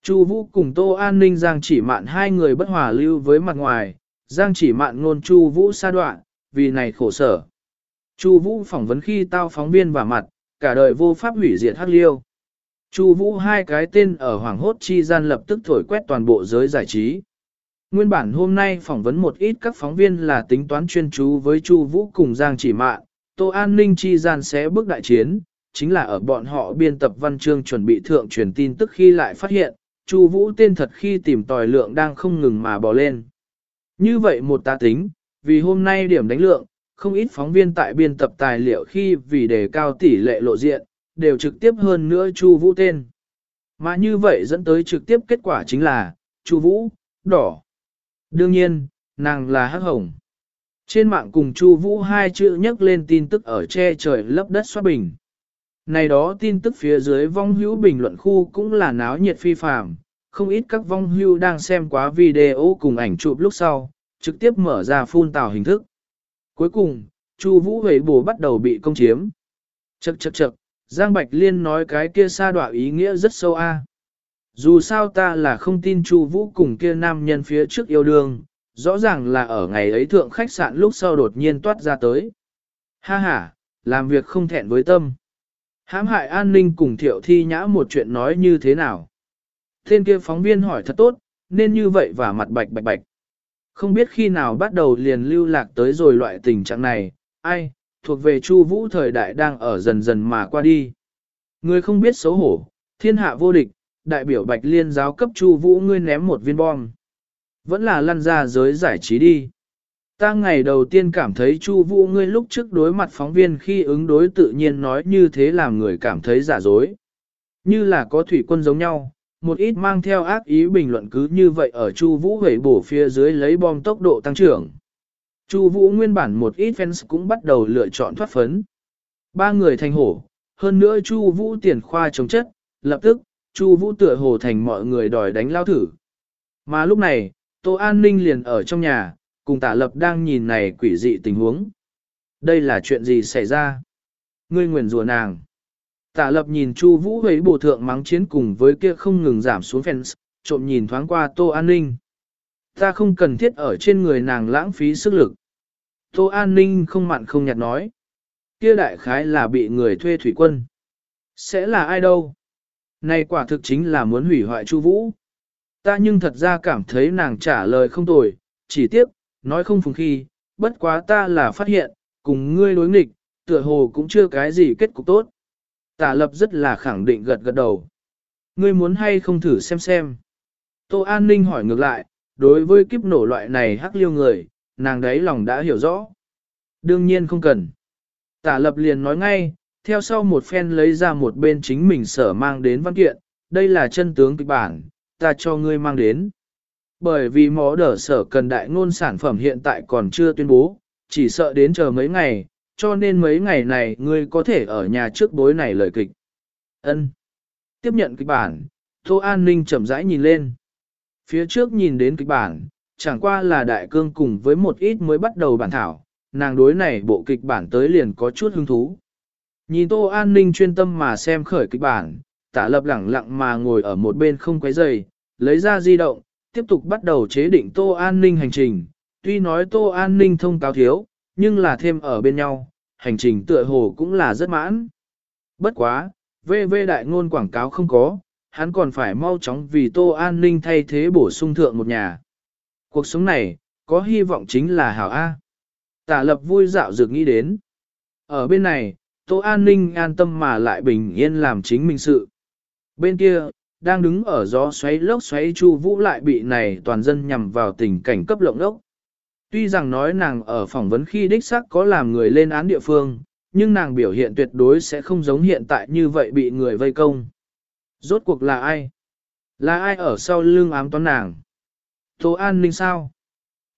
Chu Vũ cùng Tô An Ninh Giang chỉ mạn hai người bất hòa lưu với mặt ngoài, Giang chỉ mạn ngôn Chu Vũ xa đoạn, vì này khổ sở. Chu Vũ phỏng vấn khi tao phóng viên và mặt, cả đời vô pháp hủy diệt hắc liêu. Chu Vũ hai cái tên ở Hoàng Hốt Chi gian lập tức thổi quét toàn bộ giới giải trí. Nguyên bản hôm nay phỏng vấn một ít các phóng viên là tính toán chuyên chú với Chu Vũ cùng Giang Chỉ Mạn, Tô An Ninh Chi gian sẽ bước đại chiến, chính là ở bọn họ biên tập văn chương chuẩn bị thượng truyền tin tức khi lại phát hiện, Chu Vũ tên thật khi tìm tòi lượng đang không ngừng mà bò lên. Như vậy một ta tính, vì hôm nay điểm đánh lượng, không ít phóng viên tại biên tập tài liệu khi vì đề cao tỷ lệ lộ diện, đều trực tiếp hơn nữa Chu Vũ tên. Mà như vậy dẫn tới trực tiếp kết quả chính là, Chu Vũ, đỏ. Đương nhiên, nàng là hắc hồng. Trên mạng cùng Chu Vũ hai chữ nhắc lên tin tức ở che trời lấp đất xoát bình. Này đó tin tức phía dưới vong hữu bình luận khu cũng là náo nhiệt phi phàm, không ít các vong hữu đang xem quá video cùng ảnh chụp lúc sau, trực tiếp mở ra phun tào hình thức. Cuối cùng, Chu Vũ Huệ Bồ bắt đầu bị công chiếm. Chậc chậc chậc, Giang Bạch Liên nói cái kia sa đọa ý nghĩa rất sâu a. Dù sao ta là không tin Chu Vũ cùng kia nam nhân phía trước yêu đương, rõ ràng là ở ngày ấy thượng khách sạn lúc sau đột nhiên toát ra tới. Ha ha, làm việc không thẹn với tâm. Hãm hại an ninh cùng thiệu thi nhã một chuyện nói như thế nào? Tên kia phóng viên hỏi thật tốt, nên như vậy và mặt bạch bạch bạch. Không biết khi nào bắt đầu liền lưu lạc tới rồi loại tình trạng này, ai, thuộc về Chu Vũ thời đại đang ở dần dần mà qua đi. Người không biết xấu hổ, thiên hạ vô địch, đại biểu Bạch Liên giáo cấp Chu Vũ ngươi ném một viên bom. Vẫn là lăn ra giới giải trí đi. Ta ngày đầu tiên cảm thấy Chu Vũ ngươi lúc trước đối mặt phóng viên khi ứng đối tự nhiên nói như thế làm người cảm thấy giả dối. Như là có thủy quân giống nhau, một ít mang theo ác ý bình luận cứ như vậy ở Chu Vũ hủy bổ phía dưới lấy bom tốc độ tăng trưởng. Chu Vũ nguyên bản một ít fans cũng bắt đầu lựa chọn thoát phấn. Ba người thành hổ, hơn nữa Chu Vũ tiền khoa chống chất, lập tức, Chu Vũ tựa hồ thành mọi người đòi đánh lao thử. Mà lúc này, Tô An Ninh liền ở trong nhà, cùng Tả Lập đang nhìn này quỷ dị tình huống. Đây là chuyện gì xảy ra? Ngươi nguyền rủa nàng. Tả Lập nhìn Chu Vũ với bộ thượng mắng chiến cùng với kia không ngừng giảm xuống fans, trộm nhìn thoáng qua Tô An Ninh. Ta không cần thiết ở trên người nàng lãng phí sức lực. Tô An Ninh không mặn không nhạt nói. Kia đại khái là bị người thuê thủy quân. Sẽ là ai đâu? Này quả thực chính là muốn hủy hoại Chu Vũ. Ta nhưng thật ra cảm thấy nàng trả lời không tồi, chỉ tiếc, nói không phùng khi, bất quá ta là phát hiện, cùng ngươi đối nghịch, tựa hồ cũng chưa cái gì kết cục tốt. Tả lập rất là khẳng định gật gật đầu. Ngươi muốn hay không thử xem xem. Tô An Ninh hỏi ngược lại, đối với kiếp nổ loại này hắc liêu người, nàng đấy lòng đã hiểu rõ. Đương nhiên không cần. Tả lập liền nói ngay, theo sau một phen lấy ra một bên chính mình sở mang đến văn kiện, đây là chân tướng kịch bản, ta cho ngươi mang đến. Bởi vì mỏ đỡ sở cần đại ngôn sản phẩm hiện tại còn chưa tuyên bố, chỉ sợ đến chờ mấy ngày, cho nên mấy ngày này ngươi có thể ở nhà trước bối này lời kịch. Ân. Tiếp nhận kịch bản, Tô An Ninh chậm rãi nhìn lên. Phía trước nhìn đến kịch bản, chẳng qua là đại cương cùng với một ít mới bắt đầu bản thảo, nàng đối này bộ kịch bản tới liền có chút hứng thú. Nhìn Tô An Ninh chuyên tâm mà xem khởi kịch bản, tả lập lẳng lặng mà ngồi ở một bên không quấy rầy, lấy ra di động, tiếp tục bắt đầu chế định Tô An Ninh hành trình. Tuy nói Tô An Ninh thông cáo thiếu, nhưng là thêm ở bên nhau, hành trình tựa hồ cũng là rất mãn. Bất quá, VV đại ngôn quảng cáo không có, hắn còn phải mau chóng vì Tô An Ninh thay thế bổ sung thượng một nhà. Cuộc sống này, có hy vọng chính là hảo A. Tả lập vui dạo dược nghĩ đến. Ở bên này, Tô An Ninh an tâm mà lại bình yên làm chính mình sự. Bên kia, đang đứng ở gió xoáy lốc xoáy chu vũ lại bị này toàn dân nhằm vào tình cảnh cấp lộng lốc. Tuy rằng nói nàng ở phỏng vấn khi đích xác có làm người lên án địa phương, nhưng nàng biểu hiện tuyệt đối sẽ không giống hiện tại như vậy bị người vây công. Rốt cuộc là ai? Là ai ở sau lưng ám toán nàng? Tô An Ninh sao?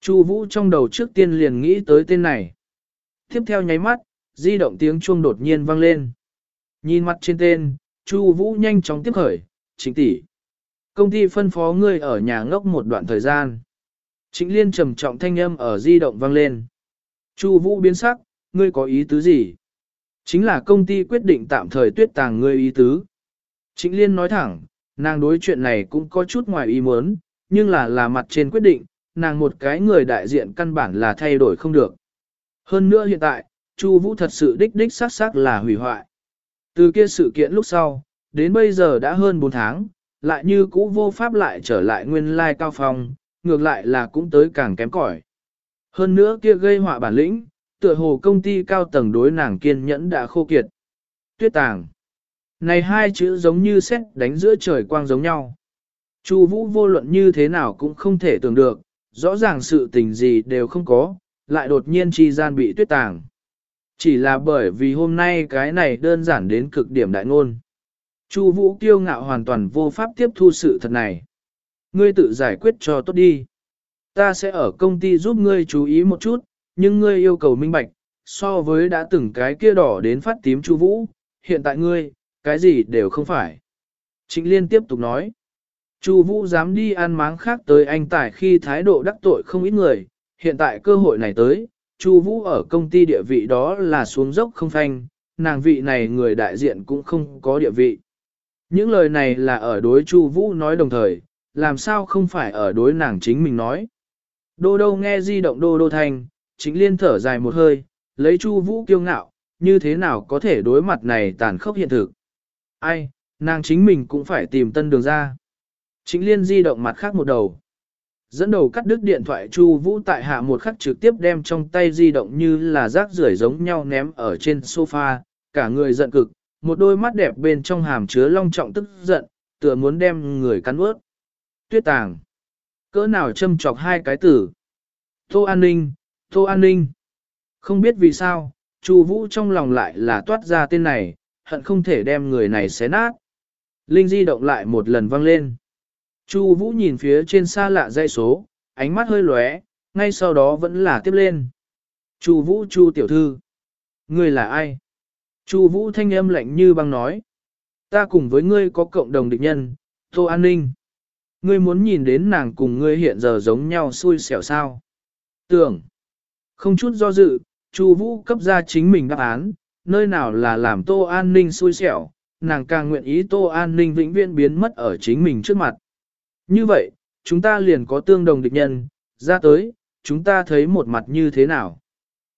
Chu Vũ trong đầu trước tiên liền nghĩ tới tên này. Tiếp theo nháy mắt, di động tiếng chuông đột nhiên vang lên. Nhìn mặt trên tên, Chu Vũ nhanh chóng tiếp khởi, "Trịnh tỷ, công ty phân phó ngươi ở nhà ngốc một đoạn thời gian." Trịnh Liên trầm trọng thanh âm ở di động vang lên. Chu Vũ biến sắc, "Ngươi có ý tứ gì?" Chính là công ty quyết định tạm thời tuyết tàng ngươi ý tứ. Trịnh Liên nói thẳng, nàng đối chuyện này cũng có chút ngoài ý muốn, nhưng là là mặt trên quyết định, nàng một cái người đại diện căn bản là thay đổi không được. Hơn nữa hiện tại, Chu Vũ thật sự đích đích xác xác là hủy hoại. Từ kia sự kiện lúc sau, đến bây giờ đã hơn 4 tháng, lại như cũ vô pháp lại trở lại nguyên lai cao phong, ngược lại là cũng tới càng kém cỏi. Hơn nữa kia gây họa bản lĩnh, tựa hồ công ty cao tầng đối nàng kiên nhẫn đã khô kiệt. Tuyết tàng. Này hai chữ giống như xét đánh giữa trời quang giống nhau. Chu Vũ vô luận như thế nào cũng không thể tưởng được, rõ ràng sự tình gì đều không có, lại đột nhiên chi gian bị tuyết tàng. Chỉ là bởi vì hôm nay cái này đơn giản đến cực điểm đại ngôn. Chu Vũ kiêu ngạo hoàn toàn vô pháp tiếp thu sự thật này. Ngươi tự giải quyết cho tốt đi. Ta sẽ ở công ty giúp ngươi chú ý một chút, nhưng ngươi yêu cầu minh bạch, so với đã từng cái kia đỏ đến phát tím Chu Vũ, hiện tại ngươi, cái gì đều không phải. Trịnh Liên tiếp tục nói. Chu Vũ dám đi ăn máng khác tới anh tải khi thái độ đắc tội không ít người, hiện tại cơ hội này tới, Chu Vũ ở công ty địa vị đó là xuống dốc không phanh, nàng vị này người đại diện cũng không có địa vị. Những lời này là ở đối Chu Vũ nói đồng thời, làm sao không phải ở đối nàng chính mình nói. Đô đô nghe di động đô đô thanh, chính liên thở dài một hơi, lấy Chu Vũ kiêu ngạo, như thế nào có thể đối mặt này tàn khốc hiện thực. Ai, nàng chính mình cũng phải tìm tân đường ra. Chính liên di động mặt khác một đầu. Dẫn đầu cắt đứt điện thoại Chu Vũ tại hạ một khắc trực tiếp đem trong tay di động như là rác rưởi giống nhau ném ở trên sofa, cả người giận cực, một đôi mắt đẹp bên trong hàm chứa long trọng tức giận, tựa muốn đem người cắn nuốt. Tuyết tàng. Cỡ nào châm chọc hai cái tử. Tô an ninh, tô an ninh. Không biết vì sao, Chu Vũ trong lòng lại là toát ra tên này, hận không thể đem người này xé nát. Linh di động lại một lần vang lên. Chu Vũ nhìn phía trên xa lạ dây số, ánh mắt hơi lóe, ngay sau đó vẫn là tiếp lên. Chu Vũ Chu tiểu thư, ngươi là ai? Chu Vũ thanh âm lạnh như băng nói, ta cùng với ngươi có cộng đồng địch nhân, Tô An Ninh. Ngươi muốn nhìn đến nàng cùng ngươi hiện giờ giống nhau xui xẻo sao? Tưởng, không chút do dự, Chu Vũ cấp ra chính mình đáp án, nơi nào là làm Tô An Ninh xui xẻo, nàng càng nguyện ý Tô An Ninh vĩnh viễn biến mất ở chính mình trước mặt. Như vậy, chúng ta liền có tương đồng địch nhân, ra tới, chúng ta thấy một mặt như thế nào.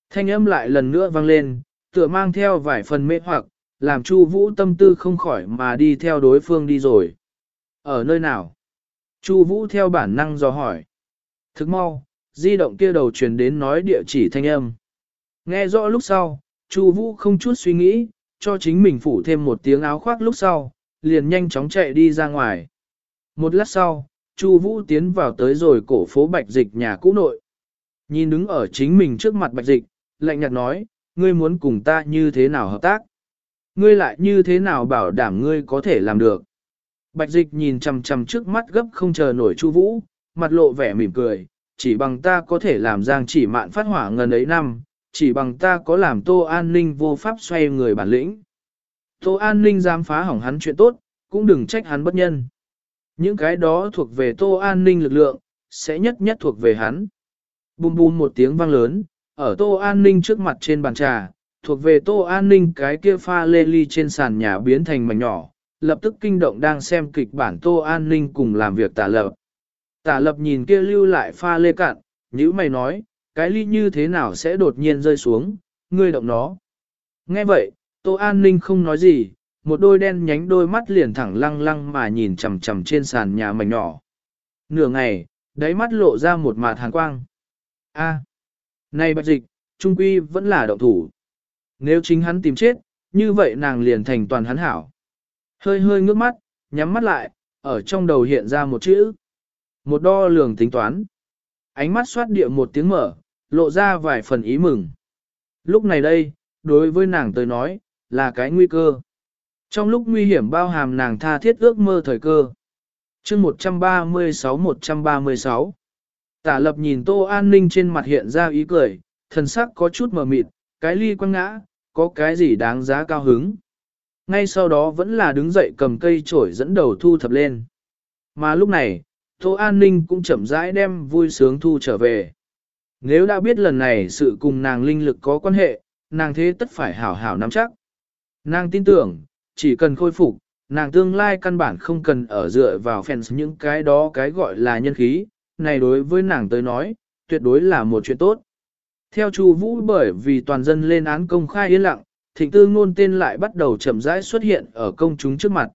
Thanh âm lại lần nữa vang lên, tựa mang theo vài phần mê hoặc, làm Chu Vũ tâm tư không khỏi mà đi theo đối phương đi rồi. Ở nơi nào? Chu Vũ theo bản năng dò hỏi. Thức mau, di động kia đầu truyền đến nói địa chỉ thanh âm. Nghe rõ lúc sau, Chu Vũ không chút suy nghĩ, cho chính mình phủ thêm một tiếng áo khoác lúc sau, liền nhanh chóng chạy đi ra ngoài. Một lát sau, Chu Vũ tiến vào tới rồi cổ phố Bạch Dịch nhà cũ nội. Nhìn đứng ở chính mình trước mặt Bạch Dịch, lạnh nhạt nói, ngươi muốn cùng ta như thế nào hợp tác? Ngươi lại như thế nào bảo đảm ngươi có thể làm được? Bạch Dịch nhìn chằm chằm trước mắt gấp không chờ nổi Chu Vũ, mặt lộ vẻ mỉm cười, chỉ bằng ta có thể làm Giang Chỉ Mạn phát hỏa ngần ấy năm, chỉ bằng ta có làm Tô An Ninh vô pháp xoay người bản lĩnh. Tô An Ninh dám phá hỏng hắn chuyện tốt, cũng đừng trách hắn bất nhân. Những cái đó thuộc về tô an ninh lực lượng, sẽ nhất nhất thuộc về hắn. Bùm bùm một tiếng vang lớn, ở tô an ninh trước mặt trên bàn trà, thuộc về tô an ninh cái kia pha lê ly trên sàn nhà biến thành mảnh nhỏ, lập tức kinh động đang xem kịch bản tô an ninh cùng làm việc tả lập. Tả lập nhìn kia lưu lại pha lê cạn, nữ mày nói, cái ly như thế nào sẽ đột nhiên rơi xuống, ngươi động nó. Nghe vậy, tô an ninh không nói gì, một đôi đen nhánh đôi mắt liền thẳng lăng lăng mà nhìn chằm chằm trên sàn nhà mảnh nhỏ. Nửa ngày, đáy mắt lộ ra một mạt hàn quang. A, này bạch dịch, trung quy vẫn là động thủ. Nếu chính hắn tìm chết, như vậy nàng liền thành toàn hắn hảo. Hơi hơi ngước mắt, nhắm mắt lại, ở trong đầu hiện ra một chữ. Một đo lường tính toán. Ánh mắt xoát địa một tiếng mở, lộ ra vài phần ý mừng. Lúc này đây, đối với nàng tới nói, là cái nguy cơ. Trong lúc nguy hiểm bao hàm nàng tha thiết ước mơ thời cơ. chương 136-136 Tả lập nhìn Tô An Ninh trên mặt hiện ra ý cười, thần sắc có chút mờ mịt, cái ly quăng ngã, có cái gì đáng giá cao hứng. Ngay sau đó vẫn là đứng dậy cầm cây chổi dẫn đầu thu thập lên. Mà lúc này, Tô An Ninh cũng chậm rãi đem vui sướng thu trở về. Nếu đã biết lần này sự cùng nàng linh lực có quan hệ, nàng thế tất phải hảo hảo nắm chắc. Nàng tin tưởng, chỉ cần khôi phục, nàng tương lai căn bản không cần ở dựa vào fans những cái đó cái gọi là nhân khí, này đối với nàng tới nói, tuyệt đối là một chuyện tốt. Theo Chu Vũ bởi vì toàn dân lên án công khai yên lặng, thịnh tư ngôn tên lại bắt đầu chậm rãi xuất hiện ở công chúng trước mặt.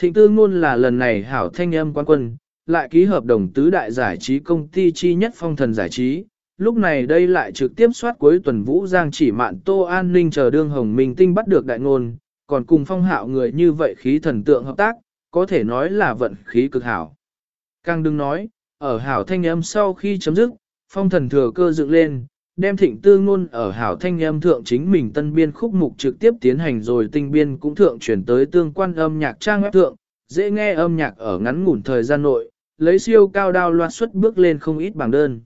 Thịnh tư ngôn là lần này hảo thanh âm quan quân, lại ký hợp đồng tứ đại giải trí công ty chi nhất phong thần giải trí. Lúc này đây lại trực tiếp soát cuối tuần Vũ Giang chỉ mạn Tô An Ninh chờ đương Hồng Minh Tinh bắt được đại ngôn, còn cùng phong hạo người như vậy khí thần tượng hợp tác, có thể nói là vận khí cực hảo. Càng đừng nói, ở hảo thanh âm sau khi chấm dứt, phong thần thừa cơ dựng lên, đem thịnh tư ngôn ở hảo thanh âm thượng chính mình tân biên khúc mục trực tiếp tiến hành rồi tinh biên cũng thượng chuyển tới tương quan âm nhạc trang web thượng, dễ nghe âm nhạc ở ngắn ngủn thời gian nội, lấy siêu cao đao loạt xuất bước lên không ít bảng đơn.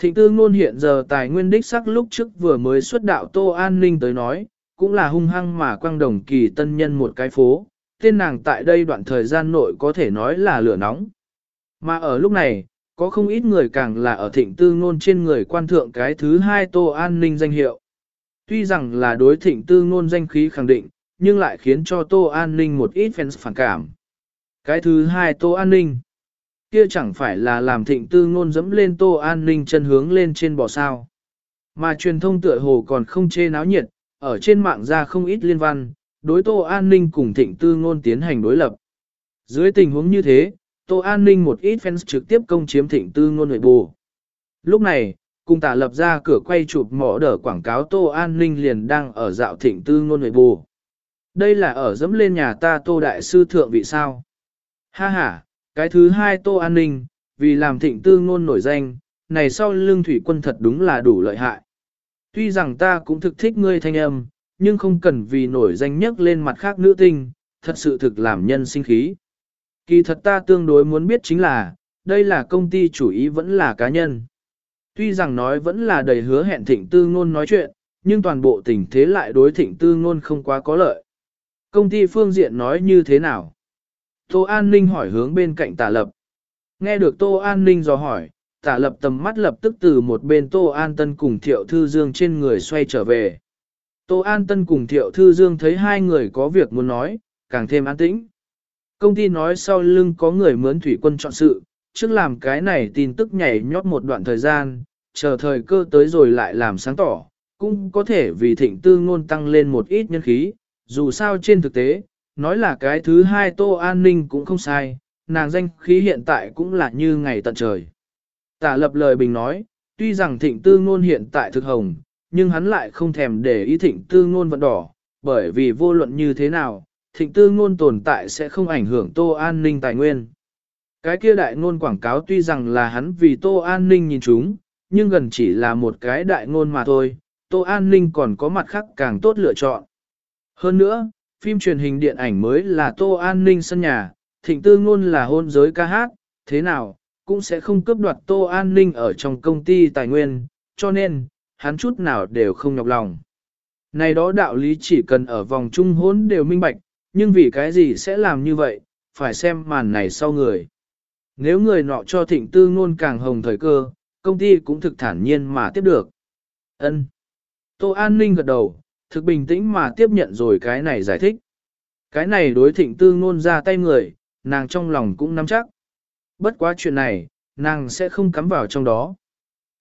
Thịnh tư ngôn hiện giờ tài nguyên đích sắc lúc trước vừa mới xuất đạo Tô An Ninh tới nói, cũng là hung hăng mà quăng đồng kỳ tân nhân một cái phố, tên nàng tại đây đoạn thời gian nội có thể nói là lửa nóng. Mà ở lúc này, có không ít người càng là ở thịnh tư ngôn trên người quan thượng cái thứ hai Tô An Ninh danh hiệu. Tuy rằng là đối thịnh tư ngôn danh khí khẳng định, nhưng lại khiến cho Tô An Ninh một ít fans phản cảm. Cái thứ hai Tô An Ninh kia chẳng phải là làm thịnh tư ngôn dẫm lên tô an ninh chân hướng lên trên bò sao. Mà truyền thông tựa hồ còn không chê náo nhiệt, ở trên mạng ra không ít liên văn, đối tô an ninh cùng thịnh tư ngôn tiến hành đối lập. Dưới tình huống như thế, tô an ninh một ít fans trực tiếp công chiếm thịnh tư ngôn nội bù. Lúc này, cùng tả lập ra cửa quay chụp mỏ đỡ quảng cáo tô an ninh liền đang ở dạo thịnh tư ngôn nội bù. Đây là ở dẫm lên nhà ta tô đại sư thượng vị sao. Ha ha, cái thứ hai tô an ninh, vì làm thịnh tư ngôn nổi danh, này sau lương thủy quân thật đúng là đủ lợi hại. Tuy rằng ta cũng thực thích ngươi thanh âm, nhưng không cần vì nổi danh nhất lên mặt khác nữ tinh, thật sự thực làm nhân sinh khí. Kỳ thật ta tương đối muốn biết chính là, đây là công ty chủ ý vẫn là cá nhân. Tuy rằng nói vẫn là đầy hứa hẹn thịnh tư ngôn nói chuyện, nhưng toàn bộ tình thế lại đối thịnh tư ngôn không quá có lợi. Công ty phương diện nói như thế nào? Tô An Ninh hỏi hướng bên cạnh tà lập. Nghe được Tô An Ninh dò hỏi, tả lập tầm mắt lập tức từ một bên Tô An Tân cùng Thiệu Thư Dương trên người xoay trở về. Tô An Tân cùng Thiệu Thư Dương thấy hai người có việc muốn nói, càng thêm an tĩnh. Công ty nói sau lưng có người mướn thủy quân chọn sự, trước làm cái này tin tức nhảy nhót một đoạn thời gian, chờ thời cơ tới rồi lại làm sáng tỏ, cũng có thể vì thịnh tư ngôn tăng lên một ít nhân khí, dù sao trên thực tế, nói là cái thứ hai tô an ninh cũng không sai, nàng danh khí hiện tại cũng là như ngày tận trời. Tả lập lời bình nói, tuy rằng thịnh tư ngôn hiện tại thực hồng, nhưng hắn lại không thèm để ý thịnh tư ngôn vận đỏ, bởi vì vô luận như thế nào, thịnh tư ngôn tồn tại sẽ không ảnh hưởng tô an ninh tài nguyên. Cái kia đại ngôn quảng cáo tuy rằng là hắn vì tô an ninh nhìn chúng, nhưng gần chỉ là một cái đại ngôn mà thôi, tô an ninh còn có mặt khác càng tốt lựa chọn. Hơn nữa, phim truyền hình điện ảnh mới là Tô An Ninh sân nhà, thịnh tư ngôn là hôn giới ca hát, thế nào, cũng sẽ không cướp đoạt Tô An Ninh ở trong công ty tài nguyên, cho nên, hắn chút nào đều không nhọc lòng. Này đó đạo lý chỉ cần ở vòng trung hốn đều minh bạch, nhưng vì cái gì sẽ làm như vậy, phải xem màn này sau người. Nếu người nọ cho thịnh tư ngôn càng hồng thời cơ, công ty cũng thực thản nhiên mà tiếp được. ân Tô An Ninh gật đầu, thực bình tĩnh mà tiếp nhận rồi cái này giải thích. Cái này đối thịnh tư ngôn ra tay người, nàng trong lòng cũng nắm chắc. Bất quá chuyện này, nàng sẽ không cắm vào trong đó.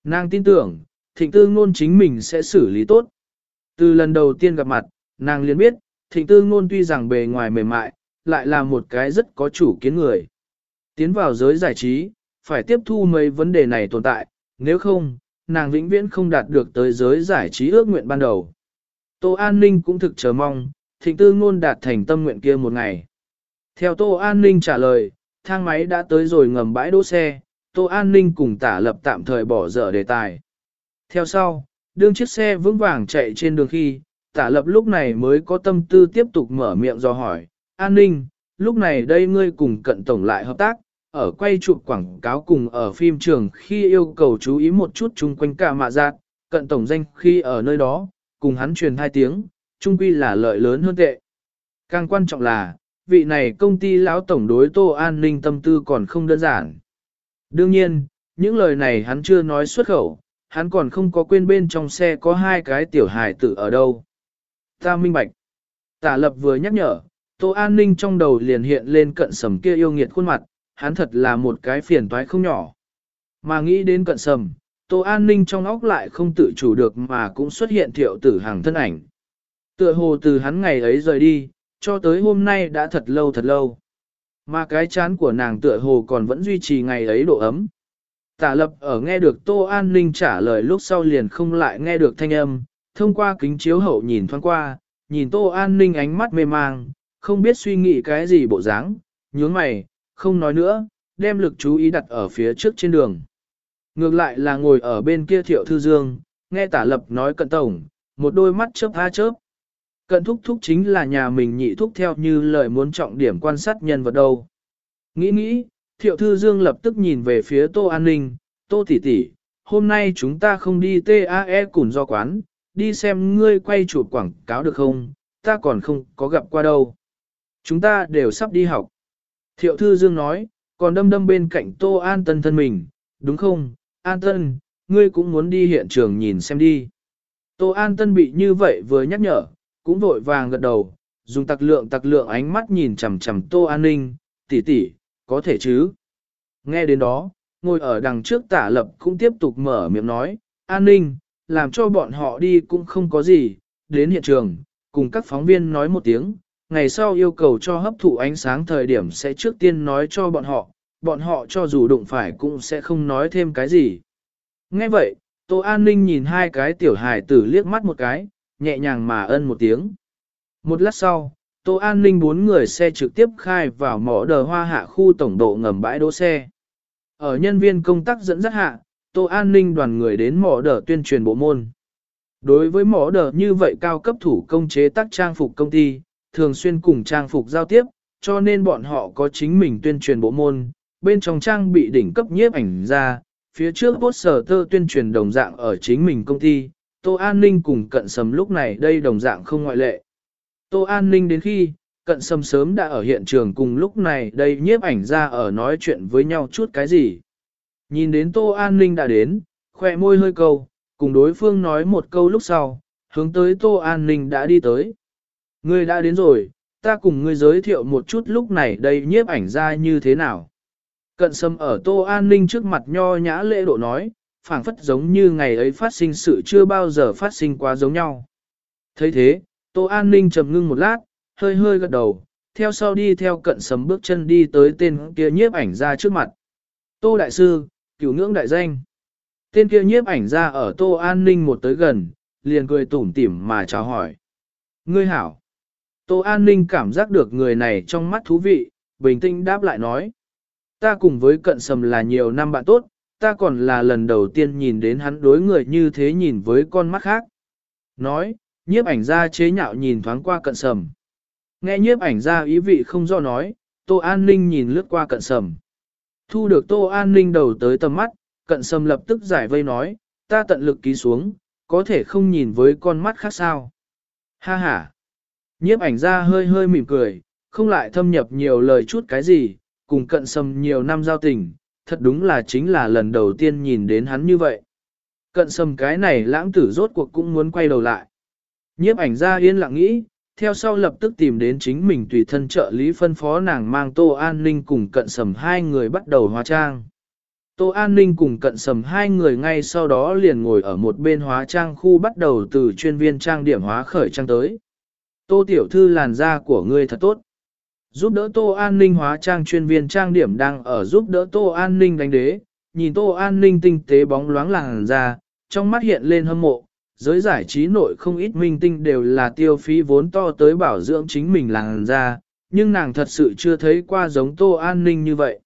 Nàng tin tưởng, thịnh tư ngôn chính mình sẽ xử lý tốt. Từ lần đầu tiên gặp mặt, nàng liền biết, thịnh tư ngôn tuy rằng bề ngoài mềm mại, lại là một cái rất có chủ kiến người. Tiến vào giới giải trí, phải tiếp thu mấy vấn đề này tồn tại, nếu không, nàng vĩnh viễn không đạt được tới giới giải trí ước nguyện ban đầu. Tô An Ninh cũng thực chờ mong, thịnh tư ngôn đạt thành tâm nguyện kia một ngày. Theo Tô An Ninh trả lời, thang máy đã tới rồi ngầm bãi đỗ xe, Tô An Ninh cùng tả lập tạm thời bỏ dở đề tài. Theo sau, đương chiếc xe vững vàng chạy trên đường khi, tả lập lúc này mới có tâm tư tiếp tục mở miệng do hỏi, An Ninh, lúc này đây ngươi cùng cận tổng lại hợp tác, ở quay chụp quảng cáo cùng ở phim trường khi yêu cầu chú ý một chút chung quanh cả mạ giác, cận tổng danh khi ở nơi đó, cùng hắn truyền hai tiếng, chung quy là lợi lớn hơn tệ. Càng quan trọng là, vị này công ty lão tổng đối tô an ninh tâm tư còn không đơn giản. Đương nhiên, những lời này hắn chưa nói xuất khẩu, hắn còn không có quên bên trong xe có hai cái tiểu hài tử ở đâu. Ta minh bạch. Tả lập vừa nhắc nhở, tô an ninh trong đầu liền hiện lên cận sầm kia yêu nghiệt khuôn mặt, hắn thật là một cái phiền toái không nhỏ. Mà nghĩ đến cận sầm, tô an ninh trong óc lại không tự chủ được mà cũng xuất hiện thiệu tử hàng thân ảnh. Tựa hồ từ hắn ngày ấy rời đi, cho tới hôm nay đã thật lâu thật lâu. Mà cái chán của nàng tựa hồ còn vẫn duy trì ngày ấy độ ấm. Tả lập ở nghe được Tô An Ninh trả lời lúc sau liền không lại nghe được thanh âm, thông qua kính chiếu hậu nhìn thoáng qua, nhìn Tô An Ninh ánh mắt mê mang, không biết suy nghĩ cái gì bộ dáng, nhướng mày, không nói nữa, đem lực chú ý đặt ở phía trước trên đường. Ngược lại là ngồi ở bên kia thiệu thư dương, nghe tả lập nói cận tổng, một đôi mắt chớp tha chớp. Cận thúc thúc chính là nhà mình nhị thúc theo như lời muốn trọng điểm quan sát nhân vật đâu. Nghĩ nghĩ, thiệu thư dương lập tức nhìn về phía tô an ninh, tô tỷ tỷ, hôm nay chúng ta không đi TAE cùng do quán, đi xem ngươi quay chụp quảng cáo được không, ta còn không có gặp qua đâu. Chúng ta đều sắp đi học. Thiệu thư dương nói, còn đâm đâm bên cạnh tô an tân thân mình, đúng không, an tân, ngươi cũng muốn đi hiện trường nhìn xem đi. Tô an tân bị như vậy vừa nhắc nhở, cũng vội vàng gật đầu, dùng tặc lượng tặc lượng ánh mắt nhìn chằm chằm Tô An Ninh, tỷ tỷ, có thể chứ. Nghe đến đó, ngồi ở đằng trước tả lập cũng tiếp tục mở miệng nói, An Ninh, làm cho bọn họ đi cũng không có gì, đến hiện trường, cùng các phóng viên nói một tiếng, ngày sau yêu cầu cho hấp thụ ánh sáng thời điểm sẽ trước tiên nói cho bọn họ, bọn họ cho dù đụng phải cũng sẽ không nói thêm cái gì. Nghe vậy, Tô An Ninh nhìn hai cái tiểu hài tử liếc mắt một cái, nhẹ nhàng mà ân một tiếng. Một lát sau, Tô An ninh bốn người xe trực tiếp khai vào mỏ đờ hoa hạ khu tổng độ ngầm bãi đỗ xe. Ở nhân viên công tác dẫn dắt hạ, Tô An ninh đoàn người đến mỏ đờ tuyên truyền bộ môn. Đối với mỏ đờ như vậy cao cấp thủ công chế tác trang phục công ty, thường xuyên cùng trang phục giao tiếp, cho nên bọn họ có chính mình tuyên truyền bộ môn, bên trong trang bị đỉnh cấp nhiếp ảnh ra, phía trước poster tơ tuyên truyền đồng dạng ở chính mình công ty, Tô An Ninh cùng cận sầm lúc này đây đồng dạng không ngoại lệ. Tô An Ninh đến khi, cận sầm sớm đã ở hiện trường cùng lúc này đây nhiếp ảnh ra ở nói chuyện với nhau chút cái gì. Nhìn đến Tô An Ninh đã đến, khỏe môi hơi câu, cùng đối phương nói một câu lúc sau, hướng tới Tô An Ninh đã đi tới. Ngươi đã đến rồi, ta cùng ngươi giới thiệu một chút lúc này đây nhiếp ảnh ra như thế nào. Cận sâm ở Tô An Ninh trước mặt nho nhã lễ độ nói, phảng phất giống như ngày ấy phát sinh sự chưa bao giờ phát sinh quá giống nhau. thấy thế, Tô An Ninh trầm ngưng một lát, hơi hơi gật đầu, theo sau đi theo cận sấm bước chân đi tới tên kia nhiếp ảnh ra trước mặt. Tô Đại Sư, cửu ngưỡng đại danh. Tên kia nhiếp ảnh ra ở Tô An Ninh một tới gần, liền cười tủm tỉm mà chào hỏi. Ngươi hảo. Tô An Ninh cảm giác được người này trong mắt thú vị, bình tĩnh đáp lại nói. Ta cùng với cận sầm là nhiều năm bạn tốt, ta còn là lần đầu tiên nhìn đến hắn đối người như thế nhìn với con mắt khác. Nói, nhiếp ảnh ra chế nhạo nhìn thoáng qua cận sầm. Nghe nhiếp ảnh ra ý vị không do nói, Tô An Ninh nhìn lướt qua cận sầm. Thu được Tô An Ninh đầu tới tầm mắt, cận sầm lập tức giải vây nói, ta tận lực ký xuống, có thể không nhìn với con mắt khác sao. Ha ha. Nhiếp ảnh ra hơi hơi mỉm cười, không lại thâm nhập nhiều lời chút cái gì, cùng cận sầm nhiều năm giao tình, thật đúng là chính là lần đầu tiên nhìn đến hắn như vậy. Cận sầm cái này lãng tử rốt cuộc cũng muốn quay đầu lại. Nhiếp ảnh ra yên lặng nghĩ, theo sau lập tức tìm đến chính mình tùy thân trợ lý phân phó nàng mang Tô An Ninh cùng cận sầm hai người bắt đầu hóa trang. Tô An Ninh cùng cận sầm hai người ngay sau đó liền ngồi ở một bên hóa trang khu bắt đầu từ chuyên viên trang điểm hóa khởi trang tới. Tô tiểu thư làn da của ngươi thật tốt. Giúp đỡ Tô An Ninh hóa trang chuyên viên trang điểm đang ở giúp đỡ Tô An Ninh đánh đế, nhìn Tô An Ninh tinh tế bóng loáng làng da, trong mắt hiện lên hâm mộ, giới giải trí nội không ít minh tinh đều là tiêu phí vốn to tới bảo dưỡng chính mình làng da, nhưng nàng thật sự chưa thấy qua giống Tô An Ninh như vậy.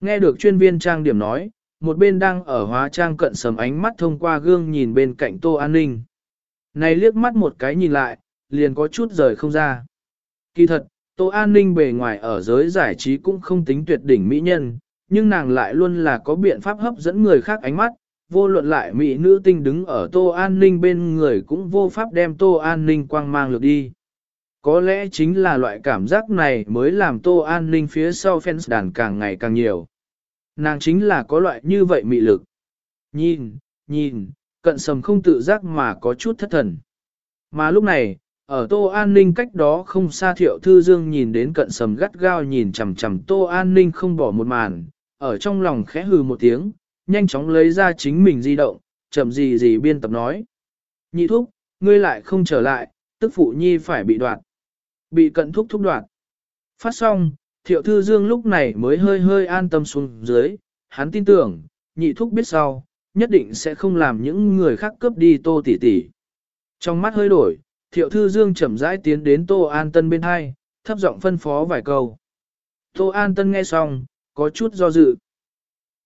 Nghe được chuyên viên trang điểm nói, một bên đang ở hóa trang cận sầm ánh mắt thông qua gương nhìn bên cạnh Tô An Ninh. Này liếc mắt một cái nhìn lại, liền có chút rời không ra. Kỳ thật, Tô An Ninh bề ngoài ở giới giải trí cũng không tính tuyệt đỉnh mỹ nhân, nhưng nàng lại luôn là có biện pháp hấp dẫn người khác ánh mắt, vô luận lại mỹ nữ tinh đứng ở Tô An Ninh bên người cũng vô pháp đem Tô An Ninh quang mang lược đi. Có lẽ chính là loại cảm giác này mới làm Tô An Ninh phía sau fans đàn càng ngày càng nhiều. Nàng chính là có loại như vậy mị lực. Nhìn, nhìn, cận sầm không tự giác mà có chút thất thần. Mà lúc này, ở Tô An Ninh cách đó không xa Thiệu Thư Dương nhìn đến cận sầm gắt gao nhìn chằm chằm Tô An Ninh không bỏ một màn, ở trong lòng khẽ hừ một tiếng, nhanh chóng lấy ra chính mình di động, chậm gì gì biên tập nói. Nhị thúc, ngươi lại không trở lại, tức phụ nhi phải bị đoạt. Bị cận thúc thúc đoạt. Phát xong, Thiệu Thư Dương lúc này mới hơi hơi an tâm xuống dưới, hắn tin tưởng, nhị thúc biết sau, nhất định sẽ không làm những người khác cướp đi tô tỷ tỷ. Trong mắt hơi đổi, Thiệu Thư Dương chậm rãi tiến đến Tô An Tân bên hai, thấp giọng phân phó vài câu. Tô An Tân nghe xong, có chút do dự.